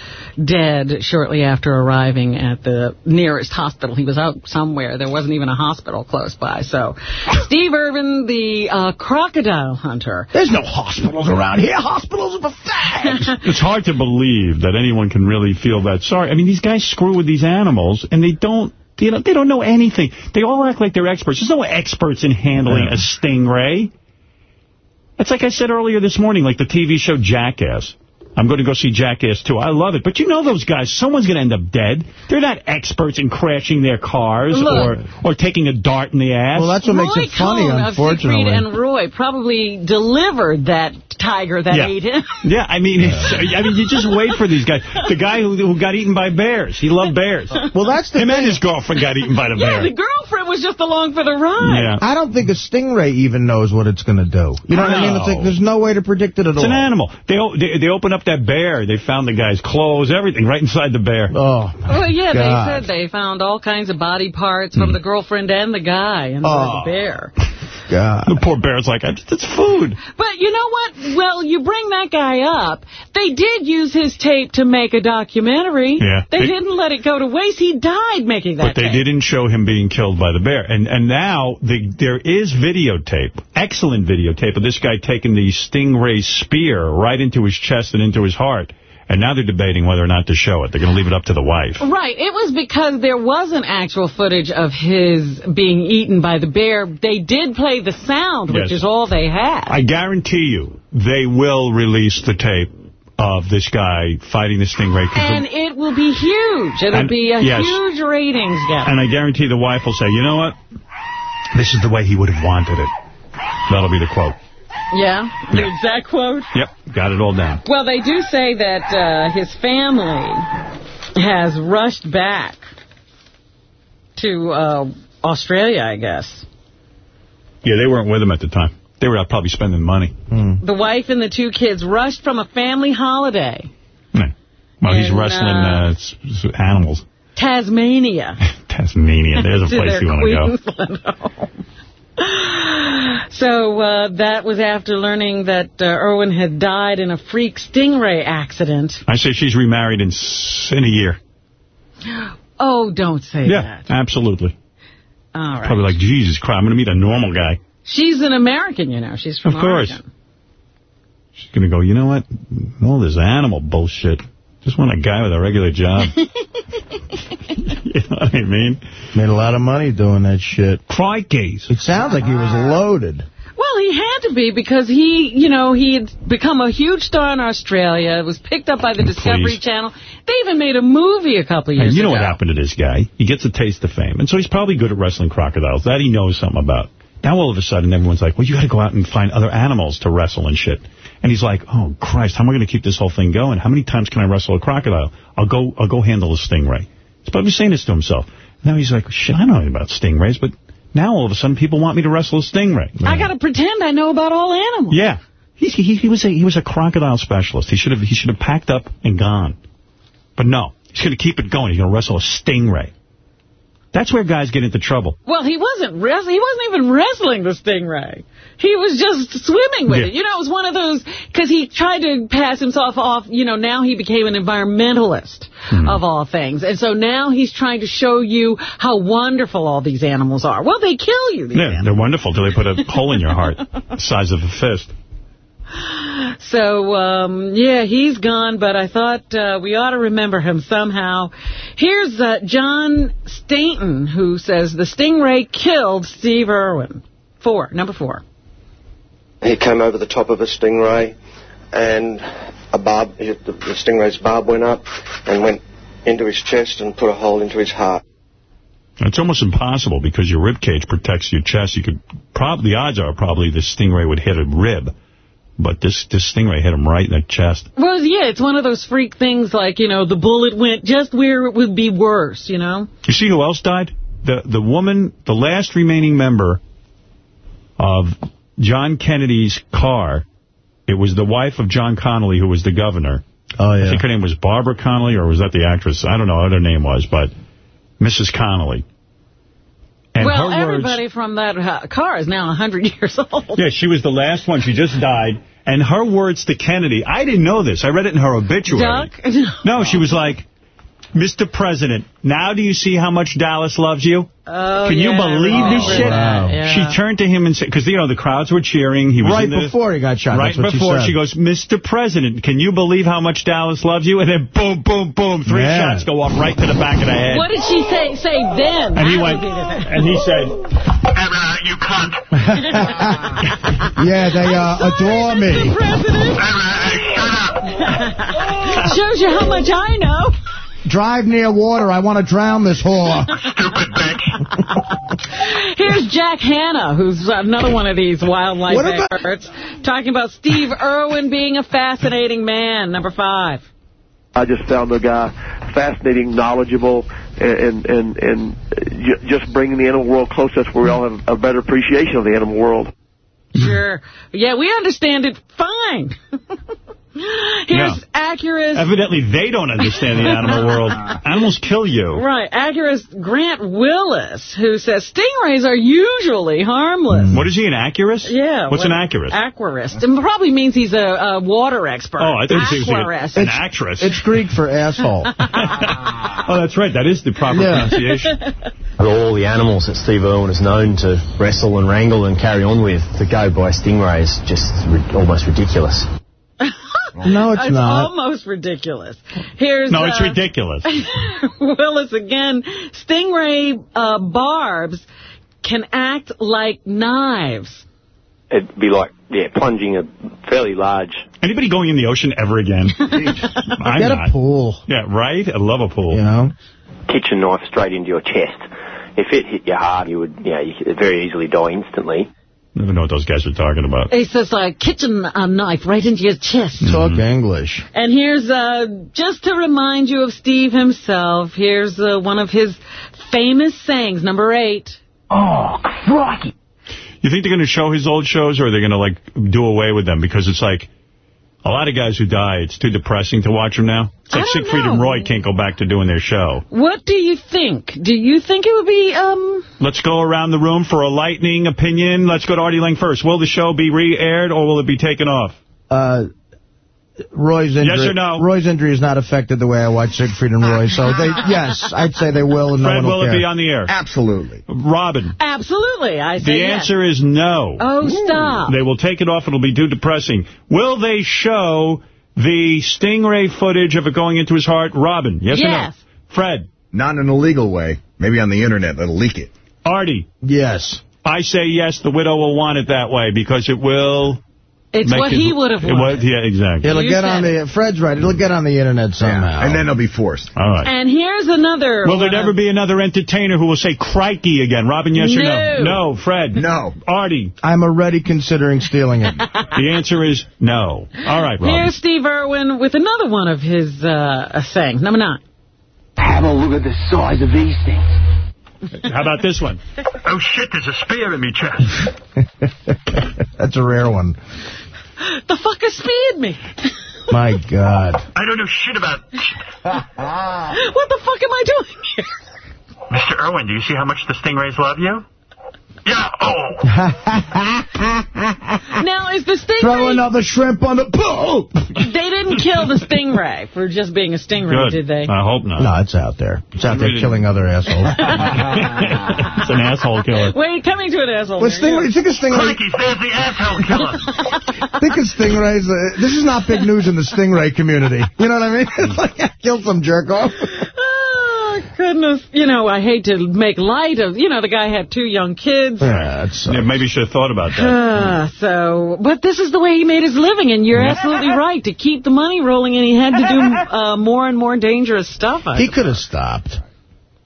S2: dead shortly after arriving at the nearest hospital. He was out somewhere. There wasn't even a hospital close by. So, Steve Irwin, the uh, crocodile hunter.
S3: There's no hospitals around here. Hospitals are for fags.
S1: It's hard to believe that anyone can really feel that sorry. I mean, these guys screw with these animals, and they don't, you know, they don't know anything. They all act like they're experts. There's no experts in handling a stingray. It's like I said earlier this morning, like the TV show Jackass. I'm going to go see Jackass too. I love it. But you know those guys, someone's going to end up dead. They're not experts in crashing their cars
S2: Look.
S1: or or taking a dart in the ass.
S3: Well, that's what makes
S2: Roy
S3: it funny,
S2: Horn of
S3: unfortunately.
S2: Siegfried and Roy probably delivered that tiger that
S1: Yeah.
S2: ate him.
S1: Yeah, I mean, it's, I mean, you just wait for these guys. The guy who, who got eaten by bears, he loved bears.
S3: Well, that's the
S1: Him and his girlfriend got eaten by the
S2: Yeah,
S1: bear.
S2: the girlfriend was just along for the ride.
S1: Yeah.
S3: I don't think a stingray even knows what it's going to do. You know what I mean? It's like there's no way to predict it at
S1: It's
S3: all.
S1: an animal. They, they they open up that bear. They found the guy's clothes, everything, right inside the bear.
S3: Oh,
S2: Well, yeah,
S3: God. Hmm.
S2: they said they found all kinds of body parts from the girlfriend and the guy inside
S3: Oh.
S2: the bear.
S3: God.
S1: The poor bear's like, it's food.
S2: But you know what? Well, you bring that guy up. They did use his tape to make a documentary.
S1: Yeah.
S2: They,
S1: They-
S2: didn't let it go to waste. He died making that
S1: But they
S2: tape.
S1: didn't show him being killed by the bear. And and now the, there is videotape, excellent videotape of this guy taking the stingray spear right into his chest and into his heart. And now they're debating whether or not to show it. They're going to leave it up to the wife.
S2: Right. It was because there wasn't actual footage of his being eaten by the bear. They did play the sound, which
S1: Yes.
S2: is all they had.
S1: I guarantee you they will release the tape of this guy fighting the stingray. 'cause the-
S2: And it will be huge. It'll
S1: And-
S2: be a
S1: yes.
S2: huge ratings gap.
S1: And I guarantee the wife will say, you know what? This is the way he would have wanted it. That'll be the quote.
S2: Yeah? The exact quote?
S1: Yep, got it all down.
S2: Well, they do say that uh, his family has rushed back to uh, Australia, I guess.
S1: Yeah, they weren't with him at the time. They were out probably spending money.
S2: The wife and the two kids rushed from a family holiday.
S1: Well, he's
S2: In,
S1: wrestling
S2: uh,
S1: uh, s- s- animals.
S2: Tasmania.
S1: Tasmania, there's a place you want to go.
S2: So uh, that was after learning that uh, Irwin had died in a freak stingray accident.
S1: I say she's remarried in, in a year.
S2: Oh, don't say that.
S1: Yeah, absolutely.
S2: All right.
S1: Probably like, Jesus Christ, I'm going to meet a normal guy.
S2: She's an American, you know. She's from
S1: Of course.
S2: Oregon.
S1: She's going to go, you know what? All this animal bullshit. Just want a guy with a regular job. you know what I mean?
S3: Made a lot of money doing that shit.
S1: Crikey.
S3: It sounds like he was loaded.
S2: Well, he had to be because he, you know, he had become a huge star in Australia. It was picked up by the Discovery
S1: Please.
S2: Channel. They even made a movie a couple of
S1: And you know
S2: ago.
S1: what happened to this guy? He gets a taste of fame. And so he's probably good at wrestling crocodiles. That he knows something about. Now all of a sudden everyone's like, well, you got to go out and find other animals to wrestle and shit. And he's like, oh, Christ, how am I going to keep this whole thing going? How many times can I wrestle a crocodile? I'll go I'll go handle a stingray. He's probably saying this to himself. Now he's like, shit, I know about stingrays, but now all of a sudden people want me to wrestle a stingray.
S2: I got to pretend I know about all animals.
S1: Yeah. He, he, he was a he was a crocodile specialist. He should have he should have packed up and gone. But no, he's going to keep it going. He's going to wrestle a stingray. That's where guys get into trouble.
S2: Well, he wasn't wrestling. He wasn't even wrestling the stingray. He was just swimming with
S1: Yeah.
S2: it. You know, it was one of those, because he tried to pass himself off, you know, now he became an environmentalist
S1: Hmm.
S2: of all things. And so now he's trying to show you how wonderful all these animals are. Well, they kill you. these
S1: Yeah, they're wonderful till they put a hole in your heart the size of a fist.
S2: So, um, yeah, he's gone, but I thought uh, we ought to remember him somehow. Here's uh, John Stainton, who says the stingray killed Steve Irwin. Four, number four.
S74: He came over the top of a stingray, and a barb, the, the stingray's barb went up and went into his chest and put a hole into his heart.
S1: It's almost impossible because your rib cage protects your chest. You could probably the odds are probably the stingray would hit a rib, but this this stingray hit him right in the chest.
S2: Well, yeah, it's one of those freak things like, you know, the bullet went just where it would be worse, you know?
S1: You see who else died? The the woman, the last remaining member of John Kennedy's car. It was the wife of John Connally, who was the governor.
S3: Oh, yeah.
S1: I think her name was Barbara Connolly, or was that the actress? I don't know what her name was, but Mrs. Connally. And
S2: well,
S1: her words-
S2: everybody from that uh, car is now 100 years old.
S1: Yeah, she was the last one. She just died. And her words to Kennedy, I didn't know this. I read it in her obituary.
S2: Duck?
S1: No, she was like, Mr. President, now do you see how much Dallas loves you?
S2: Oh,
S1: Can you
S2: yeah, I
S1: believe this shit?
S2: that, yeah.
S1: She turned to him and said, because, you know, the crowds were cheering. He was
S3: Right
S1: in the-
S3: before he got shot.
S1: Right
S3: That's
S1: before,
S3: she,
S1: she goes, Mr. President, can you believe how much Dallas loves you? And then boom, boom, boom, three
S3: Yeah.
S1: shots go off right to the back of the head.
S2: What did she say say then?
S1: And he went,
S2: would be the-
S1: and he said,
S75: you cunt.
S3: yeah, they uh, adore me.
S2: Shows you how much I know.
S3: Drive near water. I want to drown this whore. Stupid bitch.
S2: Here's Jack Hanna, who's another one of these wildlife
S64: What about-
S2: experts, talking about Steve Irwin being a fascinating man. Number five.
S64: I just found the guy fascinating, knowledgeable, and and and, and ju- just bringing the animal world close. That's where we all have a better appreciation of the animal world.
S2: Sure. Yeah, we understand it fine. Here's aquarist...
S1: evidently they don't understand the animal world. Animals kill you.
S2: Right, aquarist Grant Willis, who says stingrays are usually harmless.
S1: What is he, an Accurus?
S2: Yeah.
S1: What's
S2: what-
S1: an Accurus?
S2: Aquarist. And probably means he's a, a water expert.
S1: Oh, I thought he was
S2: Aquarist.
S1: an actress.
S3: It's Greek for asshole.
S1: oh, that's right. That is the proper
S3: Yeah.
S1: pronunciation.
S76: Of all the animals that Steve Irwin is known to wrestle and wrangle and carry on with, to go by stingrays just ri- almost ridiculous.
S3: No, it's not.
S2: almost ridiculous. Here's
S1: No, it's
S2: uh,
S1: ridiculous.
S2: Willis again. Stingray uh, barbs can act like knives.
S77: It'd be like, yeah, plunging a fairly large...
S1: Anybody going in the ocean ever again? I'm
S3: Get a pool.
S1: Yeah, right? I love a pool.
S3: You know?
S77: kitchen knife straight into your chest. If it hit you hard, you would, you know, you could very easily die instantly.
S1: I don't know what those guys are talking about.
S2: He says like kitchen uh, knife right into your chest.
S3: Talk
S1: Mm-hmm.
S3: English.
S2: And here's, uh, just to remind you of Steve himself, here's uh, one of his famous sayings, number eight.
S1: Oh, crikey. You think they're going to show his old shows, or are they going to, like, do away with them? Because it's like, a lot of guys who die, it's too depressing to watch them now. It's like
S2: I don't
S1: Siegfried and. Roy can't go back to doing their show.
S2: What do you think? Do you think it would be, um...
S1: Let's go around the room for a lightning opinion. Let's go to Artie Lange first. Will the show be re-aired, or will it be taken off?
S3: Uh, Roy's injury.
S1: Yes or no?
S3: Roy's injury has not affected the way I watch Siegfried and Roy. So they, yes, I'd say they will, and no
S1: Fred,
S3: one will
S1: will it be on the air?
S78: Absolutely.
S1: Robin,
S2: Absolutely, I say
S1: the
S2: yes.
S1: answer is no.
S2: Oh, stop.
S1: They will take it off. It'll be too depressing. Will they show the Stingray footage of it going into his heart? Robin, yes, or no? Yes. Fred,
S78: Not in a legal way. Maybe on the internet, they'll leak it.
S1: Artie,
S3: Yes.
S1: I say yes, the widow will want it that way because it will...
S2: It's what
S1: it-
S2: he would have
S1: it
S2: wanted.
S1: was- Yeah, exactly.
S3: It'll
S2: You
S3: get
S2: said
S3: on the, Fred's right, it'll get on the internet somehow.
S78: And then they'll be forced.
S1: All right.
S2: And here's another
S1: Will there
S2: one
S1: never
S2: of-
S1: be another entertainer who will say crikey again? Robin, yes or no?
S2: No.
S1: No, Fred.
S78: No.
S1: Artie,
S3: I'm already considering stealing it.
S1: the answer is no. All right, Robin.
S2: Here's Steve Irwin with another one of his uh, sayings. Number nine.
S79: Have a look at the size of these things.
S1: How about this one? Oh, shit, there's a spear in me chest.
S3: That's a rare one.
S2: The fuck fucker speared me.
S3: My God.
S1: I don't know shit about...
S2: what the fuck am I doing here?
S1: Mr. Irwin, do you see how much the Stingrays love you? Yeah, oh.
S2: Now, is the stingray...
S3: Throw another shrimp on the pool.
S2: They didn't kill the stingray for just being a stingray, did they?
S1: I hope not.
S3: No, it's out there. It's out there
S1: Really?
S3: killing other assholes.
S1: it's an asshole killer.
S2: Wait, coming to an asshole.
S3: Well, stingray,
S2: yeah.
S3: think of stingray.
S1: there's the asshole killer.
S3: think of stingrays. Uh, this is not big news in the stingray community. You know what I mean? It's like, yeah, kill some jerk off.
S2: Goodness. You know, I hate to make light of, you know, the guy had two young kids.
S3: Yeah.
S1: Yeah, maybe you should have thought about that.
S2: Ah, so, but this is the way he made his living, and you're absolutely right. To keep the money rolling, and he had to do uh, more and more dangerous stuff. I
S3: He could have stopped.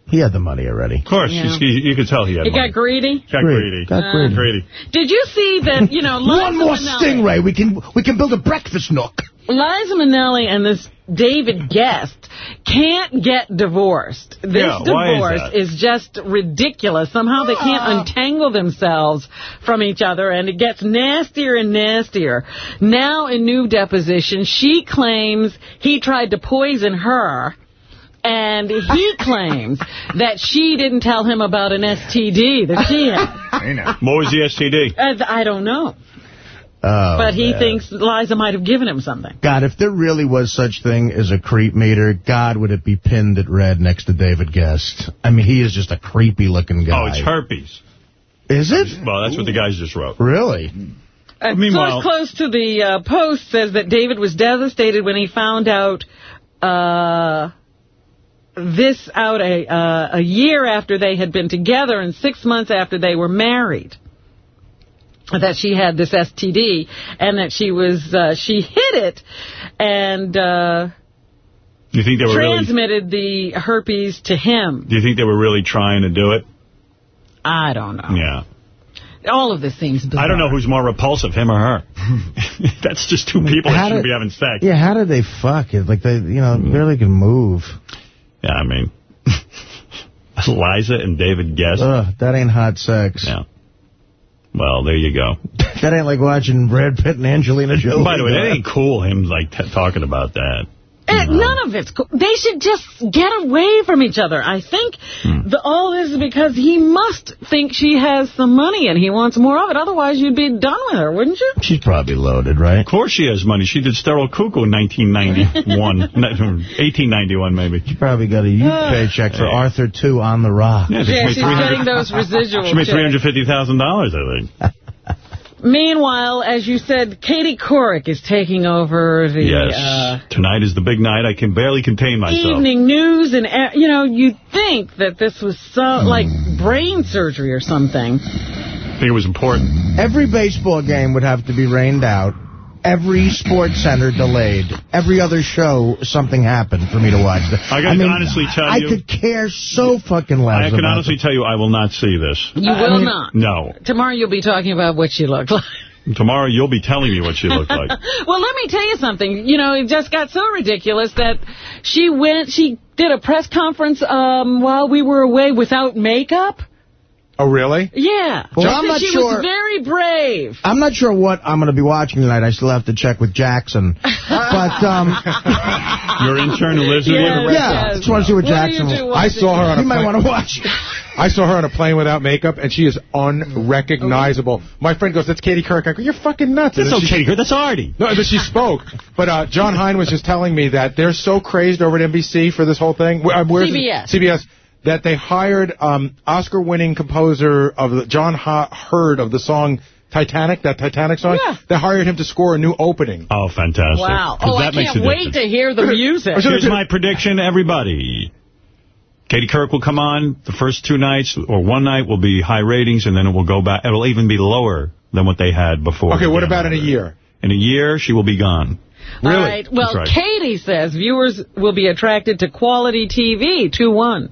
S3: He had the money already.
S1: Of course,
S2: Yeah.
S1: you, you could tell he had
S2: He
S1: money.
S2: got greedy.
S1: Got greedy.
S3: Got
S2: Uh,
S3: greedy.
S1: Greedy.
S2: Did you see that, you know,
S3: One more stingray. We can we can build a breakfast nook.
S2: Liza Minnelli and this David Gest can't get divorced. This
S1: Yeah, why is
S2: divorce
S1: that?
S2: is, just ridiculous. Somehow they can't untangle themselves from each other, and it gets nastier and nastier. Now, in new deposition, she claims he tried to poison her. And he claims that she didn't tell him about an STD that she had.
S1: What was the STD?
S2: Uh, I don't know.
S3: Oh,
S2: but he
S3: man.
S2: thinks Liza might have given him something.
S3: God, if there really was such thing as a creep meter, God, would it be pinned at red next to David Gest? I mean, he is just a creepy looking guy.
S1: Oh, it's herpes.
S3: Is it?
S1: Well, that's what the guys just wrote.
S3: Really?
S2: A
S1: Meanwhile-
S2: source close to the uh, Post says that David was devastated when he found out uh, this out a, uh, a year after they had been together and six months after they were married. That she had this STD and that she was uh, she hid it and uh,
S1: You think they were really?
S2: transmitted the herpes to him.
S1: Do you think they were really trying to do it?
S2: I don't know.
S1: Yeah.
S2: All of this seems bizarre.
S1: I don't know who's more repulsive, him or her. That's just two people that shouldn't
S3: did-
S1: be having sex.
S3: Yeah, how did they fuck it? Like, they, you know,
S1: Mm.
S3: barely can move.
S1: Yeah, I mean, Liza and David Gest.
S3: Ugh, that ain't hot sex.
S1: Yeah. Well, there you go.
S3: That ain't like watching Brad Pitt and Angelina Jolie.
S1: By the way, that ain't cool, him like t talking about that.
S2: Eh, None of it's cool. They should just get away from each other. I think
S1: Hmm.
S2: the, all this is because he must think she has some money and he wants more of it. Otherwise, you'd be done with her, wouldn't you?
S3: She's probably loaded, right?
S1: Of course she has money. She did Sterile Cuckoo in 1991. 1891, maybe.
S3: She probably got a youth paycheck for Arthur 2 on the rock.
S1: Yeah,
S2: Yeah, she's
S1: 300
S2: getting those residual
S1: She made $350,000, I think.
S2: Meanwhile, as you said, Katie Couric is taking over the
S1: Yes.
S2: uh,
S1: Tonight is the big night. I can barely contain myself.
S2: evening news. And, uh, you know, you'd think that this was so like brain surgery or something.
S1: I think it was important.
S3: Every baseball game would have to be rained out. Every sports center delayed. Every other show, something happened for me to watch.
S1: I gotta honestly tell
S3: I
S1: you- I
S3: could care so fucking less
S1: I can
S3: about
S1: honestly tell you I will not see this.
S2: You will not.
S1: No.
S2: Tomorrow you'll be talking about what she looked like.
S1: Tomorrow you'll be telling me what she looked like.
S2: well, let me tell you something. You know, it just got so ridiculous that she went, she did a press conference um, while we were away without makeup.
S73: Oh, really?
S2: Yeah.
S3: Well, I'm
S2: said
S3: not
S2: she
S3: sure-
S2: was very brave.
S3: I'm not sure what I'm going to be watching tonight. I still have to check with Jackson. But, um...
S1: Your intern who lives with you?
S3: yeah, just want to see what, Jackson...
S73: I saw her on a
S3: He might
S73: plane-
S3: want to watch.
S73: I saw her on a plane without makeup, and she is unrecognizable. My friend goes, that's Katie Kirk. I go, you're fucking nuts.
S1: That's
S73: And then
S1: no
S73: she-
S1: Katie Couric, that's Artie.
S73: No, but she spoke. But uh, Jon Hein was just telling me that they're so crazed over at NBC for this whole thing. Where- uh, where's it?
S2: CBS.
S73: CBS. That they hired um, Oscar-winning composer of the John ha Hurd of the song Titanic, that Titanic song.
S2: Yeah.
S73: They hired him to score a new opening.
S1: Oh, fantastic.
S2: Wow.
S1: 'Cause
S2: Oh, I
S1: that makes
S2: can't wait to hear the music.
S1: Here's my prediction, everybody. Katie Kirk will come on the first two nights, or one night will be high ratings, and then it will go back. It'll even be lower than what they had before.
S73: Okay, what about in a year?
S1: In a year, she will be gone.
S2: All right. Well,
S1: That's right.
S2: Katie says viewers will be attracted to quality TV, 2-1.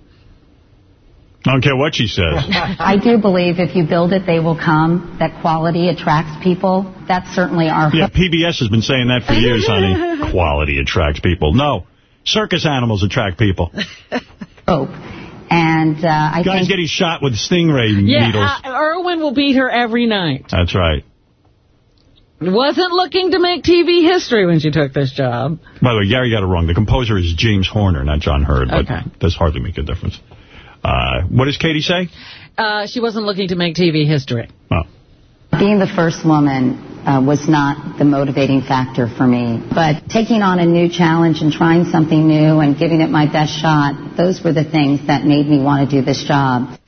S1: I don't care what she says.
S80: I do believe if you build it, they will come, that quality attracts people. That's certainly our
S1: Yeah, PBS has been saying that for years, honey. Quality attracts people. No, circus animals attract people.
S80: hope. And uh, I
S1: Guys
S80: think
S1: getting shot with stingray
S2: Yeah,
S1: needles.
S2: uh, Irwin will beat her every night.
S1: That's right.
S2: Wasn't looking to make TV history when she took this job.
S1: By the way, Gary got it wrong. The composer is James Horner, not John Hurd, but
S2: Okay.
S1: does hardly make a difference. Uh, what does Katie say?
S2: Uh, she wasn't looking to make TV history.
S80: being the first woman uh, was not the motivating factor for me. But taking on a new challenge and trying something new and giving it my best shot, those were the things that made me want to do this job.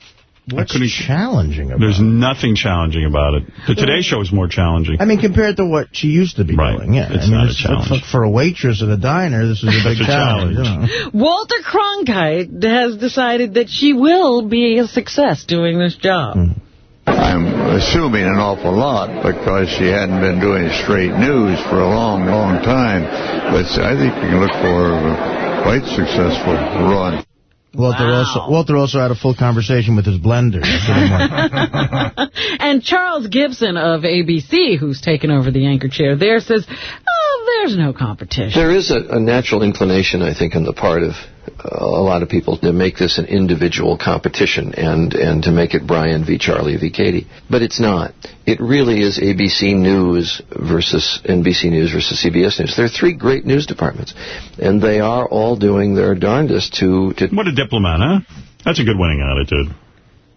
S3: What's challenging about
S1: There's nothing challenging about it. The Today Show is more challenging.
S3: I mean, compared to what she used to be doing, yeah.
S1: It's
S3: I mean,
S1: not a
S3: this-
S1: challenge.
S3: For, for a waitress at a diner, this is a big
S1: a
S3: challenge.
S1: challenge.
S3: you know.
S2: Walter Cronkite has decided that she will be a success doing this job. Hmm.
S81: I'm assuming an awful lot because she hadn't been doing straight news for a long, long time. But I think you can look for a quite successful run.
S3: Walter also Walter also had a full conversation with his blender. That's what I'm like.
S2: And Charles Gibson of ABC, who's taken over the anchor chair there, says, oh, there's no competition.
S82: There is a, a natural inclination, I think, on the part of a lot of people to make this an individual competition and, and to make it Brian v. Charlie v. Katie. But it's not. It really is ABC News versus NBC News versus CBS News. There are three great news departments, and they are all doing their darndest to... to
S1: What a diplomat, huh? That's a good winning attitude.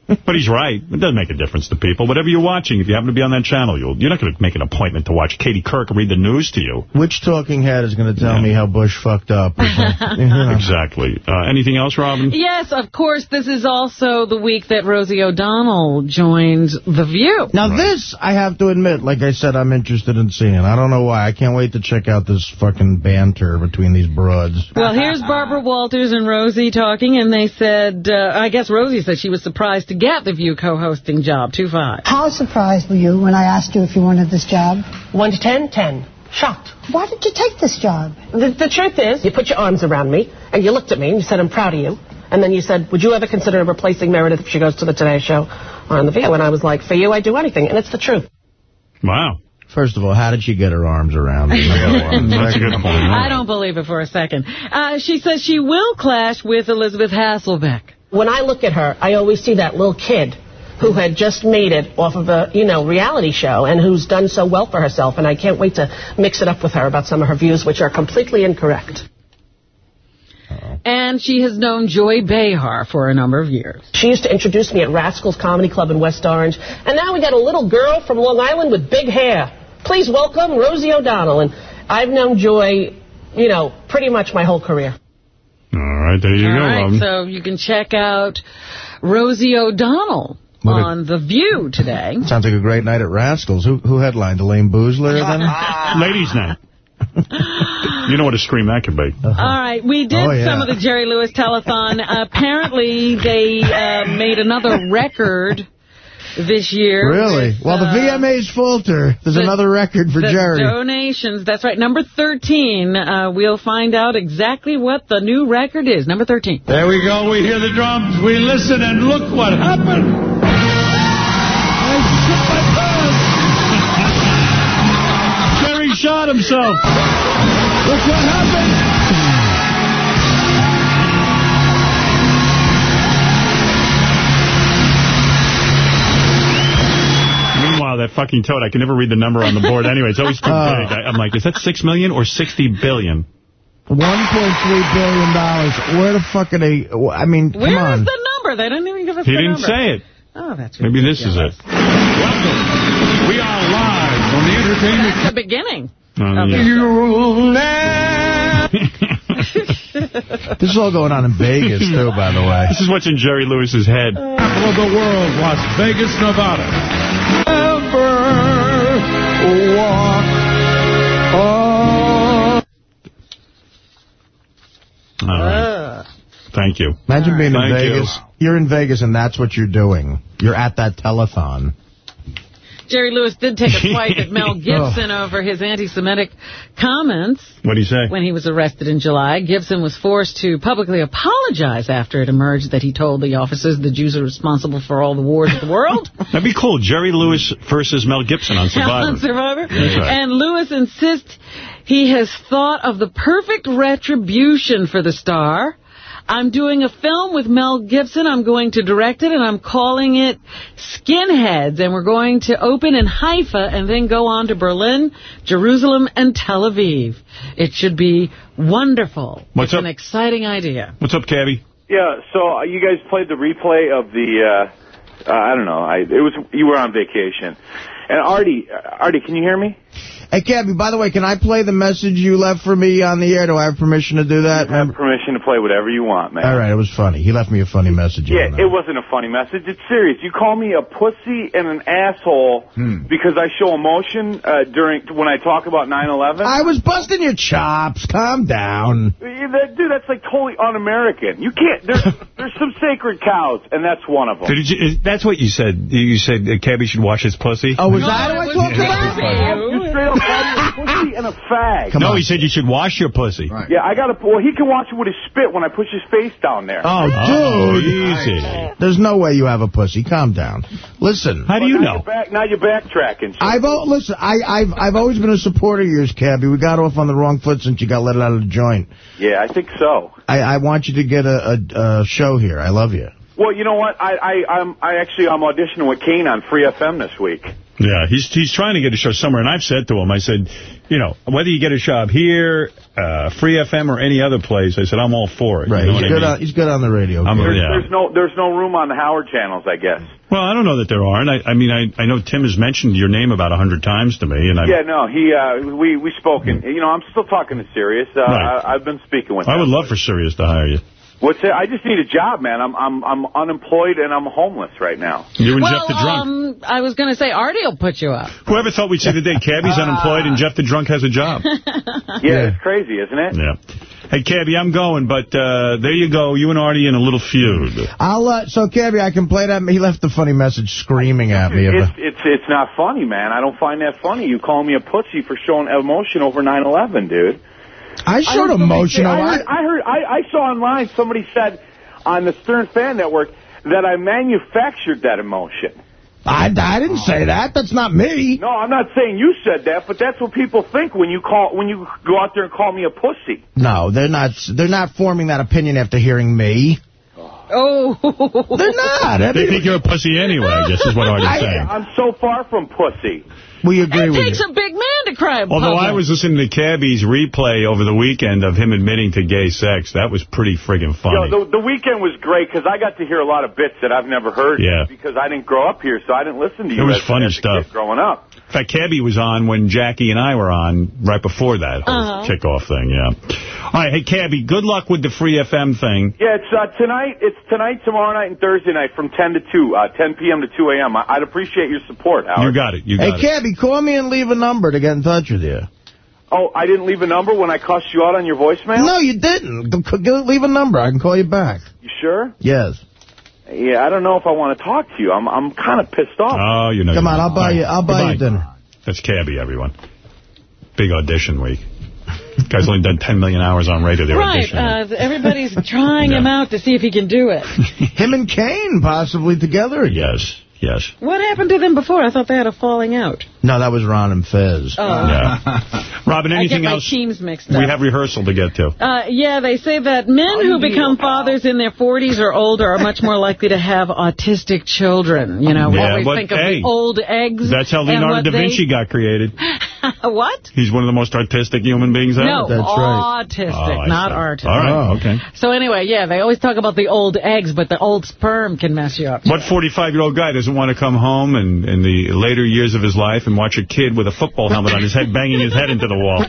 S1: But he's right. It doesn't make a difference to people. Whatever you're watching, if you happen to be on that channel, you'll, you're not going to make an appointment to watch Katie Kirk read the news to you.
S3: Which talking head is going to tell me how Bush fucked up? or something? You know.
S1: Exactly. Uh, anything else, Robin?
S2: Yes, of course, this is also the week that Rosie O'Donnell joined The View.
S3: Now this, I have to admit, like I said, I'm interested in seeing. I don't know why. I can't wait to check out this fucking banter between these broads.
S2: Well, here's Barbara Walters and Rosie talking, and they said, uh, I guess Rosie said she was surprised to get The View co-hosting job, 2-5.
S83: How surprised were you when I asked you if you wanted this job?
S84: One to 10, 10. Shocked.
S83: Why did you take this job?
S84: The, the truth is, you put your arms around me, and you looked at me, and you said, I'm proud of you. And then you said, would you ever consider replacing Meredith if she goes to the Today Show on The View? And I was like, for you, I'd do anything. And it's the truth.
S1: Wow.
S3: First of all, how did she get her arms around me?
S1: That's a good point.
S2: I don't believe it for a second. Uh, she says she will clash with Elisabeth Hasselbeck.
S84: When I look at her, I always see that little kid who had just made it off of a, you know, reality show and who's done so well for herself. And I can't wait to mix it up with her about some of her views, which are completely incorrect.
S2: And she has known Joy Behar for a number of years.
S84: She used to introduce me at Rascals Comedy Club in West Orange. And now we got a little girl from Long Island with big hair. Please welcome Rosie O'Donnell. And I've known Joy, you know, pretty much my whole career.
S1: All right, there you
S2: All
S1: go,
S2: right, so you can check out Rosie O'Donnell
S3: What a-
S2: on The View today.
S3: Sounds like a great night at Rascals. Who who headlined? Elayne Boosler then?
S1: Ladies' night. you know what a scream that could be.
S2: All right, we did
S3: Oh, yeah.
S2: some of the Jerry Lewis telethon. Apparently, they uh, made another record this year.
S3: Really?
S2: with,
S3: Well, the
S2: uh,
S3: VMAs falter. There's
S2: the-
S3: another record for
S2: the
S3: Jerry.
S2: donations. That's right, number 13. Uh, we'll find out exactly what the new record is. Number 13.
S85: There we go. We hear the drums. We listen, and look what happened.
S1: Jerry shot himself.
S85: Look what happened.
S1: Meanwhile, that fucking toad, I can never read the number on the board anyway. It's always too
S3: Oh.
S1: big. I, I'm like, is that 6 million or 60 billion?
S3: 1.3 billion. dollars. Where the fuck are they? I mean, come
S2: Where
S3: on.
S2: is the number? They didn't even give us
S1: He
S2: the
S1: didn't
S2: number.
S1: say it.
S2: Oh, that's
S1: Maybe this is it.
S85: Welcome. We are live from the entertainment.
S2: That's the beginning.
S1: Oh,
S2: okay.
S1: yeah.
S3: This is all going on in Vegas, too, by the way.
S1: This is what's in Jerry Lewis's head.
S85: Capital of the world, Las Vegas, Nevada. Ever walk on.
S1: All right. Ah. Thank you.
S3: Imagine being in
S1: Thank you.
S3: Vegas. You're in Vegas, and that's what you're doing. You're at that telethon.
S2: Jerry Lewis did take a swipe at Mel oh. Gibson over his anti-Semitic comments
S1: What do you say?
S2: when he was arrested in July. Gibson was forced to publicly apologize after it emerged that he told the officers the Jews are responsible for all the wars of the world.
S1: That'd be cool. Jerry Lewis versus Mel Gibson on Survivor.
S2: on Survivor.
S1: Right.
S2: And Lewis insists he has thought of the perfect retribution for the star. I'm doing a film with Mel Gibson. I'm going to direct it, and I'm calling it Skinheads. And we're going to open in Haifa and then go on to Berlin, Jerusalem, and Tel Aviv. It should be wonderful.
S1: What's
S2: it's
S1: up?
S2: an exciting idea.
S1: What's up, Cabby?
S86: Yeah, so uh, you guys played the replay of the, uh, uh, I don't know, I, it was, you were on vacation. And Artie, uh, Artie, can you hear me?
S3: Hey, Cabby, by the way, can I play the message you left for me on the air? Do I have permission to do that?
S86: You have permission to play whatever you want, man.
S3: All right, it was funny. He left me a funny message.
S86: Yeah, it wasn't a funny message. It's serious. You call me a pussy and an asshole
S3: Hmm.
S86: because I show emotion uh, during when I talk about 9/11.
S3: I was busting your chops. Calm down.
S86: Yeah, that, dude, that's like totally un-American. You can't. There's there's some sacred cows, and that's one of them.
S1: Did you, is, that's what you said. You said uh, Cabby should wash his pussy?
S3: Oh, was that what I talked
S86: You straight up called me a pussy and a fag.
S1: no, he said you should wash your pussy.
S86: Yeah, I got to. Well, he can wash it with his spit when I push his face down there.
S3: Oh,
S1: Oh,
S3: dude.
S1: easy.
S3: There's no way you have a pussy. Calm down. Listen.
S1: How do you
S86: now
S1: know?
S86: You're back, now you're backtracking. So
S3: I've al- listen. I, I've I've always been a supporter of yours, Cabby. We got off on the wrong foot since you got let out of the joint.
S86: yeah, I think so.
S3: I, I want you to get a, a, a show here. I love you.
S86: Well, you know what? I I I'm I actually I'm auditioning with Kane on Free FM this week.
S1: Yeah, he's he's trying to get a show somewhere, and I've said to him, I said, you know, whether you get a job here, uh, Free FM, or any other place, I said, I'm all for it.
S3: Right.
S1: You know
S3: he's good.
S1: I mean?
S3: On, he's good on the radio.
S1: I'm-
S86: There's,
S1: yeah.
S86: there's no there's no room on the Howard channels, I guess.
S1: Well, I don't know that there are, and I, I mean, I, I know Tim has mentioned your name about a hundred times to me, and I,
S86: Yeah, no, he uh we we spoken. You know, I'm still talking to Sirius. Uh,
S1: Right.
S86: I, I've been speaking with.
S1: I would love for Sirius to hire you.
S86: What's it? I just need a job, man. I'm I'm I'm unemployed and I'm homeless right now.
S1: You and
S2: well,
S1: Jeff the Drunk.
S2: um, I was going to say Artie will put you up.
S1: Whoever thought we'd say today, Cabby's unemployed and Jeff the Drunk has a job.
S86: Yeah, it's crazy, isn't it?
S1: Yeah. Hey, Cabby, I'm going, but uh, there you go. You and Artie in a little feud.
S3: I'll uh, so Cabby, I can play that. He left a funny message screaming at me.
S86: It's it's it's not funny, man. I don't find that funny. You call me a pussy for showing emotion over 9/11, dude.
S3: I showed
S86: heard somebody
S3: emotional.
S86: say- I
S3: I,
S86: heard, I heard I, I saw online somebody said on the Stern Fan Network that I manufactured that emotion.
S3: I, I didn't say that. That's not me.
S86: No, I'm not saying you said that, but that's what people think when you call when you go out there and call me a pussy.
S3: No, they're not. They're not forming that opinion after hearing me.
S2: Oh.
S3: They're not. I
S1: They think you're a pussy anyway, This is what Artie's saying.
S86: I'm so far from pussy.
S3: we agree
S2: It
S3: with
S2: takes a big man to cry in
S1: Although
S2: public.
S1: I was listening to Cabby's replay over the weekend of him admitting to gay sex, that was pretty friggin' funny.
S86: Yo, the, the weekend was great because I got to hear a lot of bits that I've never heard.
S1: Yeah.
S86: Because I didn't grow up here, so I didn't listen to you.
S1: It was
S86: as,
S1: funny stuff.
S86: Growing up.
S1: In fact, Cabby was on when Jackie and I were on right before that whole
S86: Uh-huh.
S1: kickoff thing, yeah. All right, hey, Cabby, good luck with the Free FM thing.
S86: Yeah, it's uh, tonight. It's tonight, tomorrow night, and Thursday night from 10 to 2, uh, 10 p.m. to 2 a.m. I- I'd appreciate your support, Howard.
S1: You got it. You
S3: Hey,
S1: got it.
S3: Cabby, call me and leave a number to get in touch with you.
S86: Oh, I didn't leave a number when I cussed you out on your voicemail?
S3: No, you didn't. G- g- Leave a number. I can call you back.
S86: You sure?
S3: Yes.
S86: Yeah, I don't know if I want to talk to you. I'm I'm kind of pissed off.
S1: Oh, you know.
S3: Come
S1: you
S3: on,
S1: know.
S3: I'll buy you. I'll buy you dinner.
S1: That's Cabby, everyone. Big audition week. Guy's only done 10 million hours on radio. They're
S2: Right. Uh, everybody's trying him out to see if he can do it.
S3: Him and Kane possibly together.
S1: Yes, yes.
S2: What happened to them before? I thought they had a falling out.
S3: No, that was Ron and Fez.
S2: Oh.
S1: Yeah. Robin,
S2: I get
S1: anything
S2: my
S1: else?
S2: teams mixed up.
S1: We have rehearsal to get to.
S2: Uh, yeah, they say that men who become fathers in their 40s or older are much more likely to have autistic children. You know,
S1: Yeah,
S2: we
S1: but,
S2: think of
S1: hey,
S2: the old eggs.
S1: That's how Leonardo
S2: what
S1: da
S2: they-
S1: Vinci got created.
S2: what?
S1: He's one of the most artistic human beings ever.
S2: No, autistic,
S1: Oh,
S2: not
S1: see.
S2: artistic.
S1: All right, okay.
S2: So anyway, yeah, they always talk about the old eggs, but the old sperm can mess you up.
S1: What 45-year-old guy doesn't want to come home and in the later years of his life and watch a kid with a football helmet on his head banging his head into the wall?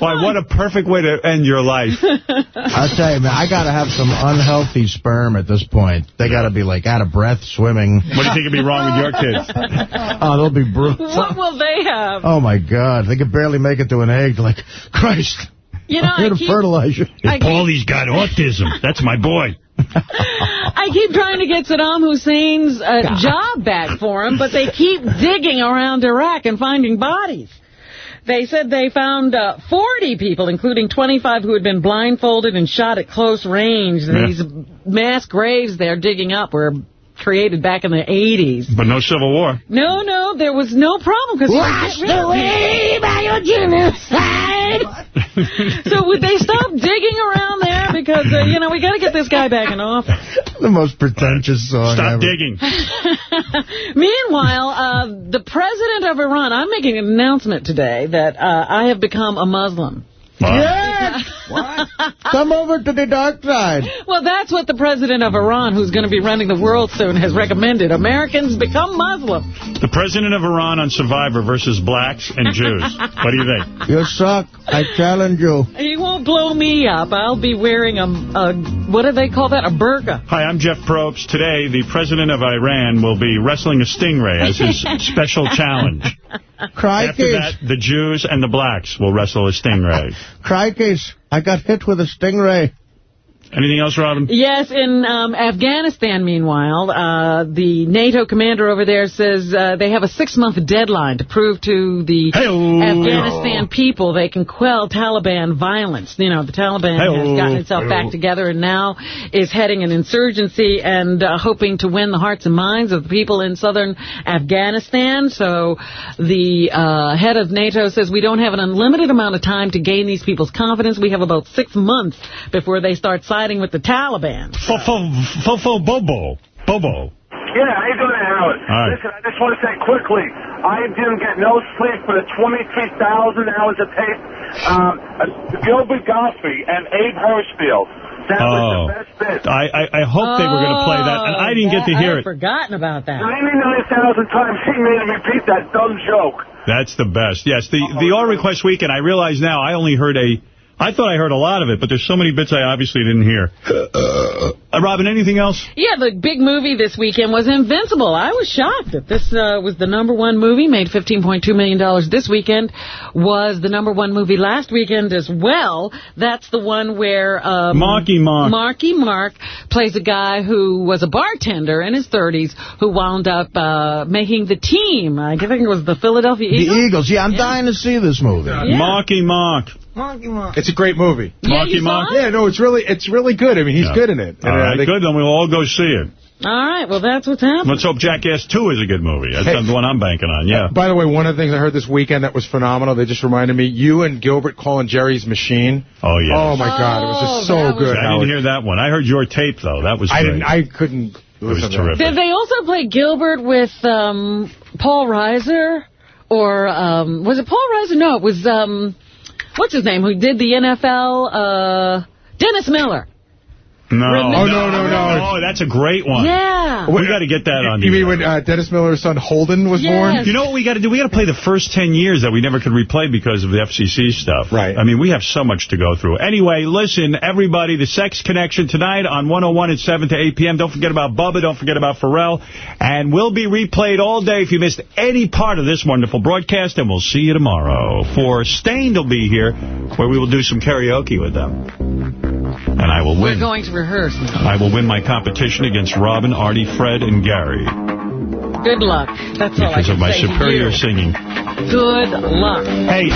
S1: Why, what a perfect way to end your life.
S3: I'll tell you, man, I got to have some unhealthy sperm at this point. They got to be, like, out of breath, swimming.
S1: What do you think would be wrong with your kids?
S3: Oh, they'll be brutal.
S2: What will they have?
S3: Oh, my God. They could barely make it to an egg. Like, Christ.
S2: You know,
S3: I'm here
S2: I
S3: to
S2: keep-
S3: fertilize you.
S2: I keep-
S1: Paulie's got autism. That's my boy.
S2: I keep trying to get Saddam Hussein's uh, job back for him, but they keep digging around Iraq and finding bodies. They said they found uh, 40 people, including 25 who had been blindfolded and shot at close range.
S1: Yeah.
S2: These mass graves they're digging up were created back in the 80s.
S1: But no Civil War.
S2: No, no, there was no problem because
S75: Washed away by your genocide.
S2: so would they stop digging around there because uh, you know we got to get this guy back in office.
S3: The most pretentious song
S1: Stop
S3: ever.
S1: digging.
S2: Meanwhile, uh, the president of Iran, I'm making an announcement today that uh, I have become a Muslim.
S3: Yes! Come over to the dark side.
S2: Well, that's what the president of Iran, who's going to be running the world soon, has recommended. Americans become Muslim.
S1: The president of Iran on Survivor versus blacks and Jews. What do you think?
S3: You suck. I challenge you.
S2: He won't blow me up. I'll be wearing a, a what do they call that, a burqa.
S1: Hi, I'm Jeff Probst. Today, the president of Iran will be wrestling a stingray as his special challenge. After that, the Jews and the blacks will wrestle a stingray.
S3: Crikey. I got hit with a stingray.
S1: Anything else, Robin?
S2: Yes, in um, Afghanistan, meanwhile, uh, the NATO commander over there says uh, they have a six-month deadline to prove to the Afghanistan people they can quell Taliban violence. You know, the Taliban has gotten itself back together and now is heading an insurgency and uh, hoping to win the hearts and minds of the people in southern Afghanistan. So the uh, head of NATO says we don't have an unlimited amount of time to gain these people's confidence. We have about six months before they start siding with the Taliban.
S1: Fofo, fofo, bobo, bobo.
S87: Yeah, how you doing, Howard?
S1: All right.
S87: Listen, I just want to say quickly, I didn't get no sleep for the 23,000 hours of tape. Um, uh, Gilbert Gottfried and Abe Hirschfeld. That was
S1: Oh.
S87: the best bit.
S1: I, I, I hope they were going to play that, and I didn't get to
S2: I
S1: hear
S2: had
S1: it.
S2: forgotten about that.
S87: 99,000 times he made me repeat that dumb joke.
S1: That's the best. Yes, the the All Request Weekend, I realize now I only heard a... I thought I heard a lot of it, but there's so many bits I obviously didn't hear. Uh, Robin, anything else?
S2: Yeah, the big movie this weekend was Invincible. I was shocked that this uh, was the number one movie, made $15.2 million this weekend, was the number one movie last weekend as well. That's the one where... Um,
S1: Marky Mark.
S2: Marky Mark plays a guy who was a bartender in his 30s who wound up uh, making the team. I think it was the Philadelphia Eagles.
S3: The
S2: Eagles.
S3: Eagles. Yeah, I'm dying to see this movie.
S1: Marky Mark.
S73: It's a great movie.
S2: Yeah, Monkey you saw it?
S73: Yeah, no, it's really it's really good. I mean, he's
S1: Yeah.
S73: good in it.
S1: All right, good. Then we'll all go see it.
S2: All right, well, that's what's happening.
S1: Let's hope Jackass 2 is a good movie. That's
S73: Hey.
S1: the one I'm banking on, yeah.
S73: By the way, one of the things I heard this weekend that was phenomenal, they just reminded me, you and Gilbert calling Jerry's Machine.
S1: Oh, yeah.
S73: Oh, my God. It was just so good.
S1: I
S73: Howard.
S1: didn't hear that one. I heard your tape, though. That was
S73: I didn't. I couldn't.
S1: It was
S73: listen to
S1: terrific.
S2: Did they also play Gilbert with um, Paul Reiser? Or um, was it Paul Reiser? No, it was, um, what's his name, who did the NFL? Uh, Dennis Miller.
S1: No.
S73: Oh, no, no, no.
S1: Oh, that's a great one.
S2: Yeah.
S1: We got to get that on.
S73: You
S1: the
S73: mean
S1: air.
S73: when uh, Dennis Miller's son Holden was born?
S1: You know what we got to do? We got to play the first 10 years that we never could replay because of the FCC stuff. Right. I mean, we have so much to go through. Anyway, listen, everybody, the Sex Connection tonight on 101 at 7 to 8 p.m. Don't forget about Bubba. Don't forget about Pharrell. And we'll be replayed all day if you missed any part of this wonderful broadcast. And we'll see you tomorrow. For Staind will be here, where we will do some karaoke with them. And I will win.
S2: We're going to rehearse now.
S1: I will win my competition against Robin, Artie, Fred, and Gary
S2: Good luck. That's all I
S1: say.
S2: because
S1: of my superior singing.
S2: Good luck.
S1: Hey.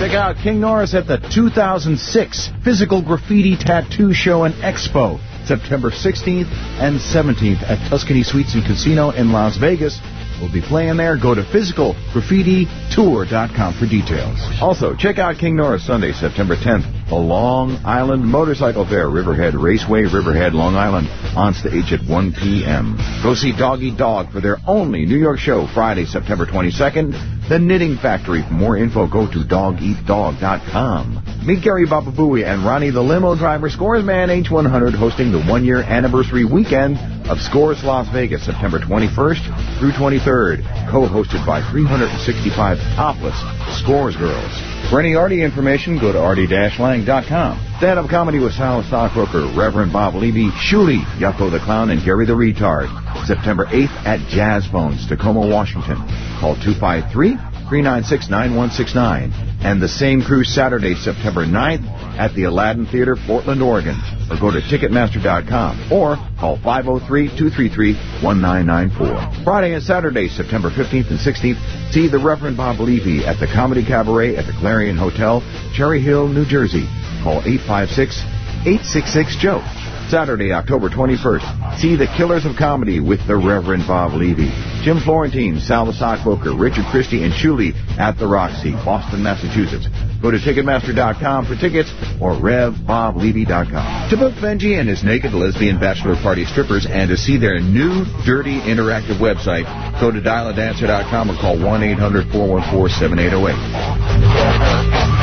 S55: Check out King Norris at the 2006 Physical Graffiti Tattoo Show and Expo, September 16th and 17th at Tuscany Suites and Casino in Las Vegas. We'll be playing there. Go to physicalgraffititour.com for details. Also, check out King Norris Sunday, September 10th, the Long Island Motorcycle Fair, Riverhead Raceway, Riverhead, Long Island, on stage at 1 p.m. Go see Dog Eat Dog for their only New York show, Friday, September 22nd. The Knitting Factory. For more info, go to dogeatdog.com. Meet Gary Bababooey and Ronnie the Limo Driver, Scores Man H100, hosting the one-year anniversary weekend of Scores Las Vegas, September 21st through 23rd, co-hosted by 365 topless Scores girls. For any Artie information, go to artie-lang.com. Stand-up comedy with Sal Stockbroker, Reverend Bob Levy, Shuli, Yucko the Clown, and Gary the Retard. September 8th at Jazz Bones, Tacoma, Washington. Call 253-396-9169. And the same crew Saturday, September 9th at the Aladdin Theater, Portland, Oregon. Or go to Ticketmaster.com or call 503-233-1994. Friday and Saturday, September 15th and 16th, see the Reverend Bob Levy at the Comedy Cabaret at the Clarion Hotel, Cherry Hill, New Jersey. Call 856-866-JOKE. Saturday, October 21st, see the Killers of Comedy with the Reverend Bob Levy. Jim Florentine, Sal the Richard Christy, and Shuli at the Roxy, Boston, Massachusetts. Go to Ticketmaster.com for tickets or RevBobLevy.com. To book Benji and his naked lesbian bachelor party strippers and to see their new, dirty, interactive website, go to dialadancer.com or call 1-800-414-7808.